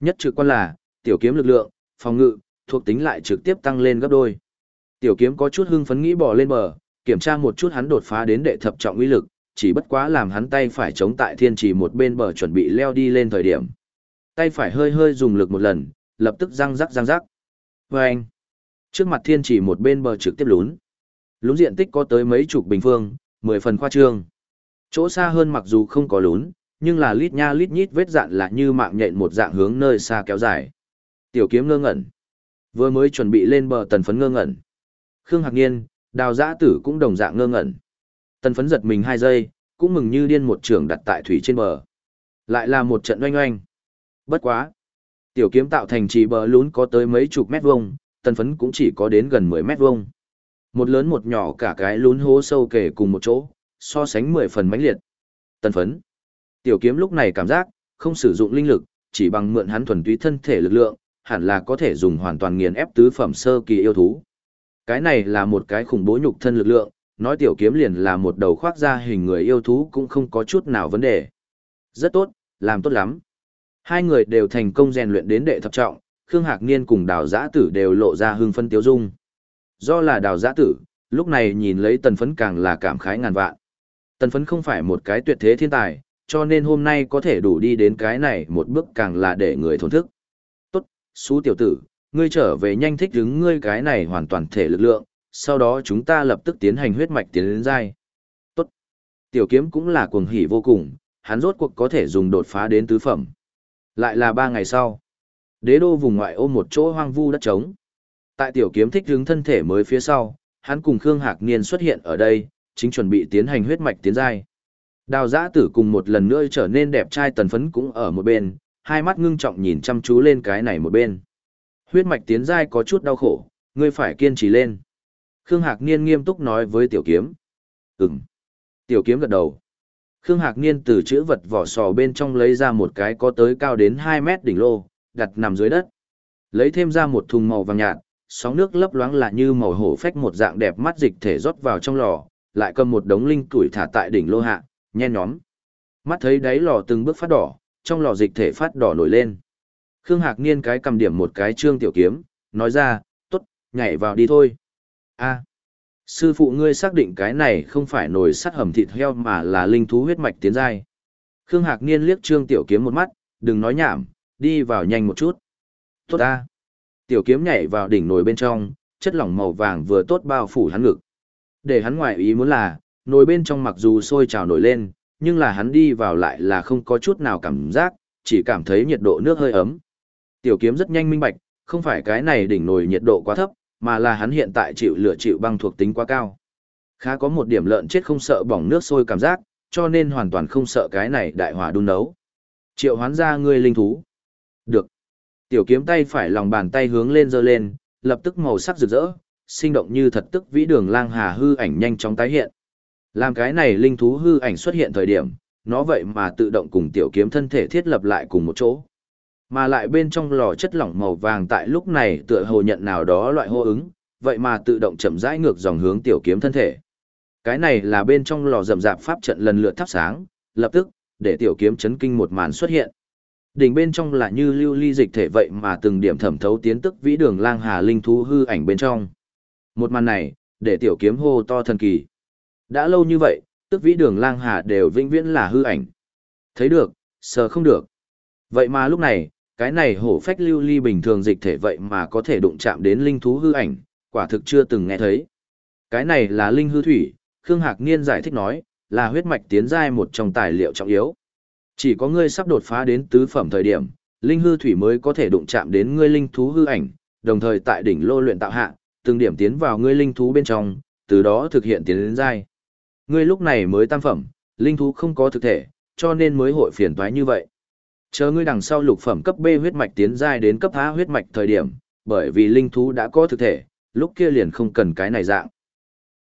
Nhất trực quan là, tiểu kiếm lực lượng, phòng ngự, thuộc tính lại trực tiếp tăng lên gấp đôi. Tiểu kiếm có chút hưng phấn nghĩ bỏ lên bờ, kiểm tra một chút hắn đột phá đến đệ thập trọng uy lực, chỉ bất quá làm hắn tay phải chống tại thiên trì một bên bờ chuẩn bị leo đi lên thời điểm. Tay phải hơi hơi dùng lực một lần, lập tức răng rắc răng rắc. Vâng! Trước mặt thiên trì một bên bờ trực tiếp lún. Lún diện tích có tới mấy chục bình phương, mười phần khoa trương. Chỗ xa hơn mặc dù không có lún, nhưng là lít nha lít nhít vết dạn là như mạng nhện một dạng hướng nơi xa kéo dài. Tiểu kiếm ngơ ngẩn. Vừa mới chuẩn bị lên bờ tần phấn ngơ ngẩn. Khương Hạc Niên, đào giã tử cũng đồng dạng ngơ ngẩn. Tần phấn giật mình hai giây, cũng mừng như điên một trường đặt tại thủy trên bờ. Lại là một trận oanh oanh. Bất quá. Tiểu kiếm tạo thành trì bờ lún có tới mấy chục mét vuông, tần phấn cũng chỉ có đến gần 10 mét vuông. Một lớn một nhỏ cả cái lún hố sâu kể cùng một chỗ, so sánh 10 phần mãnh liệt. Tần phấn. Tiểu kiếm lúc này cảm giác, không sử dụng linh lực, chỉ bằng mượn hắn thuần túy thân thể lực lượng, hẳn là có thể dùng hoàn toàn nghiền ép tứ phẩm sơ kỳ yêu thú. Cái này là một cái khủng bố nhục thân lực lượng, nói tiểu kiếm liền là một đầu khoác ra hình người yêu thú cũng không có chút nào vấn đề. Rất tốt, làm tốt lắm. Hai người đều thành công rèn luyện đến đệ thập trọng, Khương Hạc Niên cùng đào giã tử đều lộ ra hưng phân tiếu dung. Do là đào giã tử, lúc này nhìn lấy tần phấn càng là cảm khái ngàn vạn. Tần phấn không phải một cái tuyệt thế thiên tài, cho nên hôm nay có thể đủ đi đến cái này một bước càng là để người thổn thức. Xú tiểu tử, ngươi trở về nhanh thích đứng ngươi cái này hoàn toàn thể lực lượng, sau đó chúng ta lập tức tiến hành huyết mạch tiến lên dai. Tốt. Tiểu kiếm cũng là cuồng hỉ vô cùng, hắn rốt cuộc có thể dùng đột phá đến tứ phẩm. Lại là ba ngày sau. Đế đô vùng ngoại ô một chỗ hoang vu đất trống. Tại tiểu kiếm thích đứng thân thể mới phía sau, hắn cùng Khương Hạc Niên xuất hiện ở đây, chính chuẩn bị tiến hành huyết mạch tiến giai. Đào giã tử cùng một lần nữa trở nên đẹp trai tần phấn cũng ở một bên, hai mắt ngưng trọng nhìn chăm chú lên cái này một bên. Huyết mạch tiến giai có chút đau khổ, ngươi phải kiên trì lên. Khương Hạc Niên nghiêm túc nói với tiểu kiếm. Ừm. Tiểu kiếm gật đầu. Khương Hạc Niên từ chữ vật vỏ sò bên trong lấy ra một cái có tới cao đến 2 mét đỉnh lô, đặt nằm dưới đất. Lấy thêm ra một thùng màu vàng nhạt, sóng nước lấp loáng là như màu hổ phách một dạng đẹp mắt dịch thể rót vào trong lò, lại cầm một đống linh củi thả tại đỉnh lô hạ, nhen nhóm. Mắt thấy đáy lò từng bước phát đỏ, trong lò dịch thể phát đỏ nổi lên. Khương Hạc Niên cái cầm điểm một cái trương tiểu kiếm, nói ra, tốt, nhảy vào đi thôi. a sư phụ ngươi xác định cái này không phải nồi sắt hầm thịt heo mà là linh thú huyết mạch tiến giai. Khương Hạc Niên liếc trương tiểu kiếm một mắt, đừng nói nhảm, đi vào nhanh một chút. Tốt a Tiểu kiếm nhảy vào đỉnh nồi bên trong, chất lỏng màu vàng vừa tốt bao phủ hắn ngực. Để hắn ngoại ý muốn là, nồi bên trong mặc dù sôi trào nổi lên, nhưng là hắn đi vào lại là không có chút nào cảm giác, chỉ cảm thấy nhiệt độ nước hơi ấm. Tiểu kiếm rất nhanh minh bạch, không phải cái này đỉnh nồi nhiệt độ quá thấp, mà là hắn hiện tại chịu lửa chịu băng thuộc tính quá cao. Khá có một điểm lợn chết không sợ bỏng nước sôi cảm giác, cho nên hoàn toàn không sợ cái này đại hỏa đun nấu. Triệu hoán ra ngươi linh thú. Được. Tiểu kiếm tay phải lòng bàn tay hướng lên giơ lên, lập tức màu sắc rực rỡ, sinh động như thật tức vĩ đường lang hà hư ảnh nhanh chóng tái hiện. Làm cái này linh thú hư ảnh xuất hiện thời điểm, nó vậy mà tự động cùng tiểu kiếm thân thể thiết lập lại cùng một chỗ. Mà lại bên trong lò chất lỏng màu vàng tại lúc này tựa hồ nhận nào đó loại hô ứng, vậy mà tự động chậm rãi ngược dòng hướng tiểu kiếm thân thể. Cái này là bên trong lò rậm rạp pháp trận lần lượt thắp sáng, lập tức, để tiểu kiếm chấn kinh một màn xuất hiện. Đỉnh bên trong là như lưu ly dịch thể vậy mà từng điểm thẩm thấu tiến tức vĩ đường lang hà linh thú hư ảnh bên trong. Một màn này, để tiểu kiếm hô to thần kỳ. Đã lâu như vậy, tức vĩ đường lang hà đều vĩnh viễn là hư ảnh. Thấy được, sờ không được. Vậy mà lúc này, cái này hổ phách lưu ly bình thường dịch thể vậy mà có thể đụng chạm đến linh thú hư ảnh, quả thực chưa từng nghe thấy. Cái này là linh hư thủy, Khương Hạc Niên giải thích nói, là huyết mạch tiến giai một trong tài liệu trọng yếu. Chỉ có ngươi sắp đột phá đến tứ phẩm thời điểm, linh hư thủy mới có thể đụng chạm đến ngươi linh thú hư ảnh, đồng thời tại đỉnh lô luyện tạo hạ, từng điểm tiến vào ngươi linh thú bên trong, từ đó thực hiện tiến đến giai. Ngươi lúc này mới tam phẩm, linh thú không có thực thể, cho nên mới hội phiền toái như vậy. Chờ ngươi đằng sau lục phẩm cấp B huyết mạch tiến giai đến cấp A huyết mạch thời điểm, bởi vì linh thú đã có thực thể, lúc kia liền không cần cái này dạng.